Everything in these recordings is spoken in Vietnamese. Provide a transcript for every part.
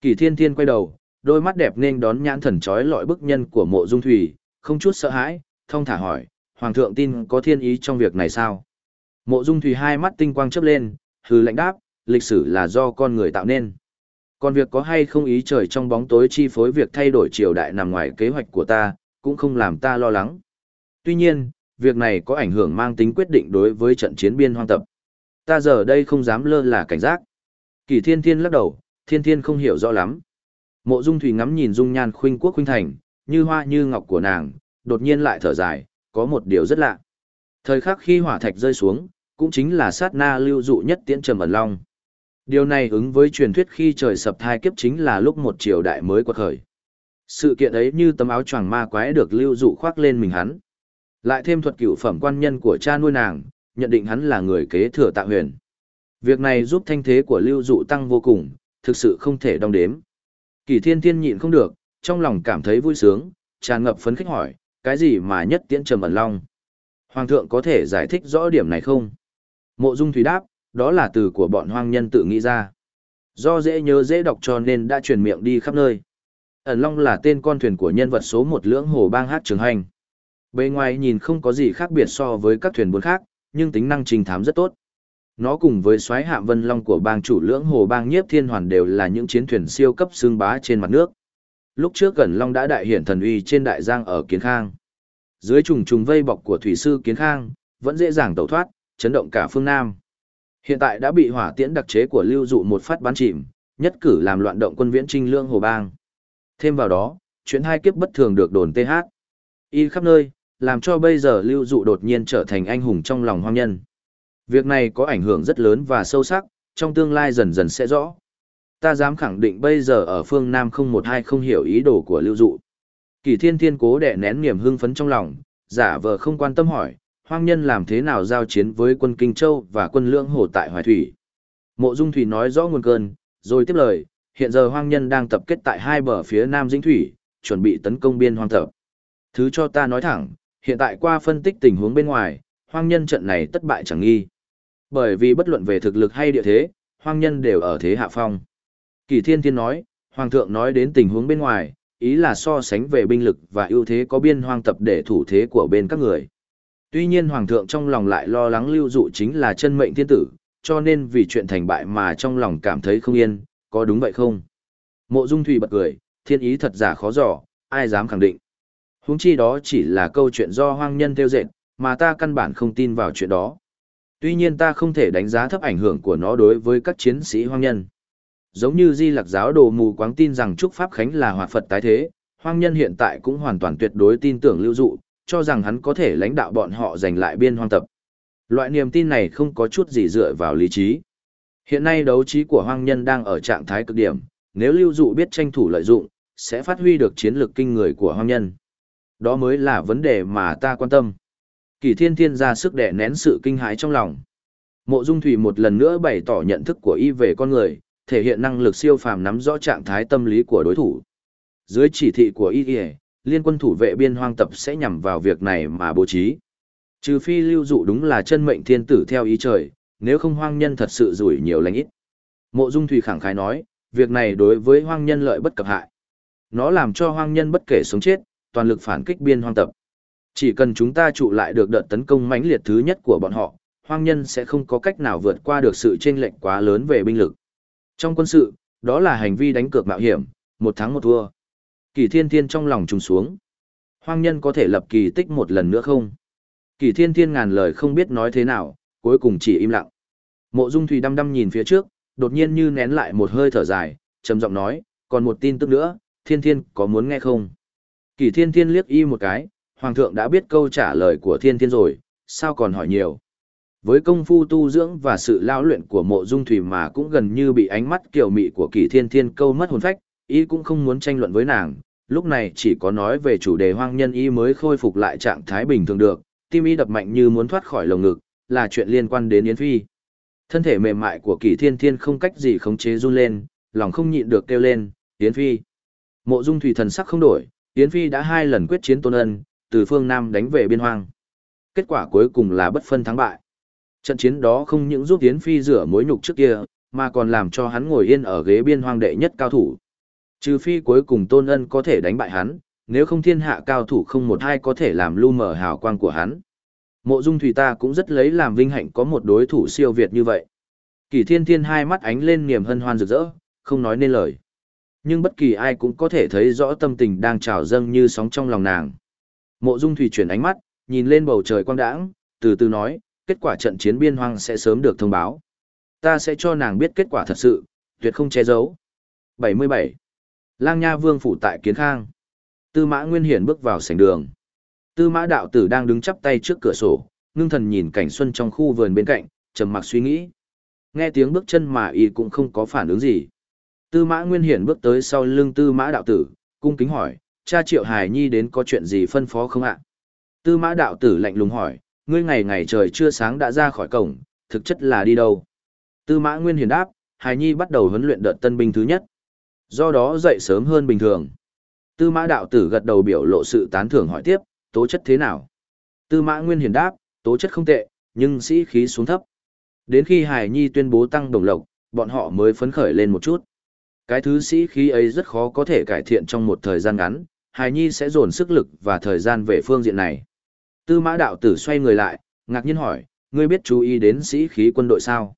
Kỳ thiên thiên quay đầu, đôi mắt đẹp nên đón nhãn thần trói lọi bức nhân của mộ dung thủy, không chút sợ hãi, thông thả hỏi, Hoàng thượng tin có thiên ý trong việc này sao? Mộ dung thủy hai mắt tinh quang chớp lên, hừ lạnh đáp, lịch sử là do con người tạo nên. Còn việc có hay không ý trời trong bóng tối chi phối việc thay đổi triều đại nằm ngoài kế hoạch của ta, cũng không làm ta lo lắng. Tuy nhiên, việc này có ảnh hưởng mang tính quyết định đối với trận chiến biên hoang tập. Ta giờ đây không dám lơ là cảnh giác. Kỳ thiên thiên lắc đầu, thiên thiên không hiểu rõ lắm. Mộ dung thủy ngắm nhìn dung nhan khuynh quốc khuynh thành, như hoa như ngọc của nàng, đột nhiên lại thở dài, có một điều rất lạ. Thời khắc khi hỏa thạch rơi xuống, cũng chính là sát na lưu dụ nhất tiễn trầm ẩn long. Điều này ứng với truyền thuyết khi trời sập thai kiếp chính là lúc một triều đại mới quật khởi. Sự kiện ấy như tấm áo choàng ma quái được lưu dụ khoác lên mình hắn. Lại thêm thuật cửu phẩm quan nhân của cha nuôi nàng, nhận định hắn là người kế thừa tạ huyền. Việc này giúp thanh thế của lưu dụ tăng vô cùng, thực sự không thể đong đếm. Kỳ thiên thiên nhịn không được, trong lòng cảm thấy vui sướng, tràn ngập phấn khích hỏi, cái gì mà nhất tiễn trầm ẩn long? Hoàng thượng có thể giải thích rõ điểm này không? Mộ dung thủy đáp, đó là từ của bọn hoang nhân tự nghĩ ra. Do dễ nhớ dễ đọc cho nên đã truyền miệng đi khắp nơi. Ẩn Long là tên con thuyền của nhân vật số một lưỡng hồ bang hát trường hành. Bề ngoài nhìn không có gì khác biệt so với các thuyền buôn khác, nhưng tính năng trình thám rất tốt. Nó cùng với xoáy hạm vân long của bang chủ lưỡng hồ bang nhiếp thiên hoàn đều là những chiến thuyền siêu cấp xương bá trên mặt nước. Lúc trước Cẩn long đã đại hiển thần uy trên đại giang ở Kiến Khang. Dưới trùng trùng vây bọc của thủy sư Kiến Khang, vẫn dễ dàng tẩu thoát, chấn động cả phương Nam. Hiện tại đã bị hỏa tiễn đặc chế của lưu dụ một phát bắn chìm, nhất cử làm loạn động quân viễn trinh lương hồ bang. Thêm vào đó, chuyện hai kiếp bất thường được đồn TH. Y khắp nơi, làm cho bây giờ lưu dụ đột nhiên trở thành anh hùng trong lòng hoang nhân. Việc này có ảnh hưởng rất lớn và sâu sắc, trong tương lai dần dần sẽ rõ. Ta dám khẳng định bây giờ ở phương Nam không một hai không hiểu ý đồ của lưu dụ. Kỳ thiên thiên cố đẻ nén niềm hưng phấn trong lòng, giả vờ không quan tâm hỏi, hoang nhân làm thế nào giao chiến với quân Kinh Châu và quân Lưỡng Hồ tại Hoài Thủy. Mộ Dung Thủy nói rõ nguồn cơn, rồi tiếp lời, hiện giờ hoang nhân đang tập kết tại hai bờ phía Nam Dĩnh Thủy, chuẩn bị tấn công biên hoang tập. Thứ cho ta nói thẳng, hiện tại qua phân tích tình huống bên ngoài, hoang nhân trận này tất bại chẳng nghi. Bởi vì bất luận về thực lực hay địa thế, hoang nhân đều ở thế hạ phong. Kỳ Thiên Thiên nói, Hoàng thượng nói đến tình huống bên ngoài, ý là so sánh về binh lực và ưu thế có biên hoang tập để thủ thế của bên các người. Tuy nhiên Hoàng thượng trong lòng lại lo lắng lưu dụ chính là chân mệnh thiên tử, cho nên vì chuyện thành bại mà trong lòng cảm thấy không yên, có đúng vậy không? Mộ Dung Thủy bật cười, thiên ý thật giả khó dò, ai dám khẳng định. Huống chi đó chỉ là câu chuyện do hoang nhân theo dệt, mà ta căn bản không tin vào chuyện đó. Tuy nhiên ta không thể đánh giá thấp ảnh hưởng của nó đối với các chiến sĩ hoang nhân. Giống như di Lặc giáo đồ mù quáng tin rằng Trúc Pháp Khánh là hòa Phật tái thế, hoang nhân hiện tại cũng hoàn toàn tuyệt đối tin tưởng lưu dụ, cho rằng hắn có thể lãnh đạo bọn họ giành lại biên hoang tập. Loại niềm tin này không có chút gì dựa vào lý trí. Hiện nay đấu trí của hoang nhân đang ở trạng thái cực điểm, nếu lưu dụ biết tranh thủ lợi dụng, sẽ phát huy được chiến lược kinh người của hoang nhân. Đó mới là vấn đề mà ta quan tâm. Kỳ thiên thiên ra sức đè nén sự kinh hãi trong lòng. Mộ Dung Thủy một lần nữa bày tỏ nhận thức của y về con người, thể hiện năng lực siêu phàm nắm rõ trạng thái tâm lý của đối thủ. Dưới chỉ thị của y liên quân thủ vệ biên hoang tập sẽ nhằm vào việc này mà bố trí. Trừ phi lưu dụ đúng là chân mệnh thiên tử theo ý trời, nếu không hoang nhân thật sự rủi nhiều lành ít. Mộ Dung Thủy khẳng khái nói, việc này đối với hoang nhân lợi bất cập hại. Nó làm cho hoang nhân bất kể sống chết, toàn lực phản kích biên hoang tập. Chỉ cần chúng ta trụ lại được đợt tấn công mãnh liệt thứ nhất của bọn họ, hoang nhân sẽ không có cách nào vượt qua được sự chênh lệch quá lớn về binh lực. Trong quân sự, đó là hành vi đánh cược mạo hiểm, một thắng một thua. Kỳ thiên thiên trong lòng trùng xuống. Hoang nhân có thể lập kỳ tích một lần nữa không? Kỳ thiên thiên ngàn lời không biết nói thế nào, cuối cùng chỉ im lặng. Mộ dung thủy đăm đăm nhìn phía trước, đột nhiên như nén lại một hơi thở dài, trầm giọng nói, còn một tin tức nữa, thiên thiên có muốn nghe không? Kỳ thiên thiên liếc y một cái, hoàng thượng đã biết câu trả lời của thiên thiên rồi, sao còn hỏi nhiều? Với công phu tu dưỡng và sự lao luyện của mộ dung thủy mà cũng gần như bị ánh mắt kiều mị của kỳ thiên thiên câu mất hồn phách, y cũng không muốn tranh luận với nàng, lúc này chỉ có nói về chủ đề hoang nhân y mới khôi phục lại trạng thái bình thường được, tim y đập mạnh như muốn thoát khỏi lồng ngực, là chuyện liên quan đến Yến Phi. Thân thể mềm mại của kỳ thiên thiên không cách gì khống chế run lên, lòng không nhịn được kêu lên, Yến Phi. Mộ dung thủy thần sắc không đổi, Yến Phi đã hai lần quyết chiến tôn ân, từ phương Nam đánh về biên hoang. Kết quả cuối cùng là bất phân thắng bại. Trận chiến đó không những giúp Yến Phi rửa mối nhục trước kia, mà còn làm cho hắn ngồi yên ở ghế biên hoang đệ nhất cao thủ, Trừ phi cuối cùng Tôn Ân có thể đánh bại hắn, nếu không thiên hạ cao thủ không một ai có thể làm lu mờ hào quang của hắn. Mộ Dung Thủy ta cũng rất lấy làm vinh hạnh có một đối thủ siêu việt như vậy. Kỳ Thiên Thiên hai mắt ánh lên niềm hân hoan rực rỡ, không nói nên lời. Nhưng bất kỳ ai cũng có thể thấy rõ tâm tình đang trào dâng như sóng trong lòng nàng. Mộ Dung Thủy chuyển ánh mắt, nhìn lên bầu trời quang đãng, từ từ nói, kết quả trận chiến biên hoang sẽ sớm được thông báo. Ta sẽ cho nàng biết kết quả thật sự, tuyệt không che giấu. 77. Lang Nha Vương phủ tại Kiến Khang. Tư Mã Nguyên Hiển bước vào sảnh đường. Tư Mã đạo tử đang đứng chắp tay trước cửa sổ, ngưng thần nhìn cảnh xuân trong khu vườn bên cạnh, trầm mặc suy nghĩ. Nghe tiếng bước chân mà y cũng không có phản ứng gì. Tư Mã Nguyên Hiển bước tới sau lưng Tư Mã đạo tử, cung kính hỏi, cha Triệu Hải Nhi đến có chuyện gì phân phó không ạ? Tư Mã đạo tử lạnh lùng hỏi, ngươi ngày ngày trời chưa sáng đã ra khỏi cổng, thực chất là đi đâu? Tư Mã Nguyên Hiền đáp, Hải Nhi bắt đầu huấn luyện đợt tân binh thứ nhất. Do đó dậy sớm hơn bình thường. Tư Mã đạo tử gật đầu biểu lộ sự tán thưởng hỏi tiếp, tố chất thế nào? Tư Mã Nguyên Hiền đáp, tố chất không tệ, nhưng sĩ khí xuống thấp. Đến khi Hải Nhi tuyên bố tăng đồng lộc, bọn họ mới phấn khởi lên một chút. Cái thứ sĩ khí ấy rất khó có thể cải thiện trong một thời gian ngắn, Hải Nhi sẽ dồn sức lực và thời gian về phương diện này. Tư mã đạo tử xoay người lại, ngạc nhiên hỏi, ngươi biết chú ý đến sĩ khí quân đội sao?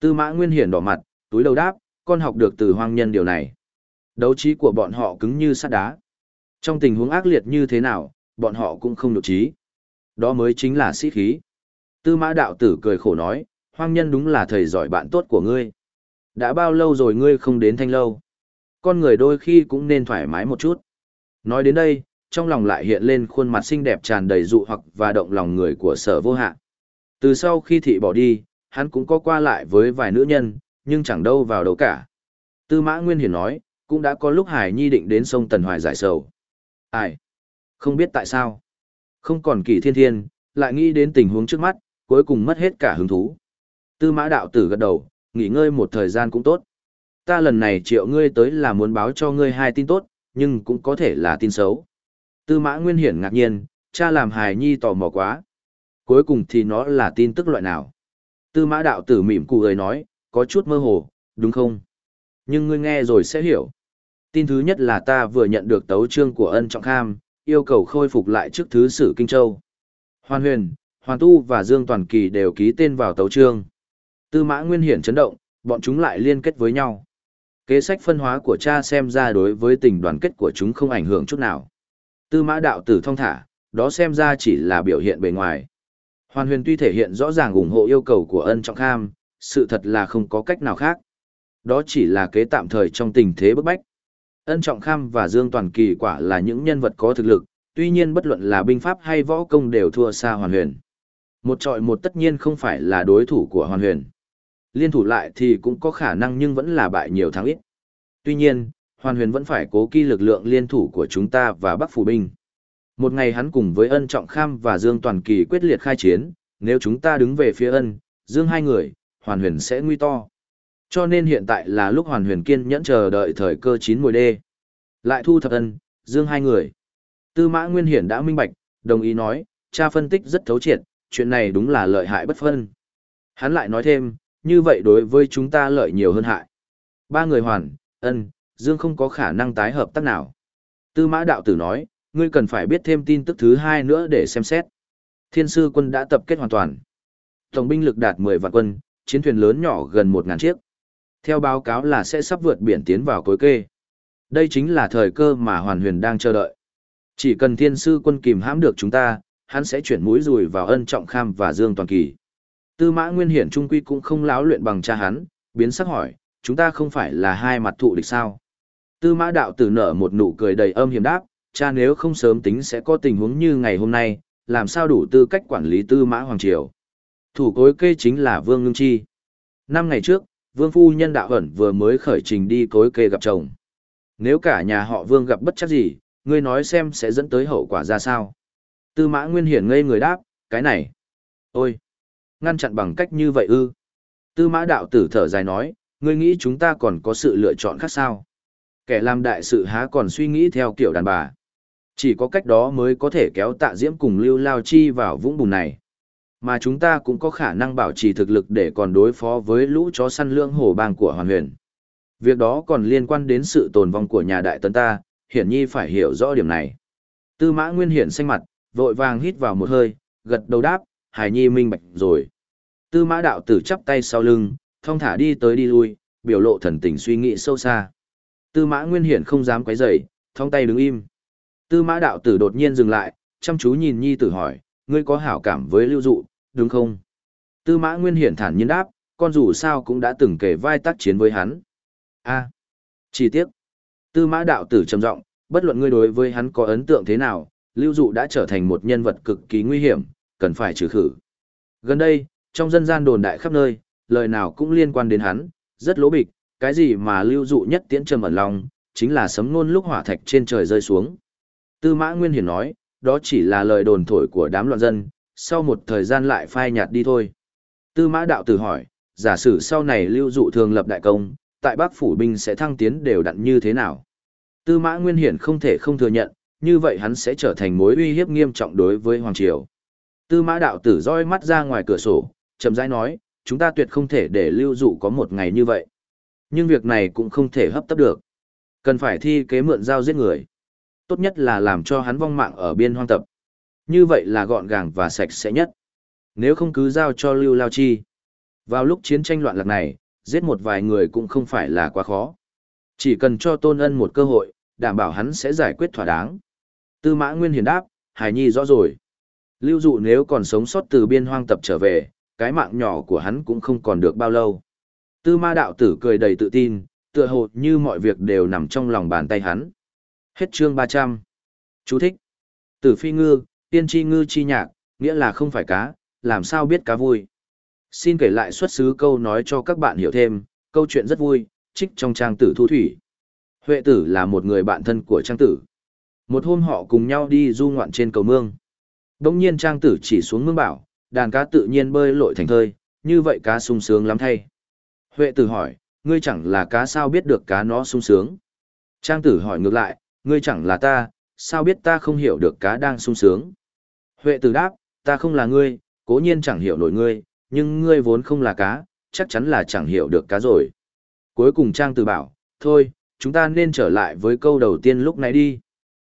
Tư mã nguyên hiển đỏ mặt, túi đầu đáp, con học được từ hoang nhân điều này. Đấu trí của bọn họ cứng như sắt đá. Trong tình huống ác liệt như thế nào, bọn họ cũng không nhục trí. Đó mới chính là sĩ khí. Tư mã đạo tử cười khổ nói, hoang nhân đúng là thầy giỏi bạn tốt của ngươi. Đã bao lâu rồi ngươi không đến thanh lâu? Con người đôi khi cũng nên thoải mái một chút. Nói đến đây, trong lòng lại hiện lên khuôn mặt xinh đẹp tràn đầy dụ hoặc và động lòng người của sở vô hạ. Từ sau khi thị bỏ đi, hắn cũng có qua lại với vài nữ nhân, nhưng chẳng đâu vào đâu cả. Tư mã Nguyên Hiển nói, cũng đã có lúc Hải Nhi định đến sông Tần Hoài giải sầu. Ai? Không biết tại sao. Không còn kỳ thiên thiên, lại nghĩ đến tình huống trước mắt, cuối cùng mất hết cả hứng thú. Tư mã đạo tử gật đầu, nghỉ ngơi một thời gian cũng tốt. Ta lần này triệu ngươi tới là muốn báo cho ngươi hai tin tốt, nhưng cũng có thể là tin xấu. Tư mã nguyên hiển ngạc nhiên, cha làm hài nhi tò mò quá. Cuối cùng thì nó là tin tức loại nào? Tư mã đạo tử mỉm cười nói, có chút mơ hồ, đúng không? Nhưng ngươi nghe rồi sẽ hiểu. Tin thứ nhất là ta vừa nhận được tấu chương của ân trọng kham, yêu cầu khôi phục lại trước thứ sử Kinh Châu. Hoàn huyền, Hoàn tu và Dương Toàn Kỳ đều ký tên vào tấu chương. Tư mã nguyên hiển chấn động, bọn chúng lại liên kết với nhau. Kế sách phân hóa của cha xem ra đối với tình đoàn kết của chúng không ảnh hưởng chút nào. Tư mã đạo tử thông thả, đó xem ra chỉ là biểu hiện bề ngoài. Hoàn huyền tuy thể hiện rõ ràng ủng hộ yêu cầu của ân trọng kham, sự thật là không có cách nào khác. Đó chỉ là kế tạm thời trong tình thế bức bách. Ân trọng kham và Dương Toàn Kỳ quả là những nhân vật có thực lực, tuy nhiên bất luận là binh pháp hay võ công đều thua xa hoàn huyền. Một trọi một tất nhiên không phải là đối thủ của hoàn huyền. Liên thủ lại thì cũng có khả năng nhưng vẫn là bại nhiều thắng ít. Tuy nhiên, Hoàn Huyền vẫn phải cố kỳ lực lượng liên thủ của chúng ta và Bắc Phủ Binh. Một ngày hắn cùng với ân trọng kham và Dương Toàn Kỳ quyết liệt khai chiến, nếu chúng ta đứng về phía ân, Dương hai người, Hoàn Huyền sẽ nguy to. Cho nên hiện tại là lúc Hoàn Huyền kiên nhẫn chờ đợi thời cơ chín mùi đê. Lại thu thập ân, Dương hai người. Tư mã Nguyên Hiển đã minh bạch, đồng ý nói, cha phân tích rất thấu triệt, chuyện này đúng là lợi hại bất phân. Hắn lại nói thêm, như vậy đối với chúng ta lợi nhiều hơn hại. Ba người hoàn, ân, Dương không có khả năng tái hợp tác nào. Tư mã đạo tử nói, ngươi cần phải biết thêm tin tức thứ hai nữa để xem xét. Thiên sư quân đã tập kết hoàn toàn. Tổng binh lực đạt 10 vạn quân, chiến thuyền lớn nhỏ gần 1.000 chiếc. Theo báo cáo là sẽ sắp vượt biển tiến vào cối kê. Đây chính là thời cơ mà Hoàn Huyền đang chờ đợi. Chỉ cần thiên sư quân kìm hãm được chúng ta, hắn sẽ chuyển mũi rùi vào ân trọng kham và dương toàn kỳ. Tư mã nguyên hiển trung quy cũng không láo luyện bằng cha hắn, biến sắc hỏi, chúng ta không phải là hai mặt thụ địch sao? Tư mã đạo tử nở một nụ cười đầy âm hiểm đáp, cha nếu không sớm tính sẽ có tình huống như ngày hôm nay, làm sao đủ tư cách quản lý tư mã hoàng triều. Thủ cối kê chính là Vương Ngưng Chi. Năm ngày trước, Vương Phu Nhân Đạo Hẩn vừa mới khởi trình đi cối kê gặp chồng. Nếu cả nhà họ Vương gặp bất chắc gì, ngươi nói xem sẽ dẫn tới hậu quả ra sao. Tư mã Nguyên Hiển ngây người đáp, cái này. Ôi! Ngăn chặn bằng cách như vậy ư. Tư mã đạo tử thở dài nói, ngươi nghĩ chúng ta còn có sự lựa chọn khác sao? Kẻ làm đại sự há còn suy nghĩ theo kiểu đàn bà. Chỉ có cách đó mới có thể kéo tạ diễm cùng lưu lao chi vào vũng bùn này. Mà chúng ta cũng có khả năng bảo trì thực lực để còn đối phó với lũ chó săn lưỡng hổ bang của hoàn huyền. Việc đó còn liên quan đến sự tồn vong của nhà đại tấn ta, hiển nhi phải hiểu rõ điểm này. Tư mã nguyên hiển xanh mặt, vội vàng hít vào một hơi, gật đầu đáp, hải nhi minh bạch rồi. Tư mã đạo tử chắp tay sau lưng, thong thả đi tới đi lui, biểu lộ thần tình suy nghĩ sâu xa. Tư mã nguyên hiển không dám quấy rầy, thong tay đứng im. Tư mã đạo tử đột nhiên dừng lại, chăm chú nhìn nhi tử hỏi, ngươi có hảo cảm với lưu dụ, đúng không? Tư mã nguyên hiển thản nhiên đáp, con dù sao cũng đã từng kể vai tác chiến với hắn. a chi tiết. Tư mã đạo tử trầm giọng, bất luận ngươi đối với hắn có ấn tượng thế nào, lưu dụ đã trở thành một nhân vật cực kỳ nguy hiểm, cần phải trừ khử. Gần đây, trong dân gian đồn đại khắp nơi, lời nào cũng liên quan đến hắn, rất lỗ bịch, cái gì mà lưu dụ nhất tiễn trầm ẩn lòng, chính là sấm ngôn lúc hỏa thạch trên trời rơi xuống. Tư mã Nguyên Hiển nói, đó chỉ là lời đồn thổi của đám loạn dân, sau một thời gian lại phai nhạt đi thôi. Tư mã đạo tử hỏi, giả sử sau này lưu dụ thường lập đại công, tại Bắc Phủ Binh sẽ thăng tiến đều đặn như thế nào? Tư mã Nguyên Hiển không thể không thừa nhận, như vậy hắn sẽ trở thành mối uy hiếp nghiêm trọng đối với Hoàng Triều. Tư mã đạo tử roi mắt ra ngoài cửa sổ, chậm rãi nói, chúng ta tuyệt không thể để lưu dụ có một ngày như vậy. Nhưng việc này cũng không thể hấp tấp được. Cần phải thi kế mượn dao giết người. Tốt nhất là làm cho hắn vong mạng ở biên hoang tập. Như vậy là gọn gàng và sạch sẽ nhất. Nếu không cứ giao cho lưu lao chi. Vào lúc chiến tranh loạn lạc này, giết một vài người cũng không phải là quá khó. Chỉ cần cho tôn ân một cơ hội, đảm bảo hắn sẽ giải quyết thỏa đáng. Tư mã nguyên hiền đáp, hài nhi rõ rồi. Lưu dụ nếu còn sống sót từ biên hoang tập trở về, cái mạng nhỏ của hắn cũng không còn được bao lâu. Tư ma đạo tử cười đầy tự tin, tựa hồ như mọi việc đều nằm trong lòng bàn tay hắn. Hết chương 300. Chú thích. Tử phi ngư, tiên chi ngư chi nhạc, nghĩa là không phải cá, làm sao biết cá vui. Xin kể lại xuất xứ câu nói cho các bạn hiểu thêm, câu chuyện rất vui, trích trong trang tử thu thủy. Huệ tử là một người bạn thân của trang tử. Một hôm họ cùng nhau đi du ngoạn trên cầu mương. Đông nhiên trang tử chỉ xuống mương bảo, đàn cá tự nhiên bơi lội thành thơi, như vậy cá sung sướng lắm thay. Huệ tử hỏi, ngươi chẳng là cá sao biết được cá nó sung sướng. Trang tử hỏi ngược lại, ngươi chẳng là ta, sao biết ta không hiểu được cá đang sung sướng. Huệ tử đáp, ta không là ngươi, cố nhiên chẳng hiểu nổi ngươi, nhưng ngươi vốn không là cá, chắc chắn là chẳng hiểu được cá rồi. Cuối cùng Trang tử bảo, thôi, chúng ta nên trở lại với câu đầu tiên lúc nãy đi.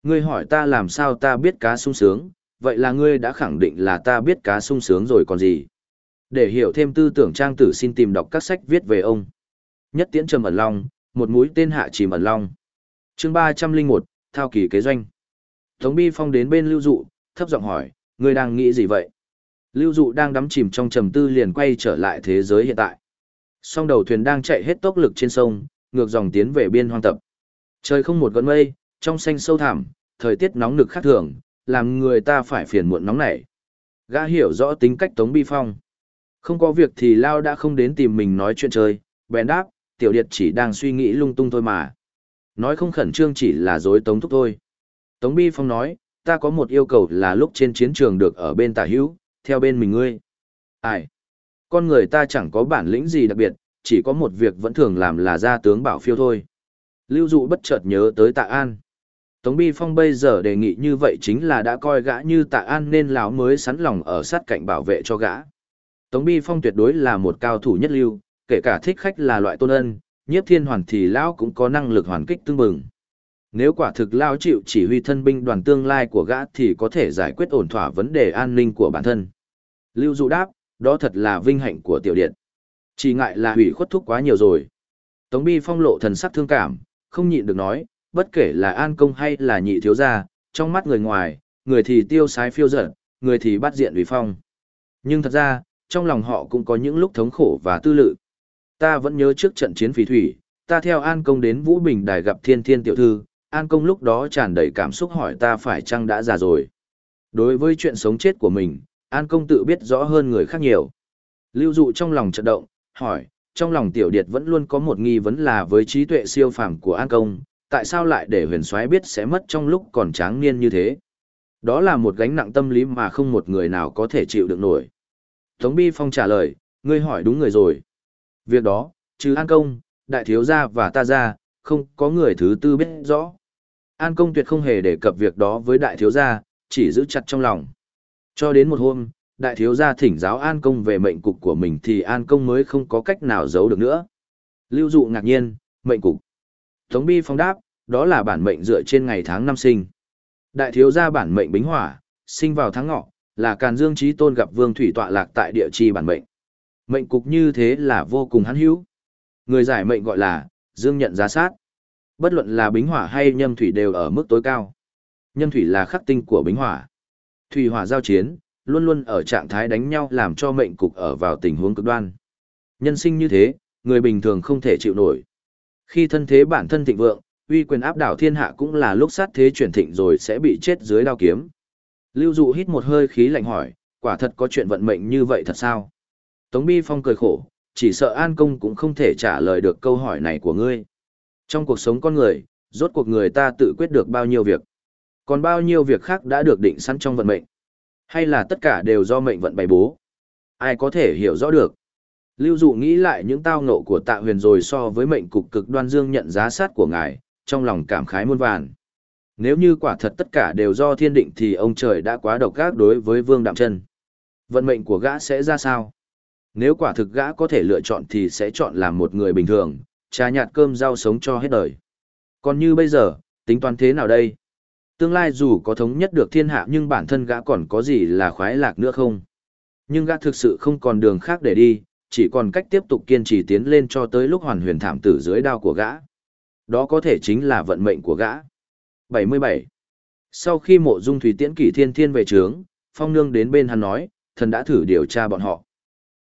Ngươi hỏi ta làm sao ta biết cá sung sướng, vậy là ngươi đã khẳng định là ta biết cá sung sướng rồi còn gì. Để hiểu thêm tư tưởng trang tử xin tìm đọc các sách viết về ông. Nhất tiễn trầm ẩn long, một mũi tên hạ chìm ẩn long. chương ba trăm linh một thao kỳ kế doanh. Tống Bi Phong đến bên Lưu Dụ, thấp giọng hỏi, ngươi đang nghĩ gì vậy? Lưu Dụ đang đắm chìm trong trầm tư liền quay trở lại thế giới hiện tại. Song đầu thuyền đang chạy hết tốc lực trên sông, ngược dòng tiến về biên hoang tập. Trời không một gợn mây, trong xanh sâu thẳm, thời tiết nóng nực khác thường, làm người ta phải phiền muộn nóng nảy. Gã hiểu rõ tính cách Tống Bi Phong. Không có việc thì Lao đã không đến tìm mình nói chuyện chơi, bèn đáp, tiểu điệt chỉ đang suy nghĩ lung tung thôi mà. Nói không khẩn trương chỉ là dối Tống Thúc thôi. Tống Bi Phong nói, ta có một yêu cầu là lúc trên chiến trường được ở bên tả hữu, theo bên mình ngươi. Ai? Con người ta chẳng có bản lĩnh gì đặc biệt, chỉ có một việc vẫn thường làm là ra tướng bảo phiêu thôi. Lưu dụ bất chợt nhớ tới tạ an. Tống Bi Phong bây giờ đề nghị như vậy chính là đã coi gã như tạ an nên lão mới sẵn lòng ở sát cạnh bảo vệ cho gã. Tống Bi Phong tuyệt đối là một cao thủ nhất lưu, kể cả thích khách là loại tôn ân, nhiếp thiên hoàn thì lão cũng có năng lực hoàn kích tương bừng. Nếu quả thực lão chịu chỉ huy thân binh đoàn tương lai của gã thì có thể giải quyết ổn thỏa vấn đề an ninh của bản thân. Lưu Dụ đáp, đó thật là vinh hạnh của tiểu điện. Chỉ ngại là hủy khuất thúc quá nhiều rồi. Tống Bi Phong lộ thần sắc thương cảm, không nhịn được nói, bất kể là an công hay là nhị thiếu gia, trong mắt người ngoài, người thì tiêu sái phiêu dở, người thì bắt diện vì phong. Nhưng thật ra, trong lòng họ cũng có những lúc thống khổ và tư lự. Ta vẫn nhớ trước trận chiến phỉ thủy, ta theo An Công đến Vũ Bình Đài gặp Thiên Thiên Tiểu Thư, An Công lúc đó tràn đầy cảm xúc hỏi ta phải chăng đã già rồi. Đối với chuyện sống chết của mình, An Công tự biết rõ hơn người khác nhiều. Lưu dụ trong lòng chật động, hỏi, trong lòng Tiểu Điệt vẫn luôn có một nghi vấn là với trí tuệ siêu phàm của An Công, tại sao lại để huyền soái biết sẽ mất trong lúc còn tráng niên như thế? Đó là một gánh nặng tâm lý mà không một người nào có thể chịu được nổi. Tống Bi Phong trả lời, ngươi hỏi đúng người rồi. Việc đó, trừ An Công, Đại Thiếu Gia và ta ra, không có người thứ tư biết rõ. An Công tuyệt không hề đề cập việc đó với Đại Thiếu Gia, chỉ giữ chặt trong lòng. Cho đến một hôm, Đại Thiếu Gia thỉnh giáo An Công về mệnh cục của mình thì An Công mới không có cách nào giấu được nữa. Lưu Dụ ngạc nhiên, mệnh cục. Tống Bi Phong đáp, đó là bản mệnh dựa trên ngày tháng năm sinh. Đại thiếu gia bản mệnh bính hỏa, sinh vào tháng ngọ, là Càn Dương Chí Tôn gặp Vương Thủy tọa lạc tại địa chi bản mệnh. Mệnh cục như thế là vô cùng hắn hữu. Người giải mệnh gọi là Dương nhận giá sát. Bất luận là bính hỏa hay nhâm thủy đều ở mức tối cao. Nhâm thủy là khắc tinh của bính hỏa. Thủy hỏa giao chiến, luôn luôn ở trạng thái đánh nhau làm cho mệnh cục ở vào tình huống cực đoan. Nhân sinh như thế, người bình thường không thể chịu nổi. Khi thân thế bản thân thịnh vượng, uy quyền áp đảo thiên hạ cũng là lúc sát thế chuyển thịnh rồi sẽ bị chết dưới đao kiếm. Lưu Dụ hít một hơi khí lạnh hỏi, quả thật có chuyện vận mệnh như vậy thật sao? Tống Bi Phong cười khổ, chỉ sợ An Công cũng không thể trả lời được câu hỏi này của ngươi. Trong cuộc sống con người, rốt cuộc người ta tự quyết được bao nhiêu việc. Còn bao nhiêu việc khác đã được định sẵn trong vận mệnh. Hay là tất cả đều do mệnh vận bày bố? Ai có thể hiểu rõ được? Lưu Dụ nghĩ lại những tao ngộ của tạ huyền rồi so với mệnh cục cực đoan dương nhận giá sát của ngài, trong lòng cảm khái muôn vàn. Nếu như quả thật tất cả đều do thiên định thì ông trời đã quá độc ác đối với Vương Đạm Chân. Vận mệnh của gã sẽ ra sao? Nếu quả thực gã có thể lựa chọn thì sẽ chọn làm một người bình thường, trà nhạt cơm rau sống cho hết đời. Còn như bây giờ, tính toán thế nào đây? Tương lai dù có thống nhất được thiên hạ nhưng bản thân gã còn có gì là khoái lạc nữa không? Nhưng gã thực sự không còn đường khác để đi, chỉ còn cách tiếp tục kiên trì tiến lên cho tới lúc hoàn huyền thảm tử dưới đao của gã. Đó có thể chính là vận mệnh của gã. 77. Sau khi mộ dung thủy tiễn kỷ thiên thiên về trướng, phong nương đến bên hắn nói, thần đã thử điều tra bọn họ.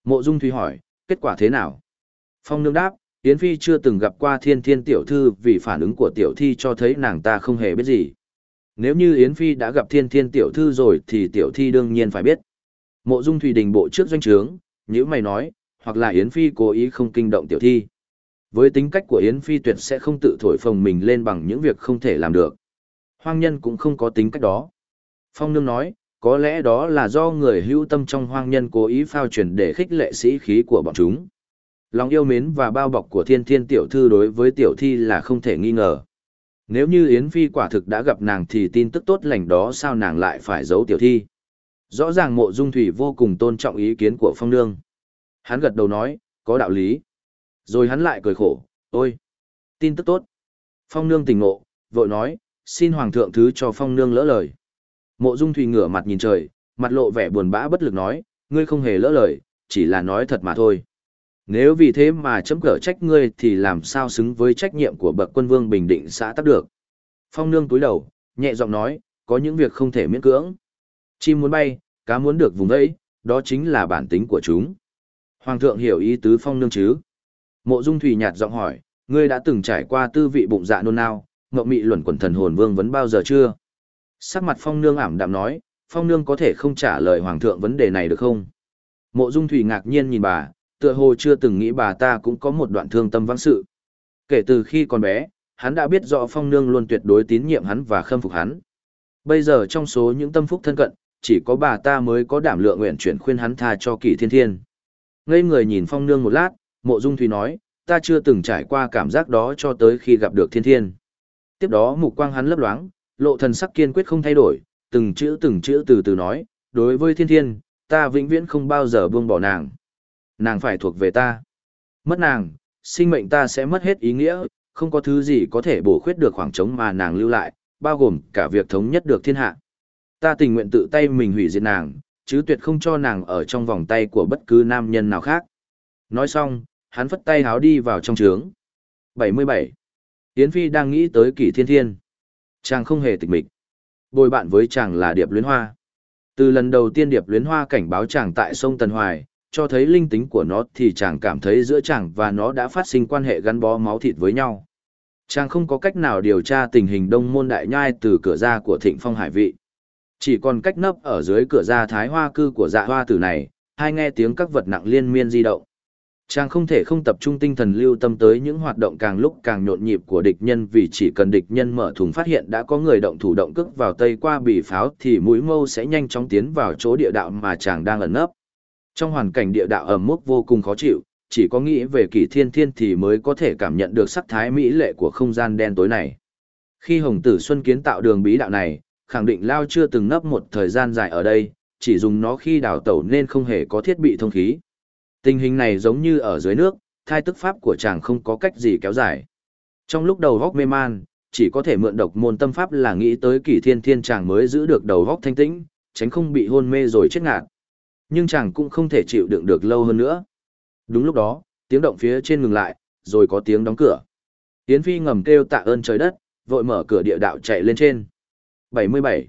Mộ dung thủy hỏi, kết quả thế nào? Phong nương đáp, Yến Phi chưa từng gặp qua thiên thiên tiểu thư vì phản ứng của tiểu thi cho thấy nàng ta không hề biết gì. Nếu như Yến Phi đã gặp thiên thiên tiểu thư rồi thì tiểu thi đương nhiên phải biết. Mộ dung thủy đình bộ trước doanh trướng, như mày nói, hoặc là Yến Phi cố ý không kinh động tiểu thi. Với tính cách của Yến Phi tuyệt sẽ không tự thổi phồng mình lên bằng những việc không thể làm được. Hoang nhân cũng không có tính cách đó. Phong Nương nói, có lẽ đó là do người hữu tâm trong hoang nhân cố ý phao truyền để khích lệ sĩ khí của bọn chúng. Lòng yêu mến và bao bọc của thiên thiên tiểu thư đối với tiểu thi là không thể nghi ngờ. Nếu như Yến Phi quả thực đã gặp nàng thì tin tức tốt lành đó sao nàng lại phải giấu tiểu thi. Rõ ràng mộ dung thủy vô cùng tôn trọng ý kiến của Phong Nương. Hắn gật đầu nói, có đạo lý. Rồi hắn lại cười khổ, ôi, tin tức tốt. Phong Nương tỉnh ngộ, vội nói, xin Hoàng thượng thứ cho Phong Nương lỡ lời. Mộ Dung Thủy ngửa mặt nhìn trời, mặt lộ vẻ buồn bã bất lực nói, ngươi không hề lỡ lời, chỉ là nói thật mà thôi. Nếu vì thế mà chấm cỡ trách ngươi thì làm sao xứng với trách nhiệm của bậc quân vương bình định xã tắc được. Phong Nương túi đầu, nhẹ giọng nói, có những việc không thể miễn cưỡng. Chim muốn bay, cá muốn được vùng đấy, đó chính là bản tính của chúng. Hoàng thượng hiểu ý tứ Phong Nương chứ? Mộ Dung Thủy nhạt giọng hỏi, ngươi đã từng trải qua tư vị bụng dạ nôn nao, ngậm mị luẩn quẩn thần hồn vương vấn bao giờ chưa? Sắc mặt Phong Nương ảm đạm nói, Phong Nương có thể không trả lời Hoàng thượng vấn đề này được không? Mộ Dung Thủy ngạc nhiên nhìn bà, tựa hồ chưa từng nghĩ bà ta cũng có một đoạn thương tâm vắng sự. Kể từ khi còn bé, hắn đã biết rõ Phong Nương luôn tuyệt đối tín nhiệm hắn và khâm phục hắn. Bây giờ trong số những tâm phúc thân cận, chỉ có bà ta mới có đảm lượng nguyện chuyển khuyên hắn tha cho Kỷ thiên thiên. Ngây người nhìn Phong Nương một lát, Mộ Dung Thùy nói, ta chưa từng trải qua cảm giác đó cho tới khi gặp được thiên thiên. Tiếp đó mục quang hắn lấp loáng, lộ thần sắc kiên quyết không thay đổi, từng chữ từng chữ từ từ nói, đối với thiên thiên, ta vĩnh viễn không bao giờ buông bỏ nàng. Nàng phải thuộc về ta. Mất nàng, sinh mệnh ta sẽ mất hết ý nghĩa, không có thứ gì có thể bổ khuyết được khoảng trống mà nàng lưu lại, bao gồm cả việc thống nhất được thiên hạ. Ta tình nguyện tự tay mình hủy diệt nàng, chứ tuyệt không cho nàng ở trong vòng tay của bất cứ nam nhân nào khác. Nói xong, hắn phất tay háo đi vào trong trướng. 77. Yến Phi đang nghĩ tới kỷ thiên thiên. Chàng không hề tịch mịch. Bồi bạn với chàng là Điệp Luyến Hoa. Từ lần đầu tiên Điệp Luyến Hoa cảnh báo chàng tại sông Tần Hoài, cho thấy linh tính của nó thì chàng cảm thấy giữa chàng và nó đã phát sinh quan hệ gắn bó máu thịt với nhau. Chàng không có cách nào điều tra tình hình đông môn đại nhai từ cửa ra của thịnh phong hải vị. Chỉ còn cách nấp ở dưới cửa ra thái hoa cư của dạ hoa tử này, hai nghe tiếng các vật nặng liên miên di động. Chàng không thể không tập trung tinh thần lưu tâm tới những hoạt động càng lúc càng nhộn nhịp của địch nhân vì chỉ cần địch nhân mở thùng phát hiện đã có người động thủ động cước vào tây qua bì pháo thì mũi mâu sẽ nhanh chóng tiến vào chỗ địa đạo mà chàng đang ẩn nấp. Trong hoàn cảnh địa đạo ẩm mốc vô cùng khó chịu, chỉ có nghĩ về kỷ thiên thiên thì mới có thể cảm nhận được sắc thái mỹ lệ của không gian đen tối này. Khi Hồng Tử Xuân kiến tạo đường bí đạo này, khẳng định Lao chưa từng nấp một thời gian dài ở đây, chỉ dùng nó khi đào tẩu nên không hề có thiết bị thông khí. Tình hình này giống như ở dưới nước, thai tức pháp của chàng không có cách gì kéo dài. Trong lúc đầu góc mê man, chỉ có thể mượn độc môn tâm pháp là nghĩ tới kỷ thiên thiên chàng mới giữ được đầu góc thanh tĩnh, tránh không bị hôn mê rồi chết ngạt. Nhưng chàng cũng không thể chịu đựng được lâu hơn nữa. Đúng lúc đó, tiếng động phía trên ngừng lại, rồi có tiếng đóng cửa. Yến Phi ngầm kêu tạ ơn trời đất, vội mở cửa địa đạo chạy lên trên. 77.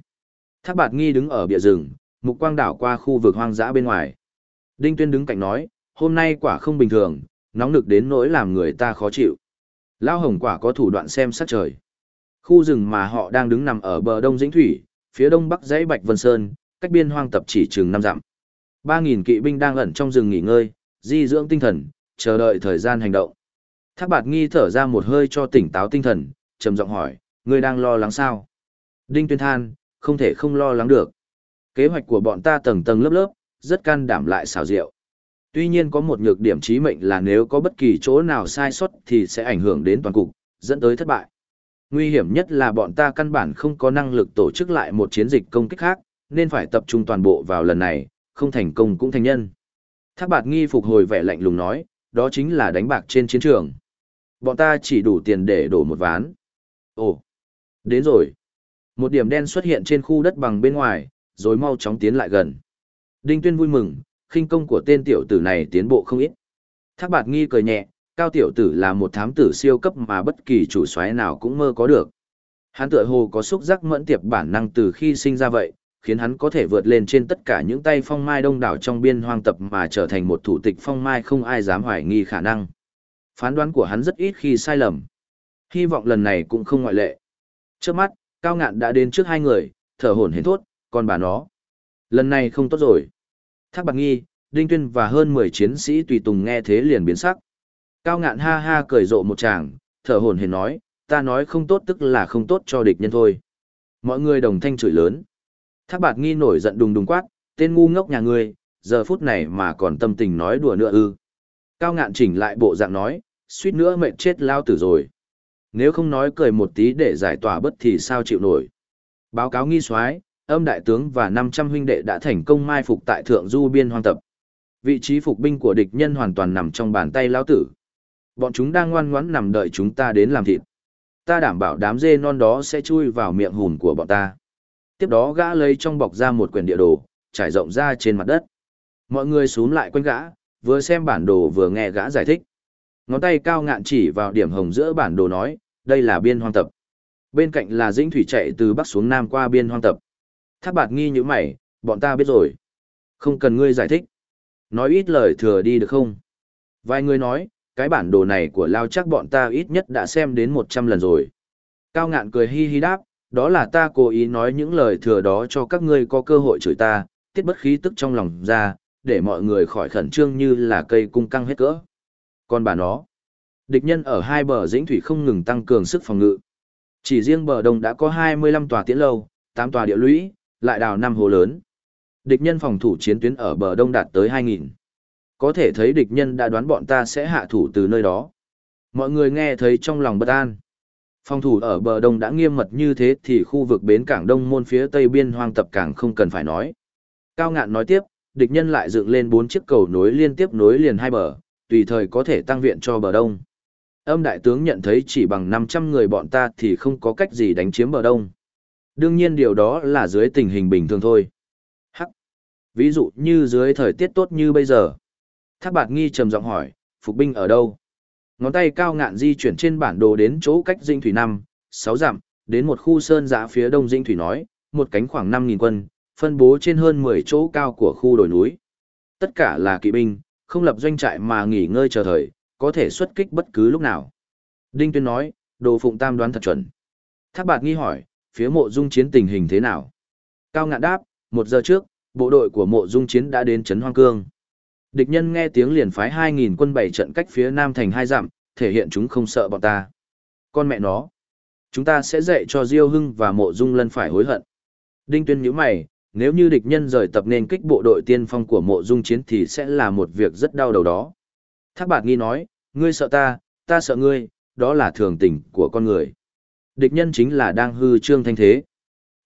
Thác bạt nghi đứng ở bìa rừng, mục quang đảo qua khu vực hoang dã bên ngoài. Đinh Tuyên đứng cạnh nói, hôm nay quả không bình thường, nóng nực đến nỗi làm người ta khó chịu. Lao hồng quả có thủ đoạn xem sát trời. Khu rừng mà họ đang đứng nằm ở bờ đông dĩnh thủy, phía đông bắc dãy Bạch Vân Sơn, cách biên hoang tập chỉ chừng năm dặm. 3.000 kỵ binh đang ẩn trong rừng nghỉ ngơi, di dưỡng tinh thần, chờ đợi thời gian hành động. Thác bạt nghi thở ra một hơi cho tỉnh táo tinh thần, trầm giọng hỏi, ngươi đang lo lắng sao? Đinh tuyên than, không thể không lo lắng được. Kế hoạch của bọn ta tầng tầng lớp lớp, rất can đảm lại xảo diệu. Tuy nhiên có một nhược điểm chí mệnh là nếu có bất kỳ chỗ nào sai sót thì sẽ ảnh hưởng đến toàn cục, dẫn tới thất bại. Nguy hiểm nhất là bọn ta căn bản không có năng lực tổ chức lại một chiến dịch công kích khác, nên phải tập trung toàn bộ vào lần này, không thành công cũng thành nhân. Thác bạt nghi phục hồi vẻ lạnh lùng nói, đó chính là đánh bạc trên chiến trường. Bọn ta chỉ đủ tiền để đổ một ván. Ồ, đến rồi. Một điểm đen xuất hiện trên khu đất bằng bên ngoài, rồi mau chóng tiến lại gần. Đinh Tuyên vui mừng, khinh công của tên tiểu tử này tiến bộ không ít. Thác bạt nghi cười nhẹ, cao tiểu tử là một thám tử siêu cấp mà bất kỳ chủ soái nào cũng mơ có được. Hắn tựa hồ có xúc giác mẫn tiệp bản năng từ khi sinh ra vậy, khiến hắn có thể vượt lên trên tất cả những tay phong mai đông đảo trong biên hoang tập mà trở thành một thủ tịch phong mai không ai dám hoài nghi khả năng. Phán đoán của hắn rất ít khi sai lầm. Hy vọng lần này cũng không ngoại lệ. Trước mắt, Cao Ngạn đã đến trước hai người, thở hổn hển thốt, còn bà nó. Lần này không tốt rồi. Thác Bạc Nghi, Đinh Tuyên và hơn 10 chiến sĩ tùy tùng nghe thế liền biến sắc. Cao Ngạn ha ha cười rộ một tràng, thở hổn hển nói, ta nói không tốt tức là không tốt cho địch nhân thôi. Mọi người đồng thanh chửi lớn. Thác Bạc Nghi nổi giận đùng đùng quát, tên ngu ngốc nhà ngươi, giờ phút này mà còn tâm tình nói đùa nữa ư. Cao ngạn chỉnh lại bộ dạng nói, suýt nữa mệt chết lao tử rồi. Nếu không nói cười một tí để giải tỏa bất thì sao chịu nổi. Báo cáo nghi soái âm đại tướng và 500 huynh đệ đã thành công mai phục tại thượng du biên hoang tập. Vị trí phục binh của địch nhân hoàn toàn nằm trong bàn tay lão tử. Bọn chúng đang ngoan ngoãn nằm đợi chúng ta đến làm thịt. Ta đảm bảo đám dê non đó sẽ chui vào miệng hùn của bọn ta. Tiếp đó gã lấy trong bọc ra một quyển địa đồ, trải rộng ra trên mặt đất. Mọi người xuống lại quanh gã, vừa xem bản đồ vừa nghe gã giải thích. Ngón tay cao ngạn chỉ vào điểm hồng giữa bản đồ nói, đây là biên hoang tập. Bên cạnh là dĩnh thủy chạy từ bắc xuống nam qua biên hoang tập. Thác bạt nghi như mày, bọn ta biết rồi. Không cần ngươi giải thích. Nói ít lời thừa đi được không? Vài người nói, cái bản đồ này của Lao chắc bọn ta ít nhất đã xem đến 100 lần rồi. Cao ngạn cười hi hi đáp, đó là ta cố ý nói những lời thừa đó cho các ngươi có cơ hội chửi ta, tiết bất khí tức trong lòng ra, để mọi người khỏi khẩn trương như là cây cung căng hết cỡ. Còn bà nó, địch nhân ở hai bờ dĩnh thủy không ngừng tăng cường sức phòng ngự. Chỉ riêng bờ đông đã có 25 tòa tiễn lâu, 8 tòa địa lũy, lại đào năm hồ lớn. Địch nhân phòng thủ chiến tuyến ở bờ đông đạt tới 2.000. Có thể thấy địch nhân đã đoán bọn ta sẽ hạ thủ từ nơi đó. Mọi người nghe thấy trong lòng bất an. Phòng thủ ở bờ đông đã nghiêm mật như thế thì khu vực bến cảng đông môn phía tây biên hoang tập cảng không cần phải nói. Cao ngạn nói tiếp, địch nhân lại dựng lên bốn chiếc cầu nối liên tiếp nối liền hai bờ, tùy thời có thể tăng viện cho bờ đông. Âm đại tướng nhận thấy chỉ bằng 500 người bọn ta thì không có cách gì đánh chiếm bờ đông. Đương nhiên điều đó là dưới tình hình bình thường thôi. Hắc. Ví dụ như dưới thời tiết tốt như bây giờ. Thác bạt nghi trầm giọng hỏi, phục binh ở đâu? Ngón tay cao ngạn di chuyển trên bản đồ đến chỗ cách dinh thủy năm, sáu dặm, đến một khu sơn giã phía đông dinh thủy nói, một cánh khoảng 5.000 quân, phân bố trên hơn 10 chỗ cao của khu đồi núi. Tất cả là kỵ binh, không lập doanh trại mà nghỉ ngơi chờ thời, có thể xuất kích bất cứ lúc nào. Đinh Tuyên nói, đồ phụng tam đoán thật chuẩn. Thác bạt nghi hỏi, phía mộ dung chiến tình hình thế nào? Cao ngạn đáp, một giờ trước, bộ đội của mộ dung chiến đã đến Trấn Hoang Cương. Địch nhân nghe tiếng liền phái 2.000 quân bảy trận cách phía nam thành hai dặm, thể hiện chúng không sợ bọn ta. Con mẹ nó. Chúng ta sẽ dạy cho Diêu Hưng và mộ dung lân phải hối hận. Đinh tuyên nhíu mày, nếu như địch nhân rời tập nên kích bộ đội tiên phong của mộ dung chiến thì sẽ là một việc rất đau đầu đó. Thác bạt nghi nói, ngươi sợ ta, ta sợ ngươi, đó là thường tình của con người. Địch nhân chính là đang hư trương thanh thế.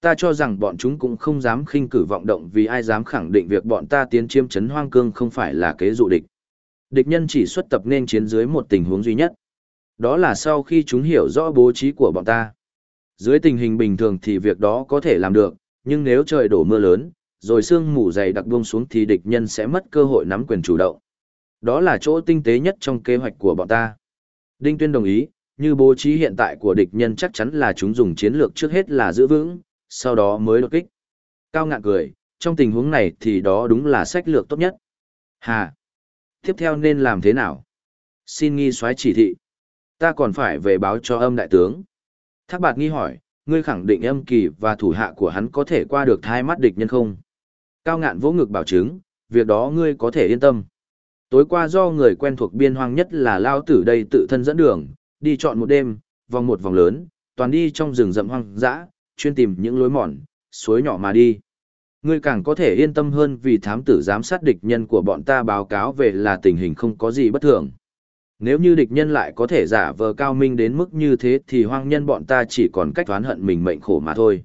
Ta cho rằng bọn chúng cũng không dám khinh cử vọng động vì ai dám khẳng định việc bọn ta tiến chiếm chấn hoang cương không phải là kế dụ địch. Địch nhân chỉ xuất tập nên chiến dưới một tình huống duy nhất. Đó là sau khi chúng hiểu rõ bố trí của bọn ta. Dưới tình hình bình thường thì việc đó có thể làm được, nhưng nếu trời đổ mưa lớn, rồi sương mù dày đặc buông xuống thì địch nhân sẽ mất cơ hội nắm quyền chủ động. Đó là chỗ tinh tế nhất trong kế hoạch của bọn ta. Đinh Tuyên đồng ý, như bố trí hiện tại của địch nhân chắc chắn là chúng dùng chiến lược trước hết là giữ vững, sau đó mới đột kích. Cao ngạn cười, trong tình huống này thì đó đúng là sách lược tốt nhất. Hà! Tiếp theo nên làm thế nào? Xin nghi soái chỉ thị. Ta còn phải về báo cho âm đại tướng. Thác bạt nghi hỏi, ngươi khẳng định âm kỳ và thủ hạ của hắn có thể qua được thai mắt địch nhân không? Cao ngạn vỗ ngực bảo chứng, việc đó ngươi có thể yên tâm. Tối qua do người quen thuộc biên hoang nhất là Lao Tử đây tự thân dẫn đường, đi chọn một đêm, vòng một vòng lớn, toàn đi trong rừng rậm hoang dã, chuyên tìm những lối mòn, suối nhỏ mà đi. Ngươi càng có thể yên tâm hơn vì thám tử giám sát địch nhân của bọn ta báo cáo về là tình hình không có gì bất thường. Nếu như địch nhân lại có thể giả vờ cao minh đến mức như thế thì hoang nhân bọn ta chỉ còn cách toán hận mình mệnh khổ mà thôi.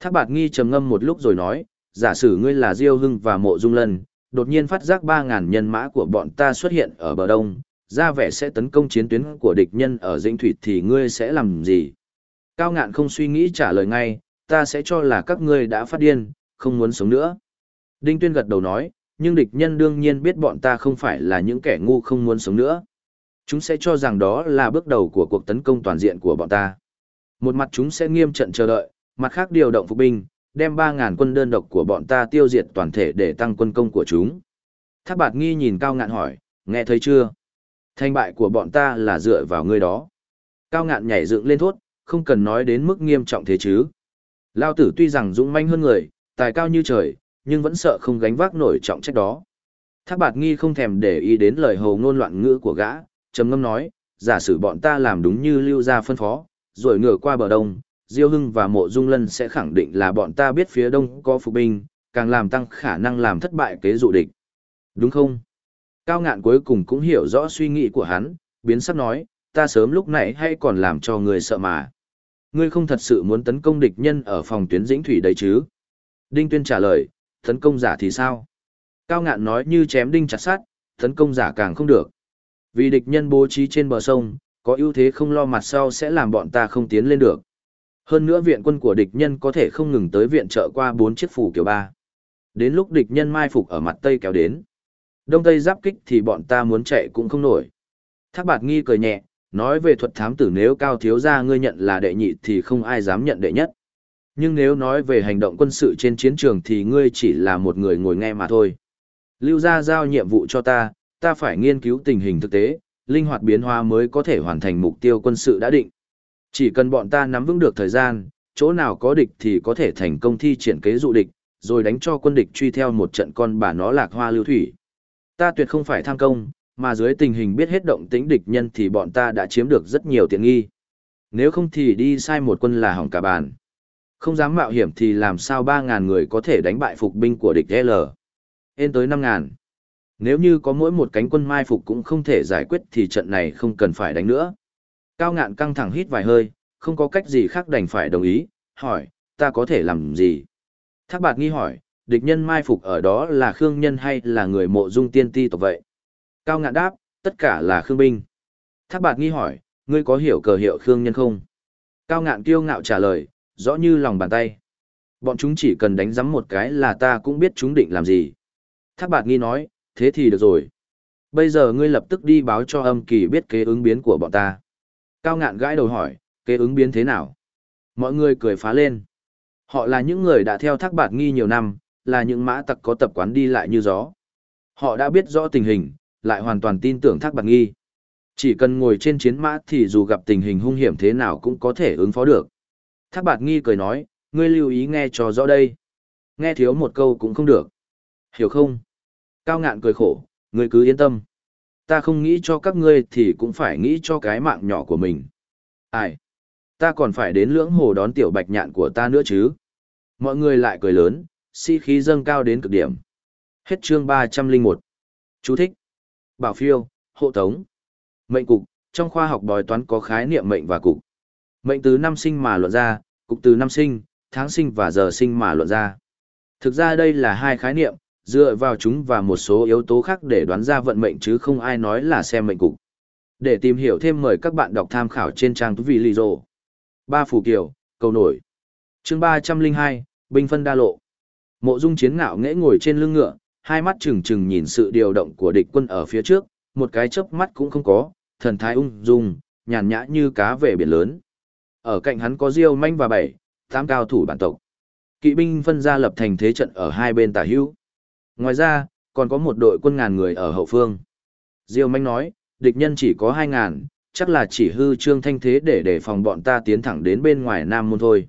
Thác bạt nghi trầm ngâm một lúc rồi nói, giả sử ngươi là Diêu Hưng và Mộ Dung Lân, đột nhiên phát giác 3.000 nhân mã của bọn ta xuất hiện ở bờ đông, ra vẻ sẽ tấn công chiến tuyến của địch nhân ở Dĩnh Thủy thì ngươi sẽ làm gì? Cao ngạn không suy nghĩ trả lời ngay, ta sẽ cho là các ngươi đã phát điên, không muốn sống nữa. Đinh Tuyên gật đầu nói, nhưng địch nhân đương nhiên biết bọn ta không phải là những kẻ ngu không muốn sống nữa. Chúng sẽ cho rằng đó là bước đầu của cuộc tấn công toàn diện của bọn ta. Một mặt chúng sẽ nghiêm trận chờ đợi, mặt khác điều động phục binh, đem 3.000 quân đơn độc của bọn ta tiêu diệt toàn thể để tăng quân công của chúng. Thác bạt nghi nhìn Cao Ngạn hỏi, nghe thấy chưa? Thành bại của bọn ta là dựa vào ngươi đó. Cao Ngạn nhảy dựng lên thốt, không cần nói đến mức nghiêm trọng thế chứ. Lao tử tuy rằng dũng manh hơn người, tài cao như trời, nhưng vẫn sợ không gánh vác nổi trọng trách đó. Thác bạt nghi không thèm để ý đến lời hầu ngôn loạn ngữ của gã, trầm ngâm nói, giả sử bọn ta làm đúng như lưu gia phân phó, rồi ngửa qua bờ đông, Diêu Hưng và Mộ Dung Lân sẽ khẳng định là bọn ta biết phía đông có phục binh, càng làm tăng khả năng làm thất bại kế dụ địch. Đúng không? Cao ngạn cuối cùng cũng hiểu rõ suy nghĩ của hắn, biến sắc nói, ta sớm lúc nãy hay còn làm cho người sợ mà. Ngươi không thật sự muốn tấn công địch nhân ở phòng tuyến dĩnh thủy đấy chứ? Đinh Tuyên trả lời, tấn công giả thì sao? Cao ngạn nói như chém đinh chặt sát, tấn công giả càng không được. Vì địch nhân bố trí trên bờ sông, có ưu thế không lo mặt sau sẽ làm bọn ta không tiến lên được. Hơn nữa viện quân của địch nhân có thể không ngừng tới viện trợ qua bốn chiếc phủ kiểu ba. Đến lúc địch nhân mai phục ở mặt tây kéo đến. Đông tây giáp kích thì bọn ta muốn chạy cũng không nổi. Thác bạt nghi cười nhẹ, nói về thuật thám tử nếu cao thiếu gia ngươi nhận là đệ nhị thì không ai dám nhận đệ nhất. Nhưng nếu nói về hành động quân sự trên chiến trường thì ngươi chỉ là một người ngồi nghe mà thôi. Lưu gia giao nhiệm vụ cho ta, ta phải nghiên cứu tình hình thực tế, linh hoạt biến hóa mới có thể hoàn thành mục tiêu quân sự đã định. Chỉ cần bọn ta nắm vững được thời gian, chỗ nào có địch thì có thể thành công thi triển kế dụ địch, rồi đánh cho quân địch truy theo một trận con bà nó lạc hoa lưu thủy. Ta tuyệt không phải tham công, mà dưới tình hình biết hết động tĩnh địch nhân thì bọn ta đã chiếm được rất nhiều tiện nghi. Nếu không thì đi sai một quân là hỏng cả bàn. Không dám mạo hiểm thì làm sao 3.000 người có thể đánh bại phục binh của địch L. Lên tới 5.000. Nếu như có mỗi một cánh quân mai phục cũng không thể giải quyết thì trận này không cần phải đánh nữa. Cao ngạn căng thẳng hít vài hơi, không có cách gì khác đành phải đồng ý, hỏi, ta có thể làm gì? Thác bạt nghi hỏi, địch nhân mai phục ở đó là Khương nhân hay là người mộ dung tiên ti tộc vậy? Cao ngạn đáp, tất cả là Khương binh. Thác bạt nghi hỏi, ngươi có hiểu cờ hiệu Khương nhân không? Cao ngạn kiêu ngạo trả lời, rõ như lòng bàn tay. Bọn chúng chỉ cần đánh giấm một cái là ta cũng biết chúng định làm gì. Thác bạt nghi nói, thế thì được rồi. Bây giờ ngươi lập tức đi báo cho âm kỳ biết kế ứng biến của bọn ta. Cao ngạn gãi đầu hỏi, kế ứng biến thế nào? Mọi người cười phá lên. Họ là những người đã theo thác bạt nghi nhiều năm, là những mã tặc có tập quán đi lại như gió. Họ đã biết rõ tình hình, lại hoàn toàn tin tưởng thác bạt nghi. Chỉ cần ngồi trên chiến mã thì dù gặp tình hình hung hiểm thế nào cũng có thể ứng phó được. Thác bạt nghi cười nói, ngươi lưu ý nghe cho rõ đây. Nghe thiếu một câu cũng không được. Hiểu không? Cao ngạn cười khổ, ngươi cứ yên tâm. Ta không nghĩ cho các ngươi thì cũng phải nghĩ cho cái mạng nhỏ của mình. Ai? Ta còn phải đến lưỡng hồ đón tiểu bạch nhạn của ta nữa chứ? Mọi người lại cười lớn, si khí dâng cao đến cực điểm. Hết chương 301. Chú thích. Bảo phiêu, hộ tống. Mệnh cục, trong khoa học bói toán có khái niệm mệnh và cục. Mệnh từ năm sinh mà luận ra, cục từ năm sinh, tháng sinh và giờ sinh mà luận ra. Thực ra đây là hai khái niệm, dựa vào chúng và một số yếu tố khác để đoán ra vận mệnh chứ không ai nói là xem mệnh cục. Để tìm hiểu thêm mời các bạn đọc tham khảo trên trang Tuvi Lì Ba Phủ Kiều, Cầu Nổi. chương ba trăm linh hai Binh phân đa lộ. Mộ dung chiến ngạo nghễ ngồi trên lưng ngựa, hai mắt trừng trừng nhìn sự điều động của địch quân ở phía trước, một cái chớp mắt cũng không có, thần thái ung dung, nhàn nhã như cá về biển lớn. Ở cạnh hắn có Diêu Manh và bảy, tám cao thủ bản tộc. Kỵ binh phân ra lập thành thế trận ở hai bên tả hữu. Ngoài ra, còn có một đội quân ngàn người ở hậu phương. Diêu Manh nói, địch nhân chỉ có hai ngàn, chắc là chỉ hư trương thanh thế để đề phòng bọn ta tiến thẳng đến bên ngoài Nam Môn thôi.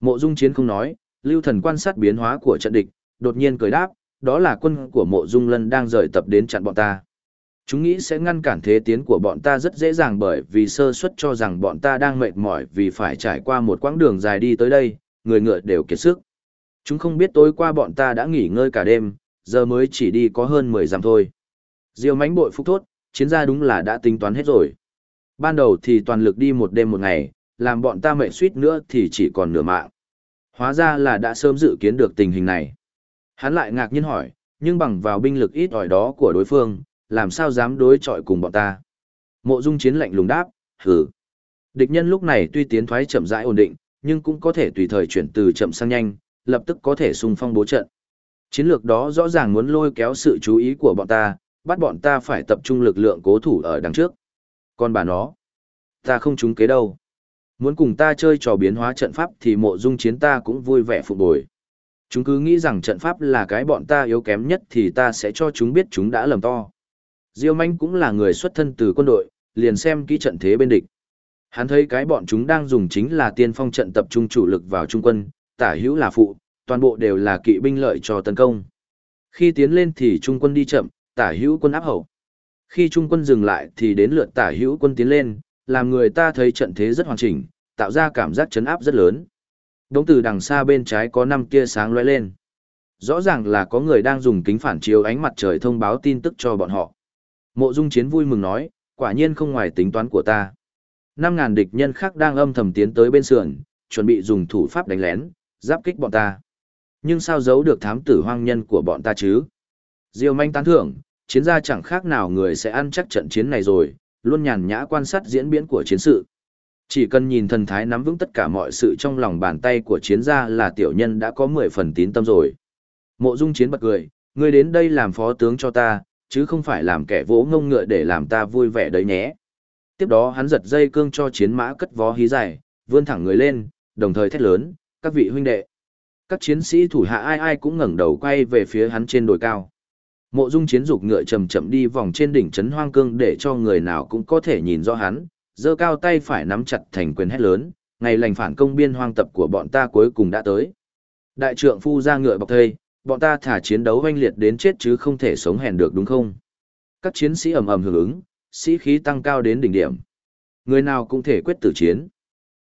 Mộ Dung Chiến không nói, Lưu Thần quan sát biến hóa của trận địch, đột nhiên cười đáp, đó là quân của Mộ Dung Lân đang rời tập đến chặn bọn ta. Chúng nghĩ sẽ ngăn cản thế tiến của bọn ta rất dễ dàng bởi vì sơ suất cho rằng bọn ta đang mệt mỏi vì phải trải qua một quãng đường dài đi tới đây, người ngựa đều kiệt sức. Chúng không biết tối qua bọn ta đã nghỉ ngơi cả đêm, giờ mới chỉ đi có hơn 10 dặm thôi. Diêu mánh bội phúc thốt, chiến gia đúng là đã tính toán hết rồi. Ban đầu thì toàn lực đi một đêm một ngày, làm bọn ta mệt suýt nữa thì chỉ còn nửa mạng. Hóa ra là đã sớm dự kiến được tình hình này. Hắn lại ngạc nhiên hỏi, nhưng bằng vào binh lực ít ỏi đó của đối phương, làm sao dám đối chọi cùng bọn ta. Mộ dung chiến lạnh lùng đáp, hừ. Địch nhân lúc này tuy tiến thoái chậm rãi ổn định, nhưng cũng có thể tùy thời chuyển từ chậm sang nhanh, lập tức có thể xung phong bố trận. Chiến lược đó rõ ràng muốn lôi kéo sự chú ý của bọn ta, bắt bọn ta phải tập trung lực lượng cố thủ ở đằng trước. Còn bà nó, ta không trúng kế đâu. Muốn cùng ta chơi trò biến hóa trận pháp thì mộ dung chiến ta cũng vui vẻ phục bồi. Chúng cứ nghĩ rằng trận pháp là cái bọn ta yếu kém nhất thì ta sẽ cho chúng biết chúng đã lầm to. Diêu Manh cũng là người xuất thân từ quân đội, liền xem kỹ trận thế bên địch. Hắn thấy cái bọn chúng đang dùng chính là tiên phong trận tập trung chủ lực vào trung quân, tả hữu là phụ, toàn bộ đều là kỵ binh lợi cho tấn công. Khi tiến lên thì trung quân đi chậm, tả hữu quân áp hậu. Khi trung quân dừng lại thì đến lượt tả hữu quân tiến lên, làm người ta thấy trận thế rất hoàn chỉnh, tạo ra cảm giác chấn áp rất lớn. Đống từ đằng xa bên trái có năm kia sáng lóe lên. Rõ ràng là có người đang dùng kính phản chiếu ánh mặt trời thông báo tin tức cho bọn họ. Mộ Dung Chiến vui mừng nói, quả nhiên không ngoài tính toán của ta. Năm ngàn địch nhân khác đang âm thầm tiến tới bên sườn, chuẩn bị dùng thủ pháp đánh lén, giáp kích bọn ta. Nhưng sao giấu được thám tử hoang nhân của bọn ta chứ? Diêu manh tán thưởng, chiến gia chẳng khác nào người sẽ ăn chắc trận chiến này rồi, luôn nhàn nhã quan sát diễn biến của chiến sự. Chỉ cần nhìn thần thái nắm vững tất cả mọi sự trong lòng bàn tay của chiến gia là tiểu nhân đã có 10 phần tín tâm rồi. Mộ dung chiến bật cười, ngươi đến đây làm phó tướng cho ta, chứ không phải làm kẻ vỗ ngông ngựa để làm ta vui vẻ đấy nhé. Tiếp đó hắn giật dây cương cho chiến mã cất vó hí dài, vươn thẳng người lên, đồng thời thét lớn, các vị huynh đệ. Các chiến sĩ thủ hạ ai ai cũng ngẩng đầu quay về phía hắn trên đồi cao. Mộ Dung chiến dục ngựa chậm chậm đi vòng trên đỉnh trấn hoang cương để cho người nào cũng có thể nhìn rõ hắn, giơ cao tay phải nắm chặt thành quyền hét lớn, ngày lành phản công biên hoang tập của bọn ta cuối cùng đã tới. Đại trượng phu ra ngựa bọc thây, bọn ta thả chiến đấu oanh liệt đến chết chứ không thể sống hèn được đúng không? Các chiến sĩ ầm ầm hưởng ứng, sĩ khí tăng cao đến đỉnh điểm. Người nào cũng thể quyết tử chiến.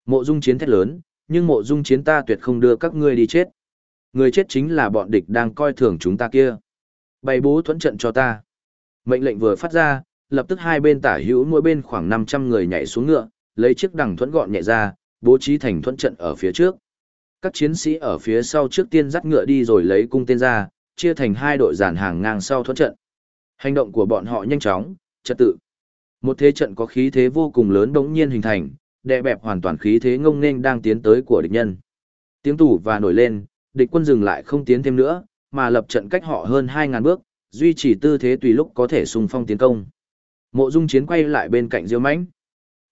Mộ dung chiến thét lớn, nhưng mộ dung chiến ta tuyệt không đưa các ngươi đi chết. Người chết chính là bọn địch đang coi thường chúng ta kia. Bày bố thuẫn trận cho ta. Mệnh lệnh vừa phát ra, lập tức hai bên tả hữu mỗi bên khoảng 500 người nhảy xuống ngựa, lấy chiếc đằng thuẫn gọn nhẹ ra, bố trí thành thuẫn trận ở phía trước. Các chiến sĩ ở phía sau trước tiên dắt ngựa đi rồi lấy cung tên ra, chia thành hai đội dàn hàng ngang sau thuẫn trận. Hành động của bọn họ nhanh chóng, trật tự. Một thế trận có khí thế vô cùng lớn đống nhiên hình thành, đè bẹp hoàn toàn khí thế ngông nghênh đang tiến tới của địch nhân. Tiếng tủ và nổi lên, địch quân dừng lại không tiến thêm nữa, mà lập trận cách họ hơn 2.000 bước, duy trì tư thế tùy lúc có thể xung phong tiến công. Mộ Dung Chiến quay lại bên cạnh Diêu Mạnh,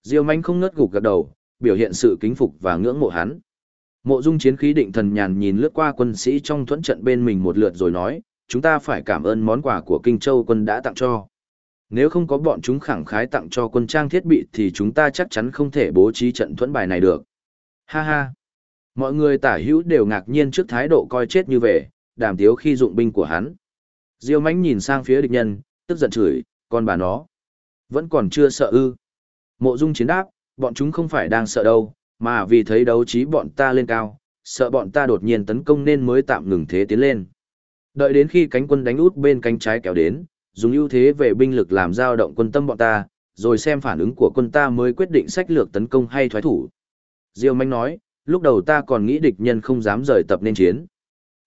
Diêu Mạnh không ngớt gục gật đầu, biểu hiện sự kính phục và ngưỡng mộ hắn. Mộ Dung Chiến khí định thần nhàn nhìn lướt qua quân sĩ trong thuẫn trận bên mình một lượt rồi nói, chúng ta phải cảm ơn món quà của Kinh Châu quân đã tặng cho. Nếu không có bọn chúng khẳng khái tặng cho quân trang thiết bị thì chúng ta chắc chắn không thể bố trí trận thuẫn bài này được. Ha ha! Mọi người tả hữu đều ngạc nhiên trước thái độ coi chết như vậy, đàm tiếu khi dụng binh của hắn. Diêu mánh nhìn sang phía địch nhân, tức giận chửi, con bà nó. Vẫn còn chưa sợ ư. Mộ dung chiến đáp, bọn chúng không phải đang sợ đâu, mà vì thấy đấu trí bọn ta lên cao, sợ bọn ta đột nhiên tấn công nên mới tạm ngừng thế tiến lên. Đợi đến khi cánh quân đánh út bên cánh trái kéo đến, dùng ưu thế về binh lực làm dao động quân tâm bọn ta, rồi xem phản ứng của quân ta mới quyết định sách lược tấn công hay thoái thủ. Diêu Mạnh nói, lúc đầu ta còn nghĩ địch nhân không dám rời tập nên chiến.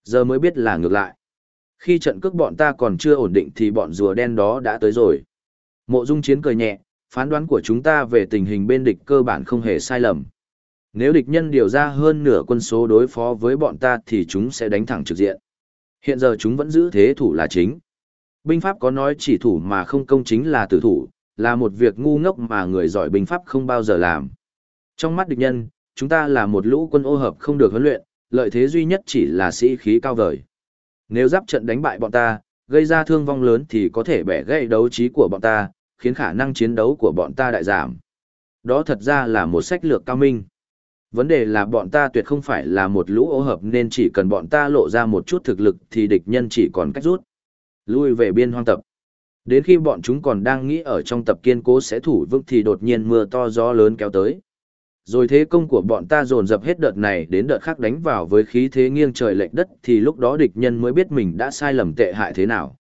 Giờ mới biết là ngược lại. Khi trận cước bọn ta còn chưa ổn định thì bọn rùa đen đó đã tới rồi. Mộ Dung Chiến cười nhẹ, phán đoán của chúng ta về tình hình bên địch cơ bản không hề sai lầm. Nếu địch nhân điều ra hơn nửa quân số đối phó với bọn ta thì chúng sẽ đánh thẳng trực diện. Hiện giờ chúng vẫn giữ thế thủ là chính. Binh pháp có nói chỉ thủ mà không công chính là tử thủ, là một việc ngu ngốc mà người giỏi binh pháp không bao giờ làm. Trong mắt địch nhân, chúng ta là một lũ quân ô hợp không được huấn luyện, lợi thế duy nhất chỉ là sĩ khí cao vời. Nếu giáp trận đánh bại bọn ta, gây ra thương vong lớn thì có thể bẻ gãy đấu trí của bọn ta, khiến khả năng chiến đấu của bọn ta đại giảm. Đó thật ra là một sách lược cao minh. Vấn đề là bọn ta tuyệt không phải là một lũ ô hợp nên chỉ cần bọn ta lộ ra một chút thực lực thì địch nhân chỉ còn cách rút. Lui về biên hoang tập. Đến khi bọn chúng còn đang nghĩ ở trong tập kiên cố sẽ thủ vững thì đột nhiên mưa to gió lớn kéo tới. Rồi thế công của bọn ta dồn dập hết đợt này đến đợt khác đánh vào với khí thế nghiêng trời lệch đất thì lúc đó địch nhân mới biết mình đã sai lầm tệ hại thế nào.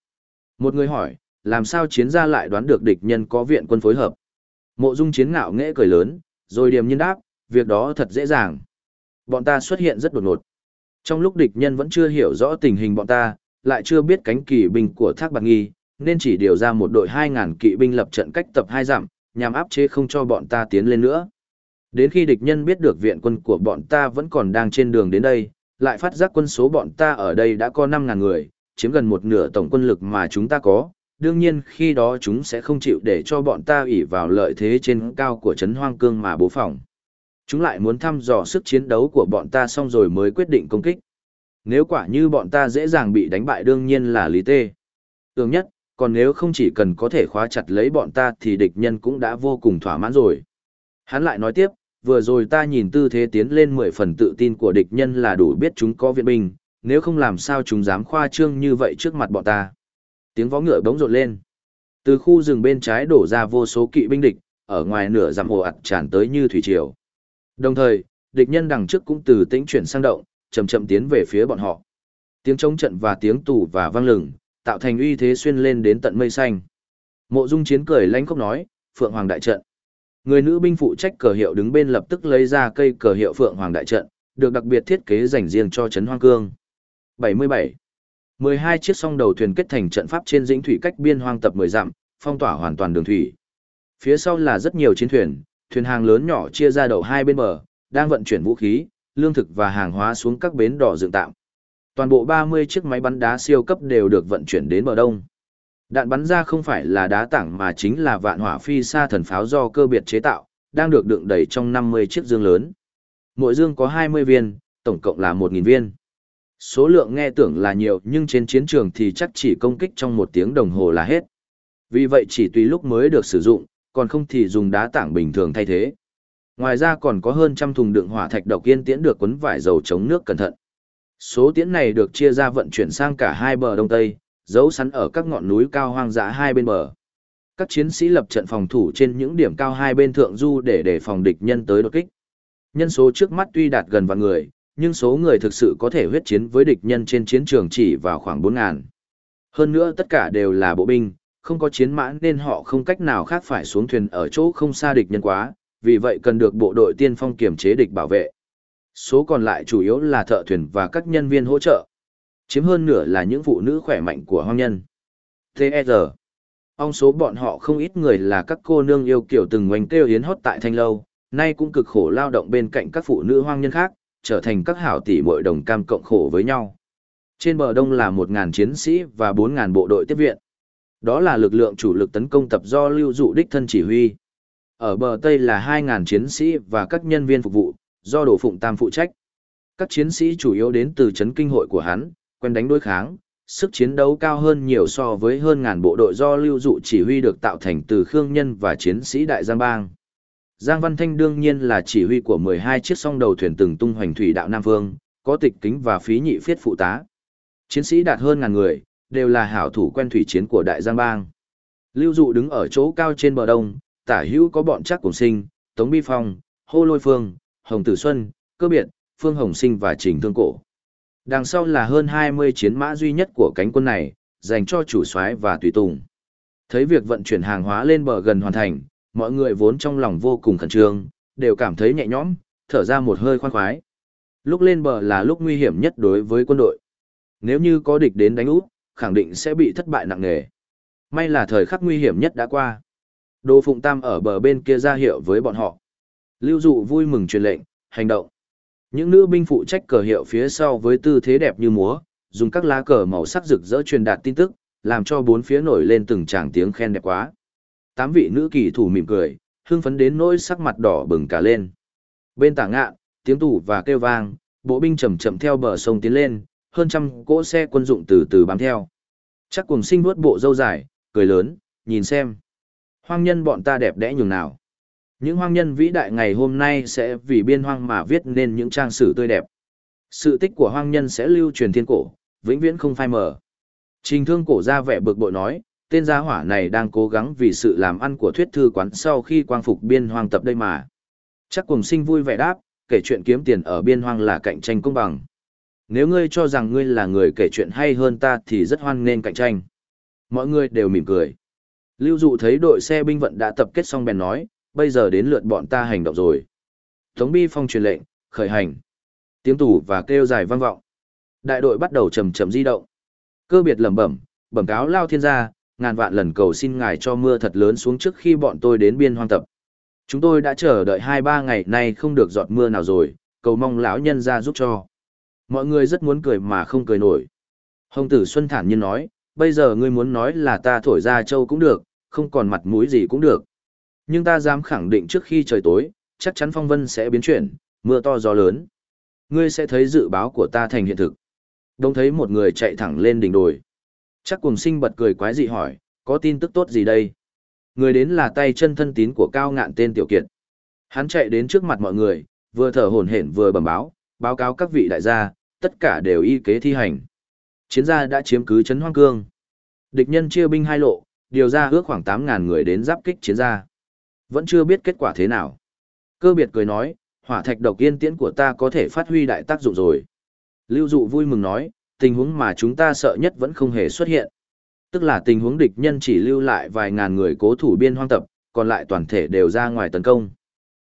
Một người hỏi, làm sao chiến gia lại đoán được địch nhân có viện quân phối hợp? Mộ dung chiến ngạo nghễ cười lớn, rồi điềm nhiên đáp, việc đó thật dễ dàng. Bọn ta xuất hiện rất đột ngột. Trong lúc địch nhân vẫn chưa hiểu rõ tình hình bọn ta, lại chưa biết cánh kỳ binh của Thác Bạc Nghi, nên chỉ điều ra một đội 2.000 kỵ binh lập trận cách tập hai dặm, nhằm áp chế không cho bọn ta tiến lên nữa. Đến khi địch nhân biết được viện quân của bọn ta vẫn còn đang trên đường đến đây, lại phát giác quân số bọn ta ở đây đã có 5.000 người, chiếm gần một nửa tổng quân lực mà chúng ta có. Đương nhiên khi đó chúng sẽ không chịu để cho bọn ta ủy vào lợi thế trên cao của Trấn Hoang Cương mà bố phòng. Chúng lại muốn thăm dò sức chiến đấu của bọn ta xong rồi mới quyết định công kích. Nếu quả như bọn ta dễ dàng bị đánh bại đương nhiên là lý tê. Tương nhất, còn nếu không chỉ cần có thể khóa chặt lấy bọn ta thì địch nhân cũng đã vô cùng thỏa mãn rồi. Hắn lại nói tiếp, vừa rồi ta nhìn tư thế tiến lên mười phần tự tin của địch nhân là đủ biết chúng có viện binh, nếu không làm sao chúng dám khoa trương như vậy trước mặt bọn ta. Tiếng vó ngựa bỗng rộn lên. Từ khu rừng bên trái đổ ra vô số kỵ binh địch, ở ngoài nửa dặm hồ ạt tràn tới như thủy triều. Đồng thời, địch nhân đằng trước cũng từ tĩnh chuyển sang động, chậm chậm tiến về phía bọn họ. Tiếng chống trận và tiếng tù và vang lừng, tạo thành uy thế xuyên lên đến tận mây xanh. Mộ Dung Chiến cười lanh khóc nói, Phượng Hoàng đại trận. Người nữ binh phụ trách cờ hiệu đứng bên lập tức lấy ra cây cờ hiệu Phượng Hoàng đại trận, được đặc biệt thiết kế dành riêng cho trấn Hoang Cương. 77. 12 chiếc song đầu thuyền kết thành trận pháp trên dĩnh thủy cách biên hoang tập 10 dặm, phong tỏa hoàn toàn đường thủy. Phía sau là rất nhiều chiến thuyền, thuyền hàng lớn nhỏ chia ra đầu hai bên bờ, đang vận chuyển vũ khí, lương thực và hàng hóa xuống các bến đỏ dựng tạm. Toàn bộ 30 chiếc máy bắn đá siêu cấp đều được vận chuyển đến bờ đông. Đạn bắn ra không phải là đá tảng mà chính là vạn hỏa phi xa thần pháo do cơ biệt chế tạo, đang được đựng đầy trong 50 chiếc dương lớn. Mỗi dương có 20 viên, tổng cộng là 1.000 viên. Số lượng nghe tưởng là nhiều nhưng trên chiến trường thì chắc chỉ công kích trong một tiếng đồng hồ là hết. Vì vậy chỉ tùy lúc mới được sử dụng, còn không thì dùng đá tảng bình thường thay thế. Ngoài ra còn có hơn trăm thùng đựng hỏa thạch độc yên tiễn được quấn vải dầu chống nước cẩn thận. Số tiễn này được chia ra vận chuyển sang cả hai bờ đông tây, giấu sẵn ở các ngọn núi cao hoang dã hai bên bờ. Các chiến sĩ lập trận phòng thủ trên những điểm cao hai bên thượng du để đề phòng địch nhân tới đột kích. Nhân số trước mắt tuy đạt gần vạn người, nhưng số người thực sự có thể huyết chiến với địch nhân trên chiến trường chỉ vào khoảng 4.000. Hơn nữa tất cả đều là bộ binh, không có chiến mã nên họ không cách nào khác phải xuống thuyền ở chỗ không xa địch nhân quá, vì vậy cần được bộ đội tiên phong kiểm chế địch bảo vệ. Số còn lại chủ yếu là thợ thuyền và các nhân viên hỗ trợ. Chiếm hơn nửa là những phụ nữ khỏe mạnh của hoang nhân. T.E.G. Ông số bọn họ không ít người là các cô nương yêu kiểu từng ngoành kêu hiến hót tại thanh lâu, nay cũng cực khổ lao động bên cạnh các phụ nữ hoang nhân khác, trở thành các hảo tỷ muội đồng cam cộng khổ với nhau. Trên bờ đông là 1.000 chiến sĩ và 4.000 bộ đội tiếp viện. Đó là lực lượng chủ lực tấn công tập do lưu dụ đích thân chỉ huy. Ở bờ Tây là 2.000 chiến sĩ và các nhân viên phục vụ, do Đổ Phụng Tam phụ trách. Các chiến sĩ chủ yếu đến từ chấn kinh hội của hắn, quen đánh đối kháng, sức chiến đấu cao hơn nhiều so với hơn ngàn bộ đội do lưu dụ chỉ huy được tạo thành từ khương nhân và chiến sĩ đại giang bang. Giang Văn Thanh đương nhiên là chỉ huy của 12 chiếc song đầu thuyền từng tung hoành thủy đạo Nam Vương, có tịch kính và phí nhị phiết phụ tá. Chiến sĩ đạt hơn ngàn người, đều là hảo thủ quen thủy chiến của đại giang bang. Lưu dụ đứng ở chỗ cao trên bờ đông, tả hữu có bọn chắc cùng sinh, Tống Bi Phong, Hô Lôi Phương, Hồng Tử Xuân, Cơ Biệt, Phương Hồng Sinh và Trình Thương Cổ. Đằng sau là hơn 20 chiến mã duy nhất của cánh quân này, dành cho chủ soái và tùy tùng. Thấy việc vận chuyển hàng hóa lên bờ gần hoàn thành, mọi người vốn trong lòng vô cùng khẩn trương, đều cảm thấy nhẹ nhõm, thở ra một hơi khoan khoái. Lúc lên bờ là lúc nguy hiểm nhất đối với quân đội. Nếu như có địch đến đánh úp, khẳng định sẽ bị thất bại nặng nề. May là thời khắc nguy hiểm nhất đã qua. Đô Phụng Tam ở bờ bên kia ra hiệu với bọn họ. Lưu dụ vui mừng truyền lệnh, hành động. Những nữ binh phụ trách cờ hiệu phía sau với tư thế đẹp như múa, dùng các lá cờ màu sắc rực rỡ truyền đạt tin tức, làm cho bốn phía nổi lên từng tràng tiếng khen đẹp quá. Tám vị nữ kỳ thủ mỉm cười, hưng phấn đến nỗi sắc mặt đỏ bừng cả lên. Bên tảng ngạ, tiếng tủ và kêu vang, bộ binh chậm chậm theo bờ sông tiến lên, hơn trăm cỗ xe quân dụng từ từ bám theo. Chắc cùng sinh vuốt bộ dâu dài, cười lớn, nhìn xem. Hoang nhân bọn ta đẹp đẽ nhường nào. Những hoang nhân vĩ đại ngày hôm nay sẽ vì biên hoang mà viết nên những trang sử tươi đẹp. Sự tích của hoang nhân sẽ lưu truyền thiên cổ, vĩnh viễn không phai mờ. Trình thương cổ ra vẻ bực bội nói, tên gia hỏa này đang cố gắng vì sự làm ăn của thuyết thư quán sau khi quang phục biên hoang tập đây mà. Chắc cùng sinh vui vẻ đáp, kể chuyện kiếm tiền ở biên hoang là cạnh tranh công bằng. Nếu ngươi cho rằng ngươi là người kể chuyện hay hơn ta thì rất hoan nên cạnh tranh. Mọi người đều mỉm cười. Lưu dụ thấy đội xe binh vận đã tập kết xong bèn nói, bây giờ đến lượt bọn ta hành động rồi. Tống Bi Phong truyền lệnh, khởi hành. Tiếng tủ và kêu dài vang vọng. Đại đội bắt đầu chầm chậm di động. Cơ biệt lẩm bẩm, bẩm cáo lao thiên gia, ngàn vạn lần cầu xin ngài cho mưa thật lớn xuống trước khi bọn tôi đến biên hoang tập. Chúng tôi đã chờ đợi hai ba ngày nay không được giọt mưa nào rồi, cầu mong lão nhân ra giúp cho. Mọi người rất muốn cười mà không cười nổi. Hồng tử Xuân thản nhiên nói, bây giờ ngươi muốn nói là ta thổi ra châu cũng được, không còn mặt mũi gì cũng được. Nhưng ta dám khẳng định trước khi trời tối, chắc chắn phong vân sẽ biến chuyển, mưa to gió lớn. Ngươi sẽ thấy dự báo của ta thành hiện thực. Đông thấy một người chạy thẳng lên đỉnh đồi. Chắc cùng sinh bật cười quái dị hỏi, có tin tức tốt gì đây? Người đến là tay chân thân tín của cao ngạn tên Tiểu Kiệt. Hắn chạy đến trước mặt mọi người, vừa thở hổn hển vừa bẩm báo, báo cáo các vị đại gia, tất cả đều y kế thi hành. Chiến gia đã chiếm cứ trấn Hoang Cương. Địch nhân chia binh hai lộ, điều ra ước khoảng 8.000 người đến giáp kích chiến gia. Vẫn chưa biết kết quả thế nào. Cơ biệt cười nói, hỏa thạch độc yên tiễn của ta có thể phát huy đại tác dụng rồi. Lưu dụ vui mừng nói, tình huống mà chúng ta sợ nhất vẫn không hề xuất hiện. Tức là tình huống địch nhân chỉ lưu lại vài ngàn người cố thủ biên hoang tập, còn lại toàn thể đều ra ngoài tấn công.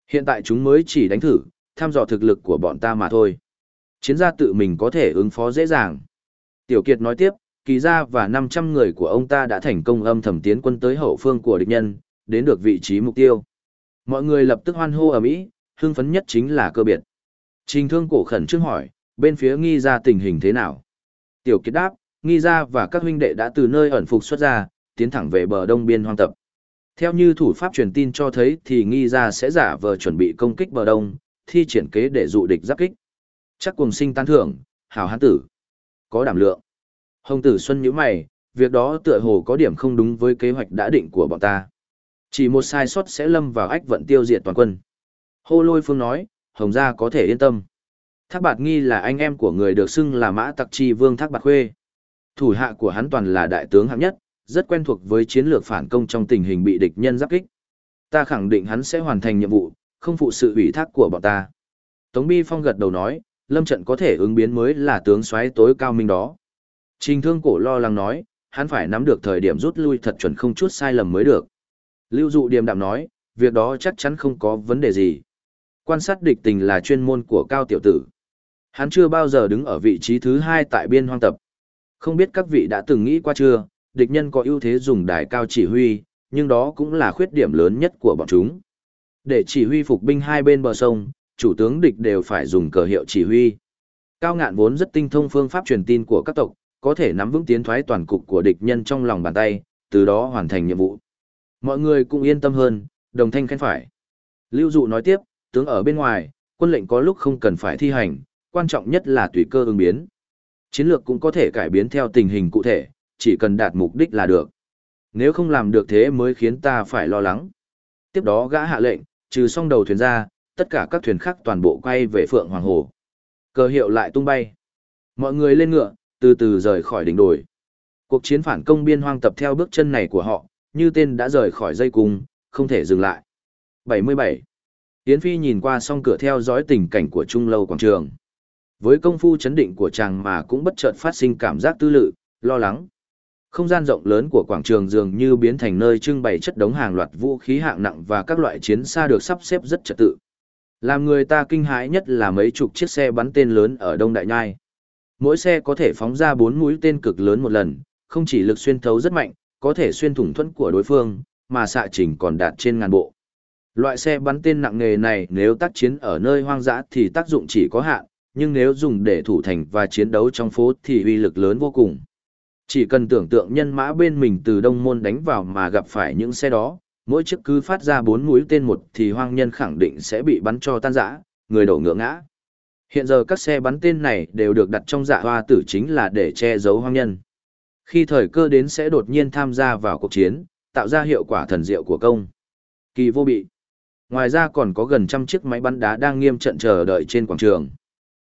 Hiện tại chúng mới chỉ đánh thử, thăm dò thực lực của bọn ta mà thôi. Chiến gia tự mình có thể ứng phó dễ dàng. Tiểu Kiệt nói tiếp, kỳ gia và 500 người của ông ta đã thành công âm thầm tiến quân tới hậu phương của địch nhân, đến được vị trí mục tiêu. Mọi người lập tức hoan hô ở Mỹ, hưng phấn nhất chính là cơ biệt. Trình thương cổ khẩn trương hỏi, bên phía nghi ra tình hình thế nào? Tiểu Kiệt đáp, nghi ra và các huynh đệ đã từ nơi ẩn phục xuất ra, tiến thẳng về bờ đông biên hoang tập. Theo như thủ pháp truyền tin cho thấy thì nghi ra sẽ giả vờ chuẩn bị công kích bờ đông, thi triển kế để dụ địch giáp kích. Chắc cùng sinh tán thưởng, hào hán tử. Có đảm lượng. Hồng tử Xuân nhíu mày, việc đó tựa hồ có điểm không đúng với kế hoạch đã định của bọn ta. Chỉ một sai sót sẽ lâm vào ách vận tiêu diệt toàn quân. Hô lôi phương nói, Hồng gia có thể yên tâm. Thác Bạt Nghi là anh em của người được xưng là Mã Tặc Chi Vương Thác Bạt Khuê. Thủ hạ của hắn toàn là đại tướng hạng nhất, rất quen thuộc với chiến lược phản công trong tình hình bị địch nhân giáp kích. Ta khẳng định hắn sẽ hoàn thành nhiệm vụ, không phụ sự ủy thác của bọn ta. Tống Bi Phong gật đầu nói, lâm trận có thể ứng biến mới là tướng soái tối cao minh đó. Trình thương cổ lo lắng nói, hắn phải nắm được thời điểm rút lui thật chuẩn không chút sai lầm mới được. Lưu dụ điềm đạm nói, việc đó chắc chắn không có vấn đề gì. Quan sát địch tình là chuyên môn của cao tiểu tử. Hắn chưa bao giờ đứng ở vị trí thứ hai tại biên hoang tập. Không biết các vị đã từng nghĩ qua chưa, địch nhân có ưu thế dùng đài cao chỉ huy, nhưng đó cũng là khuyết điểm lớn nhất của bọn chúng. Để chỉ huy phục binh hai bên bờ sông, chủ tướng địch đều phải dùng cờ hiệu chỉ huy. Cao ngạn vốn rất tinh thông phương pháp truyền tin của các tộc, có thể nắm vững tiến thoái toàn cục của địch nhân trong lòng bàn tay, từ đó hoàn thành nhiệm vụ. Mọi người cũng yên tâm hơn, đồng thanh khen phải. Lưu dụ nói tiếp, tướng ở bên ngoài, quân lệnh có lúc không cần phải thi hành, quan trọng nhất là tùy cơ ứng biến. Chiến lược cũng có thể cải biến theo tình hình cụ thể, chỉ cần đạt mục đích là được. Nếu không làm được thế mới khiến ta phải lo lắng. Tiếp đó gã hạ lệnh, trừ xong đầu thuyền ra, tất cả các thuyền khác toàn bộ quay về Phượng Hoàng Hồ. Cờ hiệu lại tung bay. Mọi người lên ngựa, từ từ rời khỏi đỉnh đồi. Cuộc chiến phản công biên hoang tập theo bước chân này của họ, như tên đã rời khỏi dây cung, không thể dừng lại. 77. Yến Phi nhìn qua song cửa theo dõi tình cảnh của Trung Lâu Quảng Trường. Với công phu chấn định của chàng mà cũng bất chợt phát sinh cảm giác tư lự, lo lắng. Không gian rộng lớn của quảng trường dường như biến thành nơi trưng bày chất đống hàng loạt vũ khí hạng nặng và các loại chiến xa được sắp xếp rất trật tự. Làm người ta kinh hãi nhất là mấy chục chiếc xe bắn tên lớn ở Đông Đại Nhai. Mỗi xe có thể phóng ra bốn mũi tên cực lớn một lần, không chỉ lực xuyên thấu rất mạnh, có thể xuyên thủng thuẫn của đối phương, mà xạ trình còn đạt trên ngàn bộ. Loại xe bắn tên nặng nghề này nếu tác chiến ở nơi hoang dã thì tác dụng chỉ có hạn, nhưng nếu dùng để thủ thành và chiến đấu trong phố thì uy lực lớn vô cùng. Chỉ cần tưởng tượng nhân mã bên mình từ đông môn đánh vào mà gặp phải những xe đó, mỗi chiếc cứ phát ra bốn mũi tên một thì hoang nhân khẳng định sẽ bị bắn cho tan rã, người đổ ngựa ngã. Hiện giờ các xe bắn tên này đều được đặt trong dạ hoa tử chính là để che giấu hoang nhân. Khi thời cơ đến sẽ đột nhiên tham gia vào cuộc chiến, tạo ra hiệu quả thần diệu của công. Kỳ vô bị. Ngoài ra còn có gần trăm chiếc máy bắn đá đang nghiêm trận chờ đợi trên quảng trường.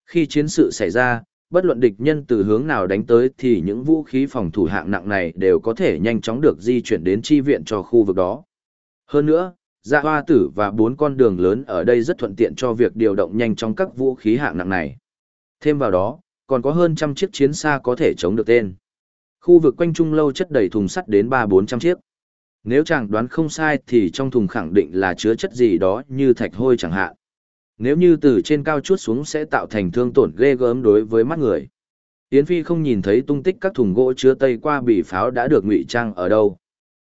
Khi chiến sự xảy ra, bất luận địch nhân từ hướng nào đánh tới thì những vũ khí phòng thủ hạng nặng này đều có thể nhanh chóng được di chuyển đến chi viện cho khu vực đó. Hơn nữa, dạ hoa tử và bốn con đường lớn ở đây rất thuận tiện cho việc điều động nhanh chóng các vũ khí hạng nặng này. Thêm vào đó, còn có hơn trăm chiếc chiến xa có thể chống được tên. Khu vực quanh trung lâu chất đầy thùng sắt đến ba bốn trăm chiếc. Nếu chàng đoán không sai thì trong thùng khẳng định là chứa chất gì đó như thạch hôi chẳng hạn. Nếu như từ trên cao chuốt xuống sẽ tạo thành thương tổn ghê gớm đối với mắt người. Yến Phi không nhìn thấy tung tích các thùng gỗ chứa tây qua bị pháo đã được ngụy trang ở đâu.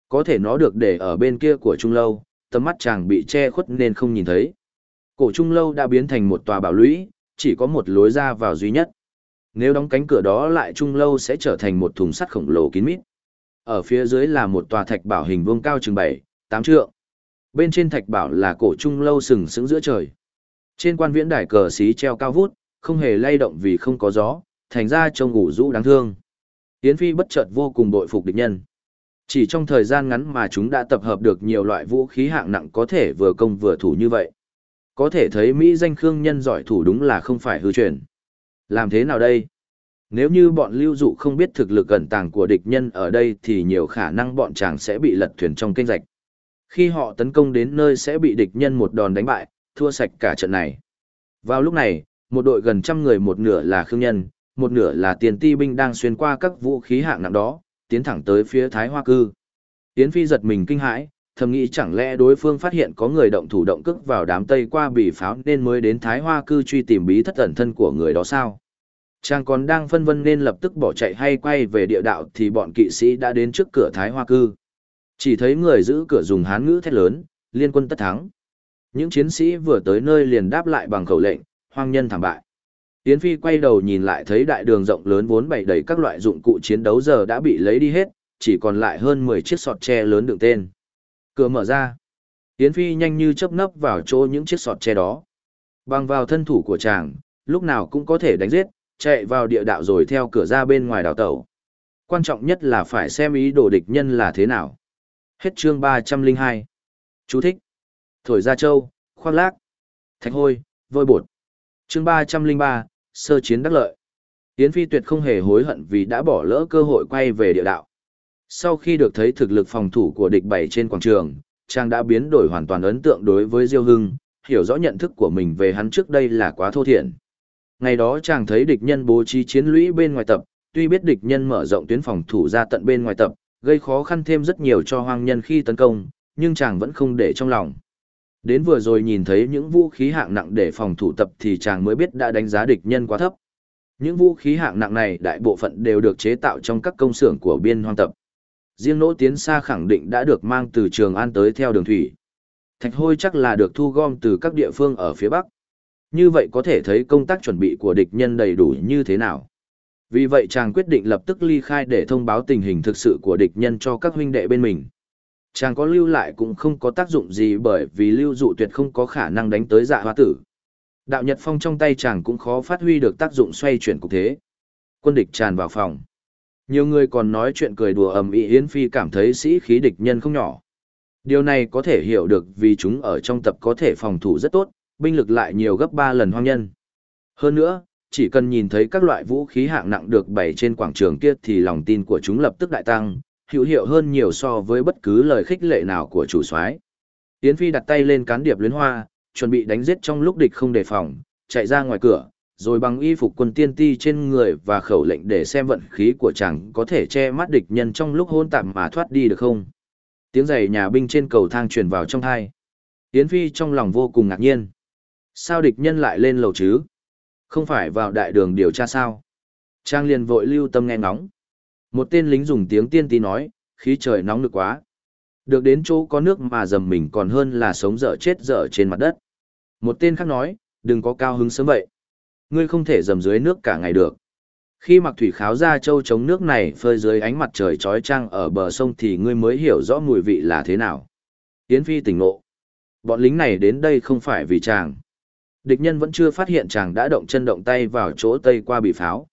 Có thể nó được để ở bên kia của trung lâu, tầm mắt chàng bị che khuất nên không nhìn thấy. Cổ trung lâu đã biến thành một tòa bảo lũy, chỉ có một lối ra vào duy nhất. Nếu đóng cánh cửa đó lại trung lâu sẽ trở thành một thùng sắt khổng lồ kín mít. Ở phía dưới là một tòa thạch bảo hình vuông cao chừng 7, 8 trượng. Bên trên thạch bảo là cổ trung lâu sừng sững giữa trời. Trên quan viễn đài cờ xí treo cao vút, không hề lay động vì không có gió, thành ra trông ngủ rũ đáng thương. Yến Phi bất chợt vô cùng bội phục địch nhân. Chỉ trong thời gian ngắn mà chúng đã tập hợp được nhiều loại vũ khí hạng nặng có thể vừa công vừa thủ như vậy. Có thể thấy Mỹ danh Khương nhân giỏi thủ đúng là không phải hư truyền. Làm thế nào đây? Nếu như bọn lưu dụ không biết thực lực ẩn tàng của địch nhân ở đây thì nhiều khả năng bọn chàng sẽ bị lật thuyền trong kênh rạch. Khi họ tấn công đến nơi sẽ bị địch nhân một đòn đánh bại, thua sạch cả trận này. Vào lúc này, một đội gần trăm người một nửa là khương nhân, một nửa là tiền ti binh đang xuyên qua các vũ khí hạng nặng đó, tiến thẳng tới phía Thái Hoa Cư. Tiến Phi giật mình kinh hãi, thầm nghĩ chẳng lẽ đối phương phát hiện có người động thủ động cước vào đám Tây qua bỉ pháo nên mới đến Thái Hoa Cư truy tìm bí thất ẩn thân của người đó sao? Chàng còn đang phân vân nên lập tức bỏ chạy hay quay về địa đạo thì bọn kỵ sĩ đã đến trước cửa Thái Hoa Cư. Chỉ thấy người giữ cửa dùng hán ngữ thét lớn, liên quân tất thắng. Những chiến sĩ vừa tới nơi liền đáp lại bằng khẩu lệnh, hoang nhân thảm bại. Yến Phi quay đầu nhìn lại thấy đại đường rộng lớn vốn bày đầy các loại dụng cụ chiến đấu giờ đã bị lấy đi hết, chỉ còn lại hơn 10 chiếc sọt tre lớn đựng tên. Cửa mở ra. Yến Phi nhanh như chớp nấp vào chỗ những chiếc sọt tre đó. Bằng vào thân thủ của chàng, lúc nào cũng có thể đánh giết, chạy vào địa đạo rồi theo cửa ra bên ngoài đào tẩu. Quan trọng nhất là phải xem ý đồ địch nhân là thế nào. Hết chương 302. Chú thích. Thổi ra châu, khoan lác, thạch hôi, vôi bột. chương 303, sơ chiến đắc lợi. Yến Phi tuyệt không hề hối hận vì đã bỏ lỡ cơ hội quay về địa đạo. Sau khi được thấy thực lực phòng thủ của địch bảy trên quảng trường, Trang đã biến đổi hoàn toàn ấn tượng đối với Diêu Hưng, hiểu rõ nhận thức của mình về hắn trước đây là quá thô thiển. Ngày đó chàng thấy địch nhân bố trí chiến lũy bên ngoài tập, tuy biết địch nhân mở rộng tuyến phòng thủ ra tận bên ngoài tập, gây khó khăn thêm rất nhiều cho hoang nhân khi tấn công, nhưng chàng vẫn không để trong lòng. Đến vừa rồi nhìn thấy những vũ khí hạng nặng để phòng thủ tập thì chàng mới biết đã đánh giá địch nhân quá thấp. Những vũ khí hạng nặng này đại bộ phận đều được chế tạo trong các công xưởng của biên hoang tập. Riêng nỗ tiến xa khẳng định đã được mang từ Trường An tới theo đường thủy. Thạch hôi chắc là được thu gom từ các địa phương ở phía Bắc. Như vậy có thể thấy công tác chuẩn bị của địch nhân đầy đủ như thế nào. Vì vậy chàng quyết định lập tức ly khai để thông báo tình hình thực sự của địch nhân cho các huynh đệ bên mình. Chàng có lưu lại cũng không có tác dụng gì bởi vì lưu dụ tuyệt không có khả năng đánh tới dạ hoa tử. Đạo Nhật Phong trong tay chàng cũng khó phát huy được tác dụng xoay chuyển cục thế. Quân địch tràn vào phòng. Nhiều người còn nói chuyện cười đùa ầm ĩ Yến Phi cảm thấy sĩ khí địch nhân không nhỏ. Điều này có thể hiểu được vì chúng ở trong tập có thể phòng thủ rất tốt, binh lực lại nhiều gấp 3 lần hoang nhân. Hơn nữa, chỉ cần nhìn thấy các loại vũ khí hạng nặng được bày trên quảng trường kia thì lòng tin của chúng lập tức đại tăng, hữu hiệu hơn nhiều so với bất cứ lời khích lệ nào của chủ soái. Yến Phi đặt tay lên cán điệp luyến hoa, chuẩn bị đánh giết trong lúc địch không đề phòng, chạy ra ngoài cửa, rồi bằng y phục quân tiên ti trên người và khẩu lệnh để xem vận khí của chàng có thể che mắt địch nhân trong lúc hôn tạm mà thoát đi được không. Tiếng giày nhà binh trên cầu thang truyền vào trong thai. Yến Phi trong lòng vô cùng ngạc nhiên. Sao địch nhân lại lên lầu chứ? Không phải vào đại đường điều tra sao? Trang liền vội lưu tâm nghe ngóng. Một tên lính dùng tiếng tiên tí nói, khí trời nóng nực quá. Được đến chỗ có nước mà dầm mình còn hơn là sống dở chết dở trên mặt đất. Một tên khác nói, đừng có cao hứng sớm vậy. Ngươi không thể dầm dưới nước cả ngày được. Khi mặc thủy kháo ra châu chống nước này phơi dưới ánh mặt trời trói trăng ở bờ sông thì ngươi mới hiểu rõ mùi vị là thế nào. Yến Phi tỉnh ngộ. Bọn lính này đến đây không phải vì chàng. Địch nhân vẫn chưa phát hiện chàng đã động chân động tay vào chỗ tây qua bị pháo.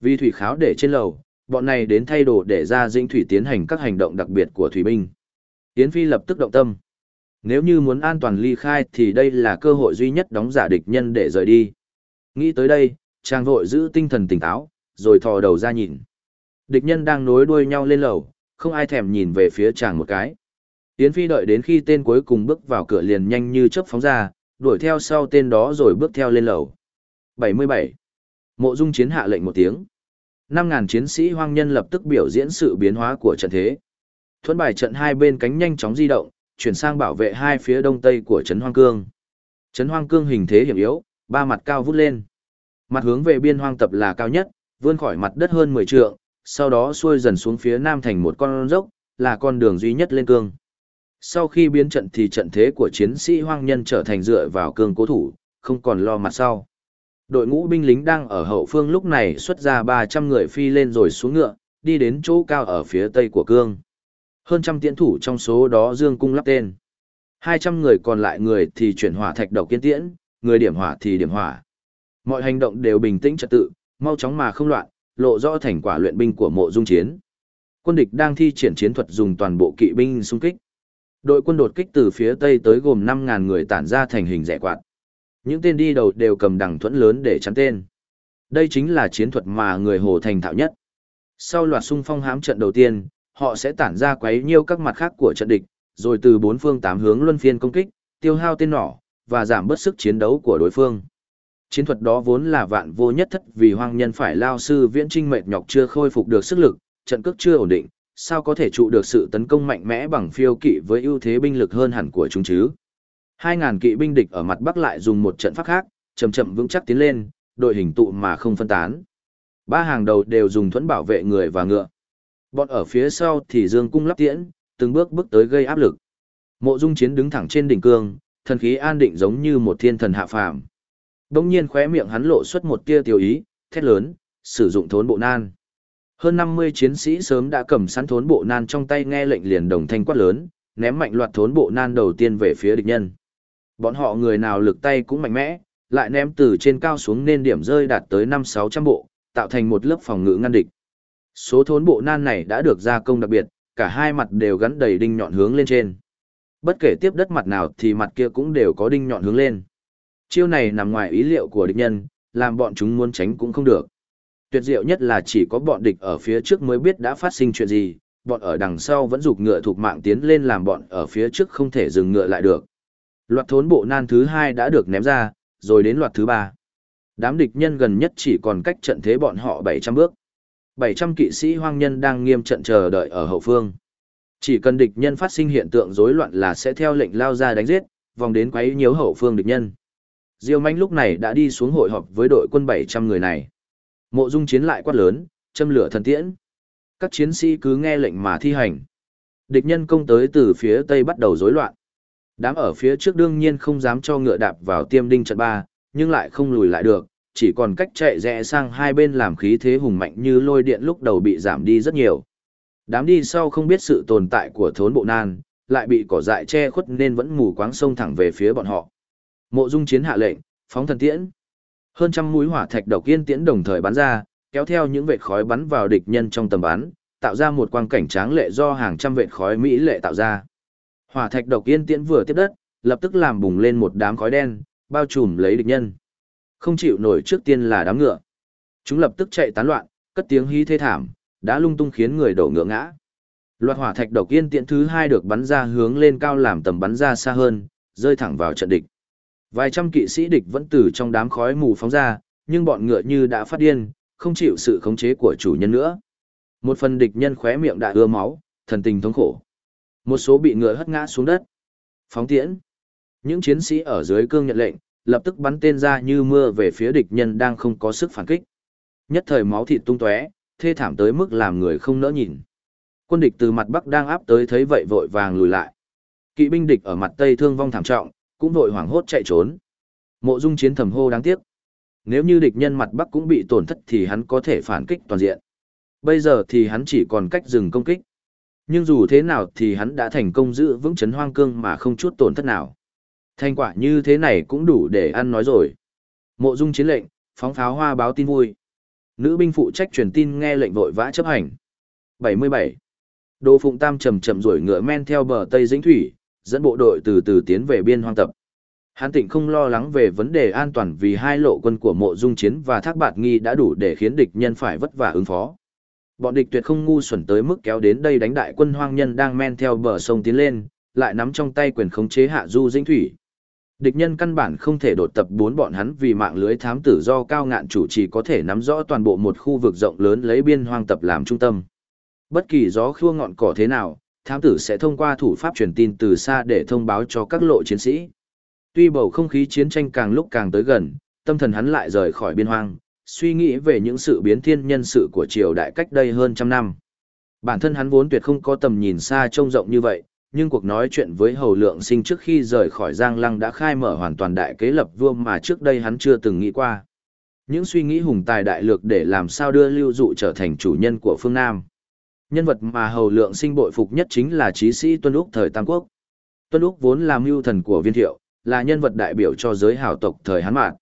Vì thủy kháo để trên lầu, bọn này đến thay đồ để ra dĩnh thủy tiến hành các hành động đặc biệt của thủy binh. Yến Phi lập tức động tâm. Nếu như muốn an toàn ly khai thì đây là cơ hội duy nhất đóng giả địch nhân để rời đi. Nghĩ tới đây, chàng vội giữ tinh thần tỉnh táo, rồi thò đầu ra nhìn. Địch nhân đang nối đuôi nhau lên lầu, không ai thèm nhìn về phía chàng một cái. Yến Phi đợi đến khi tên cuối cùng bước vào cửa liền nhanh như chớp phóng ra, đuổi theo sau tên đó rồi bước theo lên lầu. 77. Mộ Dung Chiến hạ lệnh một tiếng. 5.000 chiến sĩ hoang nhân lập tức biểu diễn sự biến hóa của trận thế. Thuấn bài trận hai bên cánh nhanh chóng di động, chuyển sang bảo vệ hai phía đông tây của Trấn Hoang Cương. Trấn Hoang Cương hình thế hiểm yếu, ba mặt cao vút lên. Mặt hướng về biên hoang tập là cao nhất, vươn khỏi mặt đất hơn 10 trượng, sau đó xuôi dần xuống phía nam thành một con dốc, là con đường duy nhất lên cương. Sau khi biến trận thì trận thế của chiến sĩ hoang nhân trở thành dựa vào cương cố thủ, không còn lo mặt sau. Đội ngũ binh lính đang ở hậu phương lúc này xuất ra 300 người phi lên rồi xuống ngựa, đi đến chỗ cao ở phía tây của cương. Hơn trăm tiễn thủ trong số đó dương cung lắp tên. 200 người còn lại người thì chuyển hỏa thạch độc kiên tiễn, người điểm hỏa thì điểm hỏa. Mọi hành động đều bình tĩnh trật tự, mau chóng mà không loạn, lộ rõ thành quả luyện binh của mộ dung chiến. Quân địch đang thi triển chiến thuật dùng toàn bộ kỵ binh xung kích. Đội quân đột kích từ phía tây tới gồm 5.000 người tản ra thành hình rẻ quạt. Những tên đi đầu đều cầm đằng thuẫn lớn để chắn tên. Đây chính là chiến thuật mà người Hồ thành thạo nhất. Sau loạt xung phong hám trận đầu tiên, họ sẽ tản ra quấy nhiêu các mặt khác của trận địch, rồi từ bốn phương tám hướng luân phiên công kích, tiêu hao tên nỏ, và giảm bớt sức chiến đấu của đối phương. Chiến thuật đó vốn là vạn vô nhất thất vì hoang nhân phải lao sư viễn trinh mệt nhọc chưa khôi phục được sức lực, trận cước chưa ổn định, sao có thể trụ được sự tấn công mạnh mẽ bằng phiêu kỵ với ưu thế binh lực hơn hẳn của chúng chứ. 2.000 kỵ binh địch ở mặt bắc lại dùng một trận pháp khác, chậm chậm vững chắc tiến lên, đội hình tụ mà không phân tán. Ba hàng đầu đều dùng thuẫn bảo vệ người và ngựa. Bọn ở phía sau thì dương cung lắp tiễn, từng bước bước tới gây áp lực. Mộ Dung Chiến đứng thẳng trên đỉnh cương, thần khí an định giống như một thiên thần hạ phàm. Đống nhiên khóe miệng hắn lộ xuất một tia tiêu ý, thét lớn, sử dụng thốn bộ nan. Hơn 50 chiến sĩ sớm đã cầm sẵn thốn bộ nan trong tay nghe lệnh liền đồng thanh quát lớn, ném mạnh loạt thốn bộ nan đầu tiên về phía địch nhân. Bọn họ người nào lực tay cũng mạnh mẽ, lại ném từ trên cao xuống nên điểm rơi đạt tới 5-600 bộ, tạo thành một lớp phòng ngự ngăn địch. Số thốn bộ nan này đã được gia công đặc biệt, cả hai mặt đều gắn đầy đinh nhọn hướng lên trên. Bất kể tiếp đất mặt nào thì mặt kia cũng đều có đinh nhọn hướng lên. Chiêu này nằm ngoài ý liệu của địch nhân, làm bọn chúng muốn tránh cũng không được. Tuyệt diệu nhất là chỉ có bọn địch ở phía trước mới biết đã phát sinh chuyện gì, bọn ở đằng sau vẫn dục ngựa thuộc mạng tiến lên làm bọn ở phía trước không thể dừng ngựa lại được. Loạt thốn bộ nan thứ hai đã được ném ra, rồi đến loạt thứ ba. Đám địch nhân gần nhất chỉ còn cách trận thế bọn họ 700 bước. 700 kỵ sĩ hoang nhân đang nghiêm trận chờ đợi ở hậu phương. Chỉ cần địch nhân phát sinh hiện tượng rối loạn là sẽ theo lệnh lao ra đánh giết, vòng đến quấy nhiễu hậu phương địch nhân. Diêu Manh lúc này đã đi xuống hội họp với đội quân 700 người này. Mộ Dung chiến lại quát lớn, châm lửa thần tiễn. Các chiến sĩ cứ nghe lệnh mà thi hành. Địch nhân công tới từ phía tây bắt đầu rối loạn. Đám ở phía trước đương nhiên không dám cho ngựa đạp vào tiêm đinh trận ba, nhưng lại không lùi lại được, chỉ còn cách chạy rẽ sang hai bên làm khí thế hùng mạnh như lôi điện lúc đầu bị giảm đi rất nhiều. Đám đi sau không biết sự tồn tại của thốn bộ nan, lại bị cỏ dại che khuất nên vẫn mù quáng sông thẳng về phía bọn họ. Mộ Dung chiến hạ lệnh, phóng thần tiễn. Hơn trăm mũi hỏa thạch độc yên tiễn đồng thời bắn ra, kéo theo những vệt khói bắn vào địch nhân trong tầm bắn, tạo ra một quang cảnh tráng lệ do hàng trăm vệt khói mỹ lệ tạo ra. Hỏa thạch độc yên tiễn vừa tiếp đất, lập tức làm bùng lên một đám khói đen, bao trùm lấy địch nhân. Không chịu nổi trước tiên là đám ngựa. Chúng lập tức chạy tán loạn, cất tiếng hí thê thảm, đã lung tung khiến người đổ ngựa ngã. Loạt hỏa thạch độc yên tiễn thứ hai được bắn ra hướng lên cao làm tầm bắn ra xa hơn, rơi thẳng vào trận địch. Vài trăm kỵ sĩ địch vẫn từ trong đám khói mù phóng ra, nhưng bọn ngựa như đã phát điên, không chịu sự khống chế của chủ nhân nữa. Một phần địch nhân khóe miệng đã ưa máu, thần tình thống khổ. Một số bị ngựa hất ngã xuống đất. Phóng tiễn. Những chiến sĩ ở dưới cương nhận lệnh, lập tức bắn tên ra như mưa về phía địch nhân đang không có sức phản kích. Nhất thời máu thịt tung tóe, thê thảm tới mức làm người không nỡ nhìn. Quân địch từ mặt bắc đang áp tới thấy vậy vội vàng lùi lại. Kỵ binh địch ở mặt tây thương vong thảm trọng, cũng vội hoảng hốt chạy trốn. Mộ Dung chiến thầm hô đáng tiếc. Nếu như địch nhân mặt bắc cũng bị tổn thất thì hắn có thể phản kích toàn diện. Bây giờ thì hắn chỉ còn cách dừng công kích. Nhưng dù thế nào thì hắn đã thành công giữ vững chấn hoang cương mà không chút tổn thất nào. Thành quả như thế này cũng đủ để ăn nói rồi. Mộ Dung chiến lệnh, phóng pháo hoa báo tin vui. Nữ binh phụ trách truyền tin nghe lệnh vội vã chấp hành. 77. Đồ Phụng Tam chậm chậm rồi ngựa men theo bờ Tây Dĩnh Thủy, dẫn bộ đội từ từ tiến về biên hoang tập. Hán Tịnh không lo lắng về vấn đề an toàn vì hai lộ quân của Mộ Dung Chiến và Thác Bạt Nghi đã đủ để khiến địch nhân phải vất vả ứng phó. Bọn địch tuyệt không ngu xuẩn tới mức kéo đến đây đánh đại quân hoang nhân đang men theo bờ sông tiến lên, lại nắm trong tay quyền khống chế hạ du dĩnh thủy. Địch nhân căn bản không thể đột tập bốn bọn hắn vì mạng lưới thám tử do cao ngạn chủ trì có thể nắm rõ toàn bộ một khu vực rộng lớn lấy biên hoang tập làm trung tâm. Bất kỳ gió khua ngọn cỏ thế nào, thám tử sẽ thông qua thủ pháp truyền tin từ xa để thông báo cho các lộ chiến sĩ. Tuy bầu không khí chiến tranh càng lúc càng tới gần, tâm thần hắn lại rời khỏi biên hoang, suy nghĩ về những sự biến thiên nhân sự của triều đại cách đây hơn trăm năm. Bản thân hắn vốn tuyệt không có tầm nhìn xa trông rộng như vậy, nhưng cuộc nói chuyện với Hầu Lượng Sinh trước khi rời khỏi Giang Lăng đã khai mở hoàn toàn đại kế lập vua mà trước đây hắn chưa từng nghĩ qua. Những suy nghĩ hùng tài đại lược để làm sao đưa Lưu Dụ trở thành chủ nhân của phương Nam. Nhân vật mà Hầu Lượng Sinh bội phục nhất chính là trí sĩ Tuân Úc thời Tam Quốc. Tuân Úc vốn là mưu thần của viên thiệu, là nhân vật đại biểu cho giới hảo tộc thời Hán Mạn.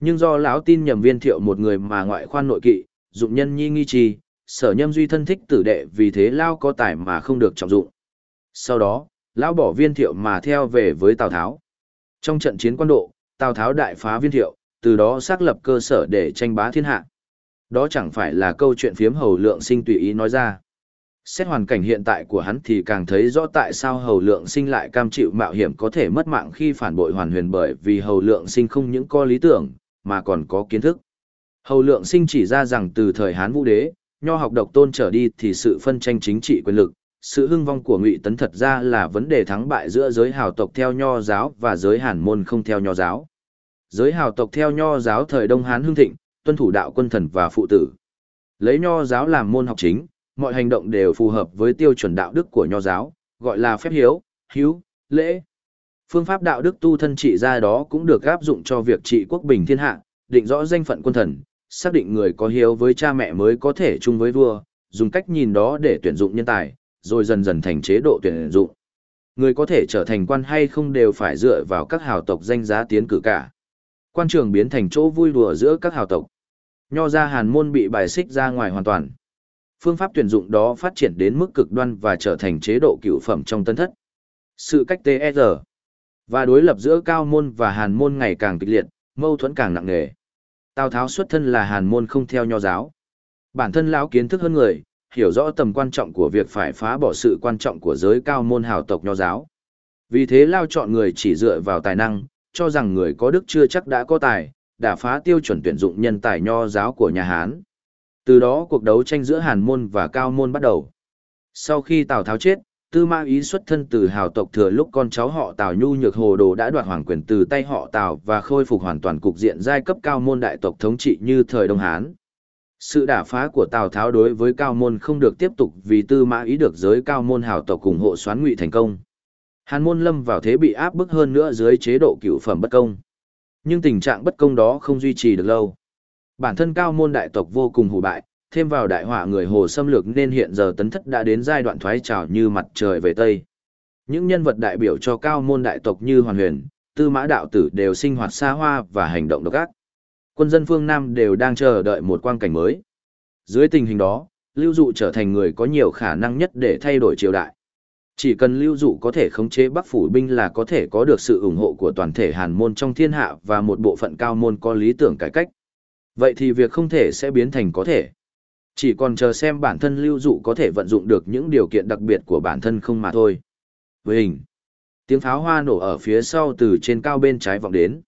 Nhưng do lão tin nhầm viên thiệu một người mà ngoại khoan nội kỵ, dụng nhân nhi nghi trì, sở nhâm duy thân thích tử đệ vì thế lao có tài mà không được trọng dụng. Sau đó, lão bỏ viên thiệu mà theo về với Tào Tháo. Trong trận chiến quan độ, Tào Tháo đại phá viên thiệu, từ đó xác lập cơ sở để tranh bá thiên hạ. Đó chẳng phải là câu chuyện phiếm hầu lượng sinh tùy ý nói ra. Xét hoàn cảnh hiện tại của hắn thì càng thấy rõ tại sao hầu lượng sinh lại cam chịu mạo hiểm có thể mất mạng khi phản bội hoàn huyền bởi vì hầu lượng sinh không những có lý tưởng, mà còn có kiến thức. Hầu lượng sinh chỉ ra rằng từ thời Hán Vũ Đế, nho học độc tôn trở đi thì sự phân tranh chính trị quyền lực, sự hưng vong của Ngụy Tấn thật ra là vấn đề thắng bại giữa giới hào tộc theo nho giáo và giới Hàn môn không theo nho giáo. Giới hào tộc theo nho giáo thời Đông Hán hưng thịnh, tuân thủ đạo quân thần và phụ tử. Lấy nho giáo làm môn học chính, mọi hành động đều phù hợp với tiêu chuẩn đạo đức của nho giáo, gọi là phép hiếu, hiếu, lễ. Phương pháp đạo đức tu thân trị ra đó cũng được áp dụng cho việc trị quốc bình thiên hạ, định rõ danh phận quân thần, xác định người có hiếu với cha mẹ mới có thể chung với vua, dùng cách nhìn đó để tuyển dụng nhân tài, rồi dần dần thành chế độ tuyển dụng. Người có thể trở thành quan hay không đều phải dựa vào các hào tộc danh giá tiến cử cả. Quan trường biến thành chỗ vui đùa giữa các hào tộc. Nho ra hàn môn bị bài xích ra ngoài hoàn toàn. Phương pháp tuyển dụng đó phát triển đến mức cực đoan và trở thành chế độ cựu phẩm trong tân thất. Sự cách TR và đối lập giữa cao môn và hàn môn ngày càng kịch liệt, mâu thuẫn càng nặng nề. Tào Tháo xuất thân là hàn môn không theo nho giáo. Bản thân lão kiến thức hơn người, hiểu rõ tầm quan trọng của việc phải phá bỏ sự quan trọng của giới cao môn hào tộc nho giáo. Vì thế lao chọn người chỉ dựa vào tài năng, cho rằng người có đức chưa chắc đã có tài, đã phá tiêu chuẩn tuyển dụng nhân tài nho giáo của nhà Hán. Từ đó cuộc đấu tranh giữa hàn môn và cao môn bắt đầu. Sau khi Tào Tháo chết, Tư Mã Ý xuất thân từ hào tộc thừa lúc con cháu họ Tào Nhu Nhược Hồ Đồ đã đoạt hoàng quyền từ tay họ Tào và khôi phục hoàn toàn cục diện giai cấp cao môn đại tộc thống trị như thời Đông Hán. Sự đả phá của Tào Tháo đối với cao môn không được tiếp tục vì Tư Mã Ý được giới cao môn hào tộc ủng hộ xoán ngụy thành công. Hàn môn lâm vào thế bị áp bức hơn nữa dưới chế độ cựu phẩm bất công. Nhưng tình trạng bất công đó không duy trì được lâu. Bản thân cao môn đại tộc vô cùng hủ bại, thêm vào đại họa người hồ xâm lược nên hiện giờ tấn thất đã đến giai đoạn thoái trào như mặt trời về Tây. Những nhân vật đại biểu cho cao môn đại tộc như Hoàn Huyền, Tư Mã Đạo Tử đều sinh hoạt xa hoa và hành động độc ác. Quân dân phương Nam đều đang chờ đợi một quang cảnh mới. Dưới tình hình đó, Lưu Dụ trở thành người có nhiều khả năng nhất để thay đổi triều đại. Chỉ cần Lưu Dụ có thể khống chế Bắc phủ binh là có thể có được sự ủng hộ của toàn thể Hàn môn trong thiên hạ và một bộ phận cao môn có lý tưởng cải cách. Vậy thì việc không thể sẽ biến thành có thể. Chỉ còn chờ xem bản thân lưu dụ có thể vận dụng được những điều kiện đặc biệt của bản thân không mà thôi. Với hình, tiếng pháo hoa nổ ở phía sau từ trên cao bên trái vọng đến.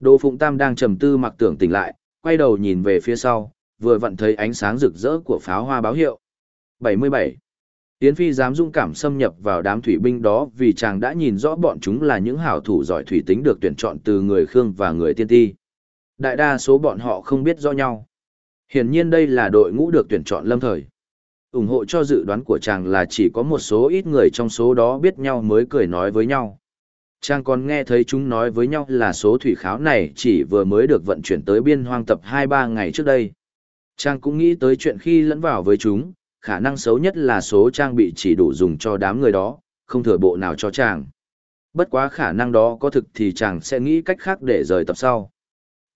Đỗ Phụng Tam đang trầm tư mặc tưởng tỉnh lại, quay đầu nhìn về phía sau, vừa vặn thấy ánh sáng rực rỡ của pháo hoa báo hiệu. 77. Yến Phi dám dung cảm xâm nhập vào đám thủy binh đó vì chàng đã nhìn rõ bọn chúng là những hảo thủ giỏi thủy tính được tuyển chọn từ người Khương và người Tiên Ti. Đại đa số bọn họ không biết rõ nhau. Hiển nhiên đây là đội ngũ được tuyển chọn lâm thời. ủng hộ cho dự đoán của chàng là chỉ có một số ít người trong số đó biết nhau mới cười nói với nhau. Chàng còn nghe thấy chúng nói với nhau là số thủy kháo này chỉ vừa mới được vận chuyển tới biên hoang tập 2-3 ngày trước đây. Chàng cũng nghĩ tới chuyện khi lẫn vào với chúng, khả năng xấu nhất là số trang bị chỉ đủ dùng cho đám người đó, không thừa bộ nào cho chàng. Bất quá khả năng đó có thực thì chàng sẽ nghĩ cách khác để rời tập sau.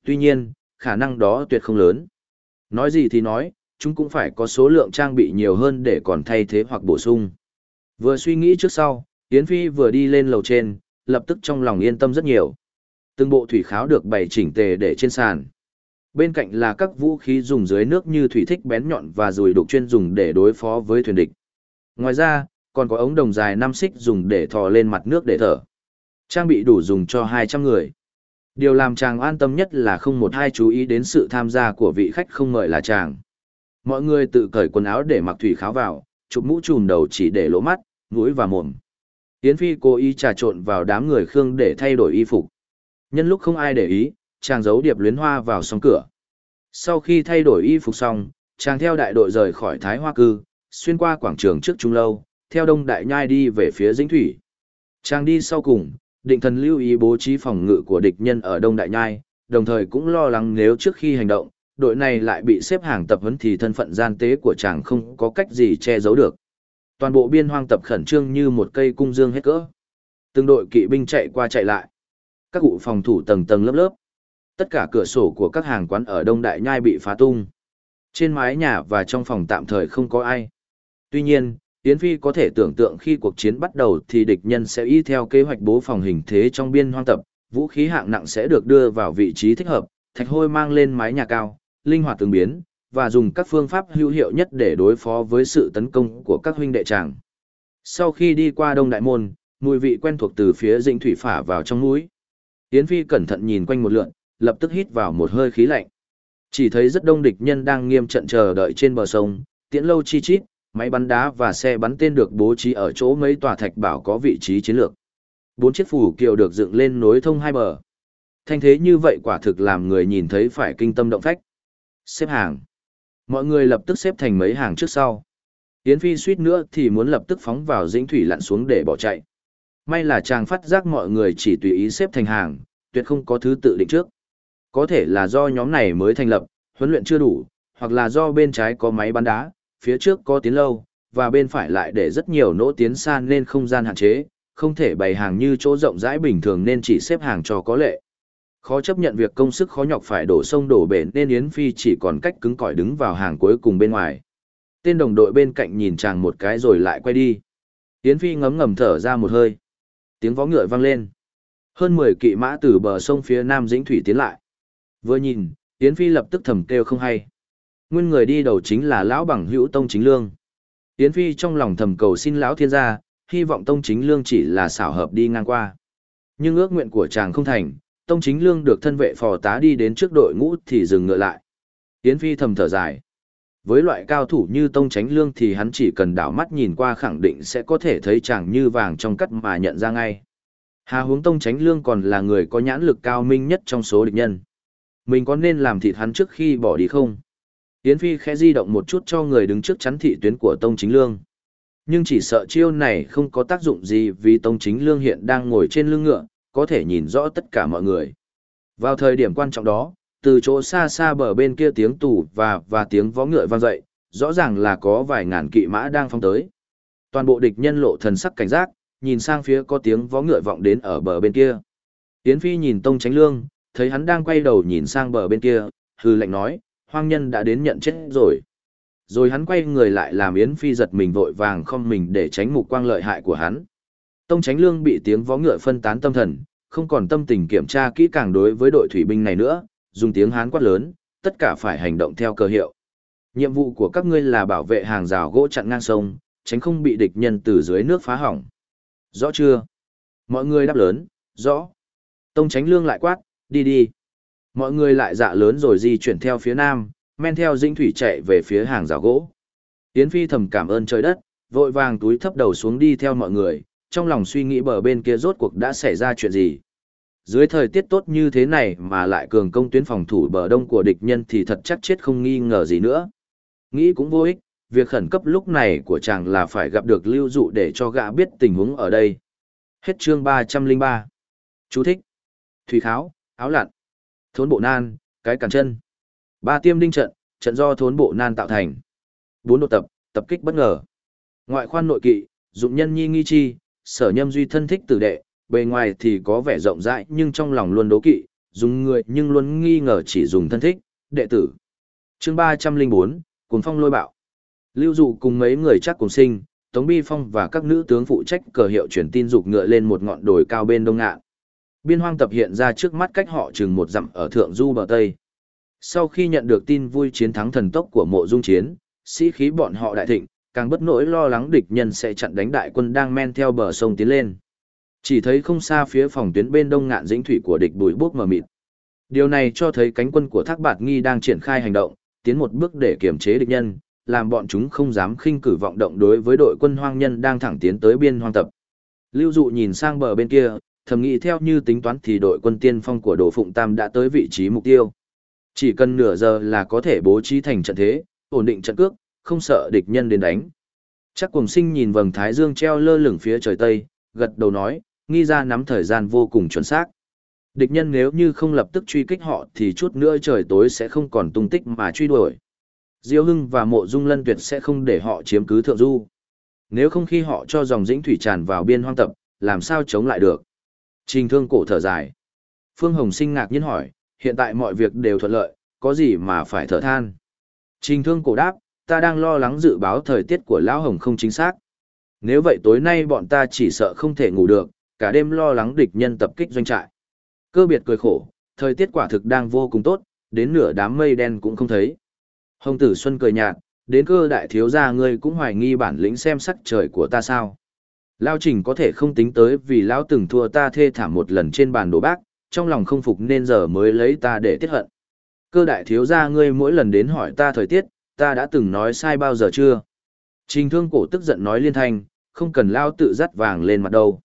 Tuy nhiên, khả năng đó tuyệt không lớn. Nói gì thì nói, chúng cũng phải có số lượng trang bị nhiều hơn để còn thay thế hoặc bổ sung. Vừa suy nghĩ trước sau, Yến Phi vừa đi lên lầu trên, lập tức trong lòng yên tâm rất nhiều. Từng bộ thủy kháo được bày chỉnh tề để trên sàn. Bên cạnh là các vũ khí dùng dưới nước như thủy thích bén nhọn và dùi đục chuyên dùng để đối phó với thuyền địch. Ngoài ra, còn có ống đồng dài 5 xích dùng để thò lên mặt nước để thở. Trang bị đủ dùng cho 200 người. Điều làm chàng an tâm nhất là không một ai chú ý đến sự tham gia của vị khách không mời là chàng. Mọi người tự cởi quần áo để mặc thủy kháo vào, chụp mũ trùm đầu chỉ để lỗ mắt, mũi và mồm. Yến Phi cố ý trà trộn vào đám người Khương để thay đổi y phục. Nhân lúc không ai để ý, chàng giấu điệp luyến hoa vào song cửa. Sau khi thay đổi y phục xong, chàng theo đại đội rời khỏi Thái Hoa Cư, xuyên qua quảng trường trước Trung Lâu, theo đông đại nhai đi về phía Dĩnh Thủy. Chàng đi sau cùng, định thần lưu ý bố trí phòng ngự của địch nhân ở đông đại nhai, đồng thời cũng lo lắng nếu trước khi hành động, đội này lại bị xếp hàng tập huấn thì thân phận gian tế của chàng không có cách gì che giấu được. Toàn bộ biên hoang tập khẩn trương như một cây cung dương hết cỡ. Từng đội kỵ binh chạy qua chạy lại. Các cụ phòng thủ tầng tầng lớp lớp. Tất cả cửa sổ của các hàng quán ở Đông Đại Nhai bị phá tung. Trên mái nhà và trong phòng tạm thời không có ai. Tuy nhiên, Yến Phi có thể tưởng tượng khi cuộc chiến bắt đầu thì địch nhân sẽ y theo kế hoạch bố phòng hình thế trong biên hoang tập, vũ khí hạng nặng sẽ được đưa vào vị trí thích hợp, thạch hôi mang lên mái nhà cao, linh hoạt tương biến, và dùng các phương pháp hữu hiệu nhất để đối phó với sự tấn công của các huynh đệ chàng. Sau khi đi qua Đông Đại Môn, mùi vị quen thuộc từ phía dĩnh thủy phả vào trong mũi. Yến Phi cẩn thận nhìn quanh một lượn, lập tức hít vào một hơi khí lạnh. Chỉ thấy rất đông địch nhân đang nghiêm trận chờ đợi trên bờ sông, tiễn lâu chi chít, máy bắn đá và xe bắn tên được bố trí ở chỗ mấy tòa thạch bảo có vị trí chiến lược. Bốn chiếc phủ kiều được dựng lên nối thông hai bờ. Thanh thế như vậy quả thực làm người nhìn thấy phải kinh tâm động phách. Xếp hàng. Mọi người lập tức xếp thành mấy hàng trước sau. Yến Phi suýt nữa thì muốn lập tức phóng vào dĩnh thủy lặn xuống để bỏ chạy. May là chàng phát giác mọi người chỉ tùy ý xếp thành hàng, tuyệt không có thứ tự định trước. Có thể là do nhóm này mới thành lập, huấn luyện chưa đủ, hoặc là do bên trái có máy bắn đá, phía trước có tiến lâu, và bên phải lại để rất nhiều nỗ tiến xa nên không gian hạn chế, không thể bày hàng như chỗ rộng rãi bình thường nên chỉ xếp hàng cho có lệ. Khó chấp nhận việc công sức khó nhọc phải đổ sông đổ bể nên Yến Phi chỉ còn cách cứng cỏi đứng vào hàng cuối cùng bên ngoài. Tên đồng đội bên cạnh nhìn chàng một cái rồi lại quay đi. Yến Phi ngấm ngầm thở ra một hơi. Tiếng vó ngựa vang lên. Hơn 10 kỵ mã từ bờ sông phía nam dĩnh thủy tiến lại. Vừa nhìn, Yến Phi lập tức thầm kêu không hay. Nguyên người đi đầu chính là lão bằng hữu Tông Chính Lương. Yến Phi trong lòng thầm cầu xin lão thiên gia, hy vọng Tông Chính Lương chỉ là xảo hợp đi ngang qua. Nhưng ước nguyện của chàng không thành, Tông Chính Lương được thân vệ phò tá đi đến trước đội ngũ thì dừng ngựa lại. Yến Phi thầm thở dài. Với loại cao thủ như Tông Chánh Lương thì hắn chỉ cần đảo mắt nhìn qua khẳng định sẽ có thể thấy chàng như vàng trong cắt mà nhận ra ngay. Hà hướng Tông Chánh Lương còn là người có nhãn lực cao minh nhất trong số địch nhân. Mình có nên làm thịt hắn trước khi bỏ đi không? Yến Phi khẽ di động một chút cho người đứng trước chắn thị tuyến của Tông Chính Lương. Nhưng chỉ sợ chiêu này không có tác dụng gì vì Tông Chính Lương hiện đang ngồi trên lưng ngựa, có thể nhìn rõ tất cả mọi người. Vào thời điểm quan trọng đó, từ chỗ xa xa bờ bên kia tiếng tù và và tiếng vó ngựa vang dậy, rõ ràng là có vài ngàn kỵ mã đang phong tới. Toàn bộ địch nhân lộ thần sắc cảnh giác, nhìn sang phía có tiếng vó ngựa vọng đến ở bờ bên kia. Yến Phi nhìn Tông Chánh Lương, thấy hắn đang quay đầu nhìn sang bờ bên kia, hư lệnh nói, hoang nhân đã đến nhận chết rồi. Rồi hắn quay người lại làm Yến Phi giật mình vội vàng không mình để tránh mục quang lợi hại của hắn. Tông Chánh Lương bị tiếng vó ngựa phân tán tâm thần, không còn tâm tình kiểm tra kỹ càng đối với đội thủy binh này nữa, dùng tiếng hán quát lớn, tất cả phải hành động theo cơ hiệu. Nhiệm vụ của các ngươi là bảo vệ hàng rào gỗ chặn ngang sông, tránh không bị địch nhân từ dưới nước phá hỏng. Rõ chưa? Mọi người đáp lớn, rõ. Tông Chánh Lương lại quát, đi đi. Mọi người lại dạ lớn rồi di chuyển theo phía nam, men theo dinh thủy chạy về phía hàng rào gỗ. Yến Phi thầm cảm ơn trời đất, vội vàng túi thấp đầu xuống đi theo mọi người, trong lòng suy nghĩ bờ bên kia rốt cuộc đã xảy ra chuyện gì. Dưới thời tiết tốt như thế này mà lại cường công tuyến phòng thủ bờ đông của địch nhân thì thật chắc chết không nghi ngờ gì nữa. Nghĩ cũng vô ích, việc khẩn cấp lúc này của chàng là phải gặp được lưu dụ để cho gã biết tình huống ở đây. Hết chương 303. Chú thích. Thủy kháo, áo lặn, thốn bộ nan, cái cản chân. Ba tiêm đinh trận, trận do thốn bộ nan tạo thành. Bốn độ tập, tập kích bất ngờ. Ngoại khoan nội kỵ, dụng nhân nhi nghi chi, sở nhâm duy thân thích tử đệ, bề ngoài thì có vẻ rộng rãi nhưng trong lòng luôn đố kỵ, dùng người nhưng luôn nghi ngờ chỉ dùng thân thích, đệ tử. chương 304, Cuồng Phong lôi bạo. Lưu dụ cùng mấy người chắc cùng sinh, Tống Bi Phong và các nữ tướng phụ trách cờ hiệu truyền tin dục ngựa lên một ngọn đồi cao bên đông ngạn. Biên hoang tập hiện ra trước mắt cách họ chừng một dặm ở thượng du bờ Tây. Sau khi nhận được tin vui chiến thắng thần tốc của mộ dung chiến, sĩ khí bọn họ đại thịnh, càng bất nỗi lo lắng địch nhân sẽ chặn đánh đại quân đang men theo bờ sông tiến lên. Chỉ thấy không xa phía phòng tuyến bên đông ngạn dĩnh thủy của địch bùi bốc mờ mịt. Điều này cho thấy cánh quân của Thác Bạt Nghi đang triển khai hành động, tiến một bước để kiềm chế địch nhân, làm bọn chúng không dám khinh cử vọng động đối với đội quân hoang nhân đang thẳng tiến tới biên hoang tập. Lưu Dụ nhìn sang bờ bên kia, thầm nghĩ theo như tính toán thì đội quân tiên phong của Đồ Phụng Tam đã tới vị trí mục tiêu. Chỉ cần nửa giờ là có thể bố trí thành trận thế, ổn định trận cước, không sợ địch nhân đến đánh. Chắc cùng sinh nhìn vầng thái dương treo lơ lửng phía trời tây, gật đầu nói, nghi ra nắm thời gian vô cùng chuẩn xác. Địch nhân nếu như không lập tức truy kích họ thì chút nữa trời tối sẽ không còn tung tích mà truy đuổi. Diêu Hưng và Mộ Dung Lân Tuyệt sẽ không để họ chiếm cứ thượng du. Nếu không khi họ cho dòng dĩnh thủy tràn vào biên hoang tập, làm sao chống lại được? Trình thương cổ thở dài. Phương Hồng sinh ngạc nhiên hỏi, hiện tại mọi việc đều thuận lợi, có gì mà phải thở than? Trình thương cổ đáp, ta đang lo lắng dự báo thời tiết của Lão Hồng không chính xác. Nếu vậy tối nay bọn ta chỉ sợ không thể ngủ được, cả đêm lo lắng địch nhân tập kích doanh trại. Cơ biệt cười khổ, thời tiết quả thực đang vô cùng tốt, đến nửa đám mây đen cũng không thấy. Hồng tử Xuân cười nhạt, đến cơ đại thiếu gia ngươi cũng hoài nghi bản lĩnh xem sắc trời của ta sao. Lao trình có thể không tính tới vì Lão từng thua ta thê thảm một lần trên bàn đồ bác, trong lòng không phục nên giờ mới lấy ta để tiết hận. Cơ đại thiếu gia ngươi mỗi lần đến hỏi ta thời tiết, ta đã từng nói sai bao giờ chưa? Trình thương cổ tức giận nói liên thanh, không cần Lao tự dắt vàng lên mặt đâu.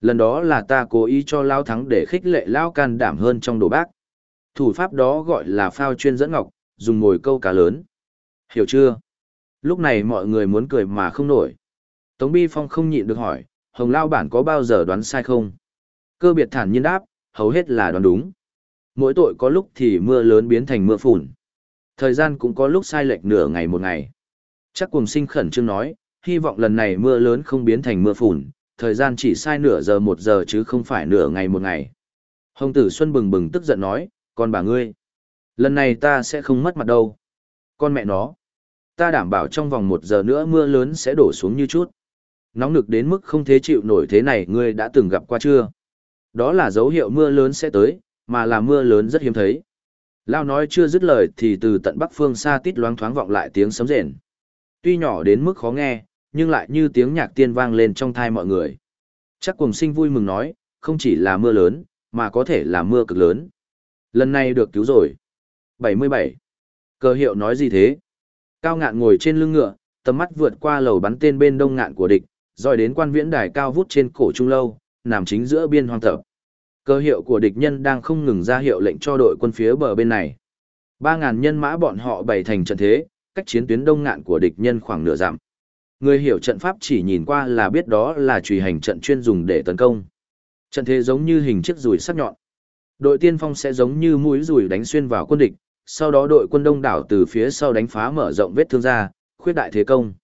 Lần đó là ta cố ý cho Lao thắng để khích lệ Lao can đảm hơn trong đồ bác. Thủ pháp đó gọi là phao chuyên dẫn ngọc, dùng mồi câu cá lớn. Hiểu chưa? Lúc này mọi người muốn cười mà không nổi. Tống Bi Phong không nhịn được hỏi, Hồng Lao bản có bao giờ đoán sai không? Cơ biệt thản nhiên đáp, hầu hết là đoán đúng. Mỗi tội có lúc thì mưa lớn biến thành mưa phùn. Thời gian cũng có lúc sai lệch nửa ngày một ngày. Chắc cùng sinh khẩn trương nói, hy vọng lần này mưa lớn không biến thành mưa phùn, thời gian chỉ sai nửa giờ một giờ chứ không phải nửa ngày một ngày. Hồng tử Xuân bừng bừng tức giận nói, con bà ngươi. Lần này ta sẽ không mất mặt đâu. Con mẹ nó. Ta đảm bảo trong vòng một giờ nữa mưa lớn sẽ đổ xuống như chút. Nóng nực đến mức không thể chịu nổi thế này ngươi đã từng gặp qua chưa? Đó là dấu hiệu mưa lớn sẽ tới, mà là mưa lớn rất hiếm thấy. Lao nói chưa dứt lời thì từ tận bắc phương xa tít loáng thoáng vọng lại tiếng sấm rền. Tuy nhỏ đến mức khó nghe, nhưng lại như tiếng nhạc tiên vang lên trong thai mọi người. Chắc cùng sinh vui mừng nói, không chỉ là mưa lớn, mà có thể là mưa cực lớn. Lần này được cứu rồi. 77. cờ hiệu nói gì thế? Cao ngạn ngồi trên lưng ngựa, tầm mắt vượt qua lầu bắn tên bên đông ngạn của địch, rồi đến quan viễn đài cao vút trên cổ trung lâu, nằm chính giữa biên hoang tập. Cơ hiệu của địch nhân đang không ngừng ra hiệu lệnh cho đội quân phía bờ bên này. 3.000 nhân mã bọn họ bày thành trận thế, cách chiến tuyến đông ngạn của địch nhân khoảng nửa dặm. Người hiểu trận pháp chỉ nhìn qua là biết đó là trùy hành trận chuyên dùng để tấn công. Trận thế giống như hình chiếc rùi sắc nhọn. Đội tiên phong sẽ giống như mũi rùi đánh xuyên vào quân địch, sau đó đội quân đông đảo từ phía sau đánh phá mở rộng vết thương ra, khuyết đại thế công.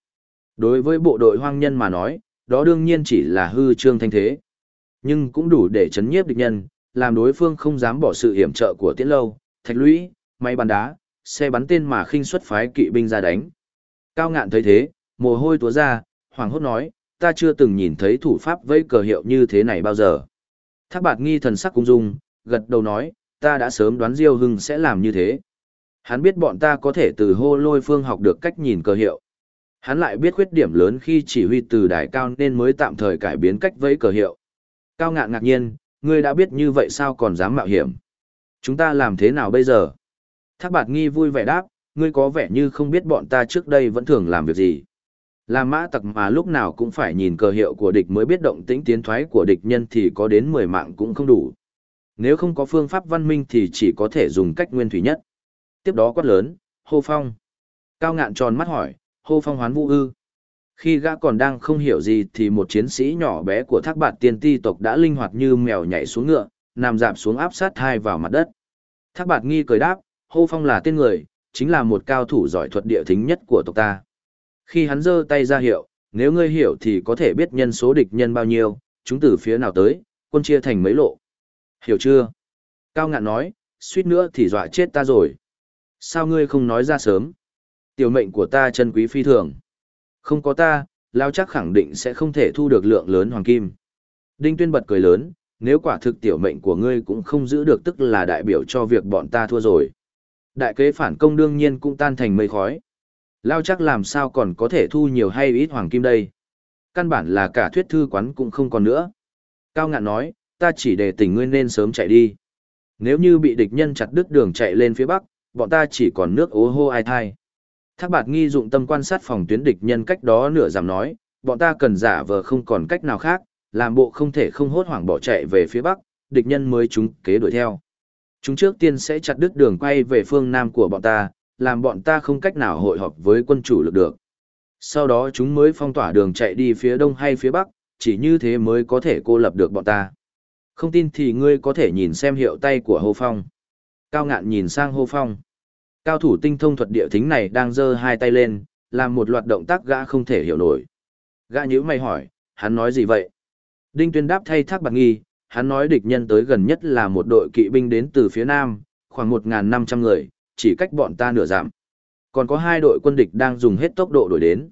Đối với bộ đội hoang nhân mà nói, đó đương nhiên chỉ là hư trương thanh thế. Nhưng cũng đủ để chấn nhiếp địch nhân, làm đối phương không dám bỏ sự hiểm trợ của tiễn lâu, thạch lũy, máy bắn đá, xe bắn tên mà khinh xuất phái kỵ binh ra đánh. Cao ngạn thấy thế, mồ hôi túa ra, hoàng hốt nói, ta chưa từng nhìn thấy thủ pháp vây cờ hiệu như thế này bao giờ. Thác bạt nghi thần sắc cung dung, gật đầu nói, ta đã sớm đoán Diêu Hưng sẽ làm như thế. Hắn biết bọn ta có thể từ hô lôi phương học được cách nhìn cờ hiệu. Hắn lại biết khuyết điểm lớn khi chỉ huy từ đài cao nên mới tạm thời cải biến cách vẫy cờ hiệu. Cao ngạn ngạc nhiên, ngươi đã biết như vậy sao còn dám mạo hiểm. Chúng ta làm thế nào bây giờ? Thác bạt nghi vui vẻ đáp, ngươi có vẻ như không biết bọn ta trước đây vẫn thường làm việc gì. Làm mã tặc mà lúc nào cũng phải nhìn cờ hiệu của địch mới biết động tĩnh tiến thoái của địch nhân thì có đến 10 mạng cũng không đủ. Nếu không có phương pháp văn minh thì chỉ có thể dùng cách nguyên thủy nhất. Tiếp đó quát lớn, hô phong. Cao ngạn tròn mắt hỏi, hô phong hoán vũ ư. Khi gã còn đang không hiểu gì thì một chiến sĩ nhỏ bé của thác bạt tiên ti tộc đã linh hoạt như mèo nhảy xuống ngựa, nằm dạp xuống áp sát hai vào mặt đất. Thác bạt nghi cười đáp, hô phong là tên người, chính là một cao thủ giỏi thuật địa thính nhất của tộc ta. Khi hắn giơ tay ra hiệu, nếu ngươi hiểu thì có thể biết nhân số địch nhân bao nhiêu, chúng từ phía nào tới, quân chia thành mấy lộ. Hiểu chưa? Cao ngạn nói, suýt nữa thì dọa chết ta rồi. Sao ngươi không nói ra sớm? Tiểu mệnh của ta chân quý phi thường. Không có ta, lao chắc khẳng định sẽ không thể thu được lượng lớn hoàng kim. Đinh tuyên bật cười lớn, nếu quả thực tiểu mệnh của ngươi cũng không giữ được tức là đại biểu cho việc bọn ta thua rồi. Đại kế phản công đương nhiên cũng tan thành mây khói. Lao chắc làm sao còn có thể thu nhiều hay ít hoàng kim đây. Căn bản là cả thuyết thư quán cũng không còn nữa. Cao ngạn nói, ta chỉ để tỉnh ngươi nên sớm chạy đi. Nếu như bị địch nhân chặt đứt đường chạy lên phía bắc, bọn ta chỉ còn nước ố hô ai thai. Thác bạt nghi dụng tâm quan sát phòng tuyến địch nhân cách đó nửa giảm nói, bọn ta cần giả vờ không còn cách nào khác, làm bộ không thể không hốt hoảng bỏ chạy về phía bắc, địch nhân mới chúng kế đuổi theo. Chúng trước tiên sẽ chặt đứt đường quay về phương nam của bọn ta, làm bọn ta không cách nào hội họp với quân chủ lực được. Sau đó chúng mới phong tỏa đường chạy đi phía đông hay phía bắc, chỉ như thế mới có thể cô lập được bọn ta. Không tin thì ngươi có thể nhìn xem hiệu tay của Hồ Phong. Cao ngạn nhìn sang Hồ Phong. Cao thủ tinh thông thuật địa thính này đang giơ hai tay lên, làm một loạt động tác gã không thể hiểu nổi. Gã nhíu mày hỏi, hắn nói gì vậy? Đinh Tuyên đáp thay thác bạc nghi, hắn nói địch nhân tới gần nhất là một đội kỵ binh đến từ phía nam, khoảng 1.500 người, chỉ cách bọn ta nửa giảm. Còn có hai đội quân địch đang dùng hết tốc độ đuổi đến.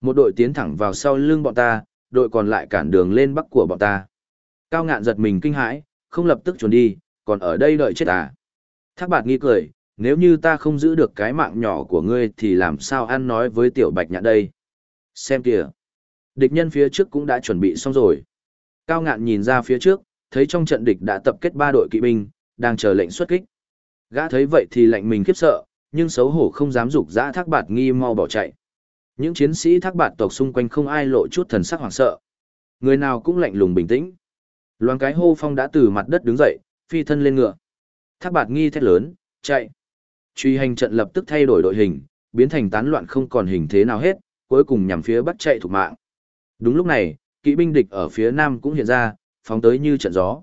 Một đội tiến thẳng vào sau lưng bọn ta, đội còn lại cản đường lên bắc của bọn ta. Cao ngạn giật mình kinh hãi, không lập tức trốn đi, còn ở đây đợi chết à. Thác bạt nghi cười, nếu như ta không giữ được cái mạng nhỏ của ngươi thì làm sao ăn nói với tiểu bạch nhạn đây. Xem kìa. Địch nhân phía trước cũng đã chuẩn bị xong rồi. Cao ngạn nhìn ra phía trước, thấy trong trận địch đã tập kết ba đội kỵ binh, đang chờ lệnh xuất kích. Gã thấy vậy thì lệnh mình khiếp sợ, nhưng xấu hổ không dám dục dã thác bạt nghi mau bỏ chạy. Những chiến sĩ thác bạt tộc xung quanh không ai lộ chút thần sắc hoảng sợ. Người nào cũng lạnh lùng bình tĩnh. loáng cái hô phong đã từ mặt đất đứng dậy, phi thân lên ngựa. Thác bạt nghi thét lớn, chạy. Truy hành trận lập tức thay đổi đội hình, biến thành tán loạn không còn hình thế nào hết, cuối cùng nhằm phía bắc chạy thủ mạng. Đúng lúc này, kỵ binh địch ở phía nam cũng hiện ra, phóng tới như trận gió.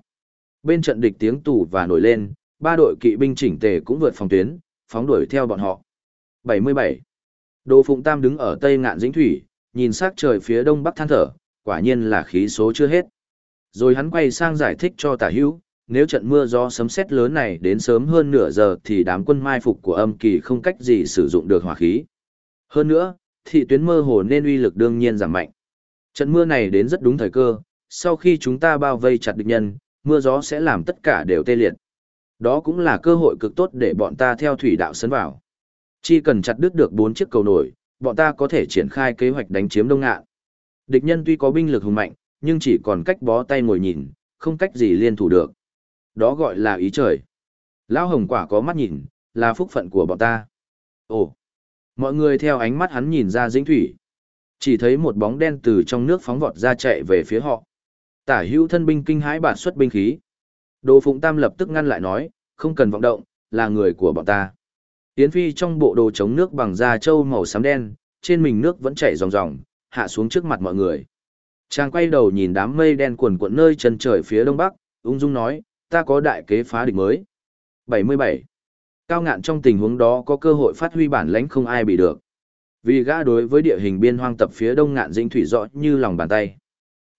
Bên trận địch tiếng tù và nổi lên, ba đội kỵ binh chỉnh tề cũng vượt phòng tuyến, phóng đuổi theo bọn họ. 77. Đồ Phụng Tam đứng ở tây ngạn dĩnh thủy, nhìn sắc trời phía đông bắc than thở, quả nhiên là khí số chưa hết. Rồi hắn quay sang giải thích cho tả hữu, nếu trận mưa gió sấm sét lớn này đến sớm hơn nửa giờ thì đám quân mai phục của âm kỳ không cách gì sử dụng được hỏa khí. Hơn nữa, thị tuyến mơ hồ nên uy lực đương nhiên giảm mạnh. Trận mưa này đến rất đúng thời cơ, sau khi chúng ta bao vây chặt địch nhân, mưa gió sẽ làm tất cả đều tê liệt. Đó cũng là cơ hội cực tốt để bọn ta theo thủy đạo sấn vào. Chỉ cần chặt đứt được bốn chiếc cầu nổi, bọn ta có thể triển khai kế hoạch đánh chiếm Đông Ngạn. Địch nhân tuy có binh lực hùng mạnh, nhưng chỉ còn cách bó tay ngồi nhìn, không cách gì liên thủ được. Đó gọi là ý trời. Lão Hồng Quả có mắt nhìn, là phúc phận của bọn ta. Ồ! Mọi người theo ánh mắt hắn nhìn ra dĩnh thủy. Chỉ thấy một bóng đen từ trong nước phóng vọt ra chạy về phía họ. Tả hữu thân binh kinh hãi bản xuất binh khí. Đồ Phụng Tam lập tức ngăn lại nói, không cần vọng động, là người của bọn ta. Yến Phi trong bộ đồ chống nước bằng da trâu màu xám đen, trên mình nước vẫn chảy ròng ròng, hạ xuống trước mặt mọi người. Chàng quay đầu nhìn đám mây đen cuồn cuộn nơi chân trời phía đông bắc, ung dung nói, ta có đại kế phá địch mới. 77. Cao ngạn trong tình huống đó có cơ hội phát huy bản lãnh không ai bị được. Vì gã đối với địa hình biên hoang tập phía đông ngạn dĩnh thủy rõ như lòng bàn tay.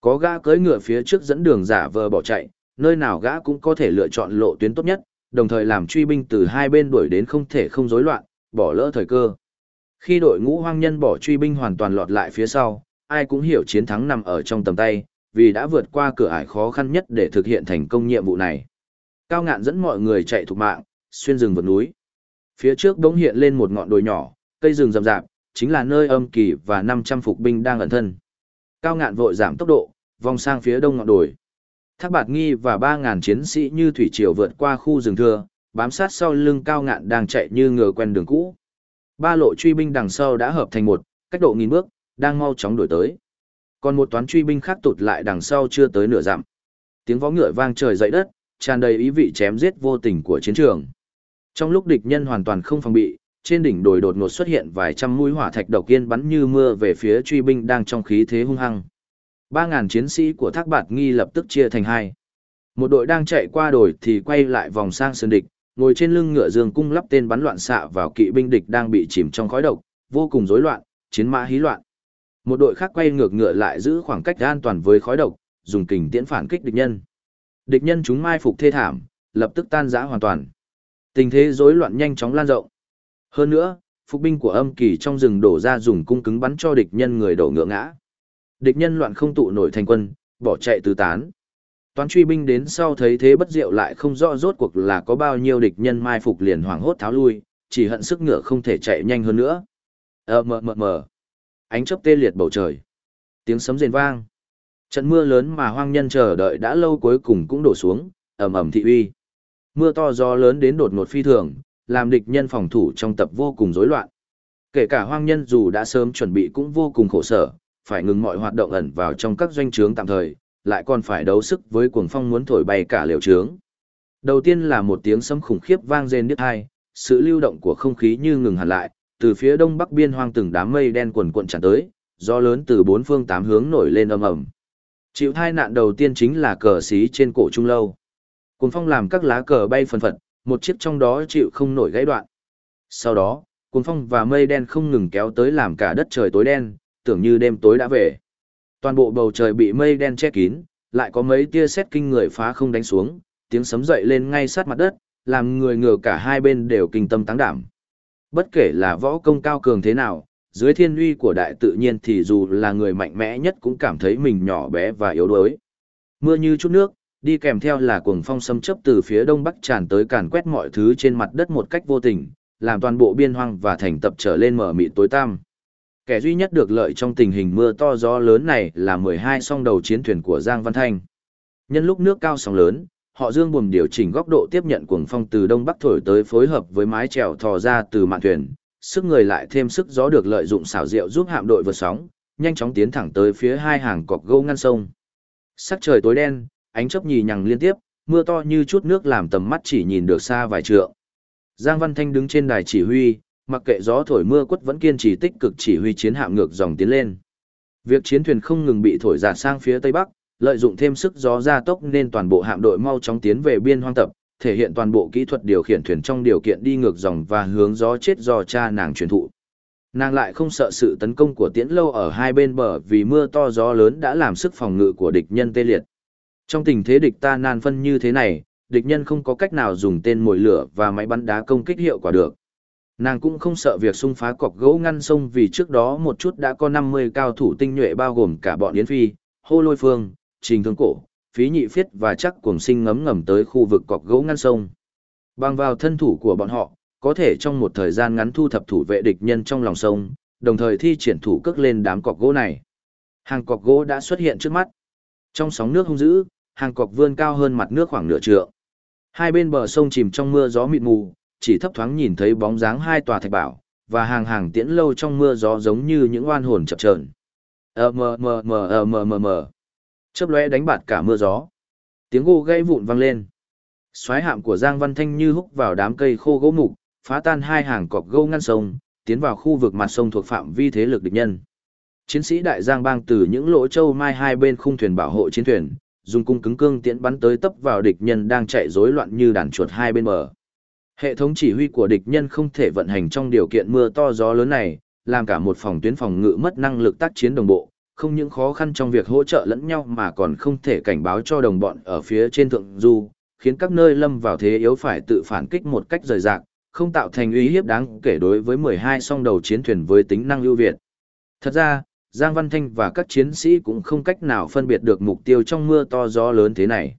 Có gã cưỡi ngựa phía trước dẫn đường giả vờ bỏ chạy, nơi nào gã cũng có thể lựa chọn lộ tuyến tốt nhất, đồng thời làm truy binh từ hai bên đuổi đến không thể không rối loạn, bỏ lỡ thời cơ. Khi đội ngũ hoang nhân bỏ truy binh hoàn toàn lọt lại phía sau, ai cũng hiểu chiến thắng nằm ở trong tầm tay, vì đã vượt qua cửa ải khó khăn nhất để thực hiện thành công nhiệm vụ này. Cao ngạn dẫn mọi người chạy thục mạng, xuyên rừng vượt núi. Phía trước bỗng hiện lên một ngọn đồi nhỏ, cây rừng rậm rạp, chính là nơi âm kỳ và 500 phục binh đang ẩn thân. Cao ngạn vội giảm tốc độ, vòng sang phía đông ngọn đồi. Thác Bạt Nghi và 3.000 chiến sĩ như thủy triều vượt qua khu rừng thưa, bám sát sau lưng cao ngạn đang chạy như ngựa quen đường cũ. Ba lộ truy binh đằng sau đã hợp thành một, cách độ nghìn bước, đang mau chóng đổi tới. Còn một toán truy binh khác tụt lại đằng sau chưa tới nửa dặm. Tiếng vó ngựa vang trời dậy đất, tràn đầy ý vị chém giết vô tình của chiến trường. Trong lúc địch nhân hoàn toàn không phòng bị, trên đỉnh đồi đột ngột xuất hiện vài trăm mũi hỏa thạch độc yên bắn như mưa về phía truy binh đang trong khí thế hung hăng. Ba ngàn chiến sĩ của Thác Bạt Nghi lập tức chia thành hai. Một đội đang chạy qua đồi thì quay lại vòng sang sơn địch, ngồi trên lưng ngựa dương cung lắp tên bắn loạn xạ vào kỵ binh địch đang bị chìm trong khói độc, vô cùng rối loạn, chiến mã hí loạn. Một đội khác quay ngược ngựa lại giữ khoảng cách an toàn với khói độc, dùng kình tiễn phản kích địch nhân. Địch nhân chúng mai phục thê thảm, lập tức tan rã hoàn toàn. Tình thế rối loạn nhanh chóng lan rộng. Hơn nữa, phục binh của âm kỳ trong rừng đổ ra dùng cung cứng bắn cho địch nhân người đổ ngựa ngã. Địch nhân loạn không tụ nổi thành quân, bỏ chạy tứ tán. Toán truy binh đến sau thấy thế bất diệu lại không rõ rốt cuộc là có bao nhiêu địch nhân mai phục liền hoảng hốt tháo lui, chỉ hận sức ngựa không thể chạy nhanh hơn nữa. Ờ mờ mờ mờ. Ánh chớp tê liệt bầu trời. Tiếng sấm rền vang. Trận mưa lớn mà hoang nhân chờ đợi đã lâu cuối cùng cũng đổ xuống, ầm ầm thị uy. Mưa to gió lớn đến đột ngột phi thường, làm địch nhân phòng thủ trong tập vô cùng rối loạn. Kể cả hoang nhân dù đã sớm chuẩn bị cũng vô cùng khổ sở, phải ngừng mọi hoạt động ẩn vào trong các doanh trướng tạm thời, lại còn phải đấu sức với cuồng phong muốn thổi bay cả liều trướng. Đầu tiên là một tiếng sấm khủng khiếp vang rền đứt hai, sự lưu động của không khí như ngừng hẳn lại, từ phía đông bắc biên hoang từng đám mây đen quần cuộn tràn tới, gió lớn từ bốn phương tám hướng nổi lên ầm ầm. Chịu thai nạn đầu tiên chính là cờ xí trên cổ trung lâu. Cuồng phong làm các lá cờ bay phần phật, một chiếc trong đó chịu không nổi gãy đoạn. Sau đó, cuồng phong và mây đen không ngừng kéo tới làm cả đất trời tối đen, tưởng như đêm tối đã về. Toàn bộ bầu trời bị mây đen che kín, lại có mấy tia sét kinh người phá không đánh xuống, tiếng sấm dậy lên ngay sát mặt đất, làm người ngửa cả hai bên đều kinh tâm táng đảm. Bất kể là võ công cao cường thế nào, dưới thiên uy của đại tự nhiên thì dù là người mạnh mẽ nhất cũng cảm thấy mình nhỏ bé và yếu đuối. Mưa như chút nước, đi kèm theo là cuồng phong xâm chấp từ phía đông bắc tràn tới càn quét mọi thứ trên mặt đất một cách vô tình, làm toàn bộ biên hoang và thành tập trở lên mở mịt tối tăm. Kẻ duy nhất được lợi trong tình hình mưa to gió lớn này là 12 song đầu chiến thuyền của Giang Văn Thanh. Nhân lúc nước cao sóng lớn, họ dương buồm điều chỉnh góc độ tiếp nhận cuồng phong từ đông bắc thổi tới phối hợp với mái chèo thò ra từ mạn thuyền, sức người lại thêm sức gió được lợi dụng xảo diệu giúp hạm đội vượt sóng, nhanh chóng tiến thẳng tới phía hai hàng cọc gỗ ngăn sông. Sắc trời tối đen, ánh chớp nhì nhằng liên tiếp, mưa to như chút nước làm tầm mắt chỉ nhìn được xa vài trượng. Giang Văn Thanh đứng trên đài chỉ huy, mặc kệ gió thổi mưa quất vẫn kiên trì tích cực chỉ huy chiến hạm ngược dòng tiến lên. Việc chiến thuyền không ngừng bị thổi dạt sang phía tây bắc, lợi dụng thêm sức gió gia tốc nên toàn bộ hạm đội mau chóng tiến về biên hoang tập, thể hiện toàn bộ kỹ thuật điều khiển thuyền trong điều kiện đi ngược dòng và hướng gió chết do cha nàng truyền thụ. Nàng lại không sợ sự tấn công của tiễn lâu ở hai bên bờ vì mưa to gió lớn đã làm sức phòng ngự của địch nhân tê liệt. Trong tình thế địch ta nan phân như thế này, địch nhân không có cách nào dùng tên mồi lửa và máy bắn đá công kích hiệu quả được. Nàng cũng không sợ việc xung phá cọc gỗ ngăn sông vì trước đó một chút đã có 50 cao thủ tinh nhuệ bao gồm cả bọn Yến Phi, Hô Lôi Phương, Trình Thương Cổ, Phí Nhị Phiết và chắc cuồng sinh ngấm ngầm tới khu vực cọc gỗ ngăn sông. Bằng vào thân thủ của bọn họ, có thể trong một thời gian ngắn thu thập thủ vệ địch nhân trong lòng sông, đồng thời thi triển thủ cước lên đám cọc gỗ này. Hàng cọc gỗ đã xuất hiện trước mắt. Trong sóng nước hung dữ, hàng cọc vươn cao hơn mặt nước khoảng nửa trượng. Hai bên bờ sông chìm trong mưa gió mịt mù, chỉ thấp thoáng nhìn thấy bóng dáng hai tòa thạch bảo, và hàng hàng tiễn lâu trong mưa gió giống như những oan hồn chập chờn. Ờ mờ mờ mờ ờ mờ mờ mờ. Chớp lóe đánh bạt cả mưa gió. Tiếng gỗ gãy vụn vang lên. Xoáy hạm của Giang Văn Thanh như húc vào đám cây khô gỗ mục, phá tan hai hàng cọc gỗ ngăn sông, tiến vào khu vực mặt sông thuộc phạm vi thế lực địch nhân. Chiến sĩ đại giang bang từ những lỗ châu mai hai bên khung thuyền bảo hộ chiến thuyền, dùng cung cứng cương tiễn bắn tới tấp vào địch nhân đang chạy rối loạn như đàn chuột hai bên bờ. Hệ thống chỉ huy của địch nhân không thể vận hành trong điều kiện mưa to gió lớn này, làm cả một phòng tuyến phòng ngự mất năng lực tác chiến đồng bộ, không những khó khăn trong việc hỗ trợ lẫn nhau mà còn không thể cảnh báo cho đồng bọn ở phía trên thượng du, khiến các nơi lâm vào thế yếu phải tự phản kích một cách rời rạc, không tạo thành uy hiếp đáng kể đối với 12 song đầu chiến thuyền với tính năng ưu việt. Thật ra, Giang Văn Thanh và các chiến sĩ cũng không cách nào phân biệt được mục tiêu trong mưa to gió lớn thế này.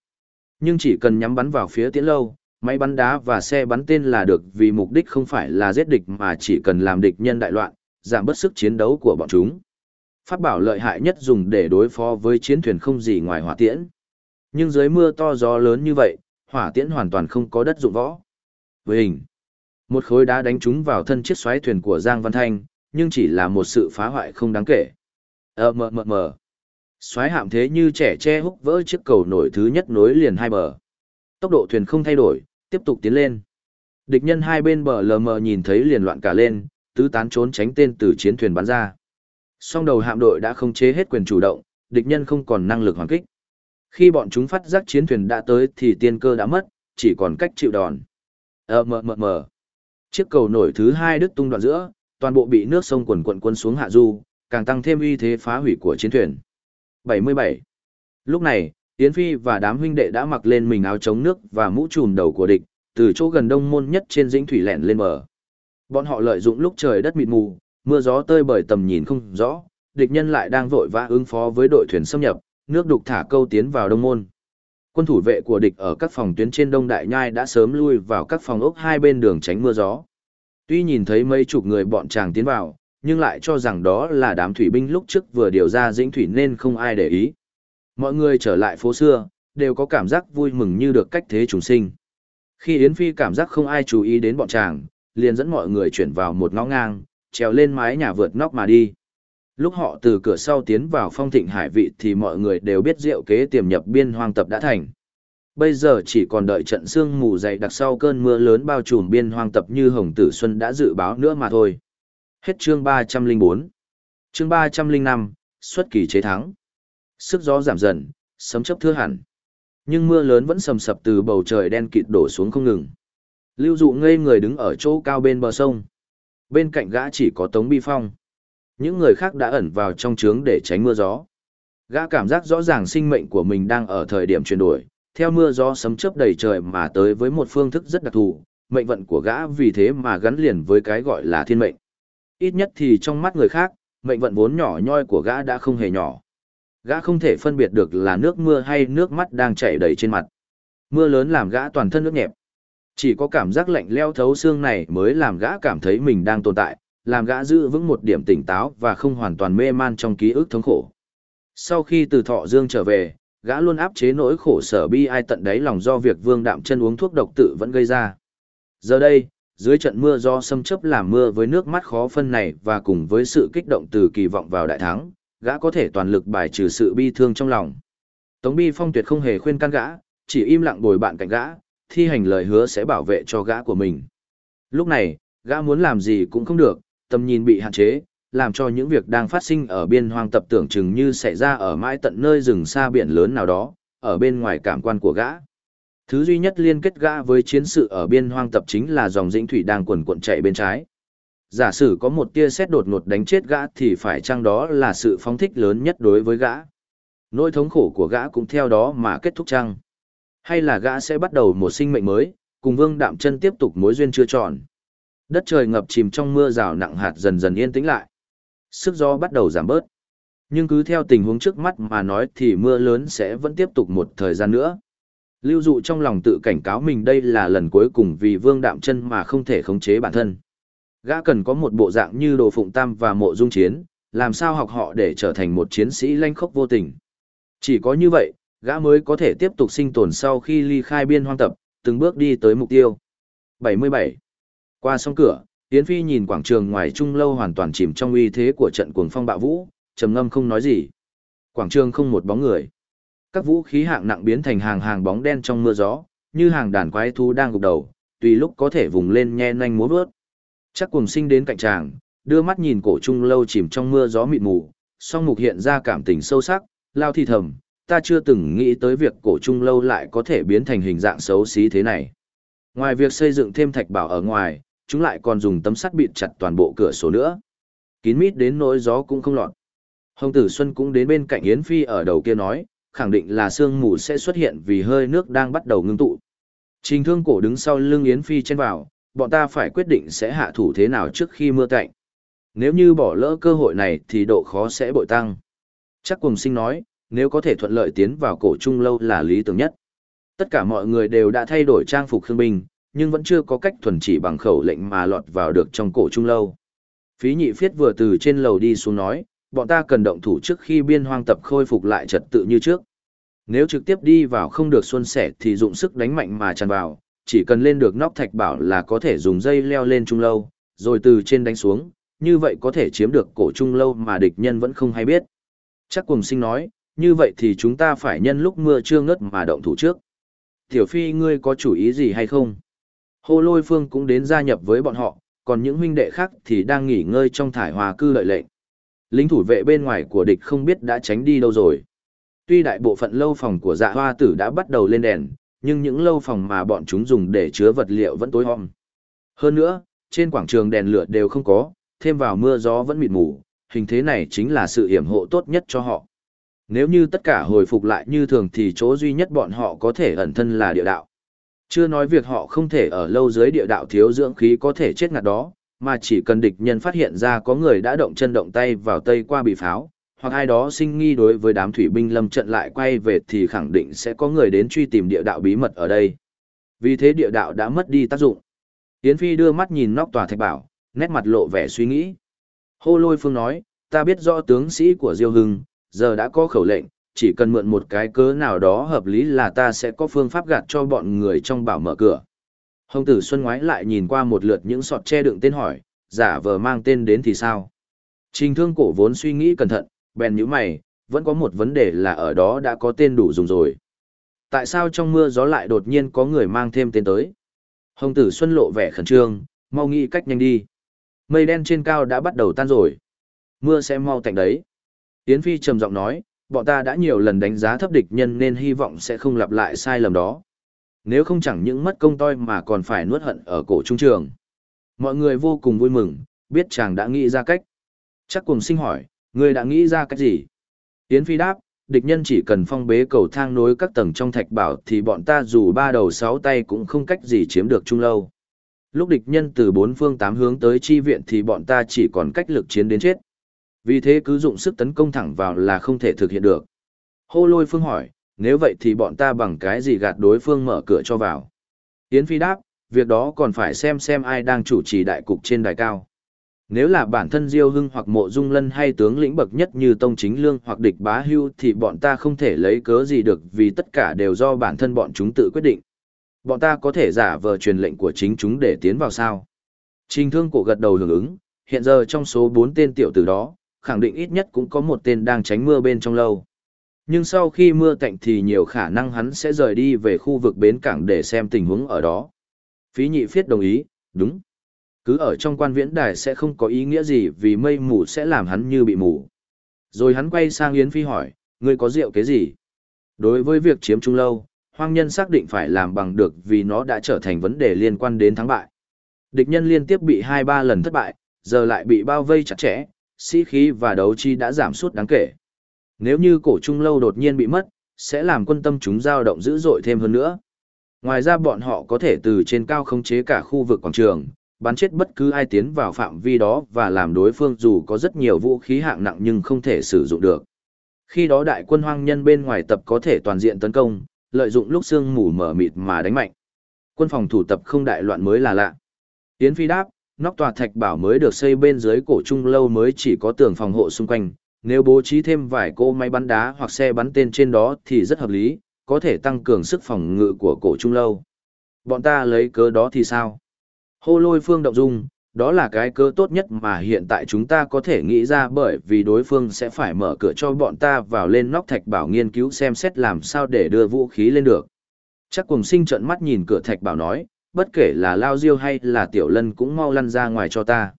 Nhưng chỉ cần nhắm bắn vào phía tiễn lâu, máy bắn đá và xe bắn tên là được vì mục đích không phải là giết địch mà chỉ cần làm địch nhân đại loạn, giảm bớt sức chiến đấu của bọn chúng. Pháp bảo lợi hại nhất dùng để đối phó với chiến thuyền không gì ngoài hỏa tiễn. Nhưng dưới mưa to gió lớn như vậy, hỏa tiễn hoàn toàn không có đất dụng võ. Với hình, một khối đá đánh trúng vào thân chiếc xoáy thuyền của Giang Văn Thanh, nhưng chỉ là một sự phá hoại không đáng kể. Ờ mờ mờ mờ. Xoáy hạm thế như trẻ che húc vỡ chiếc cầu nổi thứ nhất nối liền hai bờ. Tốc độ thuyền không thay đổi, tiếp tục tiến lên. Địch nhân hai bên bờ lờ mờ nhìn thấy liền loạn cả lên, tứ tán trốn tránh tên từ chiến thuyền bắn ra. Song đầu hạm đội đã không chế hết quyền chủ động, địch nhân không còn năng lực hoàn kích. Khi bọn chúng phát giác chiến thuyền đã tới thì tiên cơ đã mất, chỉ còn cách chịu đòn. Ờ mờ mờ mờ. Chiếc cầu nổi thứ hai đứt tung đoạn giữa, toàn bộ bị nước sông quần quận quân xuống hạ du, càng tăng thêm uy thế phá hủy của chiến thuyền. 77. Lúc này, Yến Phi và đám huynh đệ đã mặc lên mình áo chống nước và mũ trùm đầu của địch, từ chỗ gần đông môn nhất trên dĩnh thủy lẹn lên bờ. Bọn họ lợi dụng lúc trời đất mịt mù, mưa gió tơi bời tầm nhìn không rõ, địch nhân lại đang vội vã ứng phó với đội thuyền xâm nhập, nước đục thả câu tiến vào đông môn. Quân thủ vệ của địch ở các phòng tuyến trên đông đại nhai đã sớm lui vào các phòng ốc hai bên đường tránh mưa gió. Tuy nhìn thấy mấy chục người bọn chàng tiến vào, nhưng lại cho rằng đó là đám thủy binh lúc trước vừa điều ra dĩnh thủy nên không ai để ý. Mọi người trở lại phố xưa, đều có cảm giác vui mừng như được cách thế chúng sinh. Khi Yến Phi cảm giác không ai chú ý đến bọn chàng, liền dẫn mọi người chuyển vào một ngõ ngang, trèo lên mái nhà vượt nóc mà đi. Lúc họ từ cửa sau tiến vào phong thịnh hải vị thì mọi người đều biết rượu kế tiềm nhập biên hoang tập đã thành. Bây giờ chỉ còn đợi trận sương mù dày đặc sau cơn mưa lớn bao trùm biên hoang tập như Hồng Tử Xuân đã dự báo nữa mà thôi. Hết chương 304. Chương 305, xuất kỳ chế thắng. Sức gió giảm dần, sấm chớp thưa hẳn. Nhưng mưa lớn vẫn sầm sập từ bầu trời đen kịt đổ xuống không ngừng. Lưu dụ ngây người đứng ở chỗ cao bên bờ sông. Bên cạnh gã chỉ có Tống Bi Phong. Những người khác đã ẩn vào trong trướng để tránh mưa gió. Gã cảm giác rõ ràng sinh mệnh của mình đang ở thời điểm chuyển đổi, theo mưa gió sấm chớp đầy trời mà tới với một phương thức rất đặc thù, mệnh vận của gã vì thế mà gắn liền với cái gọi là thiên mệnh. Ít nhất thì trong mắt người khác, mệnh vận vốn nhỏ nhoi của gã đã không hề nhỏ. Gã không thể phân biệt được là nước mưa hay nước mắt đang chảy đầy trên mặt. Mưa lớn làm gã toàn thân nước nhẹp. Chỉ có cảm giác lạnh leo thấu xương này mới làm gã cảm thấy mình đang tồn tại, làm gã giữ vững một điểm tỉnh táo và không hoàn toàn mê man trong ký ức thống khổ. Sau khi từ thọ dương trở về, gã luôn áp chế nỗi khổ sở bi ai tận đáy lòng do việc vương đạm chân uống thuốc độc tự vẫn gây ra. Giờ đây, dưới trận mưa do xâm chấp làm mưa với nước mắt khó phân này và cùng với sự kích động từ kỳ vọng vào đại thắng, gã có thể toàn lực bài trừ sự bi thương trong lòng. Tống Bi Phong tuyệt không hề khuyên can gã, chỉ im lặng bồi bạn cạnh gã, thi hành lời hứa sẽ bảo vệ cho gã của mình. Lúc này, gã muốn làm gì cũng không được, tầm nhìn bị hạn chế, làm cho những việc đang phát sinh ở biên hoang tập tưởng chừng như xảy ra ở mãi tận nơi rừng xa biển lớn nào đó, ở bên ngoài cảm quan của gã. Thứ duy nhất liên kết gã với chiến sự ở biên hoang tập chính là dòng dĩnh thủy đang quần cuộn chạy bên trái. Giả sử có một tia sét đột ngột đánh chết gã thì phải chăng đó là sự phóng thích lớn nhất đối với gã. Nỗi thống khổ của gã cũng theo đó mà kết thúc chăng. Hay là gã sẽ bắt đầu một sinh mệnh mới, cùng vương đạm chân tiếp tục mối duyên chưa tròn. Đất trời ngập chìm trong mưa rào nặng hạt dần dần yên tĩnh lại. Sức gió bắt đầu giảm bớt. Nhưng cứ theo tình huống trước mắt mà nói thì mưa lớn sẽ vẫn tiếp tục một thời gian nữa. Lưu dụ trong lòng tự cảnh cáo mình đây là lần cuối cùng vì vương đạm chân mà không thể khống chế bản thân. Gã cần có một bộ dạng như đồ phụng tam và mộ dung chiến, làm sao học họ để trở thành một chiến sĩ lanh khốc vô tình. Chỉ có như vậy, gã mới có thể tiếp tục sinh tồn sau khi ly khai biên hoang tập, từng bước đi tới mục tiêu. 77. Qua sông cửa, Yến Phi nhìn quảng trường ngoài trung lâu hoàn toàn chìm trong uy thế của trận cuồng phong bạo vũ, trầm ngâm không nói gì. Quảng trường không một bóng người. Các vũ khí hạng nặng biến thành hàng hàng bóng đen trong mưa gió, như hàng đàn quái thú đang gục đầu, tùy lúc có thể vùng lên nhe nhanh múa vớt. Chắc Cuồng sinh đến cạnh chàng, đưa mắt nhìn cổ trung lâu chìm trong mưa gió mịt mù, song mục hiện ra cảm tình sâu sắc, lao thì thầm, ta chưa từng nghĩ tới việc cổ trung lâu lại có thể biến thành hình dạng xấu xí thế này. Ngoài việc xây dựng thêm thạch bảo ở ngoài, chúng lại còn dùng tấm sắt bịt chặt toàn bộ cửa sổ nữa. Kín mít đến nỗi gió cũng không lọt. Hồng Tử Xuân cũng đến bên cạnh Yến Phi ở đầu kia nói, khẳng định là sương mù sẽ xuất hiện vì hơi nước đang bắt đầu ngưng tụ. Trình thương cổ đứng sau lưng Yến Phi trên vào, bọn ta phải quyết định sẽ hạ thủ thế nào trước khi mưa cạnh. Nếu như bỏ lỡ cơ hội này thì độ khó sẽ bội tăng. Chắc cùng sinh nói, nếu có thể thuận lợi tiến vào cổ trung lâu là lý tưởng nhất. Tất cả mọi người đều đã thay đổi trang phục khương binh, nhưng vẫn chưa có cách thuần chỉ bằng khẩu lệnh mà lọt vào được trong cổ trung lâu. Phí nhị phiết vừa từ trên lầu đi xuống nói, bọn ta cần động thủ trước khi biên hoang tập khôi phục lại trật tự như trước. Nếu trực tiếp đi vào không được xuân sẻ thì dụng sức đánh mạnh mà tràn vào, chỉ cần lên được nóc thạch bảo là có thể dùng dây leo lên trung lâu, rồi từ trên đánh xuống, như vậy có thể chiếm được cổ trung lâu mà địch nhân vẫn không hay biết. Chắc cùng sinh nói, như vậy thì chúng ta phải nhân lúc mưa chưa ngớt mà động thủ trước. Tiểu Phi ngươi có chủ ý gì hay không? Hô lôi phương cũng đến gia nhập với bọn họ, còn những huynh đệ khác thì đang nghỉ ngơi trong thải hòa cư lợi lệnh. Lính thủ vệ bên ngoài của địch không biết đã tránh đi đâu rồi. Tuy đại bộ phận lâu phòng của dạ hoa tử đã bắt đầu lên đèn, nhưng những lâu phòng mà bọn chúng dùng để chứa vật liệu vẫn tối om. Hơn nữa, trên quảng trường đèn lửa đều không có, thêm vào mưa gió vẫn mịt mù, hình thế này chính là sự hiểm hộ tốt nhất cho họ. Nếu như tất cả hồi phục lại như thường thì chỗ duy nhất bọn họ có thể ẩn thân là địa đạo. Chưa nói việc họ không thể ở lâu dưới địa đạo thiếu dưỡng khí có thể chết ngạt đó, mà chỉ cần địch nhân phát hiện ra có người đã động chân động tay vào tây qua bị pháo, hoặc ai đó sinh nghi đối với đám thủy binh lâm trận lại quay về thì khẳng định sẽ có người đến truy tìm địa đạo bí mật ở đây. Vì thế địa đạo đã mất đi tác dụng. Yến Phi đưa mắt nhìn nóc tòa thạch bảo, nét mặt lộ vẻ suy nghĩ. Hô lôi phương nói, ta biết rõ tướng sĩ của Diêu Hưng, giờ đã có khẩu lệnh, chỉ cần mượn một cái cớ nào đó hợp lý là ta sẽ có phương pháp gạt cho bọn người trong bảo mở cửa. Hồng tử Xuân ngoái lại nhìn qua một lượt những sọt che đựng tên hỏi, giả vờ mang tên đến thì sao? Trình thương cổ vốn suy nghĩ cẩn thận, bèn như mày, vẫn có một vấn đề là ở đó đã có tên đủ dùng rồi. Tại sao trong mưa gió lại đột nhiên có người mang thêm tên tới? Hồng tử Xuân lộ vẻ khẩn trương, mau nghĩ cách nhanh đi. Mây đen trên cao đã bắt đầu tan rồi. Mưa sẽ mau tạnh đấy. Yến Phi trầm giọng nói, bọn ta đã nhiều lần đánh giá thấp địch nhân nên hy vọng sẽ không lặp lại sai lầm đó. Nếu không chẳng những mất công toi mà còn phải nuốt hận ở cổ trung trường. Mọi người vô cùng vui mừng, biết chàng đã nghĩ ra cách. Chắc cùng sinh hỏi, người đã nghĩ ra cách gì? Yến Phi đáp, địch nhân chỉ cần phong bế cầu thang nối các tầng trong thạch bảo thì bọn ta dù ba đầu sáu tay cũng không cách gì chiếm được trung lâu. Lúc địch nhân từ bốn phương tám hướng tới chi viện thì bọn ta chỉ còn cách lực chiến đến chết. Vì thế cứ dụng sức tấn công thẳng vào là không thể thực hiện được. Hô lôi phương hỏi, nếu vậy thì bọn ta bằng cái gì gạt đối phương mở cửa cho vào. Yến Phi đáp, việc đó còn phải xem xem ai đang chủ trì đại cục trên đài cao. Nếu là bản thân Diêu Hưng hoặc Mộ Dung Lân hay tướng lĩnh bậc nhất như Tông Chính Lương hoặc địch bá hưu thì bọn ta không thể lấy cớ gì được vì tất cả đều do bản thân bọn chúng tự quyết định. Bọn ta có thể giả vờ truyền lệnh của chính chúng để tiến vào sao. Trình thương cổ gật đầu hưởng ứng, hiện giờ trong số 4 tên tiểu tử đó, khẳng định ít nhất cũng có một tên đang tránh mưa bên trong lâu. Nhưng sau khi mưa tạnh thì nhiều khả năng hắn sẽ rời đi về khu vực bến cảng để xem tình huống ở đó. Phí nhị phiết đồng ý, đúng. Cứ ở trong quan viễn đài sẽ không có ý nghĩa gì vì mây mù sẽ làm hắn như bị mù. Rồi hắn quay sang Yến Phi hỏi, ngươi có rượu cái gì? Đối với việc chiếm trung lâu, hoang nhân xác định phải làm bằng được vì nó đã trở thành vấn đề liên quan đến thắng bại. Địch nhân liên tiếp bị hai ba lần thất bại, giờ lại bị bao vây chặt chẽ, sĩ khí và đấu chi đã giảm sút đáng kể. Nếu như cổ trung lâu đột nhiên bị mất, sẽ làm quân tâm chúng dao động dữ dội thêm hơn nữa. Ngoài ra bọn họ có thể từ trên cao khống chế cả khu vực quảng trường, bắn chết bất cứ ai tiến vào phạm vi đó và làm đối phương dù có rất nhiều vũ khí hạng nặng nhưng không thể sử dụng được. Khi đó đại quân hoang nhân bên ngoài tập có thể toàn diện tấn công, lợi dụng lúc sương mù mở mịt mà đánh mạnh. Quân phòng thủ tập không đại loạn mới là lạ. Tiến phi đáp, nóc tòa thạch bảo mới được xây bên dưới cổ trung lâu mới chỉ có tường phòng hộ xung quanh, nếu bố trí thêm vài cỗ máy bắn đá hoặc xe bắn tên trên đó thì rất hợp lý, có thể tăng cường sức phòng ngự của cổ trung lâu. Bọn ta lấy cớ đó thì sao? Hô lôi phương động dung, đó là cái cớ tốt nhất mà hiện tại chúng ta có thể nghĩ ra bởi vì đối phương sẽ phải mở cửa cho bọn ta vào lên nóc thạch bảo nghiên cứu xem xét làm sao để đưa vũ khí lên được. Chắc cùng sinh trợn mắt nhìn cửa thạch bảo nói, bất kể là Lao Diêu hay là Tiểu Lân cũng mau lăn ra ngoài cho ta.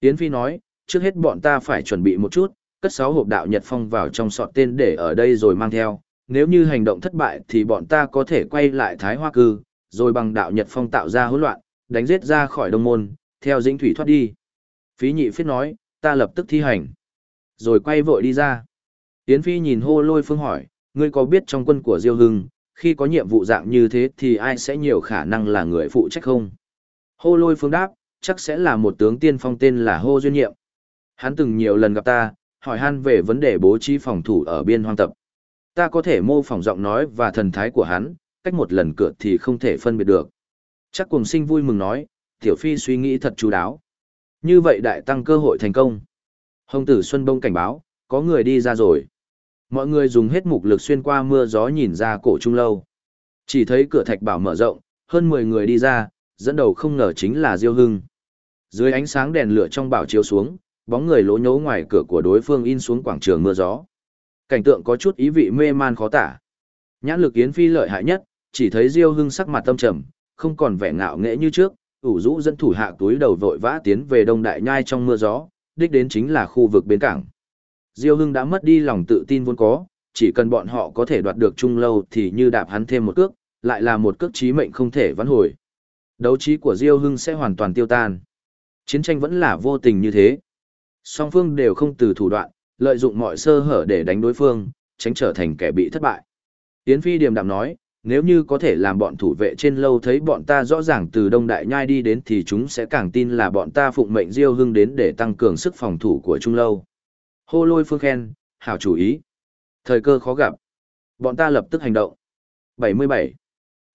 Yến Phi nói, trước hết bọn ta phải chuẩn bị một chút, cất sáu hộp đạo Nhật Phong vào trong sọt tên để ở đây rồi mang theo. Nếu như hành động thất bại thì bọn ta có thể quay lại Thái Hoa Cư, rồi bằng đạo Nhật Phong tạo ra hỗn loạn, đánh giết ra khỏi đông môn, theo dĩnh thủy thoát đi. Phí nhị phiết nói, ta lập tức thi hành. Rồi quay vội đi ra. Yến Phi nhìn hô lôi phương hỏi, ngươi có biết trong quân của Diêu Hưng, khi có nhiệm vụ dạng như thế thì ai sẽ nhiều khả năng là người phụ trách không? Hô lôi phương đáp, chắc sẽ là một tướng tiên phong tên là Hô Duyên Nhiệm. Hắn từng nhiều lần gặp ta, hỏi han về vấn đề bố trí phòng thủ ở biên hoang tập. Ta có thể mô phỏng giọng nói và thần thái của hắn, cách một lần cửa thì không thể phân biệt được. Chắc cùng sinh vui mừng nói, Tiểu Phi suy nghĩ thật chú đáo. Như vậy đại tăng cơ hội thành công. Hồng tử Xuân Bông cảnh báo, có người đi ra rồi. Mọi người dùng hết mục lực xuyên qua mưa gió nhìn ra cổ trung lâu. Chỉ thấy cửa thạch bảo mở rộng, hơn 10 người đi ra, dẫn đầu không ngờ chính là Diêu Hưng. Dưới ánh sáng đèn lửa trong bảo chiếu xuống, bóng người lố nhố ngoài cửa của đối phương in xuống quảng trường mưa gió. Cảnh tượng có chút ý vị mê man khó tả. Nhãn lực Yến Phi lợi hại nhất, chỉ thấy Diêu Hưng sắc mặt tâm trầm, không còn vẻ ngạo nghễ như trước, ủ rũ dẫn thủ hạ túi đầu vội vã tiến về đông đại nhai trong mưa gió, đích đến chính là khu vực bến cảng. Diêu Hưng đã mất đi lòng tự tin vốn có, chỉ cần bọn họ có thể đoạt được trung lâu thì như đạp hắn thêm một cước, lại là một cước chí mệnh không thể vãn hồi. Đấu trí của Diêu Hưng sẽ hoàn toàn tiêu tan. Chiến tranh vẫn là vô tình như thế. Song phương đều không từ thủ đoạn, lợi dụng mọi sơ hở để đánh đối phương, tránh trở thành kẻ bị thất bại. Yến Phi điềm đạm nói, nếu như có thể làm bọn thủ vệ trên lâu thấy bọn ta rõ ràng từ Đông Đại Nhai đi đến thì chúng sẽ càng tin là bọn ta phụng mệnh Diêu Hưng đến để tăng cường sức phòng thủ của Trung Lâu. Hô lôi phương khen, hảo chủ ý. Thời cơ khó gặp. Bọn ta lập tức hành động. 77.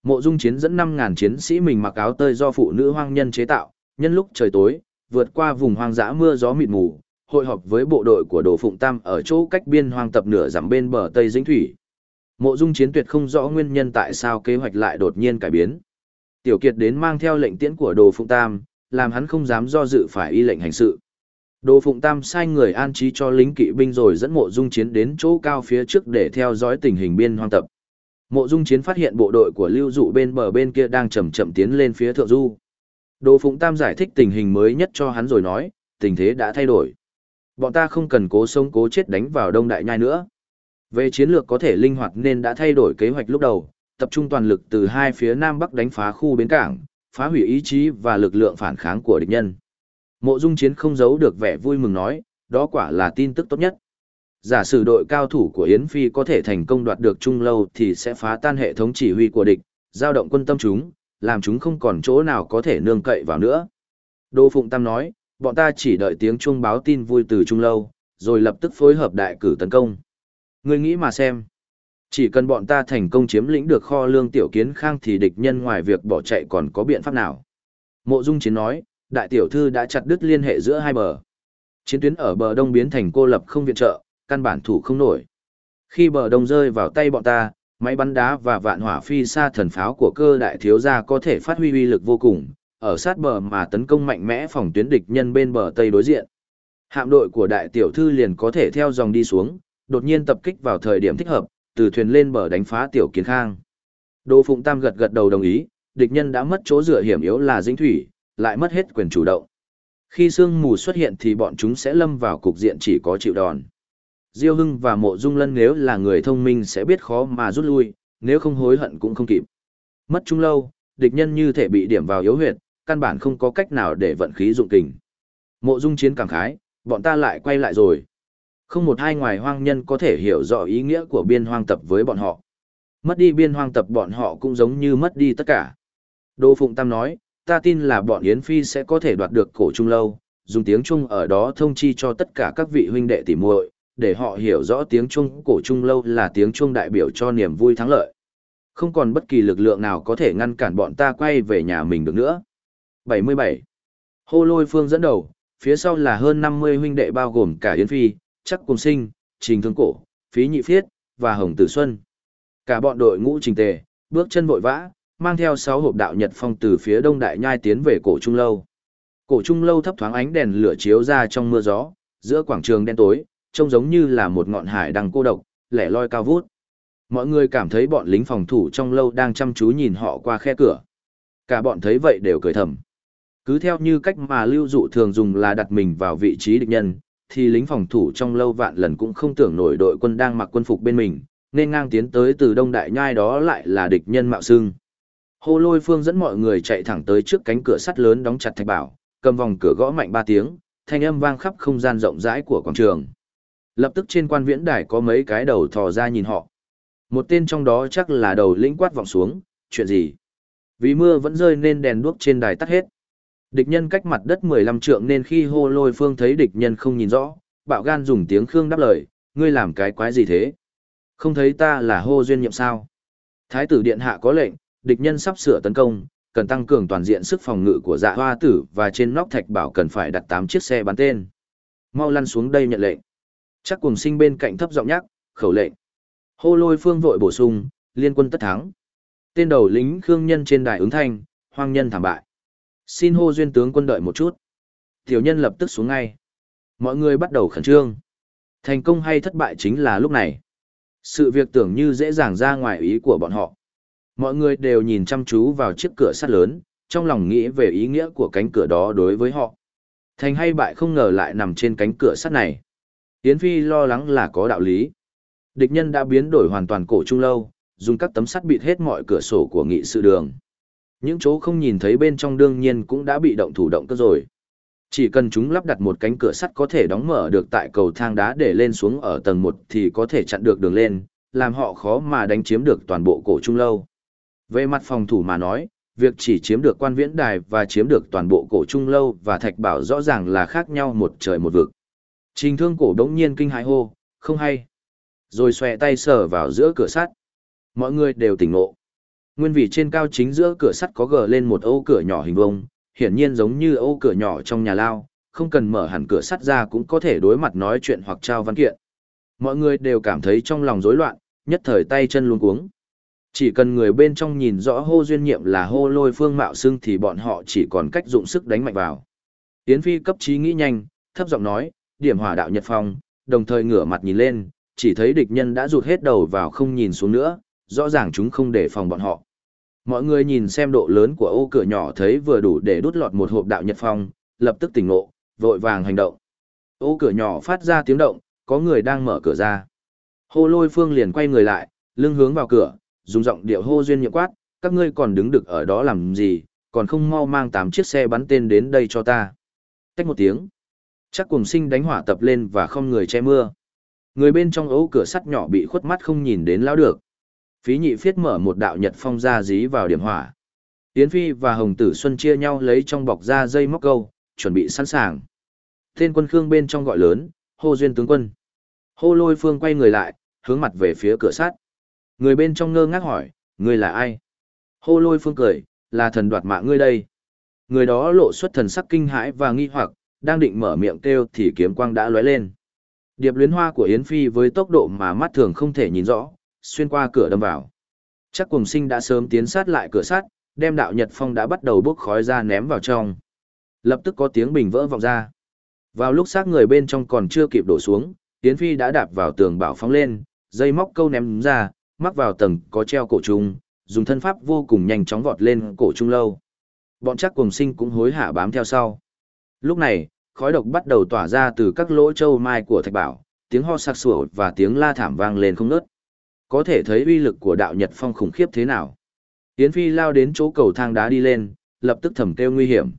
Mộ Dung Chiến dẫn 5.000 chiến sĩ mình mặc áo tơi do phụ nữ hoang nhân chế tạo, nhân lúc trời tối, vượt qua vùng hoang dã mưa gió mịt mù, hội họp với bộ đội của Đồ Phụng Tam ở chỗ cách biên hoang tập nửa dặm bên bờ Tây Dĩnh Thủy. Mộ Dung Chiến tuyệt không rõ nguyên nhân tại sao kế hoạch lại đột nhiên cải biến. Tiểu Kiệt đến mang theo lệnh tiễn của Đồ Phụng Tam, làm hắn không dám do dự phải y lệnh hành sự. Đồ Phụng Tam sai người an trí cho lính kỵ binh rồi dẫn Mộ Dung Chiến đến chỗ cao phía trước để theo dõi tình hình biên hoang tập. Mộ Dung Chiến phát hiện bộ đội của Lưu Dụ bên bờ bên kia đang chậm chậm tiến lên phía thượng du. Đồ Phụng Tam giải thích tình hình mới nhất cho hắn rồi nói, tình thế đã thay đổi. Bọn ta không cần cố sống cố chết đánh vào Đông Đại Nhai nữa. Về chiến lược có thể linh hoạt nên đã thay đổi kế hoạch lúc đầu, tập trung toàn lực từ hai phía Nam Bắc đánh phá khu bến cảng, phá hủy ý chí và lực lượng phản kháng của địch nhân. Mộ Dung Chiến không giấu được vẻ vui mừng nói, đó quả là tin tức tốt nhất. Giả sử đội cao thủ của Yến Phi có thể thành công đoạt được Trung Lâu thì sẽ phá tan hệ thống chỉ huy của địch, giao động quân tâm chúng, làm chúng không còn chỗ nào có thể nương cậy vào nữa. Đô Phụng Tam nói, bọn ta chỉ đợi tiếng chuông báo tin vui từ Trung Lâu, rồi lập tức phối hợp đại cử tấn công. Ngươi nghĩ mà xem. Chỉ cần bọn ta thành công chiếm lĩnh được kho lương tiểu kiến khang thì địch nhân ngoài việc bỏ chạy còn có biện pháp nào. Mộ Dung Chiến nói, đại tiểu thư đã chặt đứt liên hệ giữa hai bờ. Chiến tuyến ở bờ đông biến thành cô lập không viện trợ, căn bản thủ không nổi. Khi bờ đông rơi vào tay bọn ta, máy bắn đá và vạn hỏa phi xa thần pháo của cơ đại thiếu gia có thể phát huy uy lực vô cùng, ở sát bờ mà tấn công mạnh mẽ phòng tuyến địch nhân bên bờ tây đối diện. Hạm đội của đại tiểu thư liền có thể theo dòng đi xuống, đột nhiên tập kích vào thời điểm thích hợp, từ thuyền lên bờ đánh phá tiểu kiến khang. Đỗ Phụng Tam gật gật đầu đồng ý, địch nhân đã mất chỗ dựa hiểm yếu là dĩnh thủy, lại mất hết quyền chủ động. Khi sương mù xuất hiện thì bọn chúng sẽ lâm vào cục diện chỉ có chịu đòn. Diêu Hưng và Mộ Dung Lân nếu là người thông minh sẽ biết khó mà rút lui, nếu không hối hận cũng không kịp. Mất chung lâu, địch nhân như thể bị điểm vào yếu huyệt, căn bản không có cách nào để vận khí dụng kình. Mộ Dung chiến cảm khái, bọn ta lại quay lại rồi. Không một hai ngoài hoang nhân có thể hiểu rõ ý nghĩa của biên hoang tập với bọn họ. Mất đi biên hoang tập bọn họ cũng giống như mất đi tất cả. Đô Phụng Tam nói, ta tin là bọn Yến Phi sẽ có thể đoạt được cổ trung lâu, dùng tiếng Trung ở đó thông chi cho tất cả các vị huynh đệ tỉ muội, để họ hiểu rõ tiếng Trung cổ trung lâu là tiếng Trung đại biểu cho niềm vui thắng lợi. Không còn bất kỳ lực lượng nào có thể ngăn cản bọn ta quay về nhà mình được nữa. 77. Hô lôi phương dẫn đầu, phía sau là hơn 50 huynh đệ bao gồm cả Yến Phi, chắc cùng sinh, trình thương cổ, phí nhị phiết, và hồng tử xuân. Cả bọn đội ngũ trình tề, bước chân vội vã, mang theo sáu hộp đạo nhật phong từ phía đông đại nhai tiến về cổ trung lâu. Cổ trung lâu thấp thoáng ánh đèn lửa chiếu ra trong mưa gió, giữa quảng trường đen tối, trông giống như là một ngọn hải đăng cô độc, lẻ loi cao vút. Mọi người cảm thấy bọn lính phòng thủ trong lâu đang chăm chú nhìn họ qua khe cửa. Cả bọn thấy vậy đều cười thầm. Cứ theo như cách mà lưu dụ thường dùng là đặt mình vào vị trí địch nhân, thì lính phòng thủ trong lâu vạn lần cũng không tưởng nổi đội quân đang mặc quân phục bên mình, nên ngang tiến tới từ đông đại nhai đó lại là địch nhân mạo xương. Hô lôi phương dẫn mọi người chạy thẳng tới trước cánh cửa sắt lớn đóng chặt thạch bảo, cầm vòng cửa gõ mạnh ba tiếng, thanh âm vang khắp không gian rộng rãi của quảng trường. Lập tức trên quan viễn đài có mấy cái đầu thò ra nhìn họ. Một tên trong đó chắc là đầu lĩnh quát vọng xuống, chuyện gì? Vì mưa vẫn rơi nên đèn đuốc trên đài tắt hết. Địch nhân cách mặt đất 15 trượng nên khi hô lôi phương thấy địch nhân không nhìn rõ, bạo gan dùng tiếng khương đáp lời, ngươi làm cái quái gì thế? Không thấy ta là hô duyên nhiệm sao? Thái tử điện hạ có lệnh, địch nhân sắp sửa tấn công, cần tăng cường toàn diện sức phòng ngự của dạ hoa tử và trên nóc thạch bảo cần phải đặt 8 chiếc xe bắn tên. Mau lăn xuống đây nhận lệnh. Chắc cùng sinh bên cạnh thấp giọng nhắc, khẩu lệnh. Hô lôi phương vội bổ sung, liên quân tất thắng. Tên đầu lính khương nhân trên đài ứng thanh, hoang nhân thảm bại. Xin hô duyên tướng quân đợi một chút. Tiểu nhân lập tức xuống ngay. Mọi người bắt đầu khẩn trương. Thành công hay thất bại chính là lúc này. Sự việc tưởng như dễ dàng ra ngoài ý của bọn họ. Mọi người đều nhìn chăm chú vào chiếc cửa sắt lớn, trong lòng nghĩ về ý nghĩa của cánh cửa đó đối với họ. Thành hay bại không ngờ lại nằm trên cánh cửa sắt này. Yến Phi lo lắng là có đạo lý. Địch nhân đã biến đổi hoàn toàn cổ trung lâu, dùng các tấm sắt bịt hết mọi cửa sổ của nghị sự đường. Những chỗ không nhìn thấy bên trong đương nhiên cũng đã bị động thủ động cơ rồi. Chỉ cần chúng lắp đặt một cánh cửa sắt có thể đóng mở được tại cầu thang đá để lên xuống ở tầng 1 thì có thể chặn được đường lên, làm họ khó mà đánh chiếm được toàn bộ cổ trung lâu. Về mặt phòng thủ mà nói, việc chỉ chiếm được quan viễn đài và chiếm được toàn bộ cổ trung lâu và thạch bảo rõ ràng là khác nhau một trời một vực. Trình thương cổ đống nhiên kinh hãi hô, không hay. Rồi xòe tay sờ vào giữa cửa sắt. Mọi người đều tỉnh ngộ. Nguyên vị trên cao chính giữa cửa sắt có gờ lên một ô cửa nhỏ hình vông, hiển nhiên giống như ô cửa nhỏ trong nhà lao, không cần mở hẳn cửa sắt ra cũng có thể đối mặt nói chuyện hoặc trao văn kiện. Mọi người đều cảm thấy trong lòng rối loạn, nhất thời tay chân luống cuống. Chỉ cần người bên trong nhìn rõ hô duyên nhiệm là hô lôi phương mạo xưng thì bọn họ chỉ còn cách dụng sức đánh mạnh vào. Yến Phi cấp trí nghĩ nhanh, thấp giọng nói, điểm hỏa đạo nhật phong, đồng thời ngửa mặt nhìn lên, chỉ thấy địch nhân đã rụt hết đầu vào không nhìn xuống nữa, rõ ràng chúng không để phòng bọn họ. Mọi người nhìn xem độ lớn của ô cửa nhỏ thấy vừa đủ để đút lọt một hộp đạo nhật phong, lập tức tỉnh ngộ, vội vàng hành động. Ô cửa nhỏ phát ra tiếng động, có người đang mở cửa ra. Hô lôi phương liền quay người lại, lưng hướng vào cửa, dùng giọng điệu hô duyên nhiệm quát, các ngươi còn đứng được ở đó làm gì, còn không mau mang tám chiếc xe bắn tên đến đây cho ta. Tách một tiếng. Chắc cùng sinh đánh hỏa tập lên và không người che mưa. Người bên trong ấu cửa sắt nhỏ bị khuất mắt không nhìn đến lão được. Phí nhị phiết mở một đạo nhật phong ra dí vào điểm hỏa. Tiến Phi và Hồng Tử Xuân chia nhau lấy trong bọc ra dây móc câu, chuẩn bị sẵn sàng. Tên quân Khương bên trong gọi lớn, hô duyên tướng quân. Hô lôi phương quay người lại, hướng mặt về phía cửa sắt. Người bên trong ngơ ngác hỏi, ngươi là ai? Hô lôi phương cười, là thần đoạt mạng ngươi đây. Người đó lộ xuất thần sắc kinh hãi và nghi hoặc, đang định mở miệng kêu thì kiếm quang đã lóe lên. Điệp luyến hoa của Yến Phi với tốc độ mà mắt thường không thể nhìn rõ, xuyên qua cửa đâm vào. Chắc cùng sinh đã sớm tiến sát lại cửa sắt, đem đạo nhật phong đã bắt đầu bốc khói ra ném vào trong. Lập tức có tiếng bình vỡ vọng ra. Vào lúc xác người bên trong còn chưa kịp đổ xuống, Yến Phi đã đạp vào tường bảo phóng lên, dây móc câu ném ra, mắc vào tầng có treo cổ trung, dùng thân pháp vô cùng nhanh chóng vọt lên cổ trung lâu. Bọn chắc cùng sinh cũng hối hả bám theo sau. Lúc này, khói độc bắt đầu tỏa ra từ các lỗ châu mai của thạch bảo, tiếng ho sặc sủa và tiếng la thảm vang lên không ngớt. Có thể thấy uy lực của đạo Nhật Phong khủng khiếp thế nào. Yến Phi lao đến chỗ cầu thang đá đi lên, lập tức thầm kêu nguy hiểm.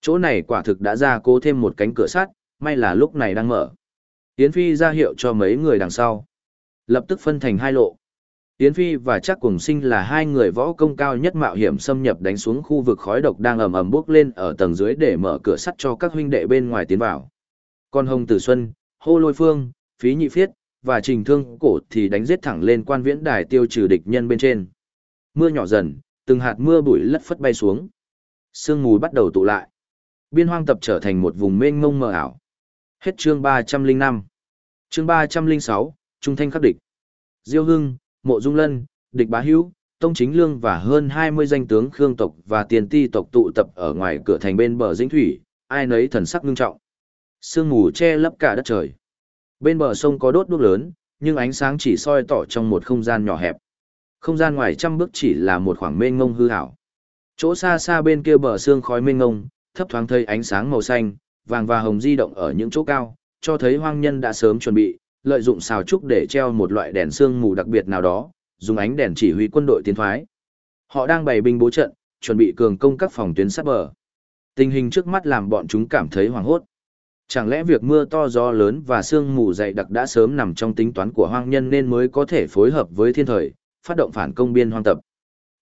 Chỗ này quả thực đã ra cố thêm một cánh cửa sắt, may là lúc này đang mở. Yến Phi ra hiệu cho mấy người đằng sau. Lập tức phân thành hai lộ. Yến Phi và Trác cùng sinh là hai người võ công cao nhất mạo hiểm xâm nhập đánh xuống khu vực khói độc đang ầm ầm bốc lên ở tầng dưới để mở cửa sắt cho các huynh đệ bên ngoài tiến vào. Còn Hồng Tử Xuân, Hô Lôi Phương, Phí Nhị Phiết, và Trình Thương Cổ thì đánh giết thẳng lên quan viễn đài tiêu trừ địch nhân bên trên. Mưa nhỏ dần, từng hạt mưa bụi lất phất bay xuống. Sương mù bắt đầu tụ lại. Biên hoang tập trở thành một vùng mênh mông mờ ảo. Hết chương 305. Chương 306, Trung thanh khắc địch. Diêu Hưng, Mộ Dung Lân, Địch Bá Hữu, Tông Chính Lương và hơn 20 danh tướng Khương tộc và tiền ti tộc tụ tập ở ngoài cửa thành bên bờ dĩnh thủy, ai nấy thần sắc nghiêm trọng. Sương mù che lấp cả đất trời. Bên bờ sông có đốt đuốc lớn, nhưng ánh sáng chỉ soi tỏ trong một không gian nhỏ hẹp. Không gian ngoài trăm bước chỉ là một khoảng mênh mông hư ảo. Chỗ xa xa bên kia bờ sương khói mênh mông, thấp thoáng thấy ánh sáng màu xanh, vàng và hồng di động ở những chỗ cao, cho thấy hoang nhân đã sớm chuẩn bị, lợi dụng xào trúc để treo một loại đèn sương mù đặc biệt nào đó, dùng ánh đèn chỉ huy quân đội tiến thoái. Họ đang bày binh bố trận, chuẩn bị cường công các phòng tuyến sát bờ. Tình hình trước mắt làm bọn chúng cảm thấy hoảng hốt. Chẳng lẽ việc mưa to gió lớn và sương mù dày đặc đã sớm nằm trong tính toán của hoang nhân nên mới có thể phối hợp với thiên thời, phát động phản công biên hoang tập.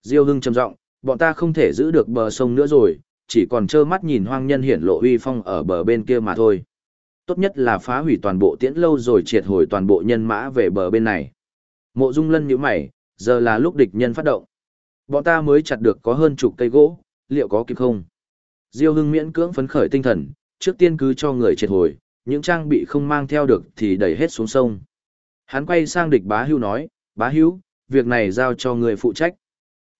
Diêu Hưng trầm giọng, bọn ta không thể giữ được bờ sông nữa rồi, chỉ còn trơ mắt nhìn hoang nhân hiển lộ uy phong ở bờ bên kia mà thôi. Tốt nhất là phá hủy toàn bộ tiễn lâu rồi triệt hồi toàn bộ nhân mã về bờ bên này. Mộ Dung Lân nhíu mày, giờ là lúc địch nhân phát động. Bọn ta mới chặt được có hơn chục cây gỗ, liệu có kịp không? Diêu Hưng miễn cưỡng phấn khởi tinh thần, trước tiên cứ cho người triệt hồi, những trang bị không mang theo được thì đẩy hết xuống sông. Hắn quay sang địch bá hưu nói, bá hưu, việc này giao cho người phụ trách.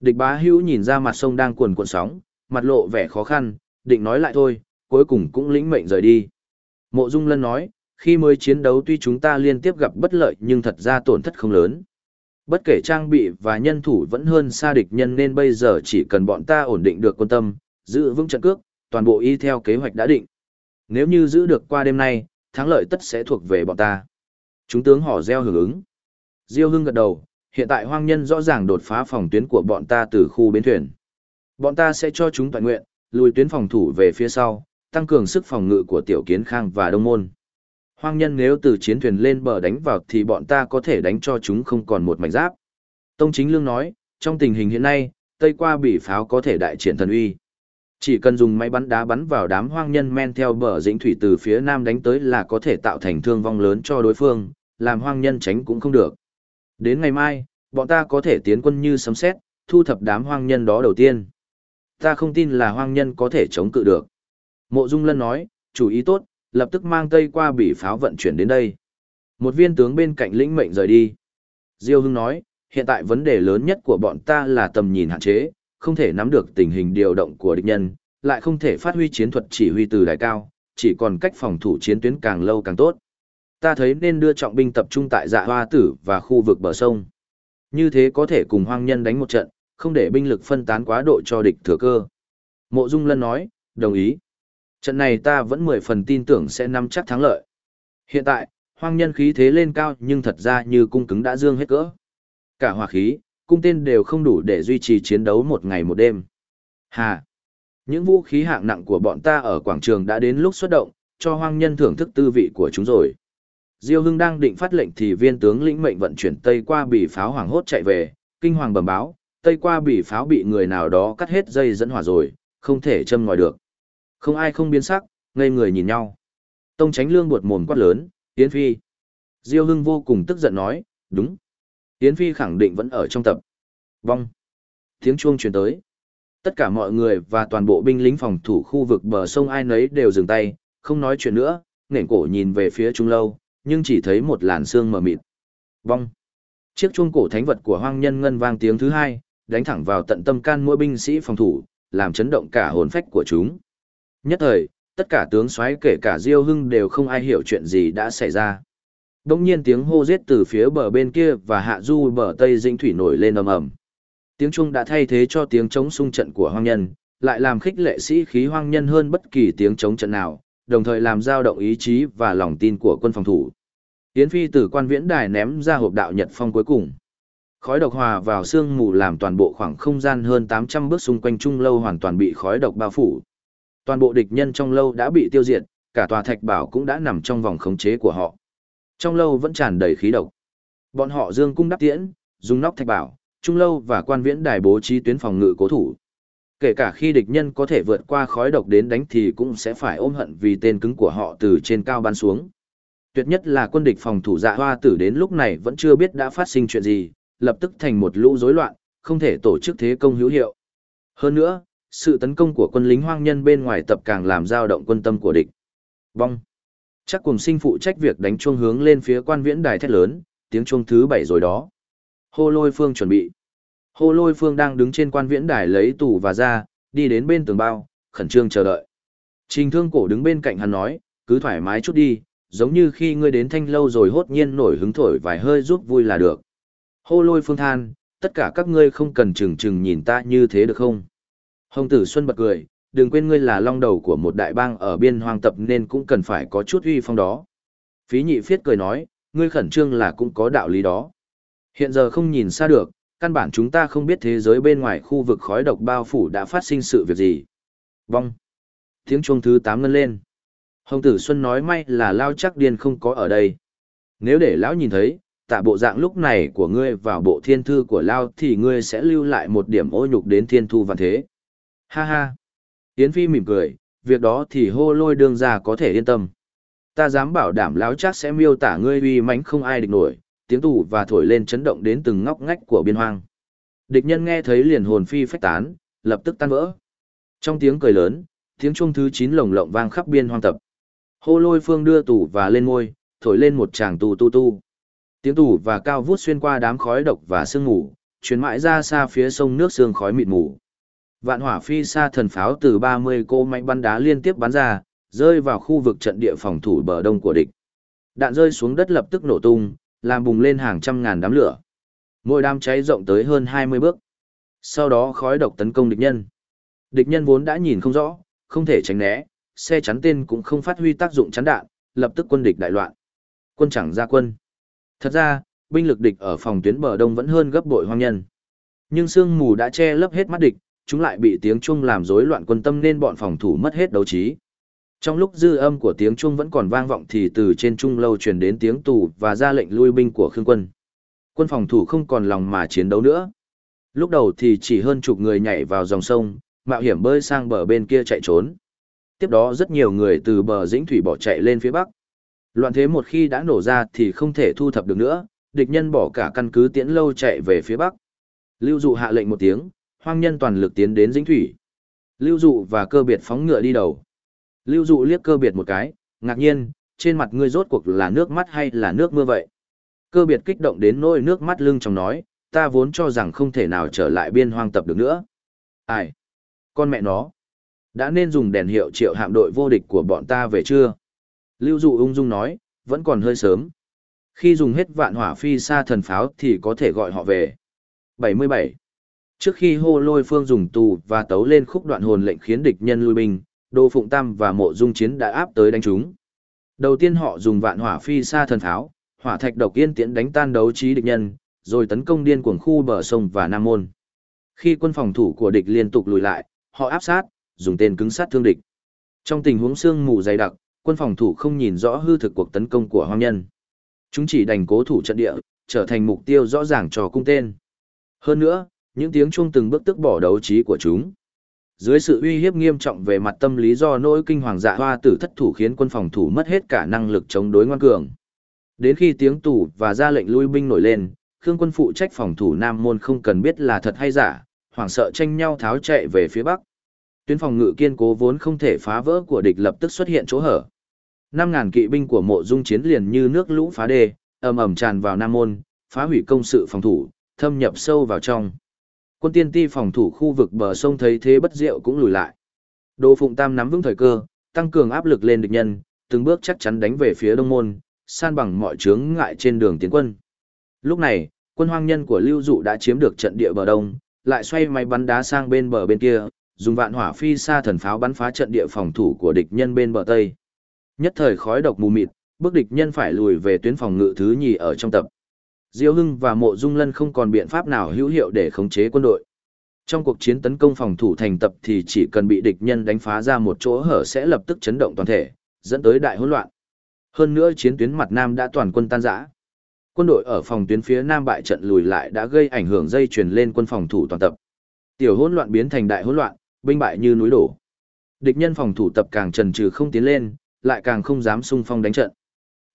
Địch bá hưu nhìn ra mặt sông đang cuồn cuộn sóng, mặt lộ vẻ khó khăn, định nói lại thôi, cuối cùng cũng lĩnh mệnh rời đi. Mộ Dung Lân nói, khi mới chiến đấu tuy chúng ta liên tiếp gặp bất lợi nhưng thật ra tổn thất không lớn. Bất kể trang bị và nhân thủ vẫn hơn xa địch nhân nên bây giờ chỉ cần bọn ta ổn định được quân tâm, giữ vững trận cước, toàn bộ y theo kế hoạch đã định. Nếu như giữ được qua đêm nay, thắng lợi tất sẽ thuộc về bọn ta. Chúng tướng họ gieo hưởng ứng. Diêu Hưng gật đầu, hiện tại hoang nhân rõ ràng đột phá phòng tuyến của bọn ta từ khu bến thuyền. Bọn ta sẽ cho chúng toàn nguyện, lùi tuyến phòng thủ về phía sau, tăng cường sức phòng ngự của Tiểu Kiến Khang và Đông Môn. Hoang nhân nếu từ chiến thuyền lên bờ đánh vào thì bọn ta có thể đánh cho chúng không còn một mảnh giáp. Tông Chính Lương nói, trong tình hình hiện nay, Tây qua bị pháo có thể đại triển thần uy. Chỉ cần dùng máy bắn đá bắn vào đám hoang nhân men theo bờ dĩnh thủy từ phía nam đánh tới là có thể tạo thành thương vong lớn cho đối phương, làm hoang nhân tránh cũng không được. Đến ngày mai, bọn ta có thể tiến quân như sấm sét, thu thập đám hoang nhân đó đầu tiên. Ta không tin là hoang nhân có thể chống cự được. Mộ Dung Lân nói, chủ ý tốt, lập tức mang Tây qua bị pháo vận chuyển đến đây. Một viên tướng bên cạnh lĩnh mệnh rời đi. Diêu Hưng nói, hiện tại vấn đề lớn nhất của bọn ta là tầm nhìn hạn chế, không thể nắm được tình hình điều động của địch nhân, lại không thể phát huy chiến thuật chỉ huy từ đài cao, chỉ còn cách phòng thủ chiến tuyến càng lâu càng tốt. Ta thấy nên đưa trọng binh tập trung tại dạ hoa tử và khu vực bờ sông. Như thế có thể cùng hoang nhân đánh một trận, không để binh lực phân tán quá độ cho địch thừa cơ. Mộ Dung Lân nói, đồng ý. Trận này ta vẫn mười phần tin tưởng sẽ nắm chắc thắng lợi. Hiện tại, hoang nhân khí thế lên cao nhưng thật ra như cung cứng đã dương hết cỡ. Cả hỏa khí, cung tên đều không đủ để duy trì chiến đấu một ngày một đêm. Hà! Những vũ khí hạng nặng của bọn ta ở quảng trường đã đến lúc xuất động, cho hoang nhân thưởng thức tư vị của chúng rồi. Diêu Hưng đang định phát lệnh thì viên tướng lĩnh mệnh vận chuyển Tây qua bị pháo hoàng hốt chạy về, kinh hoàng bẩm báo, Tây qua bị pháo bị người nào đó cắt hết dây dẫn hỏa rồi, không thể châm ngòi được. Không ai không biến sắc, ngây người nhìn nhau. Tông Tránh Lương buột mồm quát lớn, Yến Phi. Diêu Hưng vô cùng tức giận nói, đúng. Yến Phi khẳng định vẫn ở trong tập. Vong. Tiếng chuông truyền tới. Tất cả mọi người và toàn bộ binh lính phòng thủ khu vực bờ sông ai nấy đều dừng tay, không nói chuyện nữa, nghển cổ nhìn về phía trung lâu, nhưng chỉ thấy một làn sương mờ mịt. Vong. Chiếc chuông cổ thánh vật của hoang nhân ngân vang tiếng thứ hai, đánh thẳng vào tận tâm can mỗi binh sĩ phòng thủ, làm chấn động cả hồn phách của chúng. Nhất thời, tất cả tướng soái kể cả Diêu Hưng đều không ai hiểu chuyện gì đã xảy ra. Đông nhiên tiếng hô giết từ phía bờ bên kia và hạ du bờ tây dĩnh thủy nổi lên ầm ầm. Tiếng trung đã thay thế cho tiếng chống xung trận của hoang nhân, lại làm khích lệ sĩ khí hoang nhân hơn bất kỳ tiếng chống trận nào, đồng thời làm dao động ý chí và lòng tin của quân phòng thủ. Yến Phi từ quan viễn đài ném ra hộp đạo Nhật Phong cuối cùng. Khói độc hòa vào sương mù làm toàn bộ khoảng không gian hơn 800 bước xung quanh trung lâu hoàn toàn bị khói độc bao phủ. Toàn bộ địch nhân trong lâu đã bị tiêu diệt, cả tòa thạch bảo cũng đã nằm trong vòng khống chế của họ. Trong lâu vẫn tràn đầy khí độc. Bọn họ dương cung đắp tiễn, dùng nóc thạch bảo, trung lâu và quan viễn đài bố trí tuyến phòng ngự cố thủ. Kể cả khi địch nhân có thể vượt qua khói độc đến đánh thì cũng sẽ phải ôm hận vì tên cứng của họ từ trên cao bắn xuống. Tuyệt nhất là quân địch phòng thủ dạ hoa tử đến lúc này vẫn chưa biết đã phát sinh chuyện gì, lập tức thành một lũ rối loạn, không thể tổ chức thế công hữu hiệu. Hơn nữa, sự tấn công của quân lính hoang nhân bên ngoài tập càng làm dao động quân tâm của địch. Bong! Chắc cùng sinh phụ trách việc đánh chuông hướng lên phía quan viễn đài thét lớn, tiếng chuông thứ bảy rồi đó. Hô lôi phương chuẩn bị. Hô lôi phương đang đứng trên quan viễn đài lấy tủ và ra, đi đến bên tường bao, khẩn trương chờ đợi. Trình thương cổ đứng bên cạnh hắn nói, cứ thoải mái chút đi, giống như khi ngươi đến thanh lâu rồi hốt nhiên nổi hứng thổi vài hơi giúp vui là được. Hô lôi phương than, tất cả các ngươi không cần chừng chừng nhìn ta như thế được không? Hồng tử Xuân bật cười, đừng quên ngươi là long đầu của một đại bang ở biên hoang tập nên cũng cần phải có chút uy phong đó. Phí nhị phiết cười nói, ngươi khẩn trương là cũng có đạo lý đó. Hiện giờ không nhìn xa được, căn bản chúng ta không biết thế giới bên ngoài khu vực khói độc bao phủ đã phát sinh sự việc gì. Vong. Tiếng chuông thứ 8 ngân lên. Hồng tử Xuân nói may là lao chắc điên không có ở đây. Nếu để lão nhìn thấy, tạ bộ dạng lúc này của ngươi vào bộ thiên thư của lao thì ngươi sẽ lưu lại một điểm ô nhục đến thiên thu và thế. Ha ha. Yến Phi mỉm cười, việc đó thì hô lôi đương ra có thể yên tâm. Ta dám bảo đảm lão chắc sẽ miêu tả ngươi uy mãnh không ai địch nổi, tiếng tù và thổi lên chấn động đến từng ngóc ngách của biên hoang. Địch nhân nghe thấy liền hồn phi phách tán, lập tức tan vỡ. Trong tiếng cười lớn, tiếng chuông thứ 9 lồng lộng vang khắp biên hoang tập. Hô lôi phương đưa tù và lên ngôi, thổi lên một tràng tù tu tu. Tiếng tù và cao vút xuyên qua đám khói độc và sương mù, chuyến mãi ra xa phía sông nước sương khói mịt mù. Vạn hỏa phi xa thần pháo từ 30 cô mạnh bắn đá liên tiếp bắn ra, rơi vào khu vực trận địa phòng thủ bờ đông của địch. Đạn rơi xuống đất lập tức nổ tung, làm bùng lên hàng trăm ngàn đám lửa. Mỗi đám cháy rộng tới hơn 20 bước. Sau đó khói độc tấn công địch nhân. Địch nhân vốn đã nhìn không rõ, không thể tránh né, xe chắn tên cũng không phát huy tác dụng chắn đạn, lập tức quân địch đại loạn. Quân chẳng ra quân. Thật ra, binh lực địch ở phòng tuyến bờ đông vẫn hơn gấp bội hoang nhân. Nhưng sương mù đã che lấp hết mắt địch, chúng lại bị tiếng chuông làm rối loạn quân tâm nên bọn phòng thủ mất hết đấu trí. Trong lúc dư âm của tiếng chuông vẫn còn vang vọng thì từ trên trung lâu truyền đến tiếng tù và ra lệnh lui binh của Khương quân. Quân phòng thủ không còn lòng mà chiến đấu nữa. Lúc đầu thì chỉ hơn chục người nhảy vào dòng sông, mạo hiểm bơi sang bờ bên kia chạy trốn. Tiếp đó rất nhiều người từ bờ dĩnh thủy bỏ chạy lên phía bắc. Loạn thế một khi đã nổ ra thì không thể thu thập được nữa, địch nhân bỏ cả căn cứ tiễn lâu chạy về phía bắc. Lưu dụ hạ lệnh một tiếng, hoang nhân toàn lực tiến đến dĩnh thủy. Lưu dụ và cơ biệt phóng ngựa đi đầu. Lưu dụ liếc cơ biệt một cái, ngạc nhiên, trên mặt ngươi rốt cuộc là nước mắt hay là nước mưa vậy? Cơ biệt kích động đến nỗi nước mắt lưng trong nói, ta vốn cho rằng không thể nào trở lại biên hoang tập được nữa. Ai? Con mẹ nó. Đã nên dùng đèn hiệu triệu hạm đội vô địch của bọn ta về chưa? Lưu dụ ung dung nói, vẫn còn hơi sớm. Khi dùng hết vạn hỏa phi xa thần pháo thì có thể gọi họ về. 77. Trước khi hô lôi phương dùng tù và tấu lên khúc đoạn hồn lệnh khiến địch nhân lui binh, Đô Phụng Tam và Mộ Dung Chiến đã áp tới đánh chúng. Đầu tiên họ dùng vạn hỏa phi xa thần tháo, hỏa thạch độc yên tiễn đánh tan đấu trí địch nhân, rồi tấn công điên cuồng khu bờ sông và Nam Môn. Khi quân phòng thủ của địch liên tục lùi lại, họ áp sát, dùng tên cứng sát thương địch. Trong tình huống sương mù dày đặc, quân phòng thủ không nhìn rõ hư thực cuộc tấn công của hoang nhân. Chúng chỉ đành cố thủ trận địa, trở thành mục tiêu rõ ràng cho cung tên. Hơn nữa, những tiếng chuông từng bước tức bỏ đấu trí của chúng. Dưới sự uy hiếp nghiêm trọng về mặt tâm lý do nỗi kinh hoàng dạ hoa tử thất thủ khiến quân phòng thủ mất hết cả năng lực chống đối ngoan cường. Đến khi tiếng tù và ra lệnh lui binh nổi lên, Khương quân phụ trách phòng thủ Nam Môn không cần biết là thật hay giả, hoảng sợ tranh nhau tháo chạy về phía Bắc. Tuyến phòng ngự kiên cố vốn không thể phá vỡ của địch lập tức xuất hiện chỗ hở. 5.000 kỵ binh của mộ dung chiến liền như nước lũ phá đê, ầm ầm tràn vào Nam Môn, phá hủy công sự phòng thủ, thâm nhập sâu vào trong. Quân tiên ti phòng thủ khu vực bờ sông thấy thế bất diệu cũng lùi lại. Đỗ Phụng Tam nắm vững thời cơ, tăng cường áp lực lên địch nhân, từng bước chắc chắn đánh về phía đông môn, san bằng mọi chướng ngại trên đường tiến quân. Lúc này, quân hoang nhân của Lưu Dụ đã chiếm được trận địa bờ đông, lại xoay máy bắn đá sang bên bờ bên kia, dùng vạn hỏa phi xa thần pháo bắn phá trận địa phòng thủ của địch nhân bên bờ tây. Nhất thời khói độc mù mịt, bước địch nhân phải lùi về tuyến phòng ngự thứ nhì ở trong tập. Diêu Hưng và Mộ Dung Lân không còn biện pháp nào hữu hiệu để khống chế quân đội. Trong cuộc chiến tấn công phòng thủ thành tập thì chỉ cần bị địch nhân đánh phá ra một chỗ hở sẽ lập tức chấn động toàn thể, dẫn tới đại hỗn loạn. Hơn nữa chiến tuyến mặt Nam đã toàn quân tan rã. Quân đội ở phòng tuyến phía Nam bại trận lùi lại đã gây ảnh hưởng dây chuyển lên quân phòng thủ toàn tập. Tiểu hỗn loạn biến thành đại hỗn loạn, binh bại như núi đổ. Địch nhân phòng thủ tập càng trần trừ không tiến lên, lại càng không dám xung phong đánh trận.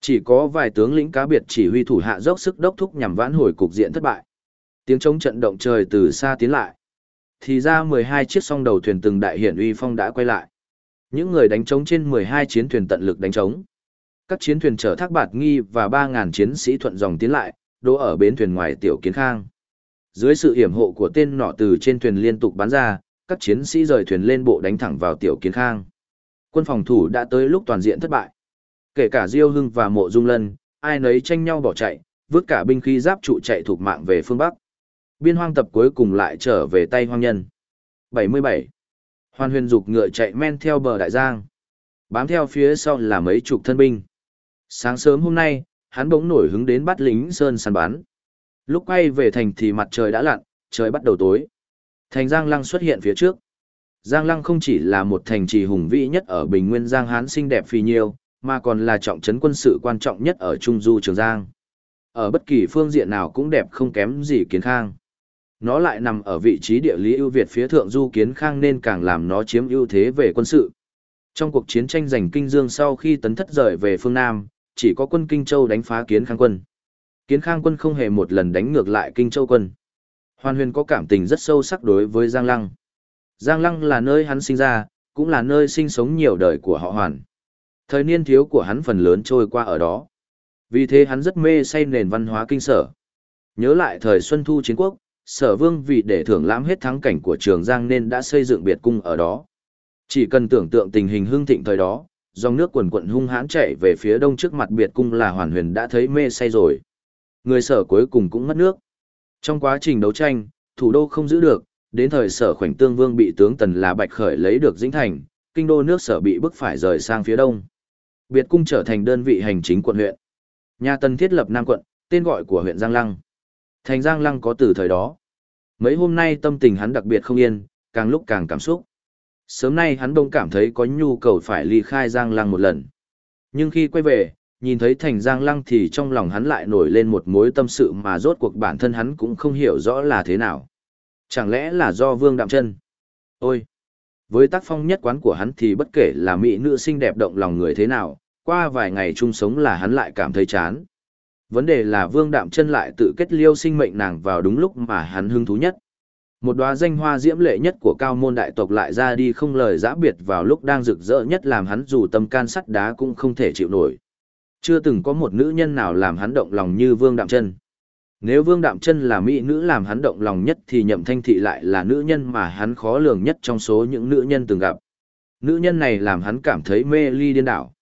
Chỉ có vài tướng lĩnh cá biệt chỉ huy thủ hạ dốc sức đốc thúc nhằm vãn hồi cục diện thất bại. Tiếng chống trận động trời từ xa tiến lại. Thì ra 12 chiếc song đầu thuyền từng đại hiển uy phong đã quay lại. Những người đánh trống trên 12 chiến thuyền tận lực đánh trống. Các chiến thuyền chở thác bạt nghi và 3.000 chiến sĩ thuận dòng tiến lại, đỗ ở bến thuyền ngoài tiểu kiến khang. Dưới sự hiểm hộ của tên nọ từ trên thuyền liên tục bắn ra, các chiến sĩ rời thuyền lên bộ đánh thẳng vào tiểu kiến khang. Quân phòng thủ đã tới lúc toàn diện thất bại. Kể cả Diêu Hưng và Mộ Dung Lân, ai nấy tranh nhau bỏ chạy, vứt cả binh khí giáp trụ chạy thuộc mạng về phương Bắc. Biên hoang tập cuối cùng lại trở về tay hoang nhân. 77. Hoàn huyền dục ngựa chạy men theo bờ đại giang. Bám theo phía sau là mấy chục thân binh. Sáng sớm hôm nay, hắn bỗng nổi hứng đến bắt lính sơn săn bắn. Lúc quay về thành thì mặt trời đã lặn, trời bắt đầu tối. Thành Giang Lăng xuất hiện phía trước. Giang Lăng không chỉ là một thành trì hùng vĩ nhất ở Bình Nguyên Giang Hán xinh đẹp phi nhiêu, mà còn là trọng trấn quân sự quan trọng nhất ở Trung Du Trường Giang. Ở bất kỳ phương diện nào cũng đẹp không kém gì Kiến Khang. Nó lại nằm ở vị trí địa lý ưu việt phía thượng Du Kiến Khang nên càng làm nó chiếm ưu thế về quân sự. Trong cuộc chiến tranh giành Kinh Dương sau khi tấn thất rời về phương Nam, chỉ có quân Kinh Châu đánh phá Kiến Khang quân. Kiến Khang quân không hề một lần đánh ngược lại Kinh Châu quân. Hoàn huyền có cảm tình rất sâu sắc đối với Giang Lăng. Giang Lăng là nơi hắn sinh ra, cũng là nơi sinh sống nhiều đời của họ Hoàn. Thời niên thiếu của hắn phần lớn trôi qua ở đó. Vì thế hắn rất mê say nền văn hóa kinh sở. Nhớ lại thời Xuân Thu chiến quốc, sở vương vì để thưởng lãm hết thắng cảnh của Trường Giang nên đã xây dựng biệt cung ở đó. Chỉ cần tưởng tượng tình hình hưng thịnh thời đó, dòng nước quần quận hung hãn chạy về phía đông trước mặt biệt cung là hoàn huyền đã thấy mê say rồi. Người sở cuối cùng cũng mất nước. Trong quá trình đấu tranh, thủ đô không giữ được, đến thời sở khoảnh tương vương bị tướng tần là Bạch Khởi lấy được dĩnh thành, kinh đô nước sở bị bức phải rời sang phía đông. Biệt cung trở thành đơn vị hành chính quận huyện. Nhà Tần thiết lập Nam quận, tên gọi của huyện Giang Lăng. Thành Giang Lăng có từ thời đó. Mấy hôm nay tâm tình hắn đặc biệt không yên, càng lúc càng cảm xúc. Sớm nay hắn đông cảm thấy có nhu cầu phải ly khai Giang Lăng một lần. Nhưng khi quay về, nhìn thấy thành Giang Lăng thì trong lòng hắn lại nổi lên một mối tâm sự mà rốt cuộc bản thân hắn cũng không hiểu rõ là thế nào. Chẳng lẽ là do Vương Đạm Chân? Ôi! Với tác phong nhất quán của hắn thì bất kể là mỹ nữ xinh đẹp động lòng người thế nào, qua vài ngày chung sống là hắn lại cảm thấy chán. Vấn đề là Vương Đạm Chân lại tự kết liêu sinh mệnh nàng vào đúng lúc mà hắn hứng thú nhất. Một đóa danh hoa diễm lệ nhất của cao môn đại tộc lại ra đi không lời giã biệt vào lúc đang rực rỡ nhất làm hắn dù tâm can sắt đá cũng không thể chịu nổi. Chưa từng có một nữ nhân nào làm hắn động lòng như Vương Đạm Chân. Nếu Vương Đạm Chân là mỹ nữ làm hắn động lòng nhất thì Nhậm Thanh Thị lại là nữ nhân mà hắn khó lường nhất trong số những nữ nhân từng gặp. Nữ nhân này làm hắn cảm thấy mê ly điên đảo.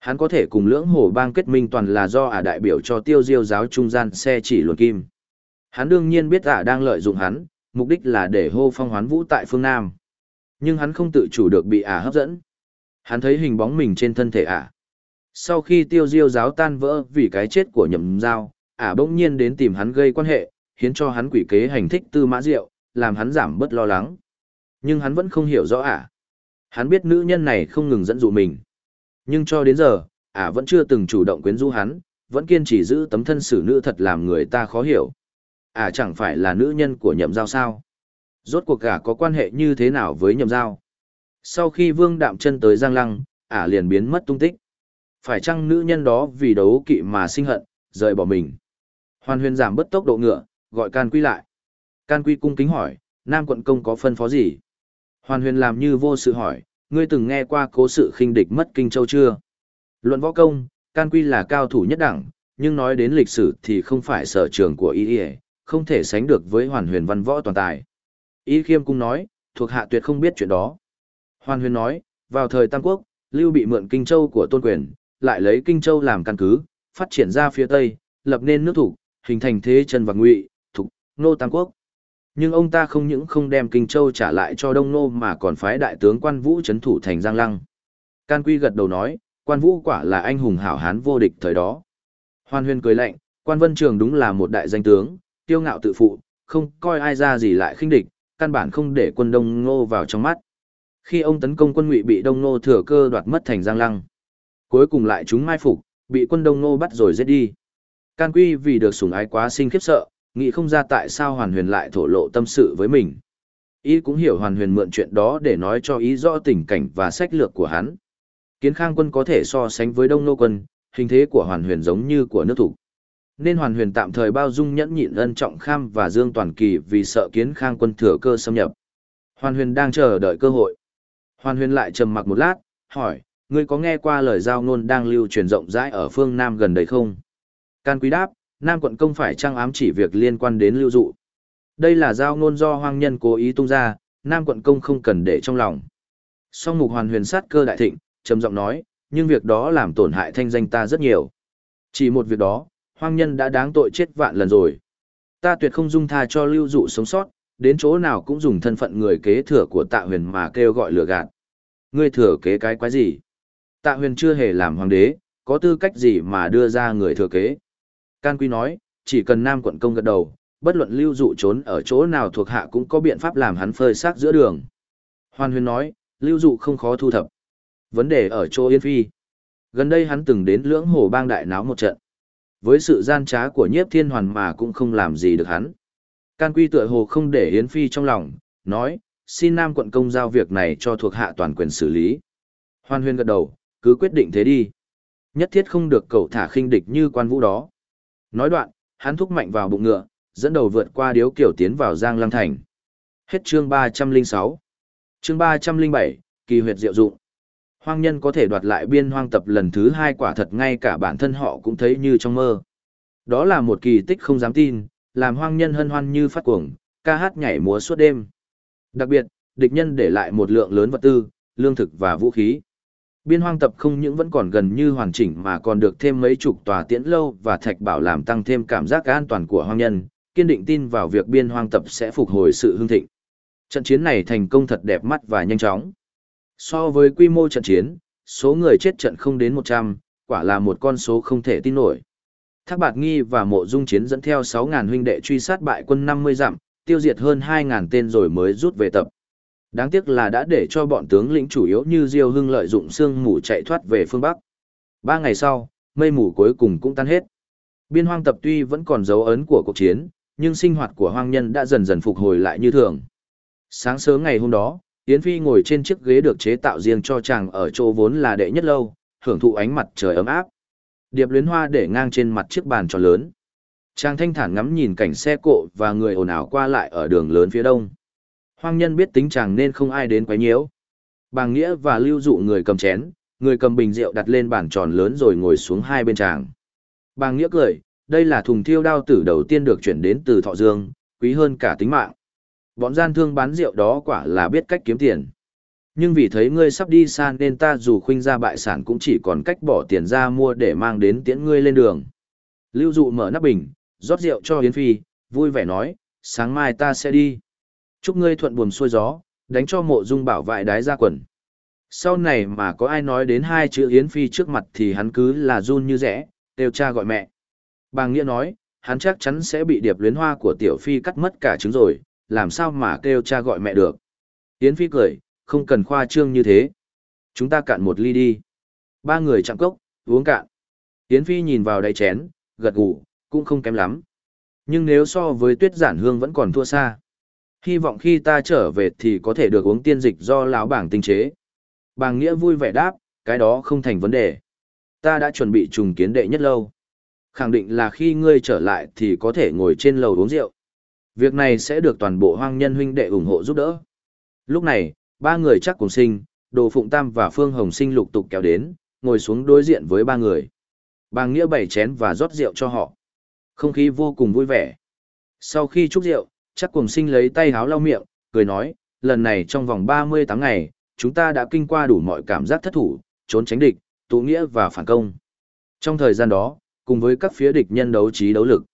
Hắn có thể cùng lưỡng hồ bang kết minh toàn là do ả đại biểu cho tiêu diêu giáo trung gian xe chỉ luồn kim. Hắn đương nhiên biết ả đang lợi dụng hắn, mục đích là để hô phong hoán vũ tại phương Nam. Nhưng hắn không tự chủ được bị ả hấp dẫn. Hắn thấy hình bóng mình trên thân thể ả. Sau khi tiêu diêu giáo tan vỡ vì cái chết của nhậm giao, ả bỗng nhiên đến tìm hắn gây quan hệ, khiến cho hắn quỷ kế hành thích tư mã diệu, làm hắn giảm bớt lo lắng. Nhưng hắn vẫn không hiểu rõ ả. Hắn biết nữ nhân này không ngừng dẫn dụ mình. Nhưng cho đến giờ, ả vẫn chưa từng chủ động quyến rũ hắn, vẫn kiên trì giữ tấm thân xử nữ thật làm người ta khó hiểu. Ả chẳng phải là nữ nhân của nhậm giao sao? Rốt cuộc ả có quan hệ như thế nào với nhậm giao? Sau khi vương đạm chân tới Giang Lăng, ả liền biến mất tung tích. Phải chăng nữ nhân đó vì đấu kỵ mà sinh hận, rời bỏ mình? Hoàn huyền giảm bất tốc độ ngựa, gọi can quy lại. Can quy cung kính hỏi, Nam quận công có phân phó gì? Hoàn huyền làm như vô sự hỏi, ngươi từng nghe qua cố sự khinh địch mất kinh châu chưa? Luận võ công, can quy là cao thủ nhất đẳng, nhưng nói đến lịch sử thì không phải sở trường của y không thể sánh được với hoàn huyền văn võ toàn tài. Y khiêm cung nói, thuộc hạ tuyệt không biết chuyện đó. Hoàn huyền nói, vào thời Tam Quốc, Lưu bị mượn Kinh Châu của tôn quyền, lại lấy Kinh Châu làm căn cứ, phát triển ra phía Tây, lập nên nước thủ, hình thành thế chân và ngụy, thục, nô Tam Quốc. Nhưng ông ta không những không đem Kinh Châu trả lại cho Đông Nô mà còn phái đại tướng quan vũ chấn thủ thành Giang Lăng. Can Quy gật đầu nói, quan vũ quả là anh hùng hảo hán vô địch thời đó. Hoan huyên cười lạnh, quan vân trường đúng là một đại danh tướng, tiêu ngạo tự phụ, không coi ai ra gì lại khinh địch, căn bản không để quân Đông Ngô vào trong mắt. Khi ông tấn công quân Ngụy bị Đông Ngô thừa cơ đoạt mất thành Giang Lăng, cuối cùng lại chúng mai phục, bị quân Đông Ngô bắt rồi giết đi. Can Quy vì được sủng ái quá sinh khiếp sợ, nghĩ không ra tại sao Hoàn Huyền lại thổ lộ tâm sự với mình. Ý cũng hiểu Hoàn Huyền mượn chuyện đó để nói cho ý rõ tình cảnh và sách lược của hắn. Kiến Khang quân có thể so sánh với Đông Nô quân, hình thế của Hoàn Huyền giống như của nước thủ. Nên Hoàn Huyền tạm thời bao dung nhẫn nhịn ân trọng kham và Dương Toàn Kỳ vì sợ Kiến Khang quân thừa cơ xâm nhập. Hoàn Huyền đang chờ đợi cơ hội. Hoàn Huyền lại trầm mặc một lát, hỏi, ngươi có nghe qua lời giao ngôn đang lưu truyền rộng rãi ở phương Nam gần đây không? Can Quý đáp, Nam quận công phải trang ám chỉ việc liên quan đến lưu dụ. Đây là giao ngôn do hoang nhân cố ý tung ra, Nam quận công không cần để trong lòng. Song mục hoàn huyền sát cơ đại thịnh, trầm giọng nói, nhưng việc đó làm tổn hại thanh danh ta rất nhiều. Chỉ một việc đó, hoang nhân đã đáng tội chết vạn lần rồi. Ta tuyệt không dung tha cho lưu dụ sống sót, đến chỗ nào cũng dùng thân phận người kế thừa của tạ huyền mà kêu gọi lừa gạt. Ngươi thừa kế cái quái gì? Tạ huyền chưa hề làm hoàng đế, có tư cách gì mà đưa ra người thừa kế? Can Quy nói, chỉ cần Nam quận công gật đầu, bất luận lưu dụ trốn ở chỗ nào thuộc hạ cũng có biện pháp làm hắn phơi xác giữa đường. Hoan Huyền nói, lưu dụ không khó thu thập. Vấn đề ở chỗ Yên Phi. Gần đây hắn từng đến lưỡng hồ bang đại náo một trận. Với sự gian trá của nhiếp thiên hoàn mà cũng không làm gì được hắn. Can Quy tựa hồ không để Yến Phi trong lòng, nói, xin Nam quận công giao việc này cho thuộc hạ toàn quyền xử lý. Hoan Huyền gật đầu, cứ quyết định thế đi. Nhất thiết không được cậu thả khinh địch như quan vũ đó. Nói đoạn, hắn thúc mạnh vào bụng ngựa, dẫn đầu vượt qua điếu kiểu tiến vào Giang Lăng Thành. Hết chương 306. Chương 307, kỳ huyệt diệu dụng. Hoang nhân có thể đoạt lại biên hoang tập lần thứ hai quả thật ngay cả bản thân họ cũng thấy như trong mơ. Đó là một kỳ tích không dám tin, làm hoang nhân hân hoan như phát cuồng, ca hát nhảy múa suốt đêm. Đặc biệt, địch nhân để lại một lượng lớn vật tư, lương thực và vũ khí. Biên hoang tập không những vẫn còn gần như hoàn chỉnh mà còn được thêm mấy chục tòa tiễn lâu và thạch bảo làm tăng thêm cảm giác an toàn của hoang nhân, kiên định tin vào việc biên hoang tập sẽ phục hồi sự hưng thịnh. Trận chiến này thành công thật đẹp mắt và nhanh chóng. So với quy mô trận chiến, số người chết trận không đến 100, quả là một con số không thể tin nổi. Thác Bạt Nghi và Mộ Dung Chiến dẫn theo 6.000 huynh đệ truy sát bại quân 50 dặm, tiêu diệt hơn 2.000 tên rồi mới rút về tập. Đáng tiếc là đã để cho bọn tướng lĩnh chủ yếu như Diêu Hưng lợi dụng sương mù chạy thoát về phương Bắc. Ba ngày sau, mây mù cuối cùng cũng tan hết. Biên hoang tập tuy vẫn còn dấu ấn của cuộc chiến, nhưng sinh hoạt của hoang nhân đã dần dần phục hồi lại như thường. Sáng sớm ngày hôm đó, Yến Phi ngồi trên chiếc ghế được chế tạo riêng cho chàng ở chỗ vốn là đệ nhất lâu, hưởng thụ ánh mặt trời ấm áp. Điệp luyến hoa để ngang trên mặt chiếc bàn tròn lớn. Chàng thanh thản ngắm nhìn cảnh xe cộ và người ồn ào qua lại ở đường lớn phía đông. Hoang nhân biết tính chàng nên không ai đến quấy nhiễu. Bàng Nghĩa và lưu dụ người cầm chén, người cầm bình rượu đặt lên bàn tròn lớn rồi ngồi xuống hai bên chàng. Bàng Nghĩa cười, đây là thùng thiêu đao tử đầu tiên được chuyển đến từ Thọ Dương, quý hơn cả tính mạng. Bọn gian thương bán rượu đó quả là biết cách kiếm tiền. Nhưng vì thấy ngươi sắp đi xa nên ta dù khuynh ra bại sản cũng chỉ còn cách bỏ tiền ra mua để mang đến tiễn ngươi lên đường. Lưu dụ mở nắp bình, rót rượu cho Yến Phi, vui vẻ nói, sáng mai ta sẽ đi. Chúc ngươi thuận buồm xuôi gió, đánh cho mộ dung bảo vại đái ra quần. Sau này mà có ai nói đến hai chữ Yến Phi trước mặt thì hắn cứ là run như rẽ, đều cha gọi mẹ. Bà Nghĩa nói, hắn chắc chắn sẽ bị điệp luyến hoa của Tiểu Phi cắt mất cả trứng rồi, làm sao mà kêu cha gọi mẹ được. Yến Phi cười, không cần khoa trương như thế. Chúng ta cạn một ly đi. Ba người chạm cốc, uống cạn. Yến Phi nhìn vào đáy chén, gật gù, cũng không kém lắm. Nhưng nếu so với tuyết giản hương vẫn còn thua xa. Hy vọng khi ta trở về thì có thể được uống tiên dịch do lão bảng tinh chế. Bàng Nghĩa vui vẻ đáp, cái đó không thành vấn đề. Ta đã chuẩn bị trùng kiến đệ nhất lâu. Khẳng định là khi ngươi trở lại thì có thể ngồi trên lầu uống rượu. Việc này sẽ được toàn bộ hoang nhân huynh đệ ủng hộ giúp đỡ. Lúc này, ba người chắc cùng sinh, Đồ Phụng Tam và Phương Hồng Sinh lục tục kéo đến, ngồi xuống đối diện với ba người. Bàng Nghĩa bày chén và rót rượu cho họ. Không khí vô cùng vui vẻ. Sau khi chúc rượu, chắc cùng sinh lấy tay háo lau miệng, cười nói, lần này trong vòng 38 ngày, chúng ta đã kinh qua đủ mọi cảm giác thất thủ, trốn tránh địch, tụ nghĩa và phản công. Trong thời gian đó, cùng với các phía địch nhân đấu trí đấu lực,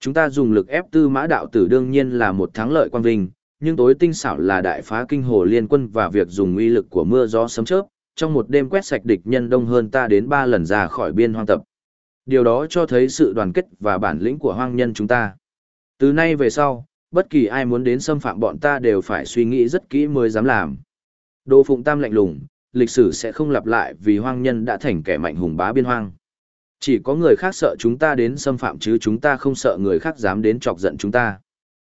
chúng ta dùng lực ép tư mã đạo tử đương nhiên là một thắng lợi quan vinh, nhưng tối tinh xảo là đại phá kinh hồ liên quân và việc dùng uy lực của mưa gió sấm chớp, trong một đêm quét sạch địch nhân đông hơn ta đến ba lần ra khỏi biên hoang tập. Điều đó cho thấy sự đoàn kết và bản lĩnh của hoang nhân chúng ta. Từ nay về sau, bất kỳ ai muốn đến xâm phạm bọn ta đều phải suy nghĩ rất kỹ mới dám làm. Đô Phụng Tam lạnh lùng, lịch sử sẽ không lặp lại vì hoang nhân đã thành kẻ mạnh hùng bá biên hoang. Chỉ có người khác sợ chúng ta đến xâm phạm chứ chúng ta không sợ người khác dám đến chọc giận chúng ta.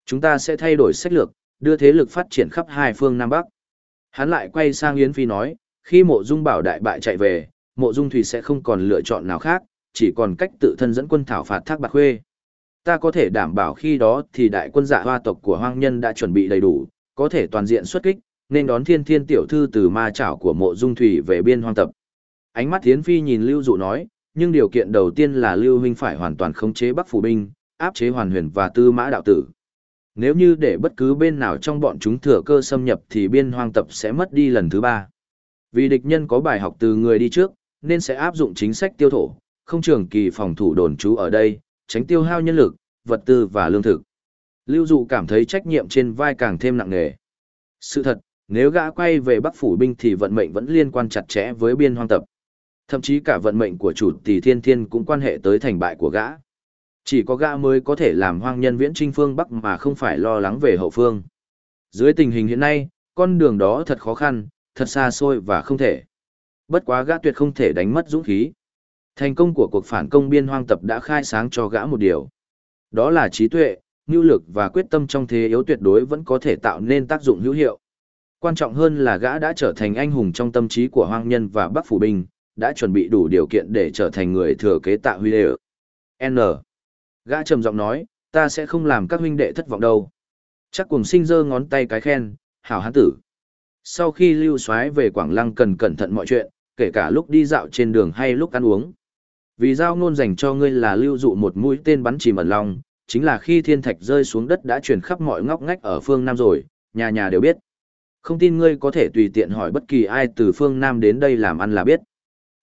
Chúng ta sẽ thay đổi sách lược, đưa thế lực phát triển khắp hai phương Nam Bắc. Hắn lại quay sang Yến Phi nói, khi mộ dung bảo đại bại chạy về, mộ dung thủy sẽ không còn lựa chọn nào khác, chỉ còn cách tự thân dẫn quân thảo phạt thác bạc khuê. Ta có thể đảm bảo khi đó thì đại quân dạ hoa tộc của hoang nhân đã chuẩn bị đầy đủ, có thể toàn diện xuất kích, nên đón thiên thiên tiểu thư từ ma chảo của mộ dung thủy về biên hoang tập. Ánh mắt Thiến Phi nhìn Lưu Dụ nói, nhưng điều kiện đầu tiên là Lưu Huynh phải hoàn toàn khống chế Bắc Phủ Binh, áp chế hoàn huyền và tư mã đạo tử. Nếu như để bất cứ bên nào trong bọn chúng thừa cơ xâm nhập thì biên hoang tập sẽ mất đi lần thứ ba. Vì địch nhân có bài học từ người đi trước, nên sẽ áp dụng chính sách tiêu thổ, không trường kỳ phòng thủ đồn trú ở đây, tránh tiêu hao nhân lực, vật tư và lương thực. Lưu Dụ cảm thấy trách nhiệm trên vai càng thêm nặng nề. Sự thật, nếu gã quay về Bắc phủ binh thì vận mệnh vẫn liên quan chặt chẽ với biên hoang tập. Thậm chí cả vận mệnh của chủ tỷ thiên thiên cũng quan hệ tới thành bại của gã. Chỉ có gã mới có thể làm hoang nhân viễn trinh phương Bắc mà không phải lo lắng về hậu phương. Dưới tình hình hiện nay, con đường đó thật khó khăn, thật xa xôi và không thể. Bất quá gã tuyệt không thể đánh mất dũng khí. Thành công của cuộc phản công biên hoang tập đã khai sáng cho gã một điều. Đó là trí tuệ, nhu lực và quyết tâm trong thế yếu tuyệt đối vẫn có thể tạo nên tác dụng hữu hiệu. Quan trọng hơn là gã đã trở thành anh hùng trong tâm trí của hoang nhân và bắc phủ binh, đã chuẩn bị đủ điều kiện để trở thành người thừa kế tạ huy lệ. N. Gã trầm giọng nói, ta sẽ không làm các huynh đệ thất vọng đâu. Chắc cùng sinh giơ ngón tay cái khen, hảo hán tử. Sau khi lưu soái về Quảng Lăng cần cẩn thận mọi chuyện, kể cả lúc đi dạo trên đường hay lúc ăn uống. Vì giao ngôn dành cho ngươi là lưu dụ một mũi tên bắn chìm ẩn long, chính là khi thiên thạch rơi xuống đất đã truyền khắp mọi ngóc ngách ở phương Nam rồi, nhà nhà đều biết. Không tin ngươi có thể tùy tiện hỏi bất kỳ ai từ phương Nam đến đây làm ăn là biết.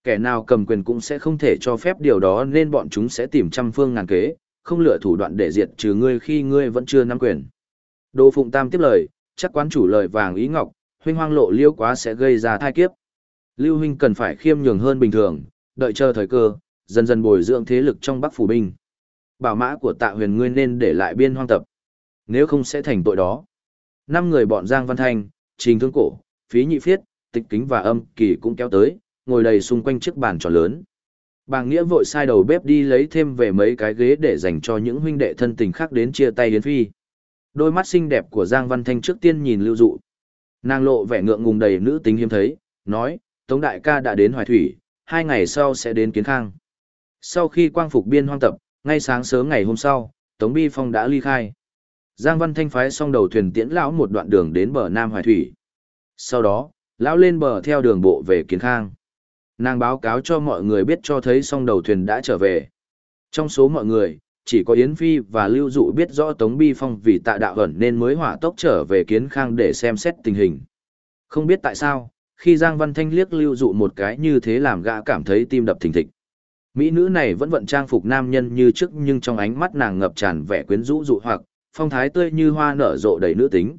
Kẻ nào cầm quyền cũng sẽ không thể cho phép điều đó nên bọn chúng sẽ tìm trăm phương ngàn kế, không lựa thủ đoạn để diệt trừ ngươi khi ngươi vẫn chưa nắm quyền. Đỗ Phụng Tam tiếp lời, chắc quán chủ lời vàng ý ngọc, huynh hoang lộ liêu quá sẽ gây ra thai kiếp. Lưu huynh cần phải khiêm nhường hơn bình thường, đợi chờ thời cơ, dần dần bồi dưỡng thế lực trong Bắc phủ binh. Bảo mã của Tạ Huyền ngươi nên để lại biên hoang tập, nếu không sẽ thành tội đó. Năm người bọn Giang Văn Thanh, Trình Thương Cổ, Phí Nhị Phiết, Tịch Kính và Âm Kỳ cũng kéo tới, ngồi đầy xung quanh chiếc bàn tròn lớn. Bà Nghĩa vội sai đầu bếp đi lấy thêm về mấy cái ghế để dành cho những huynh đệ thân tình khác đến chia tay Yến Phi. Đôi mắt xinh đẹp của Giang Văn Thanh trước tiên nhìn Lưu Dụ. Nàng lộ vẻ ngượng ngùng đầy nữ tính hiếm thấy, nói, Tống Đại ca đã đến Hoài Thủy, hai ngày sau sẽ đến Kiến Khang. Sau khi quang phục biên hoang tập, ngay sáng sớm ngày hôm sau, Tống Bi Phong đã ly khai. Giang Văn Thanh phái xong đầu thuyền tiễn lão một đoạn đường đến bờ Nam Hoài Thủy. Sau đó, lão lên bờ theo đường bộ về Kiến Khang. Nàng báo cáo cho mọi người biết cho thấy xong đầu thuyền đã trở về. Trong số mọi người, chỉ có Yến Phi và Lưu Dụ biết rõ Tống Bi Phong vì tạ đạo ẩn nên mới hỏa tốc trở về Kiến Khang để xem xét tình hình. Không biết tại sao, khi Giang Văn Thanh liếc Lưu Dụ một cái như thế làm gã cảm thấy tim đập thình thịch. Mỹ nữ này vẫn vận trang phục nam nhân như trước nhưng trong ánh mắt nàng ngập tràn vẻ quyến rũ dụ hoặc, phong thái tươi như hoa nở rộ đầy nữ tính.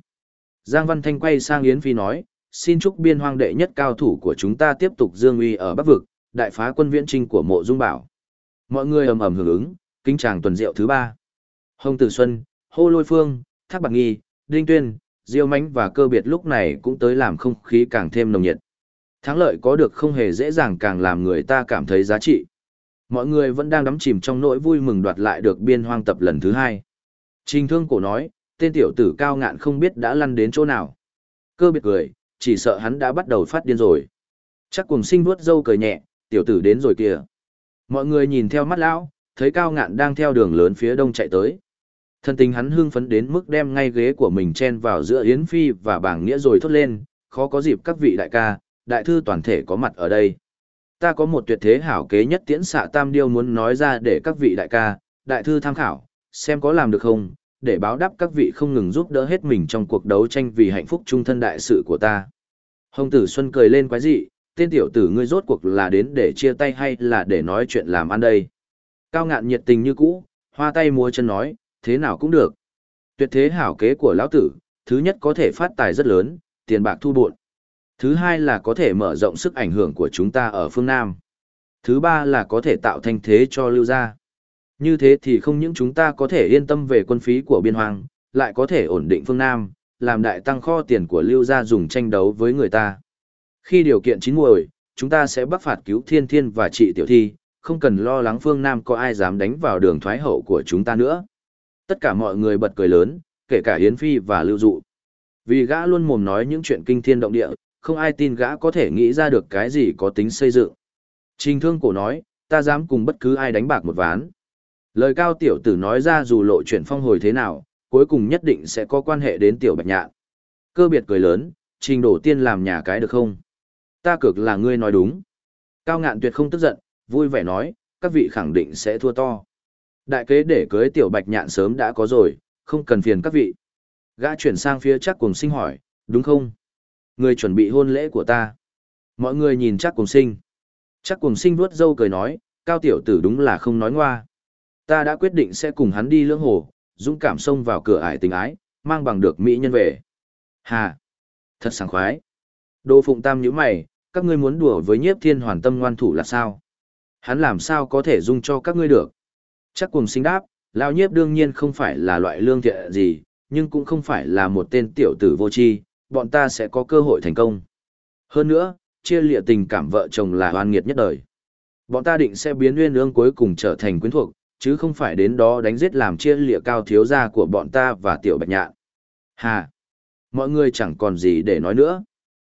Giang Văn Thanh quay sang Yến Phi nói, xin chúc biên hoang đệ nhất cao thủ của chúng ta tiếp tục dương uy ở Bắc Vực, đại phá quân viễn trinh của mộ dung bảo. Mọi người ầm ầm hưởng ứng, kính tràng tuần diệu thứ ba. Hồng Tử Xuân, Hô Lôi Phương, Thác Bạc Nghi, Đinh Tuyên, Diêu Mánh và cơ biệt lúc này cũng tới làm không khí càng thêm nồng nhiệt. Thắng lợi có được không hề dễ dàng càng làm người ta cảm thấy giá trị. Mọi người vẫn đang đắm chìm trong nỗi vui mừng đoạt lại được biên hoang tập lần thứ hai. Trình thương cổ nói, tên tiểu tử cao ngạn không biết đã lăn đến chỗ nào. Cơ biệt cười, chỉ sợ hắn đã bắt đầu phát điên rồi. Chắc cùng sinh vuốt dâu cười nhẹ, tiểu tử đến rồi kìa. Mọi người nhìn theo mắt lão, thấy cao ngạn đang theo đường lớn phía đông chạy tới. Thân tình hắn hưng phấn đến mức đem ngay ghế của mình chen vào giữa Yến Phi và bảng nghĩa rồi thốt lên, khó có dịp các vị đại ca, đại thư toàn thể có mặt ở đây. Ta có một tuyệt thế hảo kế nhất tiễn xạ tam điêu muốn nói ra để các vị đại ca, đại thư tham khảo, xem có làm được không, để báo đáp các vị không ngừng giúp đỡ hết mình trong cuộc đấu tranh vì hạnh phúc trung thân đại sự của ta. Hồng tử Xuân cười lên quái dị, tên tiểu tử ngươi rốt cuộc là đến để chia tay hay là để nói chuyện làm ăn đây. Cao ngạn nhiệt tình như cũ, hoa tay múa chân nói, thế nào cũng được. Tuyệt thế hảo kế của lão tử, thứ nhất có thể phát tài rất lớn, tiền bạc thu buộn. Thứ hai là có thể mở rộng sức ảnh hưởng của chúng ta ở phương Nam. Thứ ba là có thể tạo thanh thế cho lưu gia. Như thế thì không những chúng ta có thể yên tâm về quân phí của biên hoàng, lại có thể ổn định phương Nam, làm đại tăng kho tiền của lưu gia dùng tranh đấu với người ta. Khi điều kiện chín muồi, chúng ta sẽ bắt phạt cứu thiên thiên và trị tiểu thi, không cần lo lắng phương Nam có ai dám đánh vào đường thoái hậu của chúng ta nữa. Tất cả mọi người bật cười lớn, kể cả Yến Phi và Lưu Dụ. Vì gã luôn mồm nói những chuyện kinh thiên động địa, không ai tin gã có thể nghĩ ra được cái gì có tính xây dựng. Trình thương cổ nói, ta dám cùng bất cứ ai đánh bạc một ván. Lời cao tiểu tử nói ra dù lộ chuyển phong hồi thế nào, cuối cùng nhất định sẽ có quan hệ đến tiểu bạch nhạn. Cơ biệt cười lớn, trình đổ tiên làm nhà cái được không? Ta cực là ngươi nói đúng. Cao ngạn tuyệt không tức giận, vui vẻ nói, các vị khẳng định sẽ thua to. Đại kế để cưới tiểu bạch nhạn sớm đã có rồi, không cần phiền các vị. Gã chuyển sang phía chắc cùng sinh hỏi, đúng không? Người chuẩn bị hôn lễ của ta. Mọi người nhìn chắc cùng sinh. Chắc cùng sinh vuốt dâu cười nói, cao tiểu tử đúng là không nói ngoa. Ta đã quyết định sẽ cùng hắn đi lưỡng hồ, dũng cảm xông vào cửa ải tình ái, mang bằng được mỹ nhân về. Hà! Thật sảng khoái. Đô Phụng Tam nhíu mày, các ngươi muốn đùa với nhiếp thiên hoàn tâm ngoan thủ là sao? Hắn làm sao có thể dung cho các ngươi được? Chắc cùng sinh đáp, Lão nhiếp đương nhiên không phải là loại lương thiện gì, nhưng cũng không phải là một tên tiểu tử vô tri, bọn ta sẽ có cơ hội thành công. Hơn nữa, chia lịa tình cảm vợ chồng là hoan nghiệt nhất đời. Bọn ta định sẽ biến nguyên ương cuối cùng trở thành quyến thuộc, chứ không phải đến đó đánh giết làm chia lịa cao thiếu gia của bọn ta và tiểu bạch nhạn. Hà! Mọi người chẳng còn gì để nói nữa.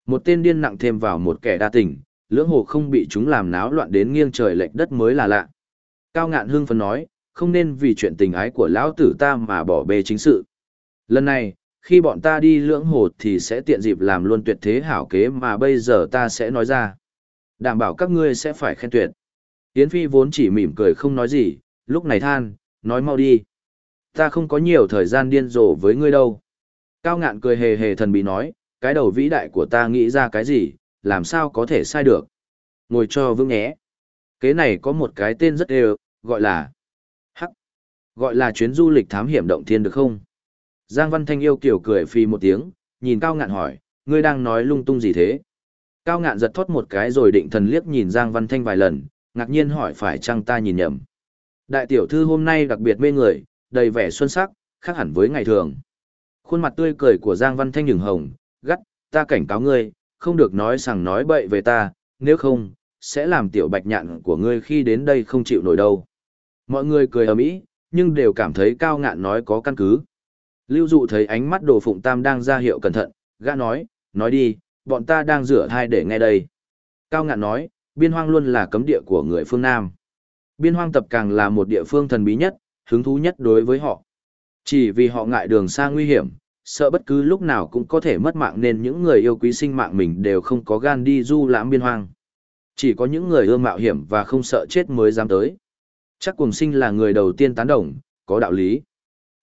Một tên điên nặng thêm vào một kẻ đa tình, lưỡng hồ không bị chúng làm náo loạn đến nghiêng trời lệch đất mới là lạ. Cao ngạn hương phấn nói, không nên vì chuyện tình ái của lão tử ta mà bỏ bê chính sự. Lần này, khi bọn ta đi lưỡng hồ thì sẽ tiện dịp làm luôn tuyệt thế hảo kế mà bây giờ ta sẽ nói ra. Đảm bảo các ngươi sẽ phải khen tuyệt. Yến Phi vốn chỉ mỉm cười không nói gì, lúc này than, nói mau đi. Ta không có nhiều thời gian điên rồ với ngươi đâu. Cao ngạn cười hề hề thần bí nói, cái đầu vĩ đại của ta nghĩ ra cái gì, làm sao có thể sai được. Ngồi cho vững nhé. Kế này có một cái tên rất đều, gọi là Hắc. Gọi là chuyến du lịch thám hiểm động thiên được không? Giang Văn Thanh yêu kiểu cười phì một tiếng, nhìn Cao Ngạn hỏi, ngươi đang nói lung tung gì thế? Cao Ngạn giật thoát một cái rồi định thần liếc nhìn Giang Văn Thanh vài lần, ngạc nhiên hỏi phải chăng ta nhìn nhầm. Đại tiểu thư hôm nay đặc biệt mê người, đầy vẻ xuân sắc, khác hẳn với ngày thường. Khuôn mặt tươi cười của Giang Văn Thanh nhường hồng, gắt, ta cảnh cáo ngươi, không được nói sằng nói bậy về ta, nếu không, sẽ làm tiểu bạch nhạn của ngươi khi đến đây không chịu nổi đâu. Mọi người cười ầm ĩ, nhưng đều cảm thấy cao ngạn nói có căn cứ. Lưu dụ thấy ánh mắt đồ phụng tam đang ra hiệu cẩn thận, gã nói, nói đi, bọn ta đang rửa thai để nghe đây. Cao ngạn nói, biên hoang luôn là cấm địa của người phương Nam. Biên hoang tập càng là một địa phương thần bí nhất, hứng thú nhất đối với họ. Chỉ vì họ ngại đường xa nguy hiểm, sợ bất cứ lúc nào cũng có thể mất mạng nên những người yêu quý sinh mạng mình đều không có gan đi du lãm biên hoang. Chỉ có những người ưa mạo hiểm và không sợ chết mới dám tới. Chắc cùng sinh là người đầu tiên tán đồng, có đạo lý.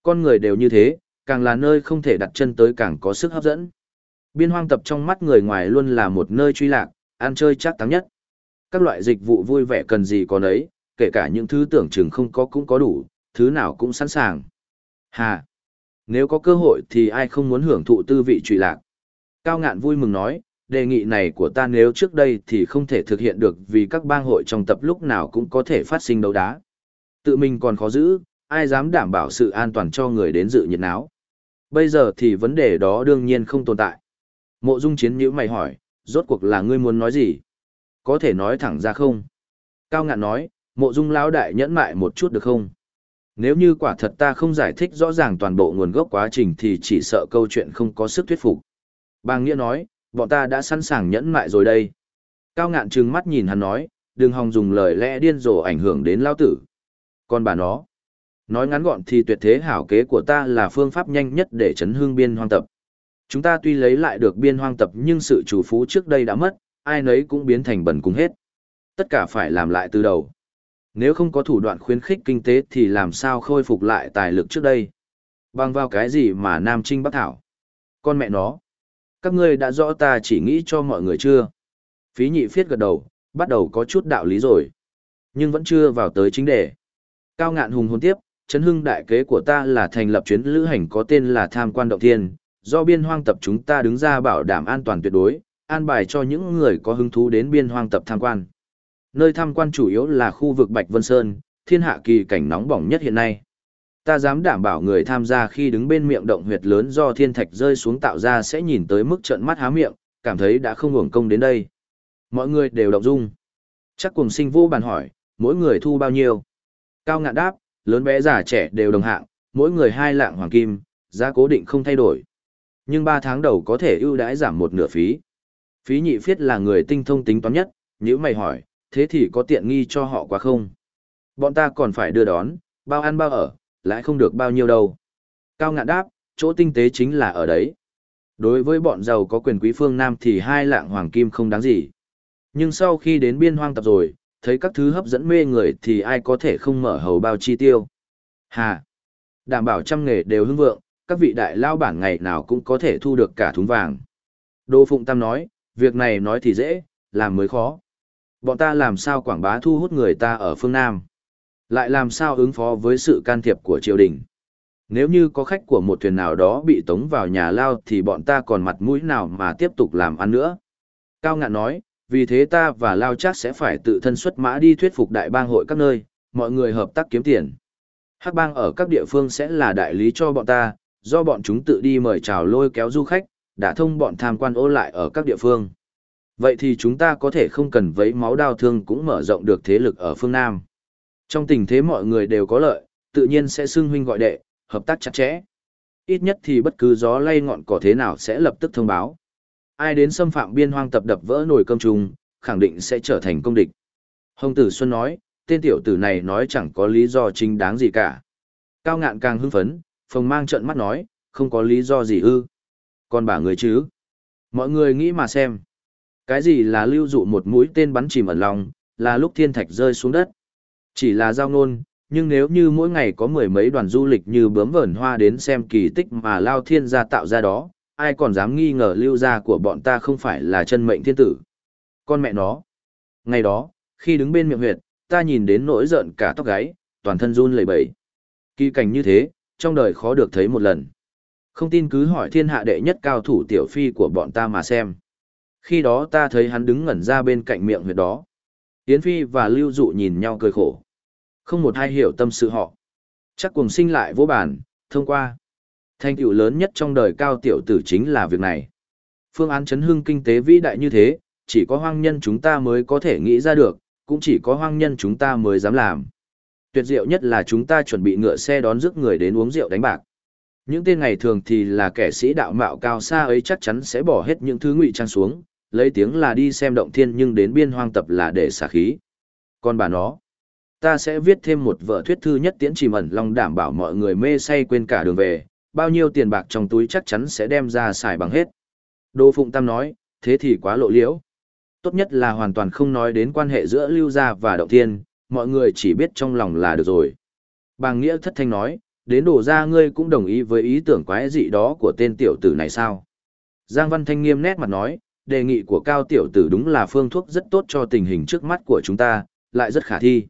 Con người đều như thế, càng là nơi không thể đặt chân tới càng có sức hấp dẫn. Biên hoang tập trong mắt người ngoài luôn là một nơi truy lạc, ăn chơi chắc thắng nhất. Các loại dịch vụ vui vẻ cần gì có nấy, kể cả những thứ tưởng chừng không có cũng có đủ, thứ nào cũng sẵn sàng. Hà! Nếu có cơ hội thì ai không muốn hưởng thụ tư vị truy lạc. Cao ngạn vui mừng nói, đề nghị này của ta nếu trước đây thì không thể thực hiện được vì các bang hội trong tập lúc nào cũng có thể phát sinh đấu đá. Tự mình còn khó giữ, ai dám đảm bảo sự an toàn cho người đến dự nhiệt náo. Bây giờ thì vấn đề đó đương nhiên không tồn tại. Mộ dung chiến nhữ mày hỏi, rốt cuộc là ngươi muốn nói gì? Có thể nói thẳng ra không? Cao ngạn nói, mộ dung lão đại nhẫn mại một chút được không? Nếu như quả thật ta không giải thích rõ ràng toàn bộ nguồn gốc quá trình thì chỉ sợ câu chuyện không có sức thuyết phục. Bàng Nghĩa nói, bọn ta đã sẵn sàng nhẫn mại rồi đây. Cao ngạn trừng mắt nhìn hắn nói, đừng hòng dùng lời lẽ điên rồ ảnh hưởng đến lao tử. Còn bà nó, nói ngắn gọn thì tuyệt thế hảo kế của ta là phương pháp nhanh nhất để chấn hương biên hoang tập. Chúng ta tuy lấy lại được biên hoang tập nhưng sự chủ phú trước đây đã mất, ai nấy cũng biến thành bẩn cùng hết. Tất cả phải làm lại từ đầu. Nếu không có thủ đoạn khuyến khích kinh tế thì làm sao khôi phục lại tài lực trước đây? Bằng vào cái gì mà Nam Trinh Bắc Thảo? Con mẹ nó. Các ngươi đã rõ ta chỉ nghĩ cho mọi người chưa? Phí nhị phiết gật đầu, bắt đầu có chút đạo lý rồi. Nhưng vẫn chưa vào tới chính đề. Cao ngạn hùng hồn tiếp, chấn hưng đại kế của ta là thành lập chuyến lữ hành có tên là Tham quan động thiên, do biên hoang tập chúng ta đứng ra bảo đảm an toàn tuyệt đối, an bài cho những người có hứng thú đến biên hoang tập tham quan. Nơi tham quan chủ yếu là khu vực Bạch Vân Sơn, thiên hạ kỳ cảnh nóng bỏng nhất hiện nay. Ta dám đảm bảo người tham gia khi đứng bên miệng động huyệt lớn do thiên thạch rơi xuống tạo ra sẽ nhìn tới mức trợn mắt há miệng, cảm thấy đã không hưởng công đến đây. Mọi người đều động dung. Chắc cùng sinh vô bàn hỏi, mỗi người thu bao nhiêu? Cao ngạn đáp, lớn bé già trẻ đều đồng hạng, mỗi người hai lạng hoàng kim, giá cố định không thay đổi. Nhưng ba tháng đầu có thể ưu đãi giảm một nửa phí. Phí nhị phiết là người tinh thông tính toán nhất, nếu mày hỏi, thế thì có tiện nghi cho họ quá không? Bọn ta còn phải đưa đón, bao ăn bao ở, lại không được bao nhiêu đâu. Cao ngạn đáp, chỗ tinh tế chính là ở đấy. Đối với bọn giàu có quyền quý phương Nam thì hai lạng hoàng kim không đáng gì. Nhưng sau khi đến biên hoang tập rồi, thấy các thứ hấp dẫn mê người thì ai có thể không mở hầu bao chi tiêu. Hà! Đảm bảo trăm nghề đều hưng vượng, các vị đại lao bản ngày nào cũng có thể thu được cả thúng vàng. Đô Phụng Tam nói, việc này nói thì dễ, làm mới khó. Bọn ta làm sao quảng bá thu hút người ta ở phương Nam? Lại làm sao ứng phó với sự can thiệp của triều đình? Nếu như có khách của một thuyền nào đó bị tống vào nhà lao thì bọn ta còn mặt mũi nào mà tiếp tục làm ăn nữa? Cao ngạn nói, vì thế ta và Lao chắc sẽ phải tự thân xuất mã đi thuyết phục đại bang hội các nơi, mọi người hợp tác kiếm tiền. Hắc bang ở các địa phương sẽ là đại lý cho bọn ta, do bọn chúng tự đi mời chào lôi kéo du khách, đã thông bọn tham quan ô lại ở các địa phương. Vậy thì chúng ta có thể không cần vấy máu đau thương cũng mở rộng được thế lực ở phương Nam. Trong tình thế mọi người đều có lợi, tự nhiên sẽ xưng huynh gọi đệ, hợp tác chặt chẽ. Ít nhất thì bất cứ gió lay ngọn cỏ thế nào sẽ lập tức thông báo. Ai đến xâm phạm biên hoang tập đập vỡ nồi cơm trùng, khẳng định sẽ trở thành công địch. Hồng Tử Xuân nói, tên tiểu tử này nói chẳng có lý do chính đáng gì cả. Cao ngạn càng hưng phấn, phồng mang trận mắt nói, không có lý do gì ư. Còn bà người chứ? Mọi người nghĩ mà xem. Cái gì là lưu dụ một mũi tên bắn chìm ẩn lòng, là lúc thiên thạch rơi xuống đất. Chỉ là giao ngôn, nhưng nếu như mỗi ngày có mười mấy đoàn du lịch như bướm vờn hoa đến xem kỳ tích mà Lao Thiên gia tạo ra đó, ai còn dám nghi ngờ lưu gia của bọn ta không phải là chân mệnh thiên tử. Con mẹ nó. Ngày đó, khi đứng bên miệng huyệt, ta nhìn đến nỗi giận cả tóc gáy, toàn thân run lẩy bẩy. Kỳ cảnh như thế, trong đời khó được thấy một lần. Không tin cứ hỏi thiên hạ đệ nhất cao thủ tiểu phi của bọn ta mà xem. Khi đó ta thấy hắn đứng ngẩn ra bên cạnh miệng huyệt đó. Yến Phi và Lưu Dụ nhìn nhau cười khổ. Không một ai hiểu tâm sự họ. Chắc cùng sinh lại vô bản, thông qua. Thành tựu lớn nhất trong đời cao tiểu tử chính là việc này. Phương án chấn hưng kinh tế vĩ đại như thế, chỉ có hoang nhân chúng ta mới có thể nghĩ ra được, cũng chỉ có hoang nhân chúng ta mới dám làm. Tuyệt diệu nhất là chúng ta chuẩn bị ngựa xe đón rước người đến uống rượu đánh bạc. Những tên ngày thường thì là kẻ sĩ đạo mạo cao xa ấy chắc chắn sẽ bỏ hết những thứ ngụy trang xuống, lấy tiếng là đi xem động thiên nhưng đến biên hoang tập là để xả khí. Còn bà nó, ta sẽ viết thêm một vở thuyết thư nhất tiễn trì ẩn lòng đảm bảo mọi người mê say quên cả đường về, bao nhiêu tiền bạc trong túi chắc chắn sẽ đem ra xài bằng hết. Đô Phụng Tam nói, thế thì quá lộ liễu. Tốt nhất là hoàn toàn không nói đến quan hệ giữa Lưu Gia và Động Thiên, mọi người chỉ biết trong lòng là được rồi. Bàng Nghĩa thất thanh nói, đến đổ ra ngươi cũng đồng ý với ý tưởng quái dị đó của tên tiểu tử này sao? Giang Văn Thanh nghiêm nét mặt nói, đề nghị của cao tiểu tử đúng là phương thuốc rất tốt cho tình hình trước mắt của chúng ta, lại rất khả thi.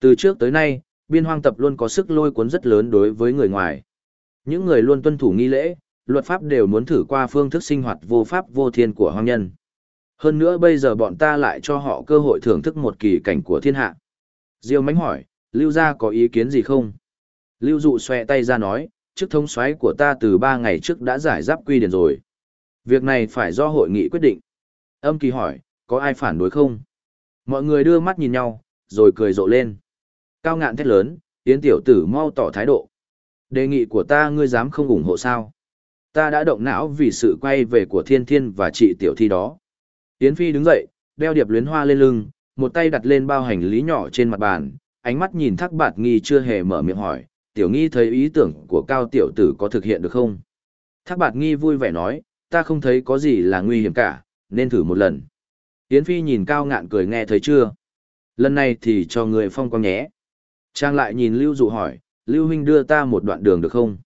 Từ trước tới nay, biên hoang tập luôn có sức lôi cuốn rất lớn đối với người ngoài. Những người luôn tuân thủ nghi lễ, luật pháp đều muốn thử qua phương thức sinh hoạt vô pháp vô thiên của hoang nhân. Hơn nữa bây giờ bọn ta lại cho họ cơ hội thưởng thức một kỳ cảnh của thiên hạ. Diêu mánh hỏi, Lưu gia có ý kiến gì không? Lưu dụ xoe tay ra nói, chức thống soái của ta từ ba ngày trước đã giải giáp quy điển rồi. Việc này phải do hội nghị quyết định. Âm kỳ hỏi, có ai phản đối không? Mọi người đưa mắt nhìn nhau, rồi cười rộ lên. Cao ngạn thét lớn, tiến tiểu tử mau tỏ thái độ. Đề nghị của ta ngươi dám không ủng hộ sao? Ta đã động não vì sự quay về của thiên thiên và chị tiểu thi đó. Yến Phi đứng dậy, đeo điệp luyến hoa lên lưng, một tay đặt lên bao hành lý nhỏ trên mặt bàn, ánh mắt nhìn thác bạt nghi chưa hề mở miệng hỏi, tiểu nghi thấy ý tưởng của cao tiểu tử có thực hiện được không? Thác bạt nghi vui vẻ nói, ta không thấy có gì là nguy hiểm cả, nên thử một lần. Yến Phi nhìn cao ngạn cười nghe thấy chưa? Lần này thì cho người phong quang nhé. Trang lại nhìn Lưu Dụ hỏi, Lưu Huynh đưa ta một đoạn đường được không?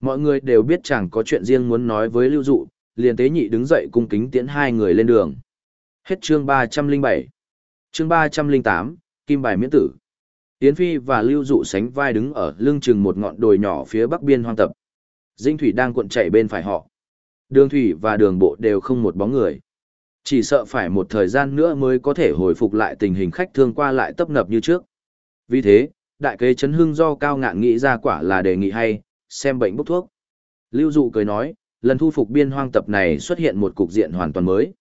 Mọi người đều biết chàng có chuyện riêng muốn nói với Lưu Dụ, liền tế nhị đứng dậy cung kính tiễn hai người lên đường. Hết chương 307. Chương 308, Kim bài miễn tử. Yến Phi và Lưu Dụ sánh vai đứng ở lưng chừng một ngọn đồi nhỏ phía bắc biên hoang tập. Dinh thủy đang cuộn chạy bên phải họ. Đường thủy và đường bộ đều không một bóng người. Chỉ sợ phải một thời gian nữa mới có thể hồi phục lại tình hình khách thương qua lại tấp nập như trước. Vì thế, đại kế chấn hưng do cao ngạn nghĩ ra quả là đề nghị hay, xem bệnh bốc thuốc. Lưu Dụ cười nói, lần thu phục biên hoang tập này xuất hiện một cục diện hoàn toàn mới.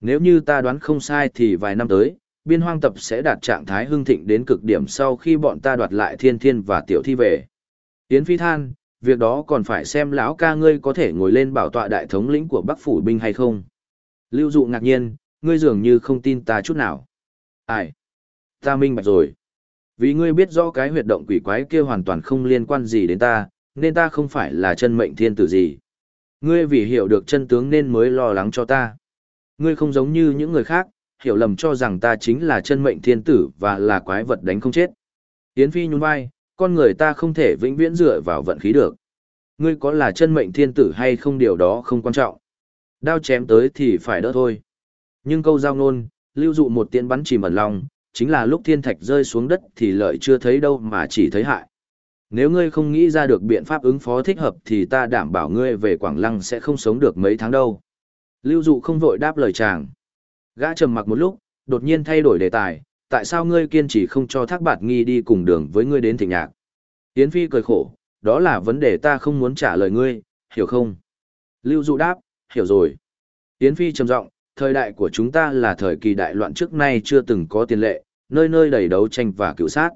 Nếu như ta đoán không sai thì vài năm tới, biên hoang tập sẽ đạt trạng thái hưng thịnh đến cực điểm sau khi bọn ta đoạt lại thiên thiên và tiểu thi về. Yến Phi than, việc đó còn phải xem lão ca ngươi có thể ngồi lên bảo tọa đại thống lĩnh của Bắc Phủ binh hay không. Lưu dụ ngạc nhiên, ngươi dường như không tin ta chút nào. Ai? Ta minh bạch rồi. Vì ngươi biết rõ cái huyệt động quỷ quái kia hoàn toàn không liên quan gì đến ta, nên ta không phải là chân mệnh thiên tử gì. Ngươi vì hiểu được chân tướng nên mới lo lắng cho ta. Ngươi không giống như những người khác, hiểu lầm cho rằng ta chính là chân mệnh thiên tử và là quái vật đánh không chết. Yến Phi nhún vai, con người ta không thể vĩnh viễn dựa vào vận khí được. Ngươi có là chân mệnh thiên tử hay không điều đó không quan trọng. Đao chém tới thì phải đỡ thôi. Nhưng câu giao nôn, lưu dụ một tiện bắn chìm ẩn lòng, chính là lúc thiên thạch rơi xuống đất thì lợi chưa thấy đâu mà chỉ thấy hại. Nếu ngươi không nghĩ ra được biện pháp ứng phó thích hợp thì ta đảm bảo ngươi về Quảng Lăng sẽ không sống được mấy tháng đâu. Lưu dụ không vội đáp lời chàng. Gã trầm mặc một lúc, đột nhiên thay đổi đề tài, tại sao ngươi kiên trì không cho thác bạt nghi đi cùng đường với ngươi đến thịnh nhạc? Yến Phi cười khổ, đó là vấn đề ta không muốn trả lời ngươi, hiểu không? Lưu dụ đáp, hiểu rồi. Yến Phi trầm giọng, thời đại của chúng ta là thời kỳ đại loạn trước nay chưa từng có tiền lệ, nơi nơi đầy đấu tranh và cựu sát.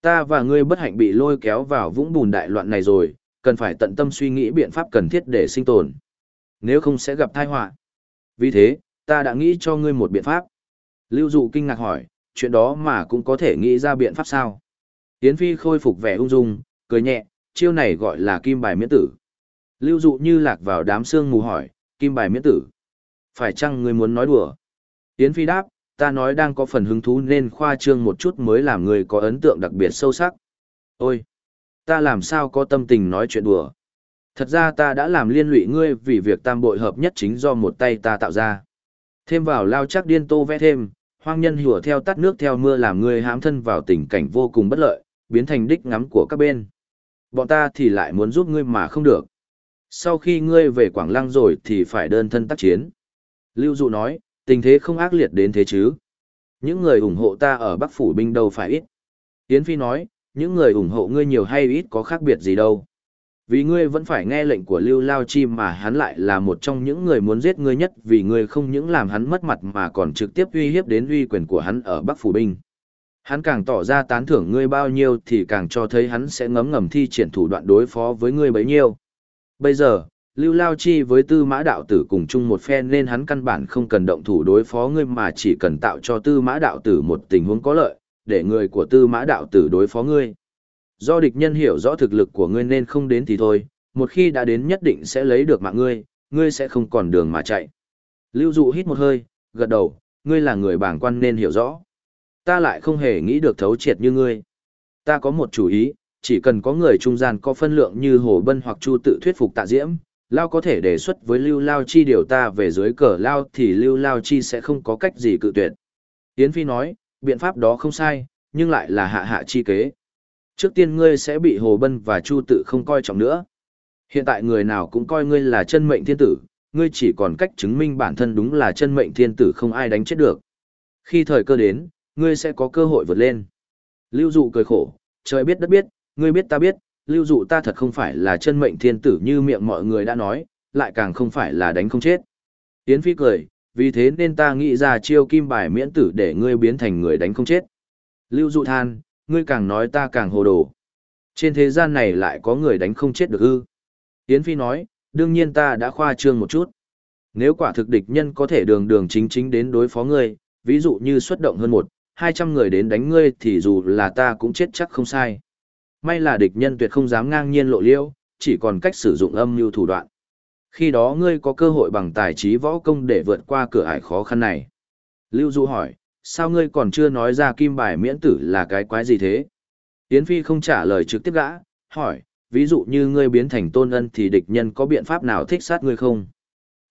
Ta và ngươi bất hạnh bị lôi kéo vào vũng bùn đại loạn này rồi, cần phải tận tâm suy nghĩ biện pháp cần thiết để sinh tồn. Nếu không sẽ gặp tai họa. Vì thế, ta đã nghĩ cho ngươi một biện pháp. Lưu Dụ kinh ngạc hỏi, chuyện đó mà cũng có thể nghĩ ra biện pháp sao? Yến Phi khôi phục vẻ ung dung, cười nhẹ, chiêu này gọi là kim bài miễn tử. Lưu Dụ như lạc vào đám sương mù hỏi, kim bài miễn tử. Phải chăng ngươi muốn nói đùa? Yến Phi đáp, ta nói đang có phần hứng thú nên khoa trương một chút mới làm người có ấn tượng đặc biệt sâu sắc. Ôi! Ta làm sao có tâm tình nói chuyện đùa? Thật ra ta đã làm liên lụy ngươi vì việc tam bội hợp nhất chính do một tay ta tạo ra. Thêm vào lao chắc điên tô vẽ thêm, hoang nhân hùa theo tắt nước theo mưa làm ngươi hãm thân vào tình cảnh vô cùng bất lợi, biến thành đích ngắm của các bên. Bọn ta thì lại muốn giúp ngươi mà không được. Sau khi ngươi về Quảng Lăng rồi thì phải đơn thân tác chiến. Lưu Dụ nói, tình thế không ác liệt đến thế chứ. Những người ủng hộ ta ở Bắc Phủ Binh đâu phải ít. Yến Phi nói, những người ủng hộ ngươi nhiều hay ít có khác biệt gì đâu. Vì ngươi vẫn phải nghe lệnh của Lưu Lao Chi mà hắn lại là một trong những người muốn giết ngươi nhất vì ngươi không những làm hắn mất mặt mà còn trực tiếp uy hiếp đến uy quyền của hắn ở Bắc Phủ Binh. Hắn càng tỏ ra tán thưởng ngươi bao nhiêu thì càng cho thấy hắn sẽ ngấm ngầm thi triển thủ đoạn đối phó với ngươi bấy nhiêu. Bây giờ, Lưu Lao Chi với tư mã đạo tử cùng chung một phe nên hắn căn bản không cần động thủ đối phó ngươi mà chỉ cần tạo cho tư mã đạo tử một tình huống có lợi, để người của tư mã đạo tử đối phó ngươi. Do địch nhân hiểu rõ thực lực của ngươi nên không đến thì thôi, một khi đã đến nhất định sẽ lấy được mạng ngươi, ngươi sẽ không còn đường mà chạy. Lưu Dụ hít một hơi, gật đầu, ngươi là người bảng quan nên hiểu rõ. Ta lại không hề nghĩ được thấu triệt như ngươi. Ta có một chủ ý, chỉ cần có người trung gian có phân lượng như Hồ Bân hoặc Chu tự thuyết phục tạ diễm, Lao có thể đề xuất với Lưu Lao Chi điều ta về dưới cờ Lao thì Lưu Lao Chi sẽ không có cách gì cự tuyệt. Yến Phi nói, biện pháp đó không sai, nhưng lại là hạ hạ chi kế. Trước tiên ngươi sẽ bị Hồ Bân và Chu tự không coi trọng nữa. Hiện tại người nào cũng coi ngươi là chân mệnh thiên tử, ngươi chỉ còn cách chứng minh bản thân đúng là chân mệnh thiên tử không ai đánh chết được. Khi thời cơ đến, ngươi sẽ có cơ hội vượt lên. Lưu dụ cười khổ, trời biết đất biết, ngươi biết ta biết, lưu dụ ta thật không phải là chân mệnh thiên tử như miệng mọi người đã nói, lại càng không phải là đánh không chết. Yến Phi cười, vì thế nên ta nghĩ ra chiêu kim bài miễn tử để ngươi biến thành người đánh không chết. Lưu dụ than, ngươi càng nói ta càng hồ đồ. Trên thế gian này lại có người đánh không chết được ư. Yến Phi nói, đương nhiên ta đã khoa trương một chút. Nếu quả thực địch nhân có thể đường đường chính chính đến đối phó ngươi, ví dụ như xuất động hơn một, hai trăm người đến đánh ngươi thì dù là ta cũng chết chắc không sai. May là địch nhân tuyệt không dám ngang nhiên lộ liêu, chỉ còn cách sử dụng âm mưu thủ đoạn. Khi đó ngươi có cơ hội bằng tài trí võ công để vượt qua cửa ải khó khăn này. Lưu Du hỏi, sao ngươi còn chưa nói ra kim bài miễn tử là cái quái gì thế? Yến Phi không trả lời trực tiếp gã, hỏi, ví dụ như ngươi biến thành tôn ân thì địch nhân có biện pháp nào thích sát ngươi không?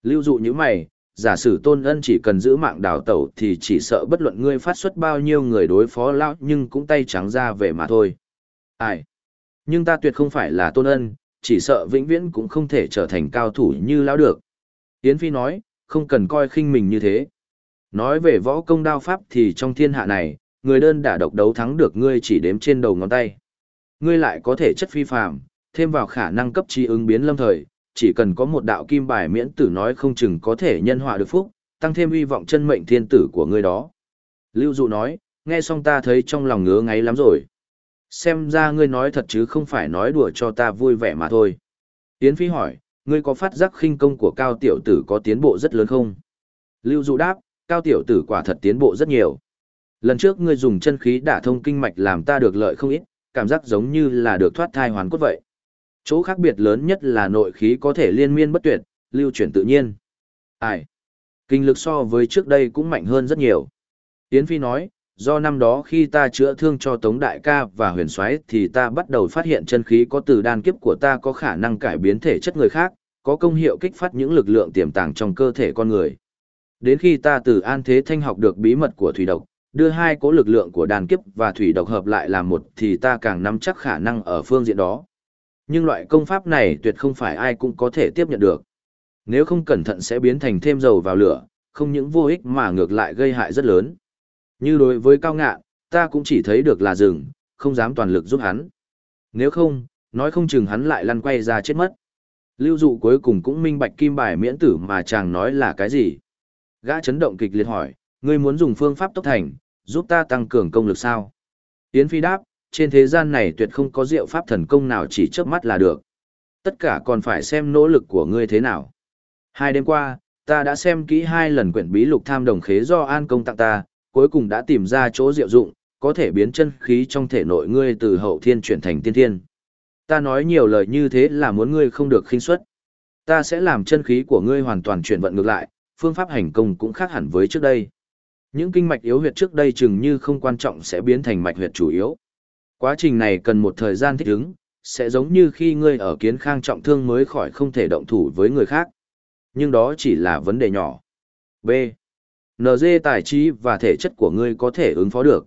Lưu dụ như mày, giả sử tôn ân chỉ cần giữ mạng đào tẩu thì chỉ sợ bất luận ngươi phát xuất bao nhiêu người đối phó lão nhưng cũng tay trắng ra về mà thôi. Ai? Nhưng ta tuyệt không phải là tôn ân, chỉ sợ vĩnh viễn cũng không thể trở thành cao thủ như lão được. Yến Phi nói, không cần coi khinh mình như thế. Nói về võ công đao pháp thì trong thiên hạ này, người đơn đả độc đấu thắng được ngươi chỉ đếm trên đầu ngón tay. Ngươi lại có thể chất phi phàm, thêm vào khả năng cấp trí ứng biến lâm thời, chỉ cần có một đạo kim bài miễn tử nói không chừng có thể nhân họa được phúc, tăng thêm hy vọng chân mệnh thiên tử của ngươi đó. Lưu Dụ nói, nghe xong ta thấy trong lòng ngứa ngáy lắm rồi. Xem ra ngươi nói thật chứ không phải nói đùa cho ta vui vẻ mà thôi. Yến Phi hỏi, ngươi có phát giác khinh công của cao tiểu tử có tiến bộ rất lớn không? Lưu Dụ đáp, cao tiểu tử quả thật tiến bộ rất nhiều. Lần trước ngươi dùng chân khí đả thông kinh mạch làm ta được lợi không ít, cảm giác giống như là được thoát thai hoàn cốt vậy. Chỗ khác biệt lớn nhất là nội khí có thể liên miên bất tuyệt, lưu chuyển tự nhiên. Ai? Kinh lực so với trước đây cũng mạnh hơn rất nhiều. Yến Phi nói, do năm đó khi ta chữa thương cho Tống Đại ca và huyền soái thì ta bắt đầu phát hiện chân khí có từ đan kiếp của ta có khả năng cải biến thể chất người khác, có công hiệu kích phát những lực lượng tiềm tàng trong cơ thể con người. Đến khi ta từ An Thế Thanh học được bí mật của thủy độc, đưa hai cố lực lượng của đan kiếp và thủy độc hợp lại làm một thì ta càng nắm chắc khả năng ở phương diện đó. Nhưng loại công pháp này tuyệt không phải ai cũng có thể tiếp nhận được. Nếu không cẩn thận sẽ biến thành thêm dầu vào lửa, không những vô ích mà ngược lại gây hại rất lớn. Như đối với cao ngạn, ta cũng chỉ thấy được là rừng, không dám toàn lực giúp hắn. Nếu không, nói không chừng hắn lại lăn quay ra chết mất. Lưu dụ cuối cùng cũng minh bạch kim bài miễn tử mà chàng nói là cái gì. Gã chấn động kịch liệt hỏi, ngươi muốn dùng phương pháp tốc thành, giúp ta tăng cường công lực sao? Yến Phi đáp, trên thế gian này tuyệt không có diệu pháp thần công nào chỉ chớp mắt là được. Tất cả còn phải xem nỗ lực của ngươi thế nào. Hai đêm qua, ta đã xem kỹ hai lần quyển bí lục tham đồng khế do an công tặng ta, cuối cùng đã tìm ra chỗ diệu dụng, có thể biến chân khí trong thể nội ngươi từ hậu thiên chuyển thành tiên thiên. Ta nói nhiều lời như thế là muốn ngươi không được khinh suất. Ta sẽ làm chân khí của ngươi hoàn toàn chuyển vận ngược lại, phương pháp hành công cũng khác hẳn với trước đây. Những kinh mạch yếu huyệt trước đây chừng như không quan trọng sẽ biến thành mạch huyệt chủ yếu. Quá trình này cần một thời gian thích ứng, sẽ giống như khi ngươi ở kiến khang trọng thương mới khỏi không thể động thủ với người khác. Nhưng đó chỉ là vấn đề nhỏ. B. NG tài trí và thể chất của ngươi có thể ứng phó được.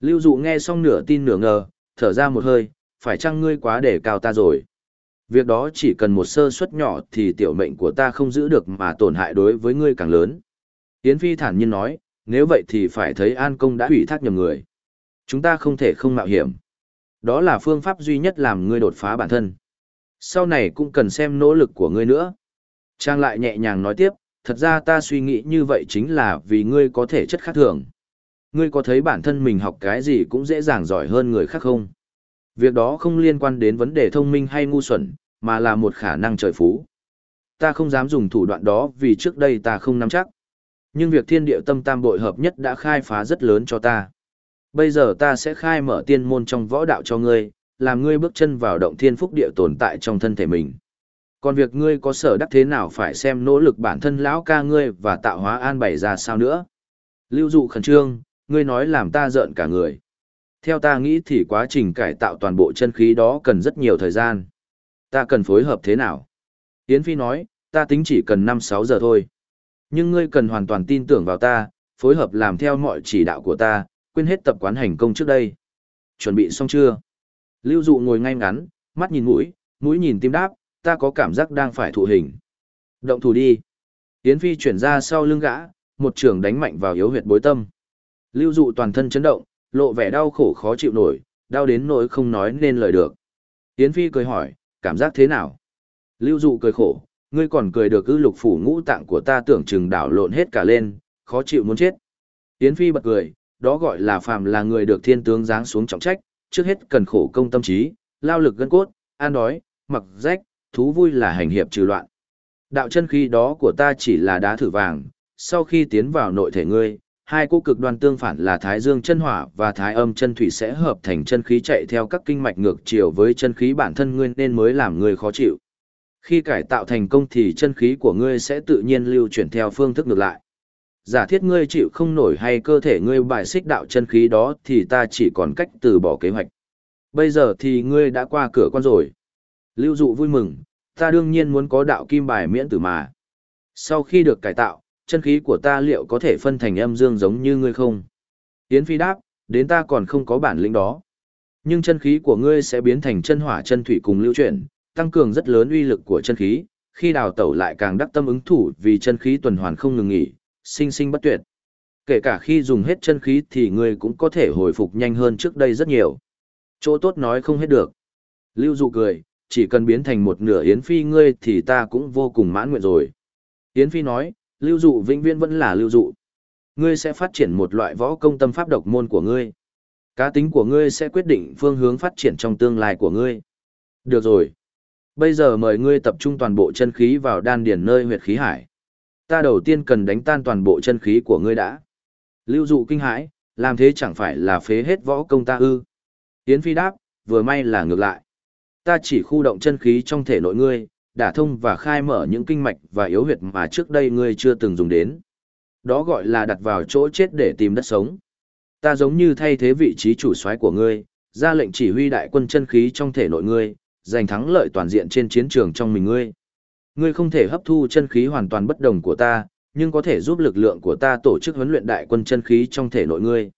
Lưu dụ nghe xong nửa tin nửa ngờ, thở ra một hơi, phải chăng ngươi quá để cao ta rồi? Việc đó chỉ cần một sơ suất nhỏ thì tiểu mệnh của ta không giữ được mà tổn hại đối với ngươi càng lớn. Yến Phi thản nhiên nói, nếu vậy thì phải thấy An Công đã hủy thác nhầm người. Chúng ta không thể không mạo hiểm. Đó là phương pháp duy nhất làm ngươi đột phá bản thân. Sau này cũng cần xem nỗ lực của ngươi nữa. Trang lại nhẹ nhàng nói tiếp, thật ra ta suy nghĩ như vậy chính là vì ngươi có thể chất khác thường. Ngươi có thấy bản thân mình học cái gì cũng dễ dàng giỏi hơn người khác không? Việc đó không liên quan đến vấn đề thông minh hay ngu xuẩn, mà là một khả năng trời phú. Ta không dám dùng thủ đoạn đó vì trước đây ta không nắm chắc. Nhưng việc thiên địa tâm tam bội hợp nhất đã khai phá rất lớn cho ta. Bây giờ ta sẽ khai mở tiên môn trong võ đạo cho ngươi, làm ngươi bước chân vào động thiên phúc địa tồn tại trong thân thể mình. Còn việc ngươi có sở đắc thế nào phải xem nỗ lực bản thân lão ca ngươi và tạo hóa an bày ra sao nữa. Lưu dụ khẩn trương, ngươi nói làm ta giận cả người. Theo ta nghĩ thì quá trình cải tạo toàn bộ chân khí đó cần rất nhiều thời gian. Ta cần phối hợp thế nào? Yến Phi nói, ta tính chỉ cần 5-6 giờ thôi. Nhưng ngươi cần hoàn toàn tin tưởng vào ta, phối hợp làm theo mọi chỉ đạo của ta, quên hết tập quán hành công trước đây. Chuẩn bị xong chưa? Lưu dụ ngồi ngay ngắn, mắt nhìn mũi, mũi nhìn tim đáp, ta có cảm giác đang phải thụ hình. Động thủ đi. Yến Phi chuyển ra sau lưng gã, một trường đánh mạnh vào yếu huyệt bối tâm. Lưu dụ toàn thân chấn động, lộ vẻ đau khổ khó chịu nổi, đau đến nỗi không nói nên lời được. Yến Phi cười hỏi, cảm giác thế nào? Lưu dụ cười khổ, ngươi còn cười được ư lục phủ ngũ tạng của ta tưởng chừng đảo lộn hết cả lên, khó chịu muốn chết. Yến Phi bật cười, đó gọi là phàm là người được thiên tướng giáng xuống trọng trách, trước hết cần khổ công tâm trí, lao lực gân cốt, an đói, mặc rách, thú vui là hành hiệp trừ loạn. Đạo chân khí đó của ta chỉ là đá thử vàng, sau khi tiến vào nội thể ngươi, hai cô cực đoan tương phản là thái dương chân hỏa và thái âm chân thủy sẽ hợp thành chân khí chạy theo các kinh mạch ngược chiều với chân khí bản thân ngươi nên mới làm ngươi khó chịu. Khi cải tạo thành công thì chân khí của ngươi sẽ tự nhiên lưu chuyển theo phương thức ngược lại. Giả thiết ngươi chịu không nổi hay cơ thể ngươi bài xích đạo chân khí đó thì ta chỉ còn cách từ bỏ kế hoạch. Bây giờ thì ngươi đã qua cửa con rồi. Lưu dụ vui mừng, ta đương nhiên muốn có đạo kim bài miễn tử mà. Sau khi được cải tạo, chân khí của ta liệu có thể phân thành âm dương giống như ngươi không? Yến Phi đáp, đến ta còn không có bản lĩnh đó. Nhưng chân khí của ngươi sẽ biến thành chân hỏa chân thủy cùng lưu chuyển, tăng cường rất lớn uy lực của chân khí, khi đào tẩu lại càng đắc tâm ứng thủ vì chân khí tuần hoàn không ngừng nghỉ, sinh sinh bất tuyệt. Kể cả khi dùng hết chân khí thì ngươi cũng có thể hồi phục nhanh hơn trước đây rất nhiều. Chỗ tốt nói không hết được. Lưu dụ cười, chỉ cần biến thành một nửa Yến Phi ngươi thì ta cũng vô cùng mãn nguyện rồi. Yến Phi nói, lưu dụ vĩnh viễn vẫn là lưu dụ. Ngươi sẽ phát triển một loại võ công tâm pháp độc môn của ngươi. Cá tính của ngươi sẽ quyết định phương hướng phát triển trong tương lai của ngươi. Được rồi. Bây giờ mời ngươi tập trung toàn bộ chân khí vào đan điển nơi huyệt khí hải. Ta đầu tiên cần đánh tan toàn bộ chân khí của ngươi đã. Lưu dụ kinh hãi, làm thế chẳng phải là phế hết võ công ta ư. Yến Phi đáp, vừa may là ngược lại. Ta chỉ khu động chân khí trong thể nội ngươi, đả thông và khai mở những kinh mạch và yếu huyệt mà trước đây ngươi chưa từng dùng đến. Đó gọi là đặt vào chỗ chết để tìm đất sống. Ta giống như thay thế vị trí chủ soái của ngươi, ra lệnh chỉ huy đại quân chân khí trong thể nội ngươi, giành thắng lợi toàn diện trên chiến trường trong mình ngươi. Ngươi không thể hấp thu chân khí hoàn toàn bất đồng của ta, nhưng có thể giúp lực lượng của ta tổ chức huấn luyện đại quân chân khí trong thể nội ngươi.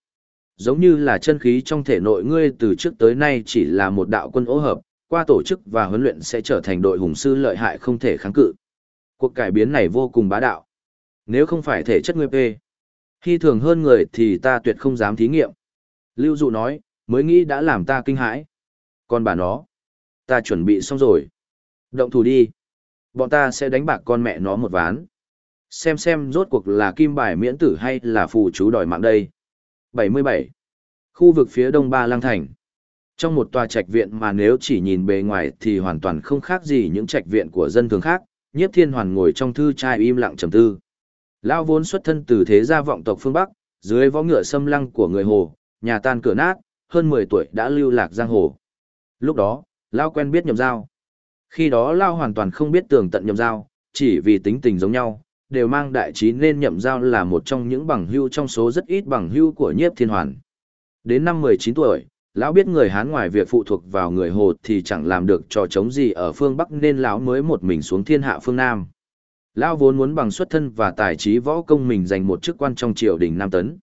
Giống như là chân khí trong thể nội ngươi từ trước tới nay chỉ là một đạo quân ố hợp, qua tổ chức và huấn luyện sẽ trở thành đội hùng sư lợi hại không thể kháng cự. Cuộc cải biến này vô cùng bá đạo. Nếu không phải thể chất ngươi phê, khi thường hơn người thì ta tuyệt không dám thí nghiệm. Lưu Dụ nói, mới nghĩ đã làm ta kinh hãi. Còn bà nó, ta chuẩn bị xong rồi. Động thủ đi. Bọn ta sẽ đánh bạc con mẹ nó một ván. Xem xem rốt cuộc là kim bài miễn tử hay là phù chú đòi mạng đây. 77. Khu vực phía đông Ba Lang Thành. Trong một tòa trạch viện mà nếu chỉ nhìn bề ngoài thì hoàn toàn không khác gì những trạch viện của dân thường khác, nhiếp thiên hoàn ngồi trong thư trai im lặng trầm tư. Lao vốn xuất thân từ thế gia vọng tộc phương Bắc, dưới võ ngựa xâm lăng của người Hồ, nhà tan cửa nát, hơn 10 tuổi đã lưu lạc giang hồ. Lúc đó, Lao quen biết nhầm dao. Khi đó Lao hoàn toàn không biết tường tận nhầm dao, chỉ vì tính tình giống nhau, đều mang đại trí nên nhậm giao là một trong những bằng hưu trong số rất ít bằng hưu của nhiếp thiên hoàn. Đến năm 19 tuổi, lão biết người Hán ngoài việc phụ thuộc vào người Hồ thì chẳng làm được trò chống gì ở phương Bắc nên lão mới một mình xuống thiên hạ phương Nam. Lão vốn muốn bằng xuất thân và tài trí võ công mình giành một chức quan trong triều đình Nam Tấn.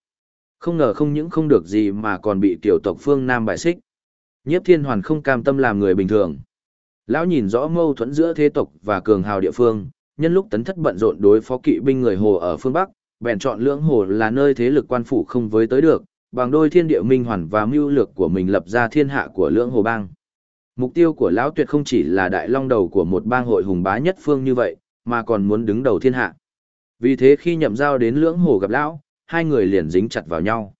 Không ngờ không những không được gì mà còn bị tiểu tộc phương Nam bại xích. Nhiếp thiên hoàn không cam tâm làm người bình thường. Lão nhìn rõ mâu thuẫn giữa thế tộc và cường hào địa phương, nhân lúc tấn thất bận rộn đối phó kỵ binh người hồ ở phương Bắc, bèn chọn lưỡng hồ là nơi thế lực quan phủ không với tới được, bằng đôi thiên địa minh hoàn và mưu lược của mình lập ra thiên hạ của lưỡng hồ bang. Mục tiêu của lão tuyệt không chỉ là đại long đầu của một bang hội hùng bá nhất phương như vậy, mà còn muốn đứng đầu thiên hạ. Vì thế khi nhậm giao đến lưỡng hồ gặp lão, hai người liền dính chặt vào nhau.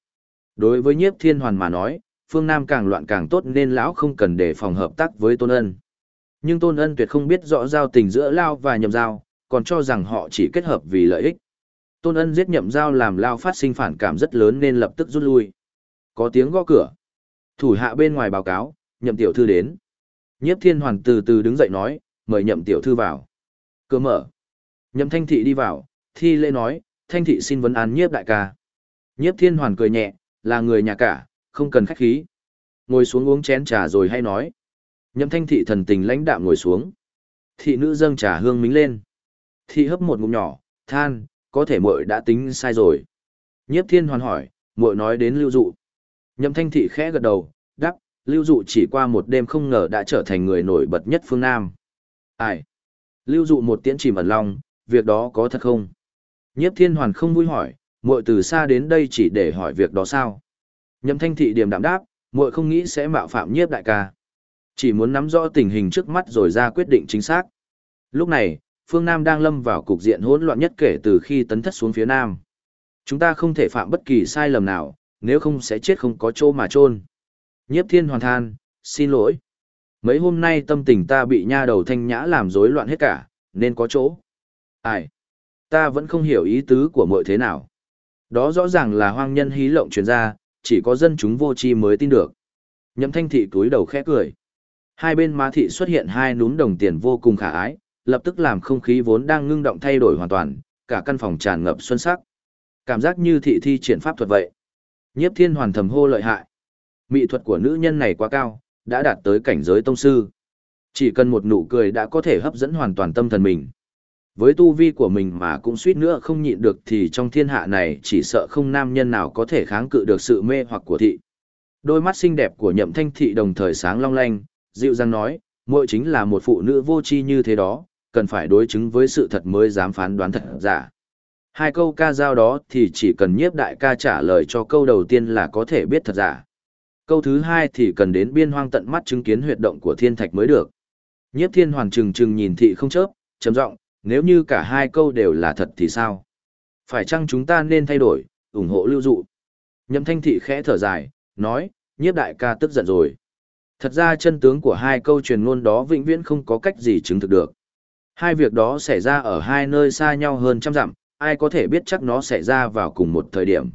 Đối với nhiếp thiên hoàn mà nói, phương Nam càng loạn càng tốt nên lão không cần để phòng hợp tác với tôn ân. Nhưng tôn ân tuyệt không biết rõ giao tình giữa lão và nhậm giao, còn cho rằng họ chỉ kết hợp vì lợi ích. Tôn ân giết nhậm giao làm lao phát sinh phản cảm rất lớn nên lập tức rút lui. Có tiếng gõ cửa. Thủ hạ bên ngoài báo cáo, nhậm tiểu thư đến. Nhiếp thiên hoàn từ từ đứng dậy nói, mời nhậm tiểu thư vào. Cửa mở. Nhậm thanh thị đi vào, thi lễ nói, thanh thị xin vấn án nhiếp đại ca. Nhiếp thiên hoàn cười nhẹ, là người nhà cả, không cần khách khí. Ngồi xuống uống chén trà rồi hay nói. Nhậm thanh thị thần tình lãnh đạm ngồi xuống. Thị nữ dâng trà hương mính lên. Thị hấp một ngụm nhỏ, than, có thể muội đã tính sai rồi. Nhiếp thiên hoàn hỏi, muội nói đến lưu dụ. Nhậm thanh thị khẽ gật đầu, đáp, lưu dụ chỉ qua một đêm không ngờ đã trở thành người nổi bật nhất phương Nam. Ai? Lưu dụ một tiễn chìm ẩn long, việc đó có thật không? Nhiếp thiên hoàn không vui hỏi, muội từ xa đến đây chỉ để hỏi việc đó sao? Nhậm thanh thị điềm đạm đáp, muội không nghĩ sẽ mạo phạm nhiếp đại ca. Chỉ muốn nắm rõ tình hình trước mắt rồi ra quyết định chính xác. Lúc này, phương Nam đang lâm vào cục diện hỗn loạn nhất kể từ khi tấn thất xuống phía Nam. Chúng ta không thể phạm bất kỳ sai lầm nào, nếu không sẽ chết không có chỗ mà chôn. Nhiếp thiên hoàn than, xin lỗi. Mấy hôm nay tâm tình ta bị nha đầu thanh nhã làm rối loạn hết cả, nên có chỗ. Ai? Ta vẫn không hiểu ý tứ của mọi thế nào. Đó rõ ràng là hoang nhân hí lộng truyền ra, chỉ có dân chúng vô tri mới tin được. Nhậm thanh thị túi đầu khẽ cười. Hai bên má thị xuất hiện hai núm đồng tiền vô cùng khả ái, lập tức làm không khí vốn đang ngưng động thay đổi hoàn toàn, cả căn phòng tràn ngập xuân sắc. Cảm giác như thị thi triển pháp thuật vậy. Nhiếp thiên hoàn thầm hô lợi hại. Mỹ thuật của nữ nhân này quá cao, đã đạt tới cảnh giới tông sư. Chỉ cần một nụ cười đã có thể hấp dẫn hoàn toàn tâm thần mình. Với tu vi của mình mà cũng suýt nữa không nhịn được thì trong thiên hạ này chỉ sợ không nam nhân nào có thể kháng cự được sự mê hoặc của thị. Đôi mắt xinh đẹp của nhậm thanh thị đồng thời sáng long lanh, dịu dàng nói, muội chính là một phụ nữ vô tri như thế đó, cần phải đối chứng với sự thật mới dám phán đoán thật giả. Hai câu ca giao đó thì chỉ cần nhiếp đại ca trả lời cho câu đầu tiên là có thể biết thật giả. Câu thứ hai thì cần đến biên hoang tận mắt chứng kiến huyệt động của thiên thạch mới được. Nhiếp thiên hoàng trừng trừng nhìn thị không chớp, trầm giọng nếu như cả hai câu đều là thật thì sao? Phải chăng chúng ta nên thay đổi, ủng hộ lưu dụ? Nhậm thanh thị khẽ thở dài, nói, nhiếp đại ca tức giận rồi. Thật ra chân tướng của hai câu truyền ngôn đó vĩnh viễn không có cách gì chứng thực được. Hai việc đó xảy ra ở hai nơi xa nhau hơn trăm dặm, ai có thể biết chắc nó xảy ra vào cùng một thời điểm.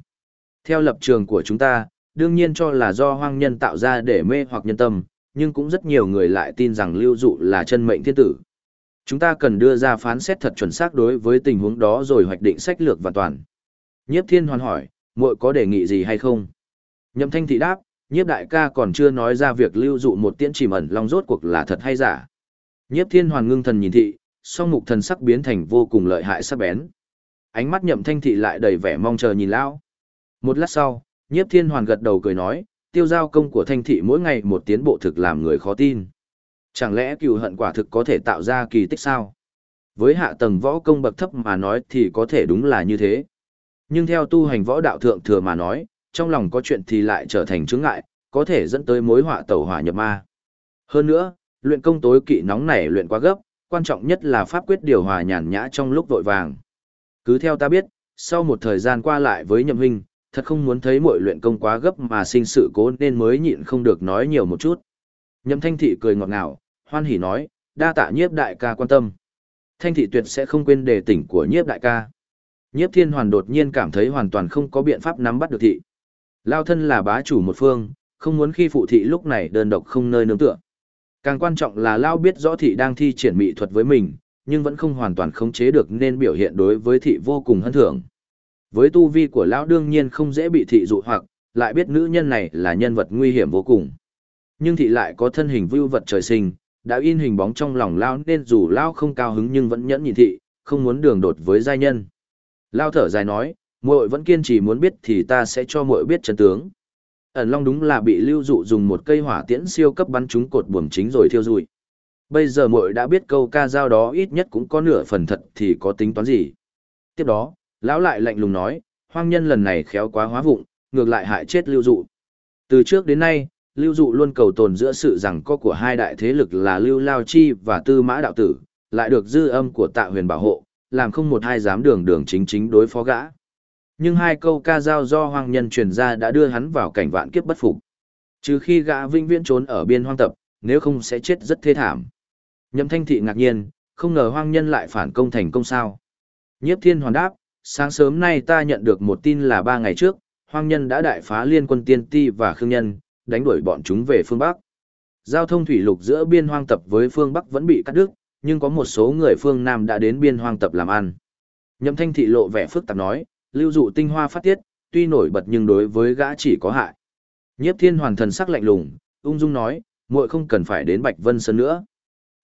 Theo lập trường của chúng ta, đương nhiên cho là do hoang nhân tạo ra để mê hoặc nhân tâm, nhưng cũng rất nhiều người lại tin rằng lưu dụ là chân mệnh thiên tử. Chúng ta cần đưa ra phán xét thật chuẩn xác đối với tình huống đó rồi hoạch định sách lược và toàn. Nhiếp thiên hoàn hỏi, muội có đề nghị gì hay không? Nhậm thanh thị đáp, nhiếp đại ca còn chưa nói ra việc lưu dụ một tiễn chìm ẩn long rốt cuộc là thật hay giả. Nhiếp thiên hoàn ngưng thần nhìn thị, song mục thần sắc biến thành vô cùng lợi hại sắc bén. Ánh mắt nhậm thanh thị lại đầy vẻ mong chờ nhìn lão. Một lát sau, nhiếp thiên hoàn gật đầu cười nói, tiêu giao công của thanh thị mỗi ngày một tiến bộ thực làm người khó tin. Chẳng lẽ cựu hận quả thực có thể tạo ra kỳ tích sao? Với hạ tầng võ công bậc thấp mà nói thì có thể đúng là như thế. Nhưng theo tu hành võ đạo thượng thừa mà nói, trong lòng có chuyện thì lại trở thành chướng ngại, có thể dẫn tới mối họa tẩu hỏa nhập ma. Hơn nữa, luyện công tối kỵ nóng này luyện quá gấp, quan trọng nhất là pháp quyết điều hòa nhàn nhã trong lúc vội vàng. Cứ theo ta biết, sau một thời gian qua lại với nhậm huynh, thật không muốn thấy mọi luyện công quá gấp mà sinh sự cố nên mới nhịn không được nói nhiều một chút. Nhậm thanh thị cười ngọt ngào, hoan hỉ nói, đa tạ nhiếp đại ca quan tâm. Thanh thị tuyệt sẽ không quên đề tỉnh của nhiếp đại ca. Nhiếp thiên hoàn đột nhiên cảm thấy hoàn toàn không có biện pháp nắm bắt được thị. Lao thân là bá chủ một phương, không muốn khi phụ thị lúc này đơn độc không nơi nương tựa. Càng quan trọng là Lao biết rõ thị đang thi triển mỹ thuật với mình, nhưng vẫn không hoàn toàn khống chế được nên biểu hiện đối với thị vô cùng hân thưởng. Với tu vi của Lão đương nhiên không dễ bị thị dụ hoặc, lại biết nữ nhân này là nhân vật nguy hiểm vô cùng. Nhưng thị lại có thân hình vưu vật trời sinh, đã in hình bóng trong lòng Lao nên dù Lao không cao hứng nhưng vẫn nhẫn nhìn thị, không muốn đường đột với giai nhân. Lao thở dài nói, muội vẫn kiên trì muốn biết thì ta sẽ cho muội biết chân tướng. Ẩn Long đúng là bị lưu dụ dùng một cây hỏa tiễn siêu cấp bắn trúng cột buồm chính rồi thiêu rụi. Bây giờ muội đã biết câu ca dao đó ít nhất cũng có nửa phần thật thì có tính toán gì. Tiếp đó, lão lại lạnh lùng nói, hoang nhân lần này khéo quá hóa vụng, ngược lại hại chết lưu dụ. Từ trước đến nay, lưu dụ luôn cầu tồn giữa sự rằng có của hai đại thế lực là lưu lao chi và tư mã đạo tử, lại được dư âm của tạ huyền bảo hộ, làm không một hai dám đường đường chính chính đối phó gã. Nhưng hai câu ca dao do hoang nhân truyền ra đã đưa hắn vào cảnh vạn kiếp bất phục. Trừ khi gã vinh viễn trốn ở biên hoang tập, nếu không sẽ chết rất thê thảm. Nhậm thanh thị ngạc nhiên, không ngờ hoang nhân lại phản công thành công sao. Nhiếp thiên hoàn đáp, sáng sớm nay ta nhận được một tin là ba ngày trước, hoang nhân đã đại phá liên quân tiên ti và khương nhân, đánh đuổi bọn chúng về phương Bắc. Giao thông thủy lục giữa biên hoang tập với phương Bắc vẫn bị cắt đứt, nhưng có một số người phương Nam đã đến biên hoang tập làm ăn. Nhậm thanh thị lộ vẻ phức tạp nói, lưu dụ tinh hoa phát tiết, tuy nổi bật nhưng đối với gã chỉ có hại. Nhiếp thiên hoàn thần sắc lạnh lùng, ung dung nói, muội không cần phải đến Bạch Vân Sơn nữa.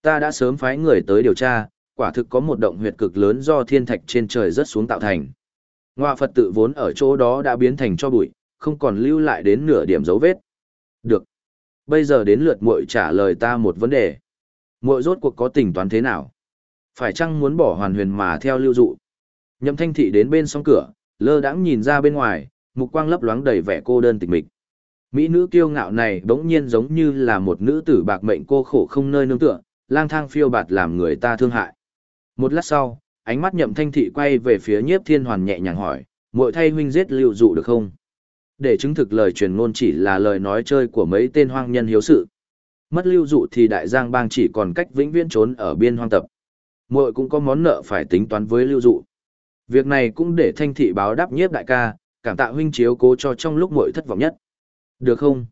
Ta đã sớm phái người tới điều tra, quả thực có một động huyệt cực lớn do thiên thạch trên trời rớt xuống tạo thành. Ngoại Phật tự vốn ở chỗ đó đã biến thành cho bụi, không còn lưu lại đến nửa điểm dấu vết. Được. Bây giờ đến lượt muội trả lời ta một vấn đề. Muội rốt cuộc có tính toán thế nào? Phải chăng muốn bỏ hoàn huyền mà theo lưu dụ? Nhậm thanh thị đến bên song cửa, lơ đãng nhìn ra bên ngoài, mục quang lấp loáng đầy vẻ cô đơn tịch mịch. Mỹ nữ kiêu ngạo này bỗng nhiên giống như là một nữ tử bạc mệnh cô khổ không nơi nương tựa, lang thang phiêu bạt làm người ta thương hại. Một lát sau, ánh mắt nhậm thanh thị quay về phía nhiếp thiên hoàn nhẹ nhàng hỏi, muội thay huynh giết lưu dụ được không? Để chứng thực lời truyền ngôn chỉ là lời nói chơi của mấy tên hoang nhân hiếu sự. Mất lưu dụ thì đại giang bang chỉ còn cách vĩnh viễn trốn ở biên hoang tập. Muội cũng có món nợ phải tính toán với lưu dụ. Việc này cũng để thanh thị báo đáp nhiếp đại ca, cảm tạ huynh chiếu cố cho trong lúc muội thất vọng nhất. Được không?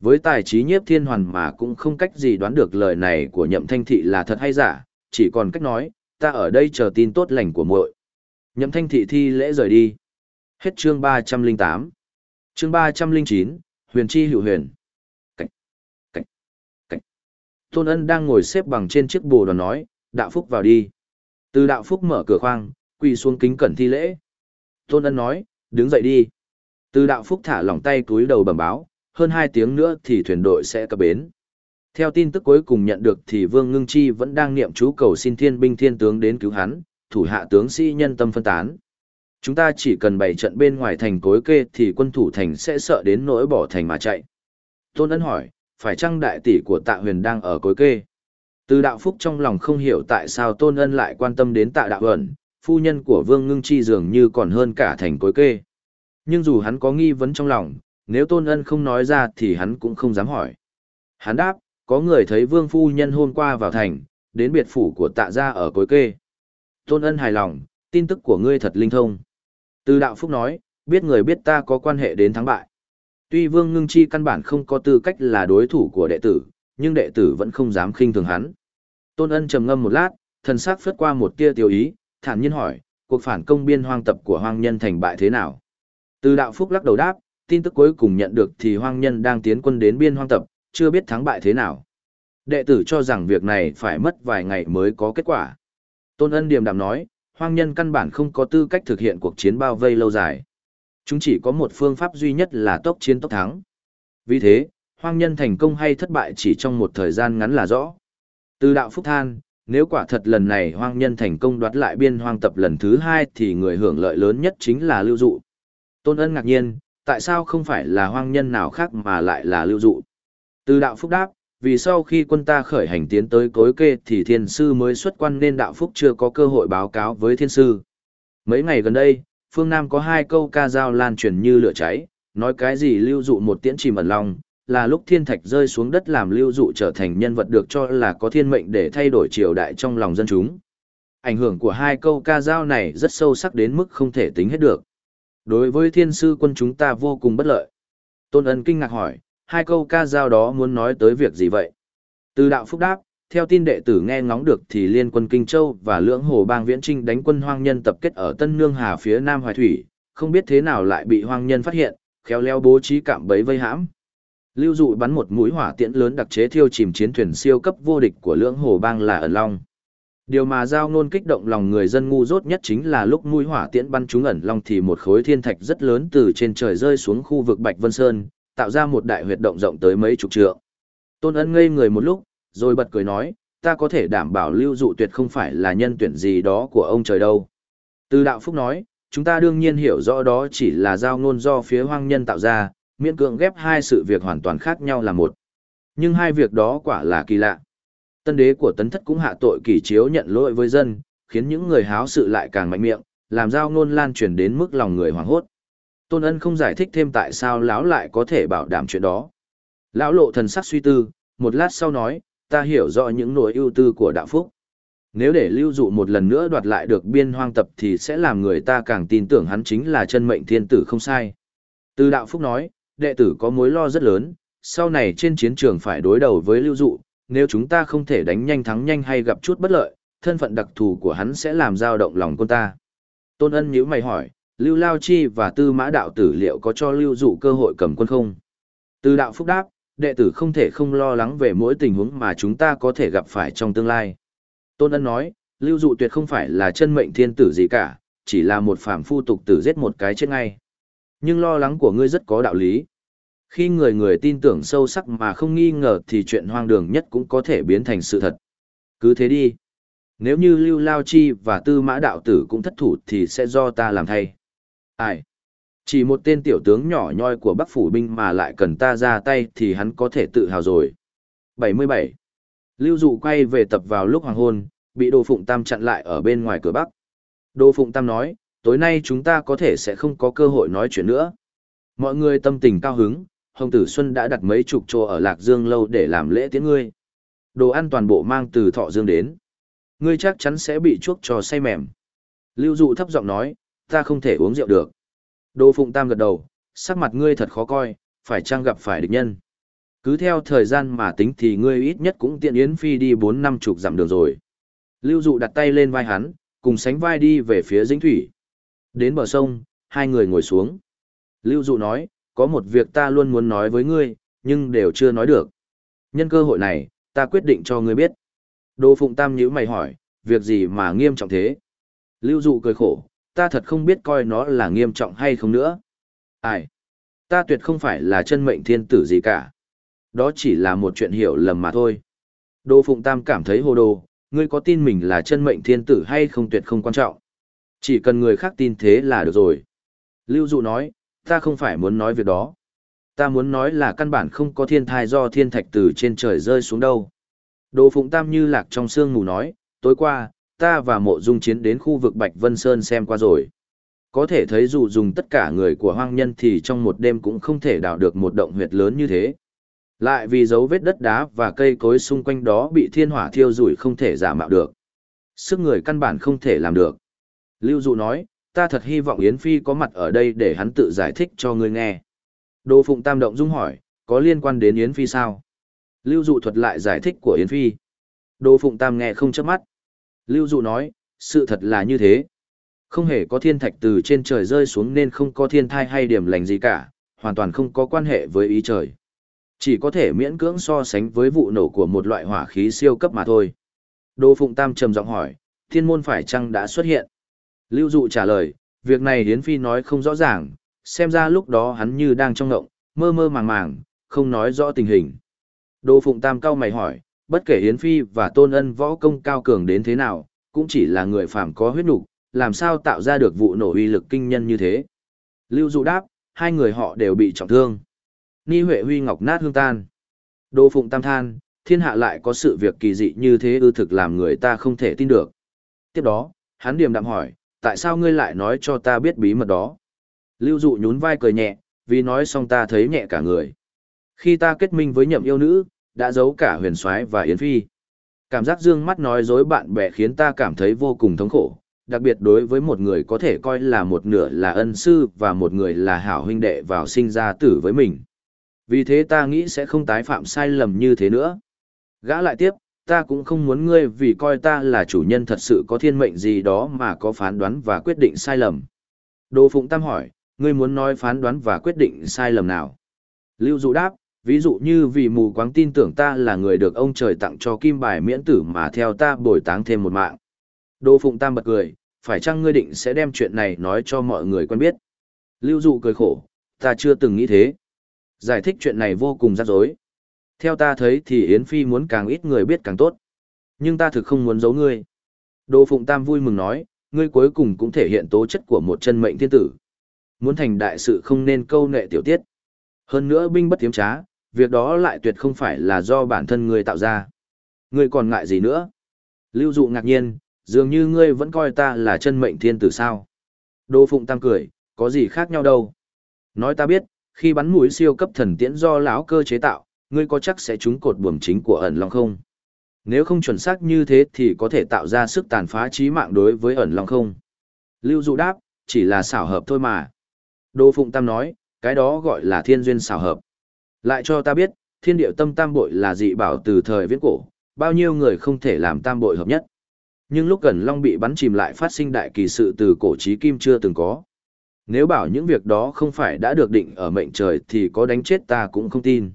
Với tài trí nhiếp thiên hoàn mà cũng không cách gì đoán được lời này của nhậm thanh thị là thật hay giả, chỉ còn cách nói, ta ở đây chờ tin tốt lành của muội. Nhậm thanh thị thi lễ rời đi. Hết chương 308. Chương 309, huyền chi hữu huyền. Cạch, cạch, cạch. Tôn ân đang ngồi xếp bằng trên chiếc bồ đoàn nói, đạo phúc vào đi. Từ đạo phúc mở cửa khoang, quỳ xuống kính cẩn thi lễ. Tôn ân nói, đứng dậy đi. Từ đạo phúc thả lỏng tay túi đầu bẩm báo, hơn hai tiếng nữa thì thuyền đội sẽ cập bến. Theo tin tức cuối cùng nhận được thì Vương Ngưng Chi vẫn đang niệm chú cầu xin thiên binh thiên tướng đến cứu hắn, thủ hạ tướng sĩ nhân tâm phân tán. Chúng ta chỉ cần bày trận bên ngoài thành cối kê thì quân thủ thành sẽ sợ đến nỗi bỏ thành mà chạy. Tôn Ân hỏi, phải chăng đại tỷ của tạ huyền đang ở cối kê? Từ đạo phúc trong lòng không hiểu tại sao Tôn Ân lại quan tâm đến tạ đạo huyền, phu nhân của Vương Ngưng Chi dường như còn hơn cả thành cối kê. Nhưng dù hắn có nghi vấn trong lòng, nếu Tôn Ân không nói ra thì hắn cũng không dám hỏi. Hắn đáp, có người thấy Vương phu nhân hôm qua vào thành, đến biệt phủ của tạ gia ở cối kê. Tôn Ân hài lòng, tin tức của ngươi thật linh thông. Từ đạo phúc nói, biết người biết ta có quan hệ đến thắng bại. Tuy Vương Ngưng Chi căn bản không có tư cách là đối thủ của đệ tử, nhưng đệ tử vẫn không dám khinh thường hắn. Tôn Ân trầm ngâm một lát, thần sắc phất qua một tia tiêu ý, thản nhiên hỏi, cuộc phản công biên hoang tập của hoang nhân thành bại thế nào? Từ đạo phúc lắc đầu đáp, tin tức cuối cùng nhận được thì hoang nhân đang tiến quân đến biên hoang tập, chưa biết thắng bại thế nào. Đệ tử cho rằng việc này phải mất vài ngày mới có kết quả. Tôn ân điềm đạm nói, hoang nhân căn bản không có tư cách thực hiện cuộc chiến bao vây lâu dài. Chúng chỉ có một phương pháp duy nhất là tốc chiến tốc thắng. Vì thế, hoang nhân thành công hay thất bại chỉ trong một thời gian ngắn là rõ. Từ đạo phúc than, nếu quả thật lần này hoang nhân thành công đoạt lại biên hoang tập lần thứ hai thì người hưởng lợi lớn nhất chính là lưu dụ. Tôn ân ngạc nhiên, tại sao không phải là hoang nhân nào khác mà lại là lưu dụ? Từ đạo phúc đáp, vì sau khi quân ta khởi hành tiến tới cối kê thì thiên sư mới xuất quan nên đạo phúc chưa có cơ hội báo cáo với thiên sư. Mấy ngày gần đây, phương Nam có hai câu ca dao lan truyền như lửa cháy, nói cái gì lưu dụ một tiễn chìm ẩn lòng, là lúc thiên thạch rơi xuống đất làm lưu dụ trở thành nhân vật được cho là có thiên mệnh để thay đổi triều đại trong lòng dân chúng. Ảnh hưởng của hai câu ca dao này rất sâu sắc đến mức không thể tính hết được. Đối với thiên sư quân chúng ta vô cùng bất lợi. Tôn ân kinh ngạc hỏi, hai câu ca dao đó muốn nói tới việc gì vậy? Từ đạo phúc đáp, theo tin đệ tử nghe ngóng được thì liên quân Kinh Châu và lưỡng hồ bang viễn trinh đánh quân hoang nhân tập kết ở Tân Nương Hà phía Nam Hoài Thủy, không biết thế nào lại bị hoang nhân phát hiện, khéo léo bố trí cạm bẫy vây hãm. Lưu dụ bắn một mũi hỏa tiễn lớn đặc chế thiêu chìm chiến thuyền siêu cấp vô địch của lưỡng hồ bang là ẩn long. Điều mà giao ngôn kích động lòng người dân ngu dốt nhất chính là lúc mũi hỏa tiễn bắn trúng ẩn long thì một khối thiên thạch rất lớn từ trên trời rơi xuống khu vực Bạch Vân Sơn, tạo ra một đại huyệt động rộng tới mấy chục trượng. Tôn ân ngây người một lúc, rồi bật cười nói, ta có thể đảm bảo lưu dụ tuyệt không phải là nhân tuyển gì đó của ông trời đâu. Từ đạo phúc nói, chúng ta đương nhiên hiểu rõ đó chỉ là giao ngôn do phía hoang nhân tạo ra, miễn cưỡng ghép hai sự việc hoàn toàn khác nhau là một. Nhưng hai việc đó quả là kỳ lạ. Tân đế của tấn thất cũng hạ tội kỳ chiếu nhận lỗi với dân, khiến những người háo sự lại càng mạnh miệng, làm giao ngôn lan truyền đến mức lòng người hoảng hốt. Tôn ân không giải thích thêm tại sao lão lại có thể bảo đảm chuyện đó. Lão lộ thần sắc suy tư, một lát sau nói, ta hiểu rõ những nỗi ưu tư của đạo phúc. Nếu để lưu dụ một lần nữa đoạt lại được biên hoang tập thì sẽ làm người ta càng tin tưởng hắn chính là chân mệnh thiên tử không sai. Từ đạo phúc nói, đệ tử có mối lo rất lớn, sau này trên chiến trường phải đối đầu với lưu dụ, nếu chúng ta không thể đánh nhanh thắng nhanh hay gặp chút bất lợi, thân phận đặc thù của hắn sẽ làm dao động lòng con ta. Tôn ân nhíu mày hỏi, Lưu Lao Chi và Tư Mã Đạo Tử liệu có cho Lưu Dụ cơ hội cầm quân không? tư Đạo Phúc đáp, đệ tử không thể không lo lắng về mỗi tình huống mà chúng ta có thể gặp phải trong tương lai. Tôn Ân nói, Lưu Dụ tuyệt không phải là chân mệnh thiên tử gì cả, chỉ là một phàm phu tục tử giết một cái chết ngay. Nhưng lo lắng của ngươi rất có đạo lý. Khi người người tin tưởng sâu sắc mà không nghi ngờ thì chuyện hoang đường nhất cũng có thể biến thành sự thật. Cứ thế đi. Nếu như Lưu Lao Chi và Tư Mã Đạo Tử cũng thất thủ thì sẽ do ta làm thay. Ai? Chỉ một tên tiểu tướng nhỏ nhoi của Bắc Phủ Binh mà lại cần ta ra tay thì hắn có thể tự hào rồi. 77. Lưu Dụ quay về tập vào lúc hoàng hôn, bị Đồ Phụng Tam chặn lại ở bên ngoài cửa Bắc. Đồ Phụng Tam nói, tối nay chúng ta có thể sẽ không có cơ hội nói chuyện nữa. Mọi người tâm tình cao hứng, Hồng Tử Xuân đã đặt mấy chục chỗ ở Lạc Dương lâu để làm lễ tiễn ngươi. Đồ ăn toàn bộ mang từ Thọ Dương đến. Ngươi chắc chắn sẽ bị chuốc cho say mềm. Lưu Dụ thấp giọng nói, ta không thể uống rượu được. Đồ Phụng Tam gật đầu, sắc mặt ngươi thật khó coi, phải chăng gặp phải địch nhân. Cứ theo thời gian mà tính thì ngươi ít nhất cũng tiện Yến Phi đi bốn năm chục dặm đường rồi. Lưu Dụ đặt tay lên vai hắn, cùng sánh vai đi về phía dĩnh thủy. Đến bờ sông, hai người ngồi xuống. Lưu Dụ nói, có một việc ta luôn muốn nói với ngươi, nhưng đều chưa nói được. Nhân cơ hội này, ta quyết định cho ngươi biết. Đô Phụng Tam nhíu mày hỏi, việc gì mà nghiêm trọng thế? Lưu Dụ cười khổ, ta thật không biết coi nó là nghiêm trọng hay không nữa. Ai? Ta tuyệt không phải là chân mệnh thiên tử gì cả. Đó chỉ là một chuyện hiểu lầm mà thôi. Đô Phụng Tam cảm thấy hồ đồ, ngươi có tin mình là chân mệnh thiên tử hay không tuyệt không quan trọng. Chỉ cần người khác tin thế là được rồi. Lưu Dụ nói, ta không phải muốn nói việc đó. Ta muốn nói là căn bản không có thiên thai do thiên thạch từ trên trời rơi xuống đâu. Đồ Phụng Tam như lạc trong sương mù nói, tối qua, ta và mộ dung chiến đến khu vực Bạch Vân Sơn xem qua rồi. Có thể thấy dù dùng tất cả người của hoang nhân thì trong một đêm cũng không thể đào được một động huyệt lớn như thế. Lại vì dấu vết đất đá và cây cối xung quanh đó bị thiên hỏa thiêu rủi không thể giả mạo được. Sức người căn bản không thể làm được. Lưu Dụ nói, ta thật hy vọng Yến Phi có mặt ở đây để hắn tự giải thích cho ngươi nghe. Đô Phụng Tam Động Dung hỏi, có liên quan đến Yến Phi sao? Lưu Dụ thuật lại giải thích của Yến Phi. Đô Phụng Tam nghe không chớp mắt. Lưu Dụ nói, sự thật là như thế. Không hề có thiên thạch từ trên trời rơi xuống nên không có thiên thai hay điểm lành gì cả, hoàn toàn không có quan hệ với ý trời. Chỉ có thể miễn cưỡng so sánh với vụ nổ của một loại hỏa khí siêu cấp mà thôi. Đô Phụng Tam trầm giọng hỏi, thiên môn phải chăng đã xuất hiện? Lưu Dụ trả lời, việc này Hiến Phi nói không rõ ràng, xem ra lúc đó hắn như đang trong ngộng, mơ mơ màng màng, không nói rõ tình hình. Đô Phụng Tam cao mày hỏi, bất kể Hiến Phi và Tôn Ân võ công cao cường đến thế nào, cũng chỉ là người phàm có huyết nục, làm sao tạo ra được vụ nổ uy lực kinh nhân như thế. Lưu Dụ đáp, hai người họ đều bị trọng thương. Ni Huệ Huy ngọc nát hương tan. Đô Phụng Tam than, thiên hạ lại có sự việc kỳ dị như thế ư thực làm người ta không thể tin được. Tiếp đó, hắn điềm đạm hỏi, tại sao ngươi lại nói cho ta biết bí mật đó? Lưu Dụ nhún vai cười nhẹ, vì nói xong ta thấy nhẹ cả người. Khi ta kết minh với nhậm yêu nữ, đã giấu cả huyền soái và yến phi. Cảm giác dương mắt nói dối bạn bè khiến ta cảm thấy vô cùng thống khổ, đặc biệt đối với một người có thể coi là một nửa là ân sư và một người là hảo huynh đệ vào sinh ra tử với mình. Vì thế ta nghĩ sẽ không tái phạm sai lầm như thế nữa. Gã lại tiếp, ta cũng không muốn ngươi vì coi ta là chủ nhân thật sự có thiên mệnh gì đó mà có phán đoán và quyết định sai lầm. Đô Phụng Tam hỏi, ngươi muốn nói phán đoán và quyết định sai lầm nào? Lưu Dụ đáp, ví dụ như vì mù quáng tin tưởng ta là người được ông trời tặng cho kim bài miễn tử mà theo ta bồi táng thêm một mạng. Đô Phụng Tam bật cười, phải chăng ngươi định sẽ đem chuyện này nói cho mọi người quen biết? Lưu Dụ cười khổ, ta chưa từng nghĩ thế. Giải thích chuyện này vô cùng rắc rối. Theo ta thấy thì Yến Phi muốn càng ít người biết càng tốt. Nhưng ta thực không muốn giấu ngươi. Đô Phụng Tam vui mừng nói, ngươi cuối cùng cũng thể hiện tố chất của một chân mệnh thiên tử. Muốn thành đại sự không nên câu nệ tiểu tiết. Hơn nữa binh bất tiếm trá, việc đó lại tuyệt không phải là do bản thân ngươi tạo ra. Ngươi còn ngại gì nữa? Lưu dụ ngạc nhiên, dường như ngươi vẫn coi ta là chân mệnh thiên tử sao. Đô Phụng Tam cười, có gì khác nhau đâu. Nói ta biết, khi bắn mũi siêu cấp thần tiễn do lão cơ chế tạo, ngươi có chắc sẽ trúng cột buồm chính của ẩn long không? Nếu không chuẩn xác như thế thì có thể tạo ra sức tàn phá chí mạng đối với ẩn long không? Lưu dụ đáp, chỉ là xảo hợp thôi mà. Đỗ Phụng Tam nói, cái đó gọi là thiên duyên xảo hợp. Lại cho ta biết, thiên điệu tâm tam bội là dị bảo từ thời viễn cổ, bao nhiêu người không thể làm tam bội hợp nhất. Nhưng lúc gần long bị bắn chìm lại phát sinh đại kỳ sự từ cổ chí kim chưa từng có. Nếu bảo những việc đó không phải đã được định ở mệnh trời thì có đánh chết ta cũng không tin.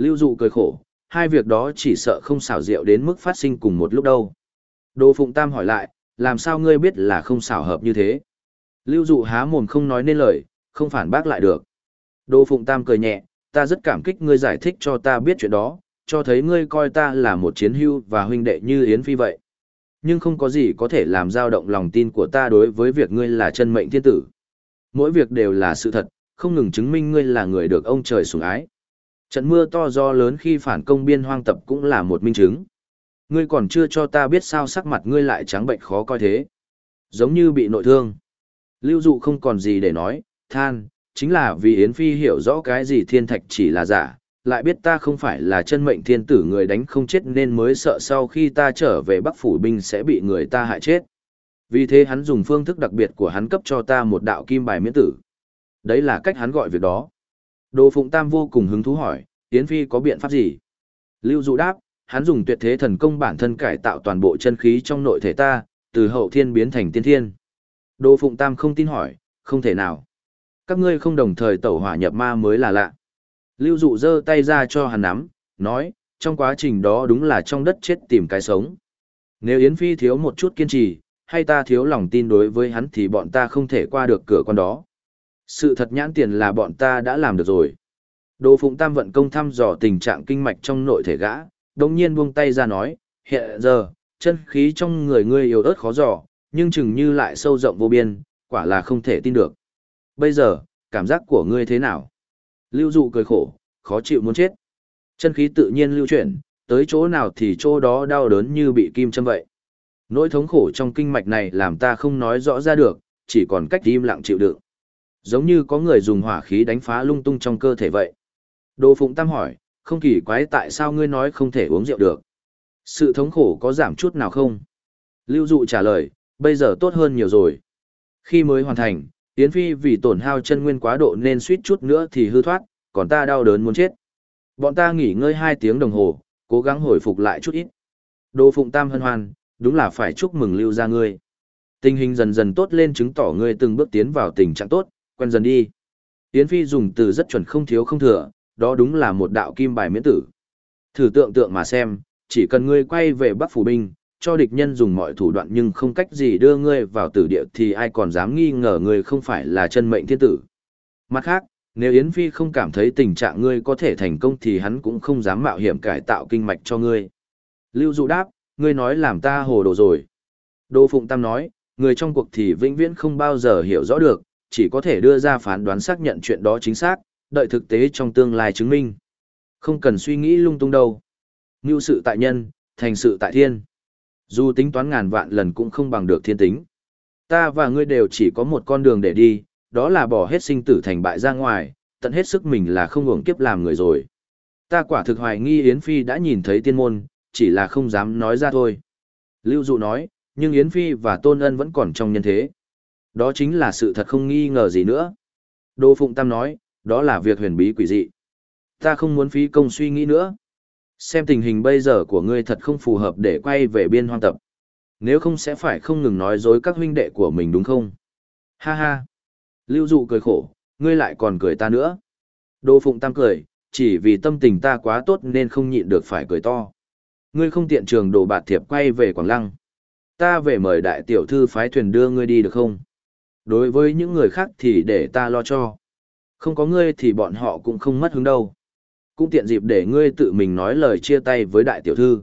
Lưu dụ cười khổ, hai việc đó chỉ sợ không xảo diệu đến mức phát sinh cùng một lúc đâu. Đỗ Phụng Tam hỏi lại, làm sao ngươi biết là không xảo hợp như thế? Lưu dụ há mồm không nói nên lời, không phản bác lại được. Đỗ Phụng Tam cười nhẹ, ta rất cảm kích ngươi giải thích cho ta biết chuyện đó, cho thấy ngươi coi ta là một chiến hưu và huynh đệ như Yến Phi vậy. Nhưng không có gì có thể làm dao động lòng tin của ta đối với việc ngươi là chân mệnh thiên tử. Mỗi việc đều là sự thật, không ngừng chứng minh ngươi là người được ông trời sủng ái. Trận mưa to do lớn khi phản công biên hoang tập cũng là một minh chứng. Ngươi còn chưa cho ta biết sao sắc mặt ngươi lại trắng bệnh khó coi thế. Giống như bị nội thương. Lưu dụ không còn gì để nói, than, chính là vì Yến Phi hiểu rõ cái gì thiên thạch chỉ là giả, lại biết ta không phải là chân mệnh thiên tử người đánh không chết nên mới sợ sau khi ta trở về Bắc Phủ Binh sẽ bị người ta hại chết. Vì thế hắn dùng phương thức đặc biệt của hắn cấp cho ta một đạo kim bài miễn tử. Đấy là cách hắn gọi việc đó. Đồ Phụng Tam vô cùng hứng thú hỏi, Yến Phi có biện pháp gì? Lưu Dụ đáp, hắn dùng tuyệt thế thần công bản thân cải tạo toàn bộ chân khí trong nội thể ta, từ hậu thiên biến thành tiên thiên. Đồ Phụng Tam không tin hỏi, không thể nào. Các ngươi không đồng thời tẩu hỏa nhập ma mới là lạ. Lưu Dụ giơ tay ra cho hắn nắm, nói, trong quá trình đó đúng là trong đất chết tìm cái sống. Nếu Yến Phi thiếu một chút kiên trì, hay ta thiếu lòng tin đối với hắn thì bọn ta không thể qua được cửa con đó. Sự thật nhãn tiền là bọn ta đã làm được rồi. Đồ Phụng Tam vận công thăm dò tình trạng kinh mạch trong nội thể gã, đồng nhiên buông tay ra nói, hiện giờ, chân khí trong người ngươi yếu ớt khó dò, nhưng chừng như lại sâu rộng vô biên, quả là không thể tin được. Bây giờ, cảm giác của ngươi thế nào? Lưu dụ cười khổ, khó chịu muốn chết. Chân khí tự nhiên lưu chuyển, tới chỗ nào thì chỗ đó đau đớn như bị kim châm vậy. Nỗi thống khổ trong kinh mạch này làm ta không nói rõ ra được, chỉ còn cách im lặng chịu đựng. Giống như có người dùng hỏa khí đánh phá lung tung trong cơ thể vậy. Đồ Phụng Tam hỏi, không kỳ quái tại sao ngươi nói không thể uống rượu được. Sự thống khổ có giảm chút nào không? Lưu Dụ trả lời, bây giờ tốt hơn nhiều rồi. Khi mới hoàn thành, Yến Phi vì tổn hao chân nguyên quá độ nên suýt chút nữa thì hư thoát, còn ta đau đớn muốn chết. Bọn ta nghỉ ngơi hai tiếng đồng hồ, cố gắng hồi phục lại chút ít. Đồ Phụng Tam hân hoan, đúng là phải chúc mừng lưu ra ngươi. Tình hình dần dần tốt lên chứng tỏ ngươi từng bước tiến vào tình trạng tốt, quen dần đi. Yến Phi dùng từ rất chuẩn không thiếu không thừa, đó đúng là một đạo kim bài miễn tử. Thử tượng tượng mà xem, chỉ cần ngươi quay về Bắc Phủ Binh, cho địch nhân dùng mọi thủ đoạn nhưng không cách gì đưa ngươi vào tử địa thì ai còn dám nghi ngờ ngươi không phải là chân mệnh thiên tử. Mặt khác, nếu Yến Phi không cảm thấy tình trạng ngươi có thể thành công thì hắn cũng không dám mạo hiểm cải tạo kinh mạch cho ngươi. Lưu Dụ đáp, ngươi nói làm ta hồ đồ rồi. Đô Phụng Tam nói, người trong cuộc thì vĩnh viễn không bao giờ hiểu rõ được, chỉ có thể đưa ra phán đoán xác nhận chuyện đó chính xác, đợi thực tế trong tương lai chứng minh. Không cần suy nghĩ lung tung đâu. Ngưu sự tại nhân, thành sự tại thiên. Dù tính toán ngàn vạn lần cũng không bằng được thiên tính. Ta và ngươi đều chỉ có một con đường để đi, đó là bỏ hết sinh tử thành bại ra ngoài, tận hết sức mình là không hưởng kiếp làm người rồi. Ta quả thực hoài nghi Yến Phi đã nhìn thấy tiên môn, chỉ là không dám nói ra thôi. Lưu Dụ nói, nhưng Yến Phi và Tôn Ân vẫn còn trong nhân thế. Đó chính là sự thật không nghi ngờ gì nữa. Đô Phụng Tam nói, đó là việc huyền bí quỷ dị. Ta không muốn phí công suy nghĩ nữa. Xem tình hình bây giờ của ngươi thật không phù hợp để quay về biên hoang tập. Nếu không sẽ phải không ngừng nói dối các huynh đệ của mình đúng không? Ha ha. Lưu Dụ cười khổ, ngươi lại còn cười ta nữa. Đô Phụng Tam cười, chỉ vì tâm tình ta quá tốt nên không nhịn được phải cười to. Ngươi không tiện trường đồ bạt thiệp quay về Quảng Lăng. Ta về mời đại tiểu thư phái thuyền đưa ngươi đi được không? Đối với những người khác thì để ta lo cho. Không có ngươi thì bọn họ cũng không mất hứng đâu. Cũng tiện dịp để ngươi tự mình nói lời chia tay với đại tiểu thư.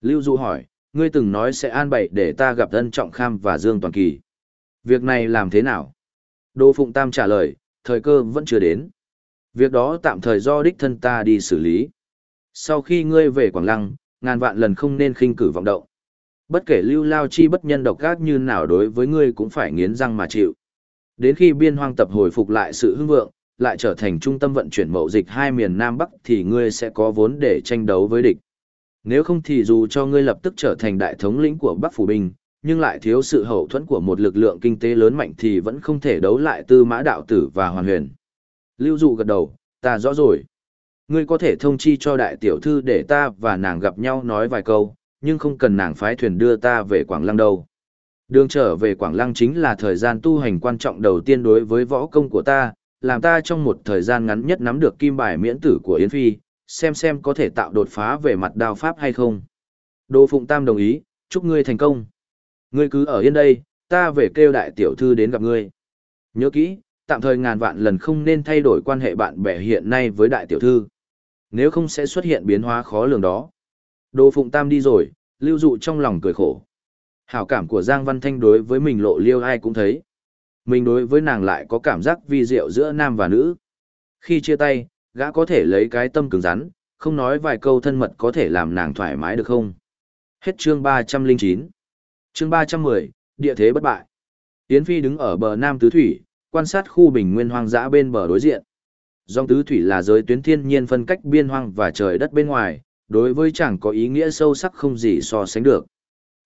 Lưu Du hỏi, ngươi từng nói sẽ an bày để ta gặp ân trọng kham và Dương Toàn Kỳ. Việc này làm thế nào? Đỗ Phụng Tam trả lời, thời cơ vẫn chưa đến. Việc đó tạm thời do đích thân ta đi xử lý. Sau khi ngươi về Quảng Lăng, ngàn vạn lần không nên khinh cử vọng động. Bất kể lưu lao chi bất nhân độc gác như nào đối với ngươi cũng phải nghiến răng mà chịu. Đến khi biên hoang tập hồi phục lại sự hưng vượng, lại trở thành trung tâm vận chuyển mậu dịch hai miền Nam Bắc thì ngươi sẽ có vốn để tranh đấu với địch. Nếu không thì dù cho ngươi lập tức trở thành đại thống lĩnh của Bắc Phủ Binh, nhưng lại thiếu sự hậu thuẫn của một lực lượng kinh tế lớn mạnh thì vẫn không thể đấu lại tư mã đạo tử và hoàn huyền. Lưu dụ gật đầu, ta rõ rồi. Ngươi có thể thông chi cho đại tiểu thư để ta và nàng gặp nhau nói vài câu, nhưng không cần nàng phái thuyền đưa ta về Quảng Lăng đâu. Đường trở về Quảng Lăng chính là thời gian tu hành quan trọng đầu tiên đối với võ công của ta, làm ta trong một thời gian ngắn nhất nắm được kim bài miễn tử của Yến Phi, xem xem có thể tạo đột phá về mặt đao pháp hay không. Đô Phụng Tam đồng ý, chúc ngươi thành công. Ngươi cứ ở yên đây, ta về kêu đại tiểu thư đến gặp ngươi. Nhớ kỹ, tạm thời ngàn vạn lần không nên thay đổi quan hệ bạn bè hiện nay với đại tiểu thư. Nếu không sẽ xuất hiện biến hóa khó lường đó. Đồ Phụng Tam đi rồi, lưu dụ trong lòng cười khổ. Hảo cảm của Giang Văn Thanh đối với mình lộ liêu ai cũng thấy. Mình đối với nàng lại có cảm giác vi diệu giữa nam và nữ. Khi chia tay, gã có thể lấy cái tâm cứng rắn, không nói vài câu thân mật có thể làm nàng thoải mái được không? Hết chương 309. Chương 310, địa thế bất bại. Yến Phi đứng ở bờ Nam Tứ Thủy, quan sát khu bình nguyên hoang dã bên bờ đối diện. Dòng Tứ Thủy là giới tuyến thiên nhiên phân cách biên hoang và trời đất bên ngoài, đối với chàng có ý nghĩa sâu sắc không gì so sánh được.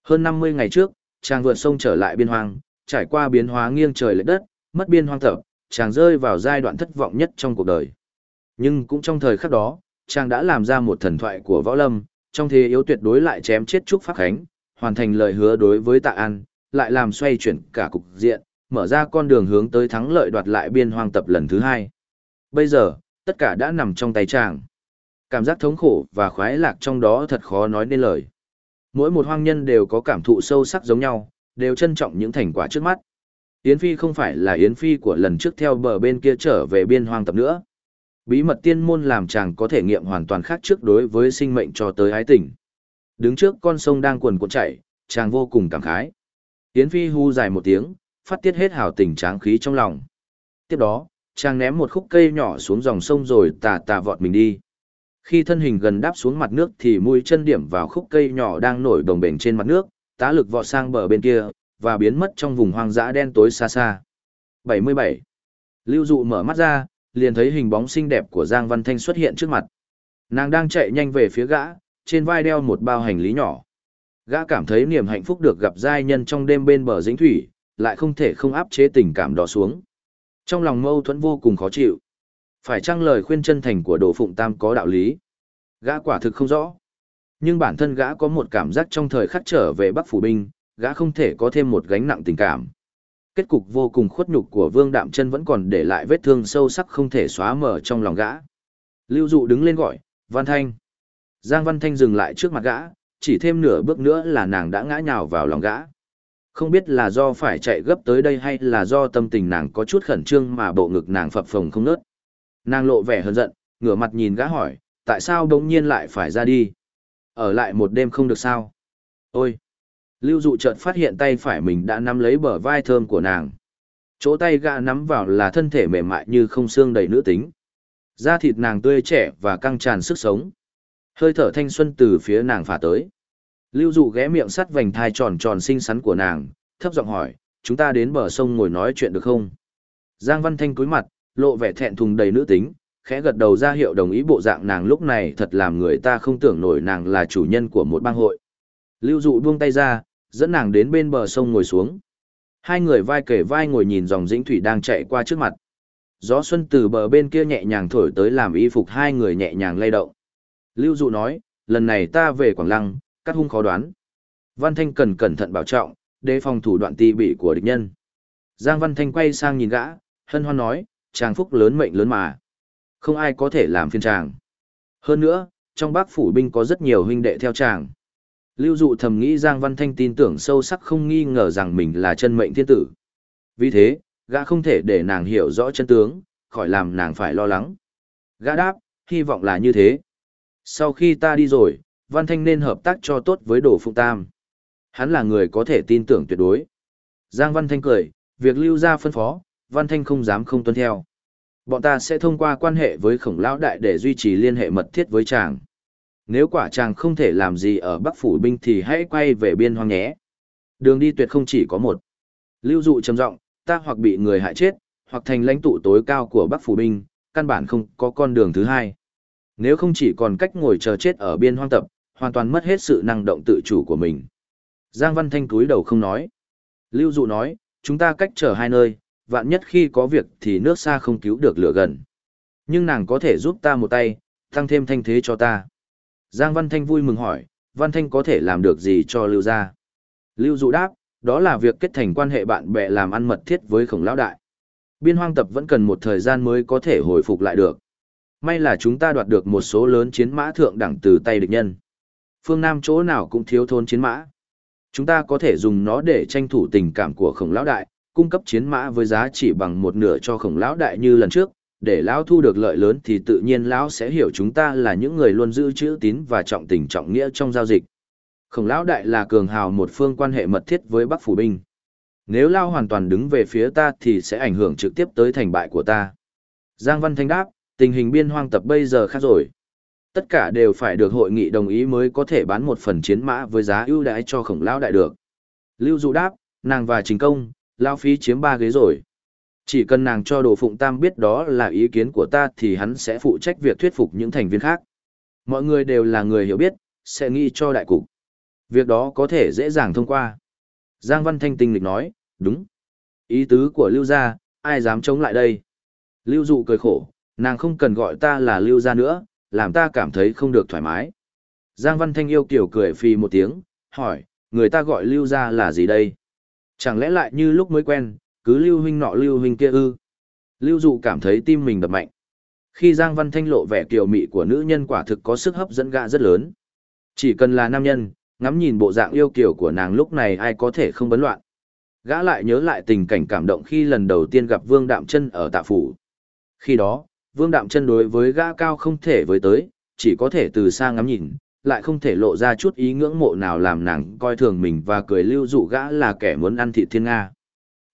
Hơn 50 ngày trước, chàng vượt sông trở lại biên hoang, trải qua biến hóa nghiêng trời lệch đất, mất biên hoang tập, chàng rơi vào giai đoạn thất vọng nhất trong cuộc đời. Nhưng cũng trong thời khắc đó, chàng đã làm ra một thần thoại của võ lâm, trong thế yếu tuyệt đối lại chém chết Trúc Pháp Khánh, hoàn thành lời hứa đối với Tạ An, lại làm xoay chuyển cả cục diện, mở ra con đường hướng tới thắng lợi đoạt lại biên hoang tập lần thứ hai. Bây giờ, tất cả đã nằm trong tay chàng. Cảm giác thống khổ và khoái lạc trong đó thật khó nói nên lời. Mỗi một hoang nhân đều có cảm thụ sâu sắc giống nhau, đều trân trọng những thành quả trước mắt. Yến Phi không phải là Yến Phi của lần trước theo bờ bên kia trở về biên hoang tập nữa. Bí mật tiên môn làm chàng có thể nghiệm hoàn toàn khác trước đối với sinh mệnh cho tới ái tình. Đứng trước con sông đang cuồn cuộn chảy, chàng vô cùng cảm khái. Yến Phi hu dài một tiếng, phát tiết hết hào tình tráng khí trong lòng. Tiếp đó, chàng ném một khúc cây nhỏ xuống dòng sông rồi tà tà vọt mình đi. Khi thân hình gần đáp xuống mặt nước thì mũi chân điểm vào khúc cây nhỏ đang nổi đồng bền trên mặt nước, tá lực vọt sang bờ bên kia, và biến mất trong vùng hoang dã đen tối xa xa. 77. Lưu Dụ mở mắt ra, liền thấy hình bóng xinh đẹp của Giang Văn Thanh xuất hiện trước mặt. Nàng đang chạy nhanh về phía gã, trên vai đeo một bao hành lý nhỏ. Gã cảm thấy niềm hạnh phúc được gặp giai nhân trong đêm bên bờ dĩnh thủy, lại không thể không áp chế tình cảm đó xuống. Trong lòng mâu thuẫn vô cùng khó chịu. Phải chăng lời khuyên chân thành của Đồ Phụng Tam có đạo lý? Gã quả thực không rõ. Nhưng bản thân gã có một cảm giác trong thời khắc trở về Bắc Phủ Binh, gã không thể có thêm một gánh nặng tình cảm. Kết cục vô cùng khuất nhục của Vương Đạm Chân vẫn còn để lại vết thương sâu sắc không thể xóa mờ trong lòng gã. Lưu Dụ đứng lên gọi, Văn Thanh. Giang Văn Thanh dừng lại trước mặt gã, chỉ thêm nửa bước nữa là nàng đã ngã nhào vào lòng gã. Không biết là do phải chạy gấp tới đây hay là do tâm tình nàng có chút khẩn trương mà bộ ngực nàng phập phồng không nớt. Nàng lộ vẻ hờn giận, ngửa mặt nhìn gã hỏi, tại sao đống nhiên lại phải ra đi? Ở lại một đêm không được sao? Ôi! Lưu dụ chợt phát hiện tay phải mình đã nắm lấy bờ vai thơm của nàng. Chỗ tay gã nắm vào là thân thể mềm mại như không xương đầy nữ tính. Da thịt nàng tươi trẻ và căng tràn sức sống. Hơi thở thanh xuân từ phía nàng phả tới. Lưu dụ ghé miệng sắt vành thai tròn tròn xinh xắn của nàng, thấp giọng hỏi, chúng ta đến bờ sông ngồi nói chuyện được không? Giang Văn Thanh cúi mặt, lộ vẻ thẹn thùng đầy nữ tính, khẽ gật đầu ra hiệu đồng ý bộ dạng nàng lúc này thật làm người ta không tưởng nổi nàng là chủ nhân của một bang hội. Lưu dụ buông tay ra, dẫn nàng đến bên bờ sông ngồi xuống. Hai người vai kể vai ngồi nhìn dòng dĩnh thủy đang chạy qua trước mặt. Gió xuân từ bờ bên kia nhẹ nhàng thổi tới làm y phục hai người nhẹ nhàng lay động. Lưu dụ nói, lần này ta về Quảng Lăng, cắt hung khó đoán. Văn Thanh cần cẩn thận bảo trọng, đề phòng thủ đoạn ti bị của địch nhân. Giang Văn Thanh quay sang nhìn gã, hân hoan nói, chàng phúc lớn mệnh lớn mà. Không ai có thể làm phiên chàng. Hơn nữa, trong bác phủ binh có rất nhiều huynh đệ theo chàng. Lưu dụ thầm nghĩ Giang Văn Thanh tin tưởng sâu sắc không nghi ngờ rằng mình là chân mệnh thiên tử. Vì thế, gã không thể để nàng hiểu rõ chân tướng, khỏi làm nàng phải lo lắng. Gã đáp, hy vọng là như thế. Sau khi ta đi rồi, Văn Thanh nên hợp tác cho tốt với Đồ Phụng Tam. Hắn là người có thể tin tưởng tuyệt đối. Giang Văn Thanh cười, việc lưu ra phân phó, Văn Thanh không dám không tuân theo. Bọn ta sẽ thông qua quan hệ với khổng lão đại để duy trì liên hệ mật thiết với chàng. Nếu quả chàng không thể làm gì ở Bắc Phủ Binh thì hãy quay về biên hoang nhé. Đường đi tuyệt không chỉ có một. Lưu dụ trầm giọng, ta hoặc bị người hại chết, hoặc thành lãnh tụ tối cao của Bắc Phủ Binh, căn bản không có con đường thứ hai. Nếu không chỉ còn cách ngồi chờ chết ở biên hoang tập, hoàn toàn mất hết sự năng động tự chủ của mình. Giang Văn Thanh cúi đầu không nói. Lưu Dụ nói, chúng ta cách chờ hai nơi, vạn nhất khi có việc thì nước xa không cứu được lửa gần. Nhưng nàng có thể giúp ta một tay, tăng thêm thanh thế cho ta. Giang Văn Thanh vui mừng hỏi, Văn Thanh có thể làm được gì cho Lưu gia? Lưu Dụ đáp, đó là việc kết thành quan hệ bạn bè làm ăn mật thiết với khổng lão đại. Biên hoang tập vẫn cần một thời gian mới có thể hồi phục lại được. May là chúng ta đoạt được một số lớn chiến mã thượng đẳng từ tay địch nhân. Phương Nam chỗ nào cũng thiếu thôn chiến mã. Chúng ta có thể dùng nó để tranh thủ tình cảm của khổng lão đại, cung cấp chiến mã với giá chỉ bằng một nửa cho khổng lão đại như lần trước, để lão thu được lợi lớn thì tự nhiên lão sẽ hiểu chúng ta là những người luôn giữ chữ tín và trọng tình trọng nghĩa trong giao dịch. Khổng lão đại là cường hào một phương quan hệ mật thiết với Bắc phủ binh. Nếu lão hoàn toàn đứng về phía ta thì sẽ ảnh hưởng trực tiếp tới thành bại của ta. Giang Văn Thanh đáp, tình hình biên hoang tập bây giờ khác rồi. Tất cả đều phải được hội nghị đồng ý mới có thể bán một phần chiến mã với giá ưu đãi cho khổng lão đại được. Lưu Dụ đáp, nàng và Trình Công, lão phí chiếm ba ghế rồi. Chỉ cần nàng cho Đồ Phụng Tam biết đó là ý kiến của ta thì hắn sẽ phụ trách việc thuyết phục những thành viên khác. Mọi người đều là người hiểu biết, sẽ nghĩ cho đại cục. Việc đó có thể dễ dàng thông qua. Giang Văn Thanh tinh lịch nói, đúng. Ý tứ của Lưu gia, ai dám chống lại đây? Lưu Dụ cười khổ, nàng không cần gọi ta là Lưu gia nữa, làm ta cảm thấy không được thoải mái. Giang Văn Thanh yêu kiểu cười phì một tiếng, hỏi, người ta gọi Lưu gia là gì đây? Chẳng lẽ lại như lúc mới quen, cứ Lưu huynh nọ Lưu huynh kia ư? Lưu Dụ cảm thấy tim mình đập mạnh. Khi Giang Văn Thanh lộ vẻ kiều mị của nữ nhân quả thực có sức hấp dẫn gã rất lớn. Chỉ cần là nam nhân, ngắm nhìn bộ dạng yêu kiều của nàng lúc này ai có thể không bấn loạn. Gã lại nhớ lại tình cảnh cảm động khi lần đầu tiên gặp Vương Đạm Chân ở tạ phủ. Khi đó, Vương Đạm Chân đối với gã cao không thể với tới, chỉ có thể từ xa ngắm nhìn, lại không thể lộ ra chút ý ngưỡng mộ nào làm nàng coi thường mình và cười lưu dụ gã là kẻ muốn ăn thịt thiên Nga.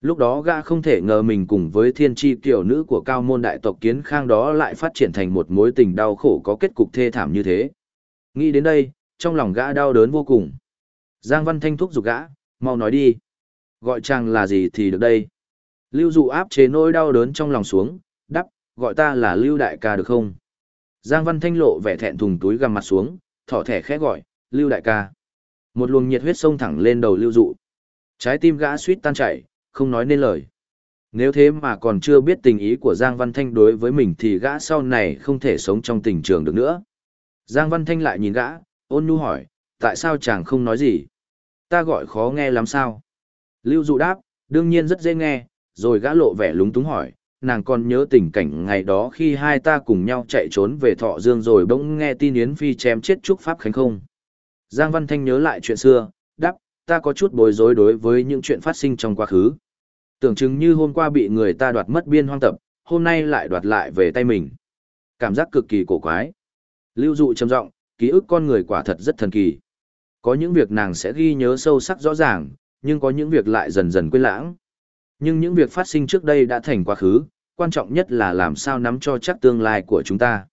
Lúc đó gã không thể ngờ mình cùng với thiên tri tiểu nữ của cao môn đại tộc kiến khang đó lại phát triển thành một mối tình đau khổ có kết cục thê thảm như thế. Nghĩ đến đây, trong lòng gã đau đớn vô cùng. Giang Văn Thanh thúc giục gã, mau nói đi. Gọi chàng là gì thì được đây. Lưu dụ áp chế nỗi đau đớn trong lòng xuống, đắp, gọi ta là Lưu Đại ca được không? Giang Văn Thanh lộ vẻ thẹn thùng túi gằm mặt xuống, thỏ thẻ khẽ gọi, Lưu Đại ca. Một luồng nhiệt huyết sông thẳng lên đầu Lưu dụ. Trái tim gã suýt tan chảy, không nói nên lời. Nếu thế mà còn chưa biết tình ý của Giang Văn Thanh đối với mình thì gã sau này không thể sống trong tình trường được nữa. Giang Văn Thanh lại nhìn gã, ôn nhu hỏi, tại sao chàng không nói gì? Ta gọi khó nghe lắm sao? Lưu Dụ đáp, đương nhiên rất dễ nghe, rồi gã lộ vẻ lúng túng hỏi, nàng còn nhớ tình cảnh ngày đó khi hai ta cùng nhau chạy trốn về Thọ Dương rồi bỗng nghe tin Yến Phi chém chết Trúc Pháp Khánh không? Giang Văn Thanh nhớ lại chuyện xưa, đáp, ta có chút bối rối đối với những chuyện phát sinh trong quá khứ. Tưởng chừng như hôm qua bị người ta đoạt mất biên hoang tập, hôm nay lại đoạt lại về tay mình. Cảm giác cực kỳ cổ quái. Lưu dụ trầm giọng, ký ức con người quả thật rất thần kỳ. Có những việc nàng sẽ ghi nhớ sâu sắc rõ ràng, nhưng có những việc lại dần dần quên lãng. Nhưng những việc phát sinh trước đây đã thành quá khứ, quan trọng nhất là làm sao nắm cho chắc tương lai của chúng ta.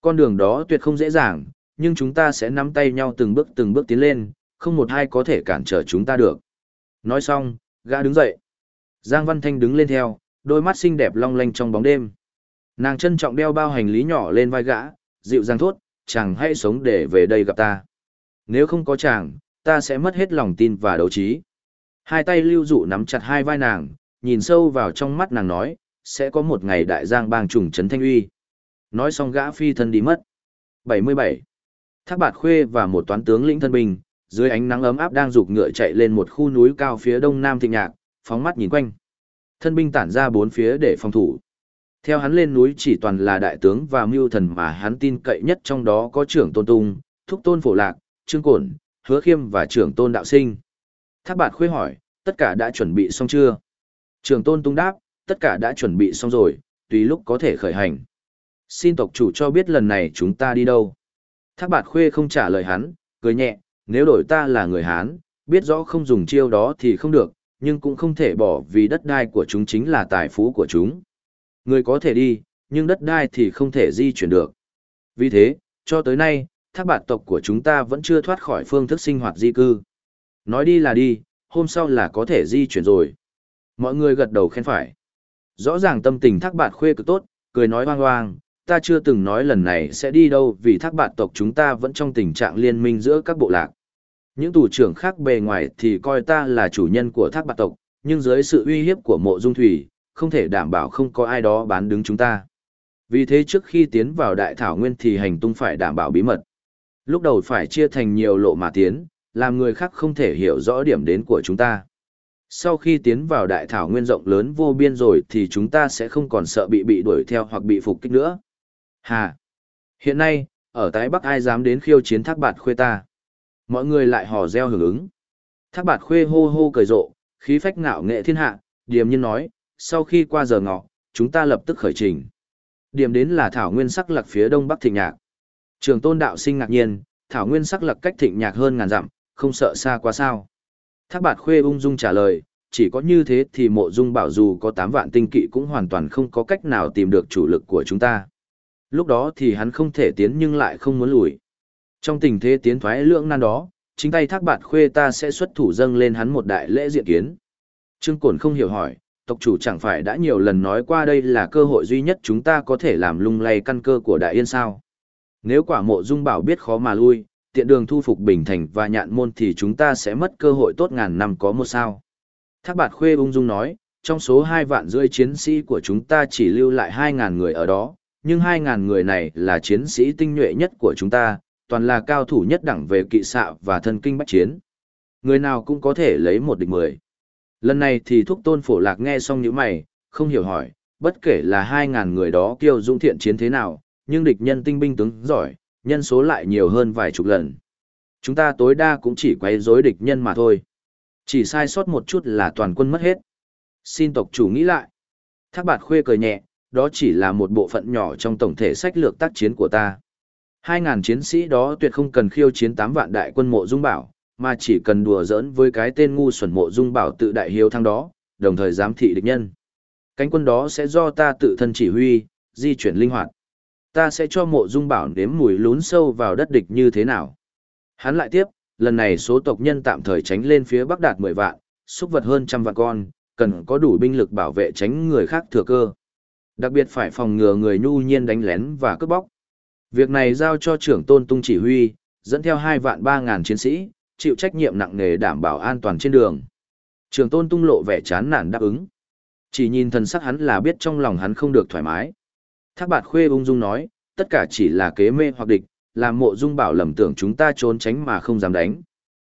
Con đường đó tuyệt không dễ dàng, nhưng chúng ta sẽ nắm tay nhau từng bước từng bước tiến lên, không một ai có thể cản trở chúng ta được. Nói xong, gã đứng dậy. Giang Văn Thanh đứng lên theo, đôi mắt xinh đẹp long lanh trong bóng đêm. Nàng trân trọng đeo bao hành lý nhỏ lên vai gã, dịu dàng thốt, chàng hãy sống để về đây gặp ta. Nếu không có chàng, ta sẽ mất hết lòng tin và đấu trí. Hai tay lưu dụ nắm chặt hai vai nàng, nhìn sâu vào trong mắt nàng nói, sẽ có một ngày đại giang bang trùng trấn thanh uy. Nói xong gã phi thân đi mất. 77. Thác bạt khuê và một toán tướng lĩnh thân binh, dưới ánh nắng ấm áp đang rục ngựa chạy lên một khu núi cao phía đông nam thịnh nhạc, phóng mắt nhìn quanh. Thân binh tản ra bốn phía để phòng thủ. Theo hắn lên núi chỉ toàn là đại tướng và mưu thần mà hắn tin cậy nhất trong đó có trưởng tôn tung, thúc tôn phổ lạc, trương cổn, hứa khiêm và trưởng tôn đạo sinh. Thác bạt khuê hỏi, tất cả đã chuẩn bị xong chưa? Trưởng tôn tung đáp, tất cả đã chuẩn bị xong rồi, tùy lúc có thể khởi hành. Xin tộc chủ cho biết lần này chúng ta đi đâu. Thác bạt khuê không trả lời hắn, cười nhẹ, nếu đổi ta là người Hán, biết rõ không dùng chiêu đó thì không được, nhưng cũng không thể bỏ vì đất đai của chúng chính là tài phú của chúng. Người có thể đi, nhưng đất đai thì không thể di chuyển được. Vì thế, cho tới nay, thác bạt tộc của chúng ta vẫn chưa thoát khỏi phương thức sinh hoạt di cư. Nói đi là đi, hôm sau là có thể di chuyển rồi. Mọi người gật đầu khen phải. Rõ ràng tâm tình thác bạt khuê cực tốt, cười nói hoang hoang, ta chưa từng nói lần này sẽ đi đâu vì thác bạt tộc chúng ta vẫn trong tình trạng liên minh giữa các bộ lạc. Những tù trưởng khác bề ngoài thì coi ta là chủ nhân của thác bạt tộc, nhưng dưới sự uy hiếp của mộ dung thủy, không thể đảm bảo không có ai đó bán đứng chúng ta. Vì thế trước khi tiến vào đại thảo nguyên thì hành tung phải đảm bảo bí mật. Lúc đầu phải chia thành nhiều lộ mà tiến, làm người khác không thể hiểu rõ điểm đến của chúng ta. Sau khi tiến vào đại thảo nguyên rộng lớn vô biên rồi thì chúng ta sẽ không còn sợ bị bị đuổi theo hoặc bị phục kích nữa. Hà! Hiện nay, ở Tái Bắc ai dám đến khiêu chiến thác bạt khuê ta? Mọi người lại hò reo hưởng ứng. Thác bạt khuê hô hô cười rộ, khí phách ngạo nghệ thiên hạ, điềm nhiên nói, sau khi qua giờ ngọ, chúng ta lập tức khởi trình. Điểm đến là Thảo Nguyên sắc lạc phía đông bắc thịnh nhạc. Trường tôn đạo sinh ngạc nhiên, Thảo Nguyên sắc lạc cách thịnh nhạc hơn ngàn dặm, không sợ xa quá sao. Thác bạt khuê ung dung trả lời, chỉ có như thế thì mộ dung bảo dù có 8 vạn tinh kỵ cũng hoàn toàn không có cách nào tìm được chủ lực của chúng ta. Lúc đó thì hắn không thể tiến nhưng lại không muốn lùi. Trong tình thế tiến thoái lưỡng nan đó, chính tay thác bạt khuê ta sẽ xuất thủ dâng lên hắn một đại lễ diện kiến. Trương Cổn không hiểu hỏi, tộc chủ chẳng phải đã nhiều lần nói qua đây là cơ hội duy nhất chúng ta có thể làm lung lay căn cơ của đại yên sao. Nếu quả mộ dung bảo biết khó mà lui, tiện đường thu phục bình thành và nhạn môn thì chúng ta sẽ mất cơ hội tốt ngàn năm có một sao. Thác bạt khuê ung dung nói, trong số hai vạn rưỡi chiến sĩ của chúng ta chỉ lưu lại hai ngàn người ở đó, nhưng hai ngàn người này là chiến sĩ tinh nhuệ nhất của chúng ta, toàn là cao thủ nhất đẳng về kỵ xạ và thân kinh bách chiến. Người nào cũng có thể lấy một địch mười. Lần này thì thúc tôn phổ lạc nghe xong những mày, không hiểu hỏi, bất kể là hai ngàn người đó kiêu dũng thiện chiến thế nào, nhưng địch nhân tinh binh tướng giỏi, nhân số lại nhiều hơn vài chục lần. Chúng ta tối đa cũng chỉ quay rối địch nhân mà thôi. Chỉ sai sót một chút là toàn quân mất hết. Xin tộc chủ nghĩ lại. Thác bạt khuê cười nhẹ, đó chỉ là một bộ phận nhỏ trong tổng thể sách lược tác chiến của ta. Hai ngàn chiến sĩ đó tuyệt không cần khiêu chiến tám vạn đại quân mộ dung bảo, mà chỉ cần đùa giỡn với cái tên ngu xuẩn mộ dung bảo tự đại hiếu thăng đó, đồng thời giám thị địch nhân. Cánh quân đó sẽ do ta tự thân chỉ huy, di chuyển linh hoạt. Ta sẽ cho mộ dung bảo nếm mùi lún sâu vào đất địch như thế nào. Hắn lại tiếp, lần này số tộc nhân tạm thời tránh lên phía bắc đạt 10 vạn, xúc vật hơn trăm vạn con, cần có đủ binh lực bảo vệ tránh người khác thừa cơ. Đặc biệt phải phòng ngừa người nhu nhiên đánh lén và cướp bóc. Việc này giao cho trưởng tôn tung chỉ huy, dẫn theo hai vạn ba ngàn chiến sĩ, chịu trách nhiệm nặng nề đảm bảo an toàn trên đường. Trưởng tôn tung lộ vẻ chán nản đáp ứng. Chỉ nhìn thần sắc hắn là biết trong lòng hắn không được thoải mái. Thác bạt khuê ung dung nói, tất cả chỉ là kế mê hoặc địch, làm mộ dung bảo lầm tưởng chúng ta trốn tránh mà không dám đánh.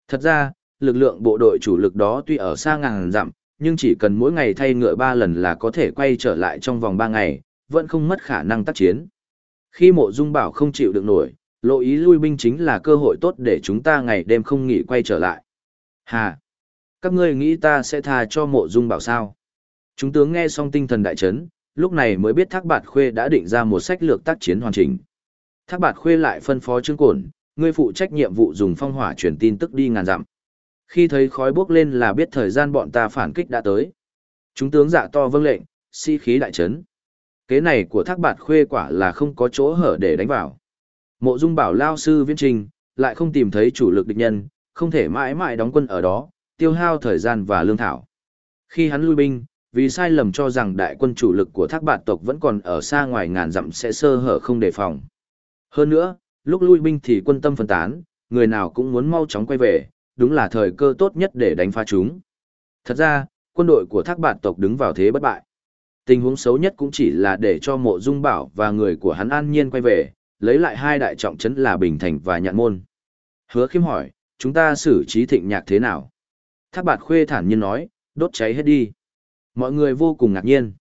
Thật ra, lực lượng bộ đội chủ lực đó tuy ở xa ngàn dặm, nhưng chỉ cần mỗi ngày thay ngựa ba lần là có thể quay trở lại trong vòng ba ngày, vẫn không mất khả năng tác chiến. Khi mộ dung bảo không chịu được nổi, lộ ý lui binh chính là cơ hội tốt để chúng ta ngày đêm không nghỉ quay trở lại. Hà! Các ngươi nghĩ ta sẽ tha cho mộ dung bảo sao? Chúng tướng nghe xong tinh thần đại chấn, lúc này mới biết Thác Bạt Khuê đã định ra một sách lược tác chiến hoàn chỉnh. Thác Bạt Khuê lại phân phó Trương Cổn, ngươi phụ trách nhiệm vụ dùng phong hỏa truyền tin tức đi ngàn dặm. Khi thấy khói bốc lên là biết thời gian bọn ta phản kích đã tới. Chúng tướng dạ to vâng lệnh, si khí đại chấn. Kế này của Thác Bạt Khuê quả là không có chỗ hở để đánh vào. Mộ Dung Bảo lao sư viễn trình, lại không tìm thấy chủ lực địch nhân, không thể mãi mãi đóng quân ở đó, tiêu hao thời gian và lương thảo. Khi hắn lui binh, vì sai lầm cho rằng đại quân chủ lực của thác bạt tộc vẫn còn ở xa ngoài ngàn dặm sẽ sơ hở không đề phòng. Hơn nữa, lúc lui binh thì quân tâm phân tán, người nào cũng muốn mau chóng quay về, đúng là thời cơ tốt nhất để đánh phá chúng. Thật ra, quân đội của thác bạt tộc đứng vào thế bất bại. Tình huống xấu nhất cũng chỉ là để cho mộ dung bảo và người của hắn an nhiên quay về, lấy lại hai đại trọng trấn là Bình Thành và Nhạn Môn. Hứa khiêm hỏi, chúng ta xử trí thịnh nhạc thế nào? Thác bạt khuê thản nhiên nói, đốt cháy hết đi. Mọi người vô cùng ngạc nhiên.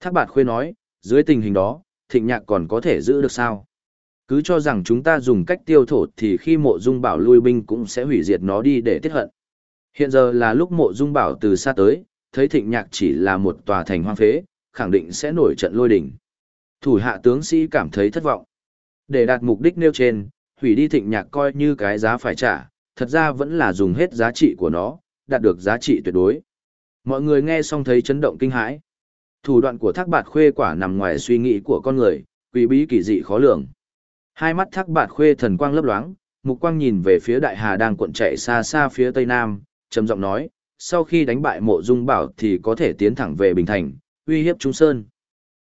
Thác bạt khuê nói, dưới tình hình đó, thịnh nhạc còn có thể giữ được sao? Cứ cho rằng chúng ta dùng cách tiêu thổ thì khi mộ dung bảo lui binh cũng sẽ hủy diệt nó đi để tiết hận. Hiện giờ là lúc mộ dung bảo từ xa tới, thấy thịnh nhạc chỉ là một tòa thành hoang phế, khẳng định sẽ nổi trận lôi đỉnh. Thủ hạ tướng sĩ cảm thấy thất vọng. Để đạt mục đích nêu trên, hủy đi thịnh nhạc coi như cái giá phải trả, thật ra vẫn là dùng hết giá trị của nó, đạt được giá trị tuyệt đối. Mọi người nghe xong thấy chấn động kinh hãi. Thủ đoạn của thác bạt khuê quả nằm ngoài suy nghĩ của con người, quỷ bí kỳ dị khó lường. Hai mắt thác bạt khuê thần quang lấp loáng, mục quang nhìn về phía đại hà đang cuộn chạy xa xa phía tây nam, trầm giọng nói, sau khi đánh bại mộ dung bảo thì có thể tiến thẳng về Bình Thành, uy hiếp Trung Sơn.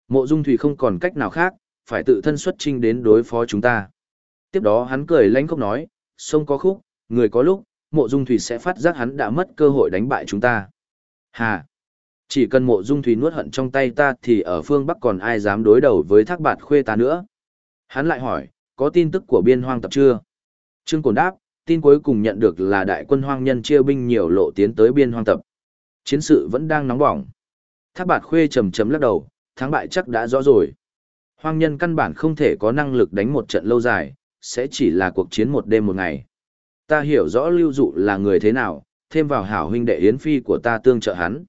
Mộ dung thủy không còn cách nào khác, phải tự thân xuất trinh đến đối phó chúng ta. Tiếp đó hắn cười lanh khóc nói, sông có khúc, người có lúc, mộ dung thủy sẽ phát giác hắn đã mất cơ hội đánh bại chúng ta. Hà! Chỉ cần mộ dung thủy nuốt hận trong tay ta thì ở phương Bắc còn ai dám đối đầu với thác bạt khuê ta nữa. Hắn lại hỏi, có tin tức của biên hoang tập chưa? Trương Cổn đáp, tin cuối cùng nhận được là đại quân hoang nhân chia binh nhiều lộ tiến tới biên hoang tập. Chiến sự vẫn đang nóng bỏng. Thác bạt khuê trầm chấm lắc đầu, thắng bại chắc đã rõ rồi. Hoang nhân căn bản không thể có năng lực đánh một trận lâu dài, sẽ chỉ là cuộc chiến một đêm một ngày. Ta hiểu rõ lưu dụ là người thế nào, thêm vào hảo huynh đệ Yến Phi của ta tương trợ hắn.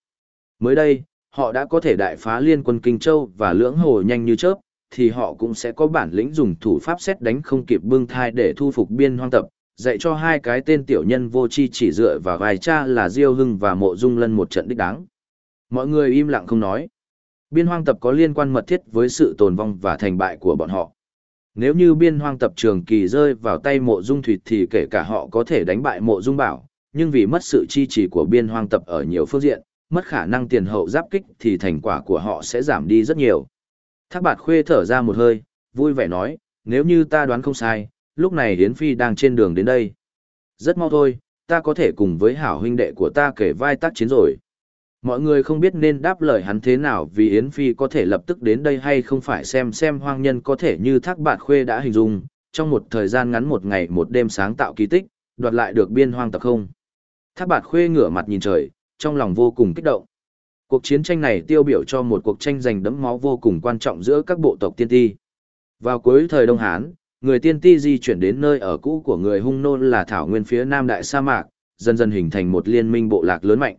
Mới đây, họ đã có thể đại phá liên quân Kinh Châu và lưỡng hồ nhanh như chớp, thì họ cũng sẽ có bản lĩnh dùng thủ pháp xét đánh không kịp bưng thai để thu phục biên hoang tập, dạy cho hai cái tên tiểu nhân vô chi chỉ dựa vào vài cha là Diêu Hưng và Mộ Dung Lân một trận đích đáng. Mọi người im lặng không nói. Biên hoang tập có liên quan mật thiết với sự tồn vong và thành bại của bọn họ. Nếu như biên hoang tập trường kỳ rơi vào tay mộ dung thủy thì kể cả họ có thể đánh bại mộ dung bảo, nhưng vì mất sự chi trì của biên hoang tập ở nhiều phương diện, mất khả năng tiền hậu giáp kích thì thành quả của họ sẽ giảm đi rất nhiều. Thác bạt khuê thở ra một hơi, vui vẻ nói, nếu như ta đoán không sai, lúc này Hiến Phi đang trên đường đến đây. Rất mau thôi, ta có thể cùng với hảo huynh đệ của ta kể vai tác chiến rồi. Mọi người không biết nên đáp lời hắn thế nào vì Yến Phi có thể lập tức đến đây hay không phải xem xem hoang nhân có thể như thác bạt khuê đã hình dung, trong một thời gian ngắn một ngày một đêm sáng tạo kỳ tích, đoạt lại được biên hoang tập không. Thác bạt khuê ngửa mặt nhìn trời, trong lòng vô cùng kích động. Cuộc chiến tranh này tiêu biểu cho một cuộc tranh giành đẫm máu vô cùng quan trọng giữa các bộ tộc tiên ti. Vào cuối thời Đông Hán, người tiên ti di chuyển đến nơi ở cũ của người hung nôn là thảo nguyên phía nam đại sa mạc, dần dần hình thành một liên minh bộ lạc lớn mạnh.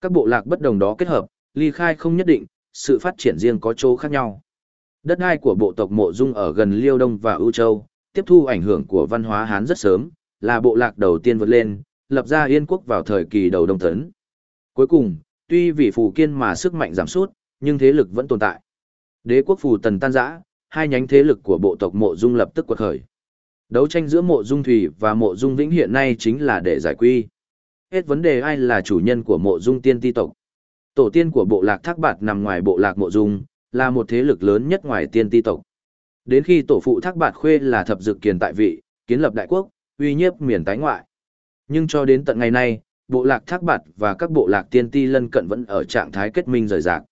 Các bộ lạc bất đồng đó kết hợp, ly khai không nhất định, sự phát triển riêng có chỗ khác nhau. Đất đai của bộ tộc Mộ Dung ở gần Liêu Đông và Ưu Châu, tiếp thu ảnh hưởng của văn hóa Hán rất sớm, là bộ lạc đầu tiên vượt lên, lập ra Yên quốc vào thời kỳ đầu Đông Tấn. Cuối cùng, tuy vì phù kiên mà sức mạnh giảm sút, nhưng thế lực vẫn tồn tại. Đế quốc phù tần tan rã, hai nhánh thế lực của bộ tộc Mộ Dung lập tức quật khởi. Đấu tranh giữa Mộ Dung Thủy và Mộ Dung Vĩnh hiện nay chính là để giải quy. Hết vấn đề ai là chủ nhân của Mộ Dung tiên ti tộc. Tổ tiên của bộ lạc Thác Bạt nằm ngoài bộ lạc Mộ Dung, là một thế lực lớn nhất ngoài tiên ti tộc. Đến khi tổ phụ Thác Bạt Khuê là thập dực kiền tại vị, kiến lập đại quốc, uy nhiếp miền tái ngoại. Nhưng cho đến tận ngày nay, bộ lạc Thác Bạt và các bộ lạc tiên ti lân cận vẫn ở trạng thái kết minh rời rạc.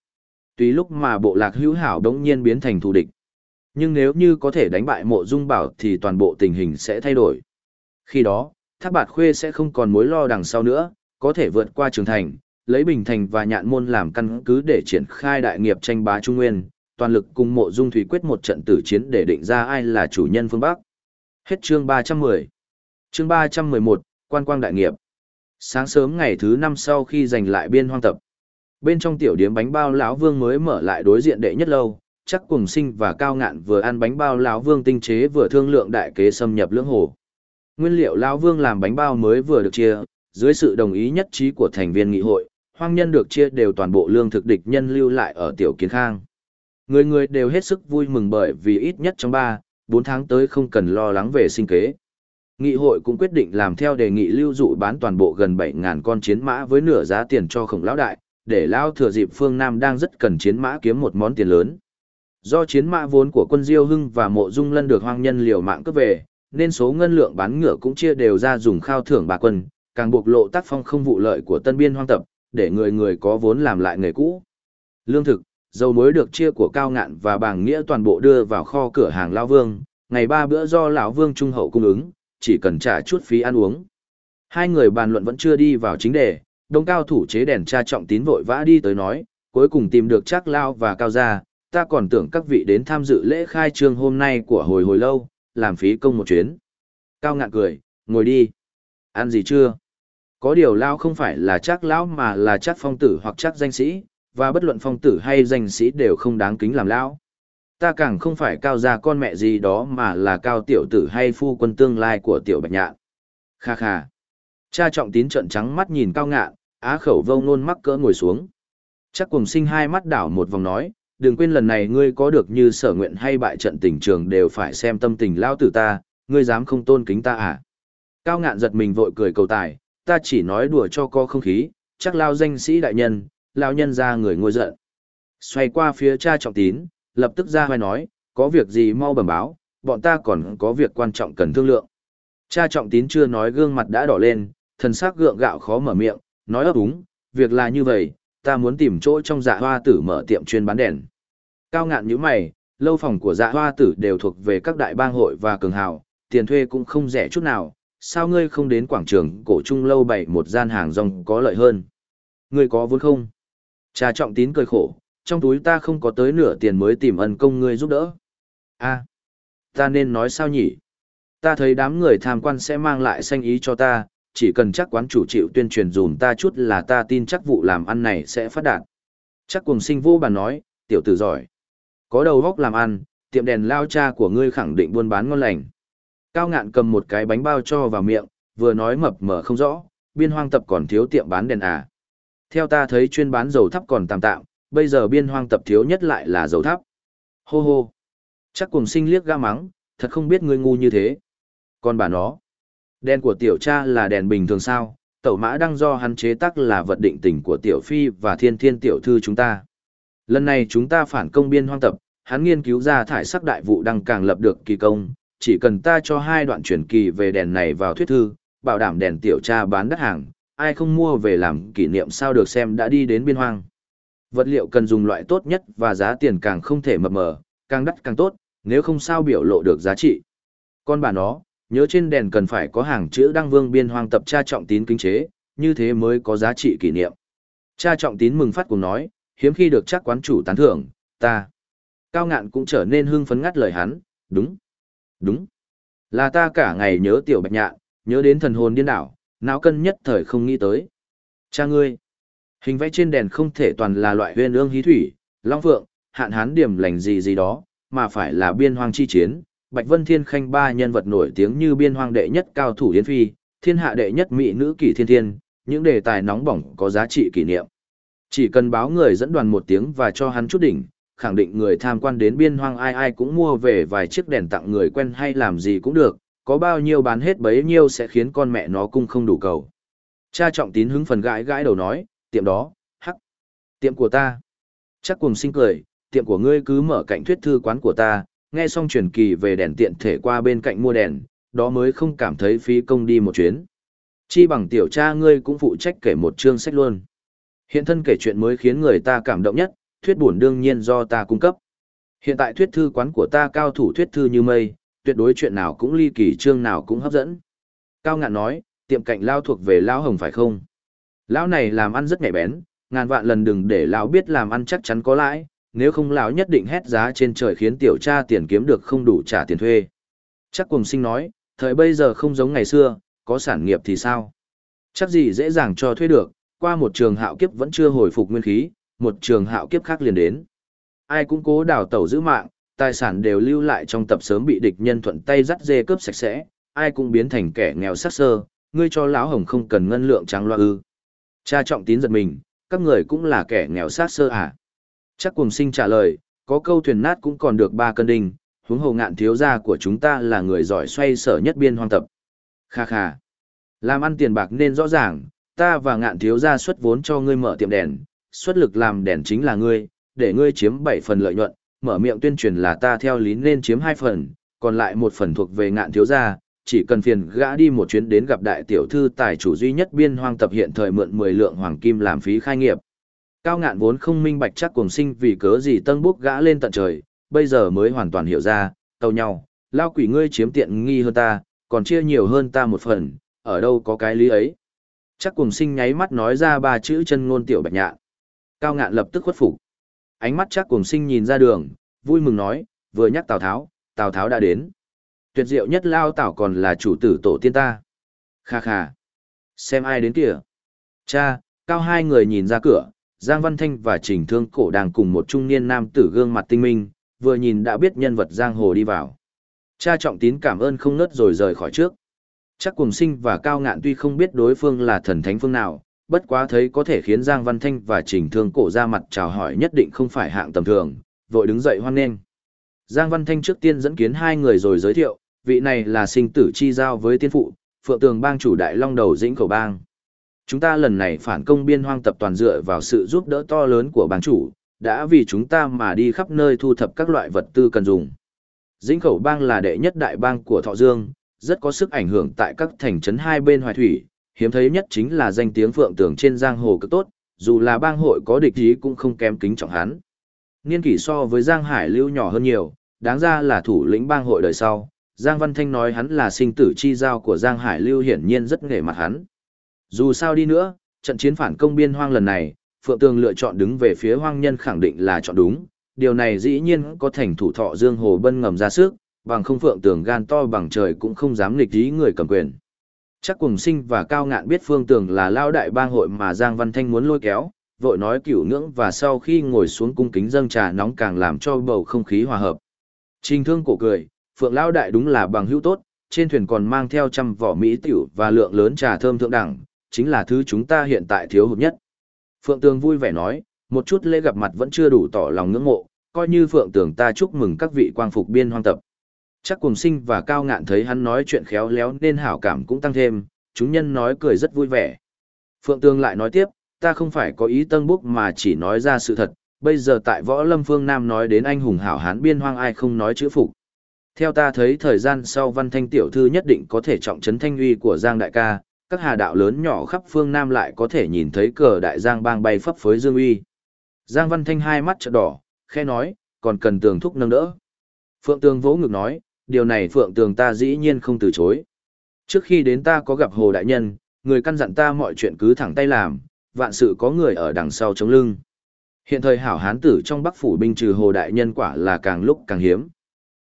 Tuy lúc mà bộ lạc hữu hảo đống nhiên biến thành thù địch. Nhưng nếu như có thể đánh bại mộ dung bảo thì toàn bộ tình hình sẽ thay đổi. Khi đó, Thác Bạt Khuê sẽ không còn mối lo đằng sau nữa, có thể vượt qua trường thành, lấy Bình Thành và Nhạn Môn làm căn cứ để triển khai đại nghiệp tranh bá Trung Nguyên, toàn lực cùng mộ dung thủy quyết một trận tử chiến để định ra ai là chủ nhân phương Bắc. Hết chương 310. Chương 311, Quan quang đại nghiệp. Sáng sớm ngày thứ năm sau khi giành lại biên hoang tập, bên trong tiểu điếm bánh bao lão vương mới mở lại đối diện đệ nhất lâu, chắc cùng sinh và cao ngạn vừa ăn bánh bao lão vương tinh chế vừa thương lượng đại kế xâm nhập lưỡng hồ. Nguyên liệu lão vương làm bánh bao mới vừa được chia, dưới sự đồng ý nhất trí của thành viên nghị hội, hoang nhân được chia đều toàn bộ lương thực địch nhân lưu lại ở tiểu kiến khang. Người người đều hết sức vui mừng bởi vì ít nhất trong 3, 4 tháng tới không cần lo lắng về sinh kế. Nghị hội cũng quyết định làm theo đề nghị lưu dụ bán toàn bộ gần 7.000 con chiến mã với nửa giá tiền cho khổng lão đại, để lão thừa dịp phương Nam đang rất cần chiến mã kiếm một món tiền lớn. Do chiến mã vốn của quân Diêu Hưng và mộ dung lân được hoang nhân liều mạng cướp về, nên số ngân lượng bán ngựa cũng chia đều ra dùng khao thưởng bà quân, càng bộc lộ tác phong không vụ lợi của tân biên hoang tập, để người người có vốn làm lại nghề cũ. Lương thực, dầu muối được chia của cao ngạn và bàng nghĩa toàn bộ đưa vào kho cửa hàng lão vương, ngày ba bữa do lão vương trung hậu cung ứng, chỉ cần trả chút phí ăn uống. Hai người bàn luận vẫn chưa đi vào chính đề, đông cao thủ chế đèn tra trọng tín vội vã đi tới nói, cuối cùng tìm được chắc lao và cao gia, ta còn tưởng các vị đến tham dự lễ khai trương hôm nay của hồi hồi lâu, làm phí công một chuyến. Cao ngạn cười, ngồi đi. Ăn gì chưa? Có điều lao không phải là chắc lão mà là chắc phong tử hoặc chắc danh sĩ, và bất luận phong tử hay danh sĩ đều không đáng kính làm lão. Ta càng không phải cao gia con mẹ gì đó mà là cao tiểu tử hay phu quân tương lai của tiểu bạch nhạn. Kha kha. Cha trọng tín trợn trắng mắt nhìn cao ngạn, á khẩu vông nôn mắc cỡ ngồi xuống. Chắc cùng sinh hai mắt đảo một vòng nói, đừng quên lần này ngươi có được như sở nguyện hay bại trận tình trường đều phải xem tâm tình lao tử ta, ngươi dám không tôn kính ta à? Cao ngạn giật mình vội cười cầu tài, ta chỉ nói đùa cho có không khí, chắc lao danh sĩ đại nhân, lao nhân ra người ngôi giận. Xoay qua phía cha trọng tín, lập tức ra hoài nói, có việc gì mau bẩm báo, bọn ta còn có việc quan trọng cần thương lượng. Cha trọng tín chưa nói gương mặt đã đỏ lên, thần sắc gượng gạo khó mở miệng, nói ấp úng, việc là như vậy, ta muốn tìm chỗ trong dạ hoa tử mở tiệm chuyên bán đèn. Cao ngạn như mày, lâu phòng của dạ hoa tử đều thuộc về các đại bang hội và cường hào, tiền thuê cũng không rẻ chút nào, sao ngươi không đến quảng trường cổ trung lâu bày một gian hàng rong có lợi hơn? Ngươi có vốn không? Cha trọng tín cười khổ, trong túi ta không có tới nửa tiền mới tìm ân công ngươi giúp đỡ. a ta nên nói sao nhỉ? Ta thấy đám người tham quan sẽ mang lại sanh ý cho ta, chỉ cần chắc quán chủ chịu tuyên truyền dùm ta chút là ta tin chắc vụ làm ăn này sẽ phát đạt. Chắc cùng sinh vô bàn nói, tiểu tử giỏi. Có đầu góc làm ăn, tiệm đèn lao cha của ngươi khẳng định buôn bán ngon lành. Cao ngạn cầm một cái bánh bao cho vào miệng, vừa nói mập mờ không rõ, biên hoang tập còn thiếu tiệm bán đèn à. Theo ta thấy chuyên bán dầu thắp còn tạm tạm, bây giờ biên hoang tập thiếu nhất lại là dầu thắp. Hô hô. Chắc cùng sinh liếc ga mắng, thật không biết ngươi ngu như thế. Còn bà nó. Đèn của tiểu cha là đèn bình thường sao, tẩu mã đang do hắn chế tác là vật định tình của tiểu phi và thiên thiên tiểu thư chúng ta. Lần này chúng ta phản công biên hoang tập, hắn nghiên cứu ra thải sắc đại vụ đang càng lập được kỳ công, chỉ cần ta cho hai đoạn truyền kỳ về đèn này vào thuyết thư, bảo đảm đèn tiểu cha bán đắt hàng, ai không mua về làm kỷ niệm sao được xem đã đi đến biên hoang. Vật liệu cần dùng loại tốt nhất và giá tiền càng không thể mập mờ, càng đắt càng tốt, nếu không sao biểu lộ được giá trị. Con bà nó, nhớ trên đèn cần phải có hàng chữ đăng vương biên hoang tập cha trọng tín kinh chế, như thế mới có giá trị kỷ niệm. Cha trọng tín mừng phát cùng nói, hiếm khi được chắc quán chủ tán thưởng, ta. Cao ngạn cũng trở nên hưng phấn ngắt lời hắn, đúng. Đúng. Là ta cả ngày nhớ tiểu bạch nhạn, nhớ đến thần hồn điên đảo, não cân nhất thời không nghĩ tới. Cha ngươi. Hình vẽ trên đèn không thể toàn là loại huyên ương hí thủy, long phượng, hạn hán điểm lành gì gì đó, mà phải là biên hoang chi chiến. Bạch Vân Thiên Khanh ba nhân vật nổi tiếng như biên hoang đệ nhất cao thủ Yến Phi, thiên hạ đệ nhất mỹ nữ kỳ thiên thiên, những đề tài nóng bỏng có giá trị kỷ niệm. Chỉ cần báo người dẫn đoàn một tiếng và cho hắn chút đỉnh, khẳng định người tham quan đến biên hoang ai ai cũng mua về vài chiếc đèn tặng người quen hay làm gì cũng được, có bao nhiêu bán hết bấy nhiêu sẽ khiến con mẹ nó cung không đủ cầu. Cha trọng tín hứng phần gãi gãi đầu nói, tiệm đó, hắc, tiệm của ta. Chắc cùng sinh cười, tiệm của ngươi cứ mở cạnh thuyết thư quán của ta, nghe xong truyền kỳ về đèn tiện thể qua bên cạnh mua đèn, đó mới không cảm thấy phí công đi một chuyến. Chi bằng tiểu cha ngươi cũng phụ trách kể một chương sách luôn. Hiện thân kể chuyện mới khiến người ta cảm động nhất, thuyết buồn đương nhiên do ta cung cấp. Hiện tại thuyết thư quán của ta cao thủ thuyết thư như mây, tuyệt đối chuyện nào cũng ly kỳ chương nào cũng hấp dẫn. Cao ngạn nói, tiệm cạnh lao thuộc về lao hồng phải không? Lão này làm ăn rất nhạy bén, ngàn vạn lần đừng để lão biết làm ăn chắc chắn có lãi, nếu không lão nhất định hét giá trên trời khiến tiểu cha tiền kiếm được không đủ trả tiền thuê. Chắc cùng sinh nói, thời bây giờ không giống ngày xưa, có sản nghiệp thì sao? Chắc gì dễ dàng cho thuê được, qua một trường hạo kiếp vẫn chưa hồi phục nguyên khí, một trường hạo kiếp khác liền đến. Ai cũng cố đào tẩu giữ mạng, tài sản đều lưu lại trong tập sớm bị địch nhân thuận tay dắt dê cướp sạch sẽ, ai cũng biến thành kẻ nghèo sắc sơ, ngươi cho lão hồng không cần ngân lượng trắng loa ư. Cha trọng tín giật mình, các người cũng là kẻ nghèo sát sơ à. Chắc cùng sinh trả lời, có câu thuyền nát cũng còn được ba cân đinh, huống hồ ngạn thiếu gia của chúng ta là người giỏi xoay sở nhất biên hoang tập. Kha kha. Làm ăn tiền bạc nên rõ ràng, ta và ngạn thiếu gia xuất vốn cho ngươi mở tiệm đèn, xuất lực làm đèn chính là ngươi, để ngươi chiếm 7 phần lợi nhuận, mở miệng tuyên truyền là ta theo lý nên chiếm 2 phần, còn lại một phần thuộc về ngạn thiếu gia, chỉ cần phiền gã đi một chuyến đến gặp đại tiểu thư tài chủ duy nhất biên hoang tập hiện thời mượn 10 lượng hoàng kim làm phí khai nghiệp. Cao ngạn vốn không minh bạch chắc cùng sinh vì cớ gì tân bốc gã lên tận trời, bây giờ mới hoàn toàn hiểu ra, tàu nhau, lao quỷ ngươi chiếm tiện nghi hơn ta, còn chia nhiều hơn ta một phần, ở đâu có cái lý ấy. Chắc cùng sinh nháy mắt nói ra ba chữ chân ngôn tiểu bạch nhạn. Cao ngạn lập tức khuất phục. Ánh mắt chắc cùng sinh nhìn ra đường, vui mừng nói, vừa nhắc Tào Tháo, Tào Tháo đã đến. Tuyệt diệu nhất lao tảo còn là chủ tử tổ tiên ta. Kha kha. Xem ai đến kìa. Cha, cao hai người nhìn ra cửa, Giang Văn Thanh và Trình Thương Cổ đang cùng một trung niên nam tử gương mặt tinh minh, vừa nhìn đã biết nhân vật giang hồ đi vào. Cha trọng tín cảm ơn không ngớt rồi rời khỏi trước. Chắc cùng sinh và cao ngạn tuy không biết đối phương là thần thánh phương nào, bất quá thấy có thể khiến Giang Văn Thanh và Trình Thương Cổ ra mặt chào hỏi nhất định không phải hạng tầm thường, vội đứng dậy hoan nghênh. Giang Văn Thanh trước tiên dẫn kiến hai người rồi giới thiệu, vị này là sinh tử chi giao với tiên phụ, phượng tường bang chủ đại long đầu dĩnh khẩu bang. Chúng ta lần này phản công biên hoang tập toàn dựa vào sự giúp đỡ to lớn của bang chủ, đã vì chúng ta mà đi khắp nơi thu thập các loại vật tư cần dùng. Dĩnh khẩu bang là đệ nhất đại bang của Thọ Dương, rất có sức ảnh hưởng tại các thành trấn hai bên hoài thủy, hiếm thấy nhất chính là danh tiếng phượng tường trên giang hồ cực tốt, dù là bang hội có địch ý cũng không kém kính trọng hắn. Niên kỷ so với Giang Hải Lưu nhỏ hơn nhiều, đáng ra là thủ lĩnh bang hội đời sau. Giang Văn Thanh nói hắn là sinh tử chi giao của Giang Hải Lưu hiển nhiên rất nghề mặt hắn. Dù sao đi nữa, trận chiến phản công biên hoang lần này, Phượng Tường lựa chọn đứng về phía hoang nhân khẳng định là chọn đúng. Điều này dĩ nhiên có thành thủ thọ Dương Hồ Bân ngầm ra sức, bằng không Phượng Tường gan to bằng trời cũng không dám nghịch ý người cầm quyền. Chắc cùng sinh và cao ngạn biết Phương Tường là lao đại bang hội mà Giang Văn Thanh muốn lôi kéo, vội nói cửu ngưỡng và sau khi ngồi xuống cung kính dâng trà nóng càng làm cho bầu không khí hòa hợp. Trình thương cổ cười, Phượng Lão Đại đúng là bằng hữu tốt, trên thuyền còn mang theo trăm vỏ mỹ tiểu và lượng lớn trà thơm thượng đẳng, chính là thứ chúng ta hiện tại thiếu hụt nhất. Phượng Tường vui vẻ nói, một chút lễ gặp mặt vẫn chưa đủ tỏ lòng ngưỡng mộ, coi như Phượng Tường ta chúc mừng các vị quang phục biên hoang tập. Chắc cùng sinh và cao ngạn thấy hắn nói chuyện khéo léo nên hảo cảm cũng tăng thêm, chúng nhân nói cười rất vui vẻ. Phượng Tường lại nói tiếp, ta không phải có ý tân búc mà chỉ nói ra sự thật, bây giờ tại võ lâm phương Nam nói đến anh hùng hảo hán biên hoang ai không nói chữ phục. Theo ta thấy thời gian sau văn thanh tiểu thư nhất định có thể trọng trấn thanh uy của Giang đại ca, các hà đạo lớn nhỏ khắp phương Nam lại có thể nhìn thấy cờ đại Giang bang bay phấp phới dương uy. Giang văn thanh hai mắt trợn đỏ, khe nói, còn cần tường thúc nâng đỡ. Phượng tường vỗ ngực nói, điều này phượng tường ta dĩ nhiên không từ chối. Trước khi đến ta có gặp hồ đại nhân, người căn dặn ta mọi chuyện cứ thẳng tay làm, vạn sự có người ở đằng sau chống lưng. Hiện thời hảo hán tử trong bắc phủ binh trừ hồ đại nhân quả là càng lúc càng hiếm.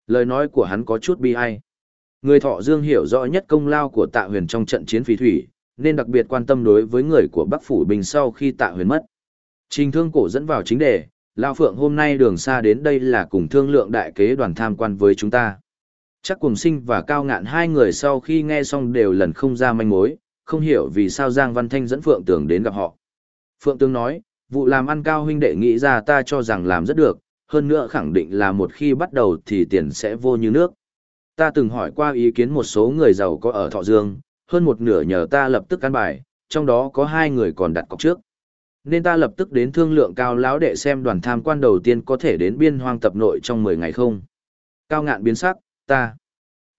Lời nói của hắn có chút bi ai. Người thọ dương hiểu rõ nhất công lao của tạ huyền trong trận chiến phí thủy, nên đặc biệt quan tâm đối với người của bắc phủ bình sau khi tạ huyền mất. Trình thương cổ dẫn vào chính đề, Lao Phượng hôm nay đường xa đến đây là cùng thương lượng đại kế đoàn tham quan với chúng ta. Chắc cùng sinh và cao ngạn hai người sau khi nghe xong đều lần không ra manh mối, không hiểu vì sao Giang Văn Thanh dẫn Phượng Tường đến gặp họ. Phượng Tường nói, vụ làm ăn cao huynh đệ nghĩ ra ta cho rằng làm rất được, hơn nữa khẳng định là một khi bắt đầu thì tiền sẽ vô như nước. Ta từng hỏi qua ý kiến một số người giàu có ở Thọ Dương, hơn một nửa nhờ ta lập tức căn bài, trong đó có hai người còn đặt cọc trước. Nên ta lập tức đến thương lượng cao lão để xem đoàn tham quan đầu tiên có thể đến biên hoang tập nội trong 10 ngày không. Cao ngạn biến sắc, ta.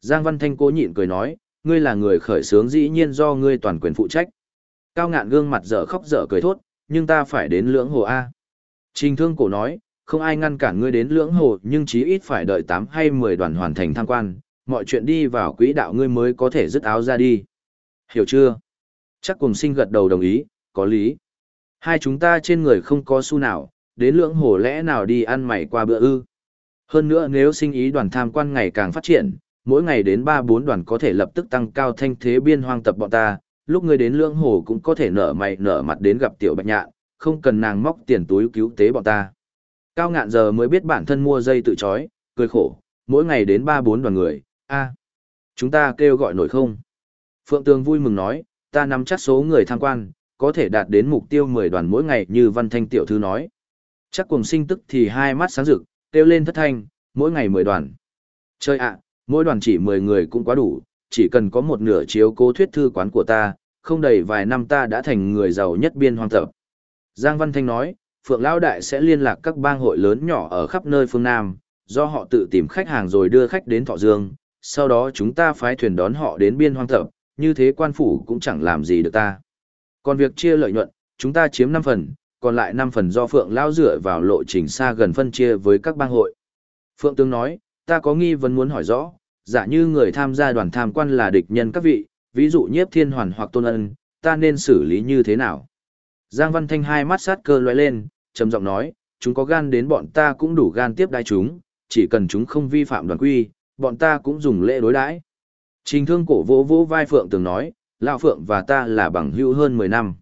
Giang Văn Thanh cố nhịn cười nói, ngươi là người khởi sướng dĩ nhiên do ngươi toàn quyền phụ trách. Cao ngạn gương mặt dở khóc dở cười thốt, nhưng ta phải đến lưỡng hồ A. Trình thương cổ nói, không ai ngăn cản ngươi đến lưỡng hồ nhưng chí ít phải đợi 8 hay 10 đoàn hoàn thành tham quan, mọi chuyện đi vào quỹ đạo ngươi mới có thể dứt áo ra đi. Hiểu chưa? Chắc cùng sinh gật đầu đồng ý, có lý. Hai chúng ta trên người không có xu nào, đến lưỡng hồ lẽ nào đi ăn mày qua bữa ư. Hơn nữa nếu sinh ý đoàn tham quan ngày càng phát triển, mỗi ngày đến ba bốn đoàn có thể lập tức tăng cao thanh thế biên hoang tập bọn ta, lúc ngươi đến lưỡng hồ cũng có thể nở mày nở mặt đến gặp tiểu bạch nhạn, không cần nàng móc tiền túi cứu tế bọn ta. Cao ngạn giờ mới biết bản thân mua dây tự chói, cười khổ, mỗi ngày đến ba bốn đoàn người, a chúng ta kêu gọi nổi không? Phượng Tường vui mừng nói, ta nắm chắc số người tham quan, có thể đạt đến mục tiêu 10 đoàn mỗi ngày như văn thanh tiểu thư nói. Chắc cùng sinh tức thì hai mắt sáng rực, kêu lên thất thanh, mỗi ngày 10 đoàn. Chơi ạ, mỗi đoàn chỉ 10 người cũng quá đủ, chỉ cần có một nửa chiếu cố thuyết thư quán của ta, không đầy vài năm ta đã thành người giàu nhất biên hoang tập. Giang Văn Thanh nói, Phượng Lão Đại sẽ liên lạc các bang hội lớn nhỏ ở khắp nơi phương Nam, do họ tự tìm khách hàng rồi đưa khách đến Thọ Dương, sau đó chúng ta phái thuyền đón họ đến biên hoang thập. như thế quan phủ cũng chẳng làm gì được ta. Còn việc chia lợi nhuận, chúng ta chiếm 5 phần, còn lại 5 phần do Phượng Lão dựa vào lộ trình xa gần phân chia với các bang hội. Phượng tướng nói, ta có nghi vấn muốn hỏi rõ, giả như người tham gia đoàn tham quan là địch nhân các vị, ví dụ nhiếp thiên hoàn hoặc tôn ân, ta nên xử lý như thế nào? Giang Văn Thanh hai mắt sát cơ loại lên, trầm giọng nói, chúng có gan đến bọn ta cũng đủ gan tiếp đai chúng, chỉ cần chúng không vi phạm đoàn quy, bọn ta cũng dùng lễ đối đãi. Trình thương cổ vỗ vỗ vai Phượng từng nói, Lão Phượng và ta là bằng hữu hơn 10 năm.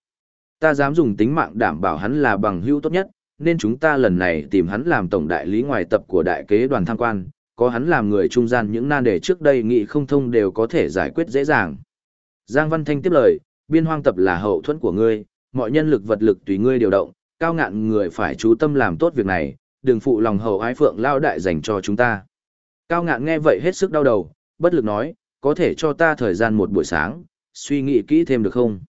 Ta dám dùng tính mạng đảm bảo hắn là bằng hữu tốt nhất, nên chúng ta lần này tìm hắn làm tổng đại lý ngoài tập của đại kế đoàn tham quan, có hắn làm người trung gian những nan đề trước đây nghị không thông đều có thể giải quyết dễ dàng. Giang Văn Thanh tiếp lời, biên hoang tập là hậu thuẫn của ngươi, mọi nhân lực vật lực tùy ngươi điều động, cao ngạn người phải chú tâm làm tốt việc này, đừng phụ lòng hậu ái phượng lao đại dành cho chúng ta. Cao ngạn nghe vậy hết sức đau đầu, bất lực nói, có thể cho ta thời gian một buổi sáng, suy nghĩ kỹ thêm được không?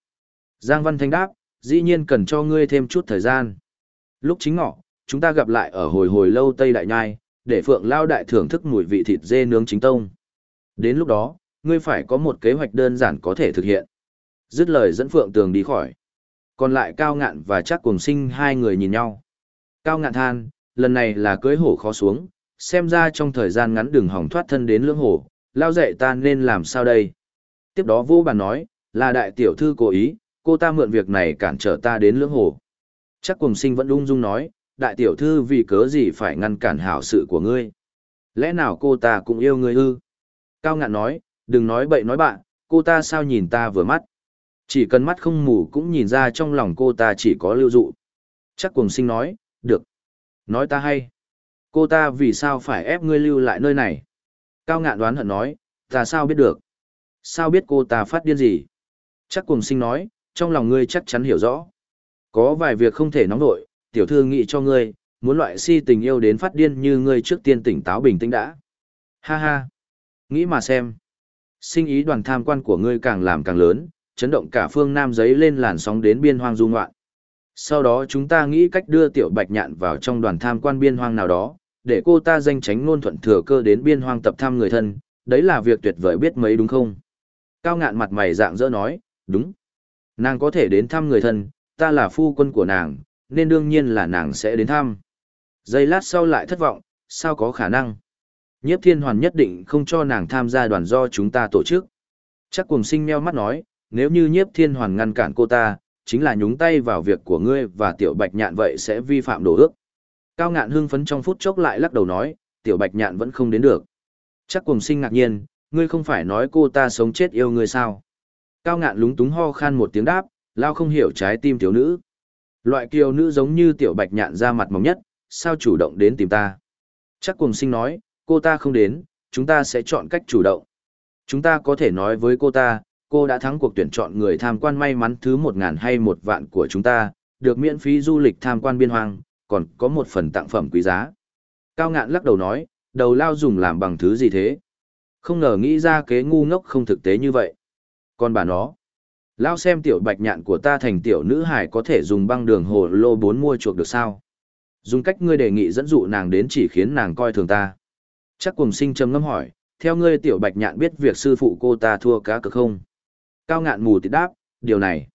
Giang Văn Thanh đáp, dĩ nhiên cần cho ngươi thêm chút thời gian. Lúc chính ngọ, chúng ta gặp lại ở hồi hồi lâu Tây Đại Nhai, để Phượng Lao Đại thưởng thức mùi vị thịt dê nướng chính tông. Đến lúc đó, ngươi phải có một kế hoạch đơn giản có thể thực hiện. Dứt lời dẫn Phượng Tường đi khỏi. Còn lại Cao Ngạn và chắc cùng sinh hai người nhìn nhau. Cao Ngạn than, lần này là cưới hổ khó xuống, xem ra trong thời gian ngắn đừng hỏng thoát thân đến lưỡng hổ, lao dạy ta nên làm sao đây. Tiếp đó vô bàn nói, là đại tiểu thư cố ý, cô ta mượn việc này cản trở ta đến lưỡng hổ. Chắc cùng sinh vẫn ung dung nói, đại tiểu thư vì cớ gì phải ngăn cản hảo sự của ngươi. Lẽ nào cô ta cũng yêu ngươi ư? Cao ngạn nói, đừng nói bậy nói bạn, cô ta sao nhìn ta vừa mắt. Chỉ cần mắt không mù cũng nhìn ra trong lòng cô ta chỉ có lưu dụ. Chắc cùng sinh nói, được. Nói ta hay. Cô ta vì sao phải ép ngươi lưu lại nơi này? Cao ngạn đoán hận nói, ta sao biết được? Sao biết cô ta phát điên gì? Chắc cùng sinh nói, trong lòng ngươi chắc chắn hiểu rõ. Có vài việc không thể nóng nổi, tiểu thư nghĩ cho ngươi, muốn loại si tình yêu đến phát điên như ngươi trước tiên tỉnh táo bình tĩnh đã. Ha ha. Nghĩ mà xem. Sinh ý đoàn tham quan của ngươi càng làm càng lớn, chấn động cả phương Nam giấy lên làn sóng đến biên hoang du ngoạn. Sau đó chúng ta nghĩ cách đưa tiểu bạch nhạn vào trong đoàn tham quan biên hoang nào đó, để cô ta danh tránh ngôn thuận thừa cơ đến biên hoang tập thăm người thân, đấy là việc tuyệt vời biết mấy đúng không? Cao ngạn mặt mày dạng dỡ nói, đúng. Nàng có thể đến thăm người thân, ta là phu quân của nàng, nên đương nhiên là nàng sẽ đến thăm. Giây lát sau lại thất vọng, sao có khả năng? Nhiếp thiên hoàn nhất định không cho nàng tham gia đoàn do chúng ta tổ chức. Chắc cùng sinh meo mắt nói, nếu như nhiếp thiên hoàn ngăn cản cô ta, chính là nhúng tay vào việc của ngươi và tiểu bạch nhạn vậy sẽ vi phạm đồ ước. Cao ngạn hưng phấn trong phút chốc lại lắc đầu nói, tiểu bạch nhạn vẫn không đến được. Chắc cùng sinh ngạc nhiên, ngươi không phải nói cô ta sống chết yêu ngươi sao? Cao ngạn lúng túng ho khan một tiếng đáp, lao không hiểu trái tim tiểu nữ. Loại kiều nữ giống như tiểu bạch nhạn ra mặt mỏng nhất, sao chủ động đến tìm ta? Chắc cùng sinh nói, cô ta không đến, chúng ta sẽ chọn cách chủ động. Chúng ta có thể nói với cô ta, cô đã thắng cuộc tuyển chọn người tham quan may mắn thứ một ngàn hay một vạn của chúng ta, được miễn phí du lịch tham quan biên hoang, còn có một phần tặng phẩm quý giá. Cao ngạn lắc đầu nói, đầu lao dùng làm bằng thứ gì thế? Không ngờ nghĩ ra kế ngu ngốc không thực tế như vậy. Còn bà nó, lao xem tiểu bạch nhạn của ta thành tiểu nữ hải có thể dùng băng đường hồ lô bốn mua chuộc được sao? Dùng cách ngươi đề nghị dẫn dụ nàng đến chỉ khiến nàng coi thường ta. Chắc cùng sinh trầm ngâm hỏi, theo ngươi tiểu bạch nhạn biết việc sư phụ cô ta thua cá cực không? Cao ngạn mù tịt đáp, điều này.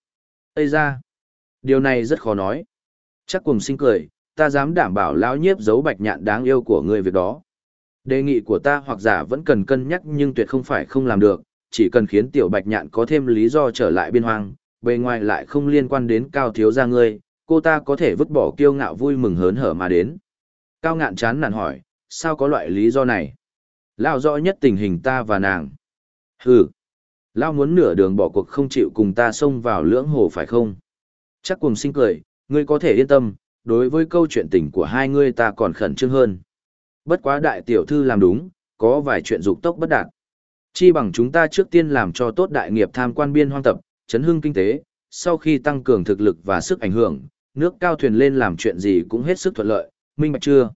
Ây ra. Điều này rất khó nói. Chắc cùng sinh cười, ta dám đảm bảo lão nhiếp giấu bạch nhạn đáng yêu của ngươi việc đó. Đề nghị của ta hoặc giả vẫn cần cân nhắc nhưng tuyệt không phải không làm được, chỉ cần khiến tiểu bạch nhạn có thêm lý do trở lại biên hoang, bề ngoài lại không liên quan đến cao thiếu gia ngươi, cô ta có thể vứt bỏ kiêu ngạo vui mừng hớn hở mà đến. Cao ngạn chán nản hỏi, sao có loại lý do này? Lão rõ nhất tình hình ta và nàng. Hừ. Lao muốn nửa đường bỏ cuộc không chịu cùng ta xông vào lưỡng hồ phải không? Chắc cùng sinh cười, ngươi có thể yên tâm, đối với câu chuyện tình của hai ngươi ta còn khẩn trương hơn. Bất quá đại tiểu thư làm đúng, có vài chuyện dục tốc bất đạt. Chi bằng chúng ta trước tiên làm cho tốt đại nghiệp tham quan biên hoang tập, chấn hưng kinh tế, sau khi tăng cường thực lực và sức ảnh hưởng, nước cao thuyền lên làm chuyện gì cũng hết sức thuận lợi, minh bạch chưa?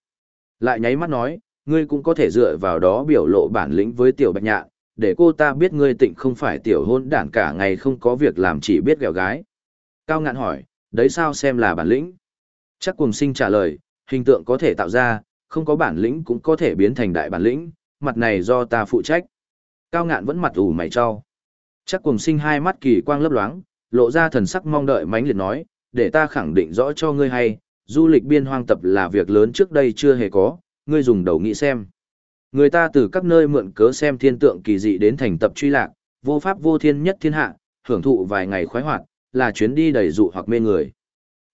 Lại nháy mắt nói, ngươi cũng có thể dựa vào đó biểu lộ bản lĩnh với tiểu bạch nhạn, để cô ta biết ngươi tịnh không phải tiểu hôn đản cả ngày không có việc làm chỉ biết ghẹo gái. Cao ngạn hỏi, đấy sao xem là bản lĩnh? Chắc cùng sinh trả lời, hình tượng có thể tạo ra, không có bản lĩnh cũng có thể biến thành đại bản lĩnh, mặt này do ta phụ trách. Cao ngạn vẫn mặt ủ mày cho. Chắc cùng sinh hai mắt kỳ quang lấp loáng, lộ ra thần sắc mong đợi mánh liệt nói, để ta khẳng định rõ cho ngươi hay, du lịch biên hoang tập là việc lớn trước đây chưa hề có, ngươi dùng đầu nghĩ xem. Người ta từ các nơi mượn cớ xem thiên tượng kỳ dị đến thành tập truy lạc, vô pháp vô thiên nhất thiên hạ, hưởng thụ vài ngày khoái hoạt, là chuyến đi đầy dụ hoặc mê người.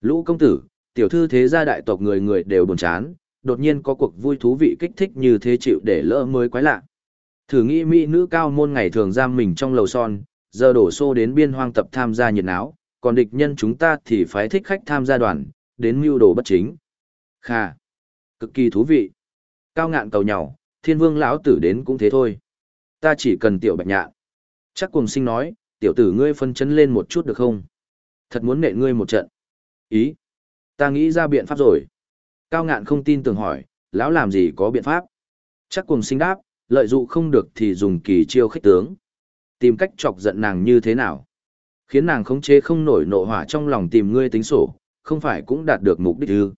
Lũ công tử, tiểu thư thế gia đại tộc người người đều buồn chán, đột nhiên có cuộc vui thú vị kích thích như thế chịu để lỡ mới quái lạ. Thử nghĩ mỹ nữ cao môn ngày thường giam mình trong lầu son, giờ đổ xô đến biên hoang tập tham gia nhiệt náo, còn địch nhân chúng ta thì phái thích khách tham gia đoàn, đến mưu đồ bất chính. Kha. Cực kỳ thú vị. Cao ngạn cầu nhỏ, thiên vương lão tử đến cũng thế thôi. Ta chỉ cần tiểu bạch nhạn. Chắc cùng sinh nói, tiểu tử ngươi phân chấn lên một chút được không? Thật muốn nệ ngươi một trận. Ý. Ta nghĩ ra biện pháp rồi. Cao ngạn không tin tưởng hỏi, lão làm gì có biện pháp? Chắc cùng sinh đáp, lợi dụng không được thì dùng kỳ chiêu khích tướng. Tìm cách chọc giận nàng như thế nào? Khiến nàng khống chế không nổi nộ hỏa trong lòng tìm ngươi tính sổ, không phải cũng đạt được mục đích ư.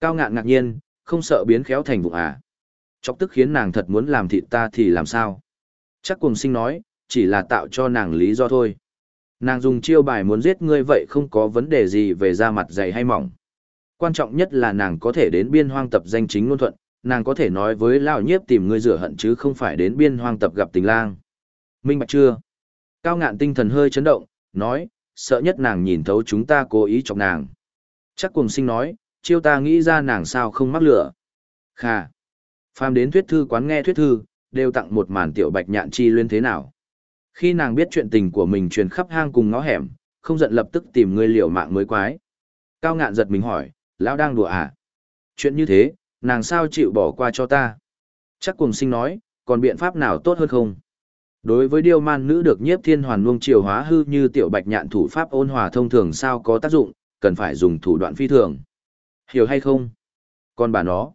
Cao ngạn ngạc nhiên, không sợ biến khéo thành vụ à. Chọc tức khiến nàng thật muốn làm thịt ta thì làm sao? Chắc cùng sinh nói, chỉ là tạo cho nàng lý do thôi. Nàng dùng chiêu bài muốn giết ngươi vậy không có vấn đề gì về da mặt dày hay mỏng. Quan trọng nhất là nàng có thể đến biên hoang tập danh chính ngôn thuận, nàng có thể nói với lão nhiếp tìm ngươi rửa hận chứ không phải đến biên hoang tập gặp tình lang. Minh bạch chưa? Cao ngạn tinh thần hơi chấn động, nói, sợ nhất nàng nhìn thấu chúng ta cố ý chọc nàng. Chắc cùng sinh nói, chiêu ta nghĩ ra nàng sao không mắc lửa. Khà. Phàm đến thuyết thư quán nghe thuyết thư, đều tặng một màn tiểu bạch nhạn chi luyên thế nào. Khi nàng biết chuyện tình của mình truyền khắp hang cùng ngõ hẻm, không giận lập tức tìm người liều mạng mới quái. Cao ngạn giật mình hỏi, lão đang đùa à? Chuyện như thế, nàng sao chịu bỏ qua cho ta? Chắc cùng sinh nói, còn biện pháp nào tốt hơn không? Đối với điều man nữ được nhiếp thiên hoàn nuông chiều hóa hư như tiểu bạch nhạn thủ pháp ôn hòa thông thường sao có tác dụng, cần phải dùng thủ đoạn phi thường. Hiểu hay không? Còn bà nó,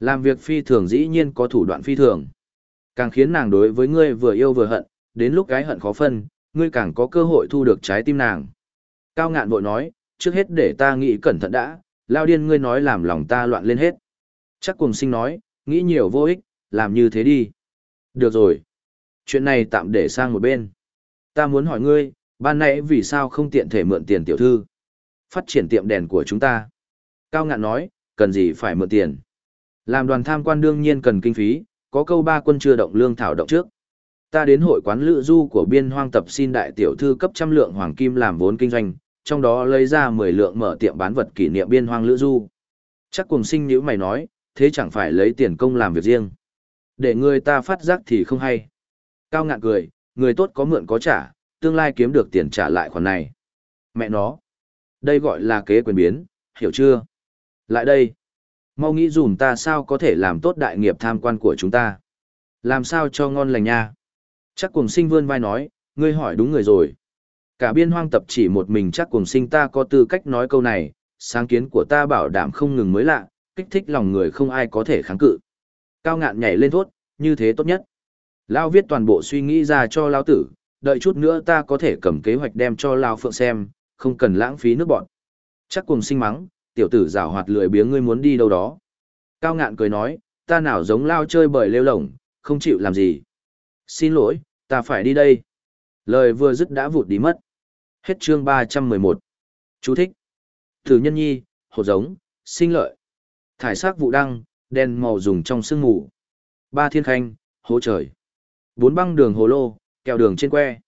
làm việc phi thường dĩ nhiên có thủ đoạn phi thường. Càng khiến nàng đối với ngươi vừa yêu vừa hận, đến lúc gái hận khó phân, ngươi càng có cơ hội thu được trái tim nàng. Cao ngạn bội nói, trước hết để ta nghĩ cẩn thận đã, lao điên ngươi nói làm lòng ta loạn lên hết. Chắc cùng sinh nói, nghĩ nhiều vô ích, làm như thế đi. Được rồi. Chuyện này tạm để sang một bên. Ta muốn hỏi ngươi, ban nãy vì sao không tiện thể mượn tiền tiểu thư? Phát triển tiệm đèn của chúng ta. Cao ngạn nói, cần gì phải mượn tiền. Làm đoàn tham quan đương nhiên cần kinh phí, có câu ba quân chưa động lương thảo động trước. Ta đến hội quán lữ du của biên hoang tập xin đại tiểu thư cấp trăm lượng hoàng kim làm vốn kinh doanh, trong đó lấy ra 10 lượng mở tiệm bán vật kỷ niệm biên hoang lữ du. Chắc cùng sinh nếu mày nói, thế chẳng phải lấy tiền công làm việc riêng. Để người ta phát giác thì không hay. Cao ngạn cười, người tốt có mượn có trả, tương lai kiếm được tiền trả lại khoản này. Mẹ nó. Đây gọi là kế quyền biến, hiểu chưa? Lại đây. Mau nghĩ dùm ta sao có thể làm tốt đại nghiệp tham quan của chúng ta. Làm sao cho ngon lành nha. Chắc cùng sinh vươn vai nói, ngươi hỏi đúng người rồi. Cả biên hoang tập chỉ một mình chắc cùng sinh ta có tư cách nói câu này, sáng kiến của ta bảo đảm không ngừng mới lạ, kích thích lòng người không ai có thể kháng cự. Cao ngạn nhảy lên thốt, như thế tốt nhất. Lao viết toàn bộ suy nghĩ ra cho Lao tử, đợi chút nữa ta có thể cầm kế hoạch đem cho Lao Phượng xem, không cần lãng phí nước bọn. Chắc cùng sinh mắng, tiểu tử rào hoạt lười biếng ngươi muốn đi đâu đó. Cao ngạn cười nói, ta nào giống Lao chơi bời lêu lổng, không chịu làm gì. Xin lỗi, ta phải đi đây. Lời vừa dứt đã vụt đi mất. Hết chương 311. Chú thích. Thử nhân nhi, hồ giống, sinh lợi. Thải sắc vụ đăng, đen màu dùng trong sương mù. Ba thiên khanh, hố trời. Bốn băng đường hồ lô, kẹo đường trên que.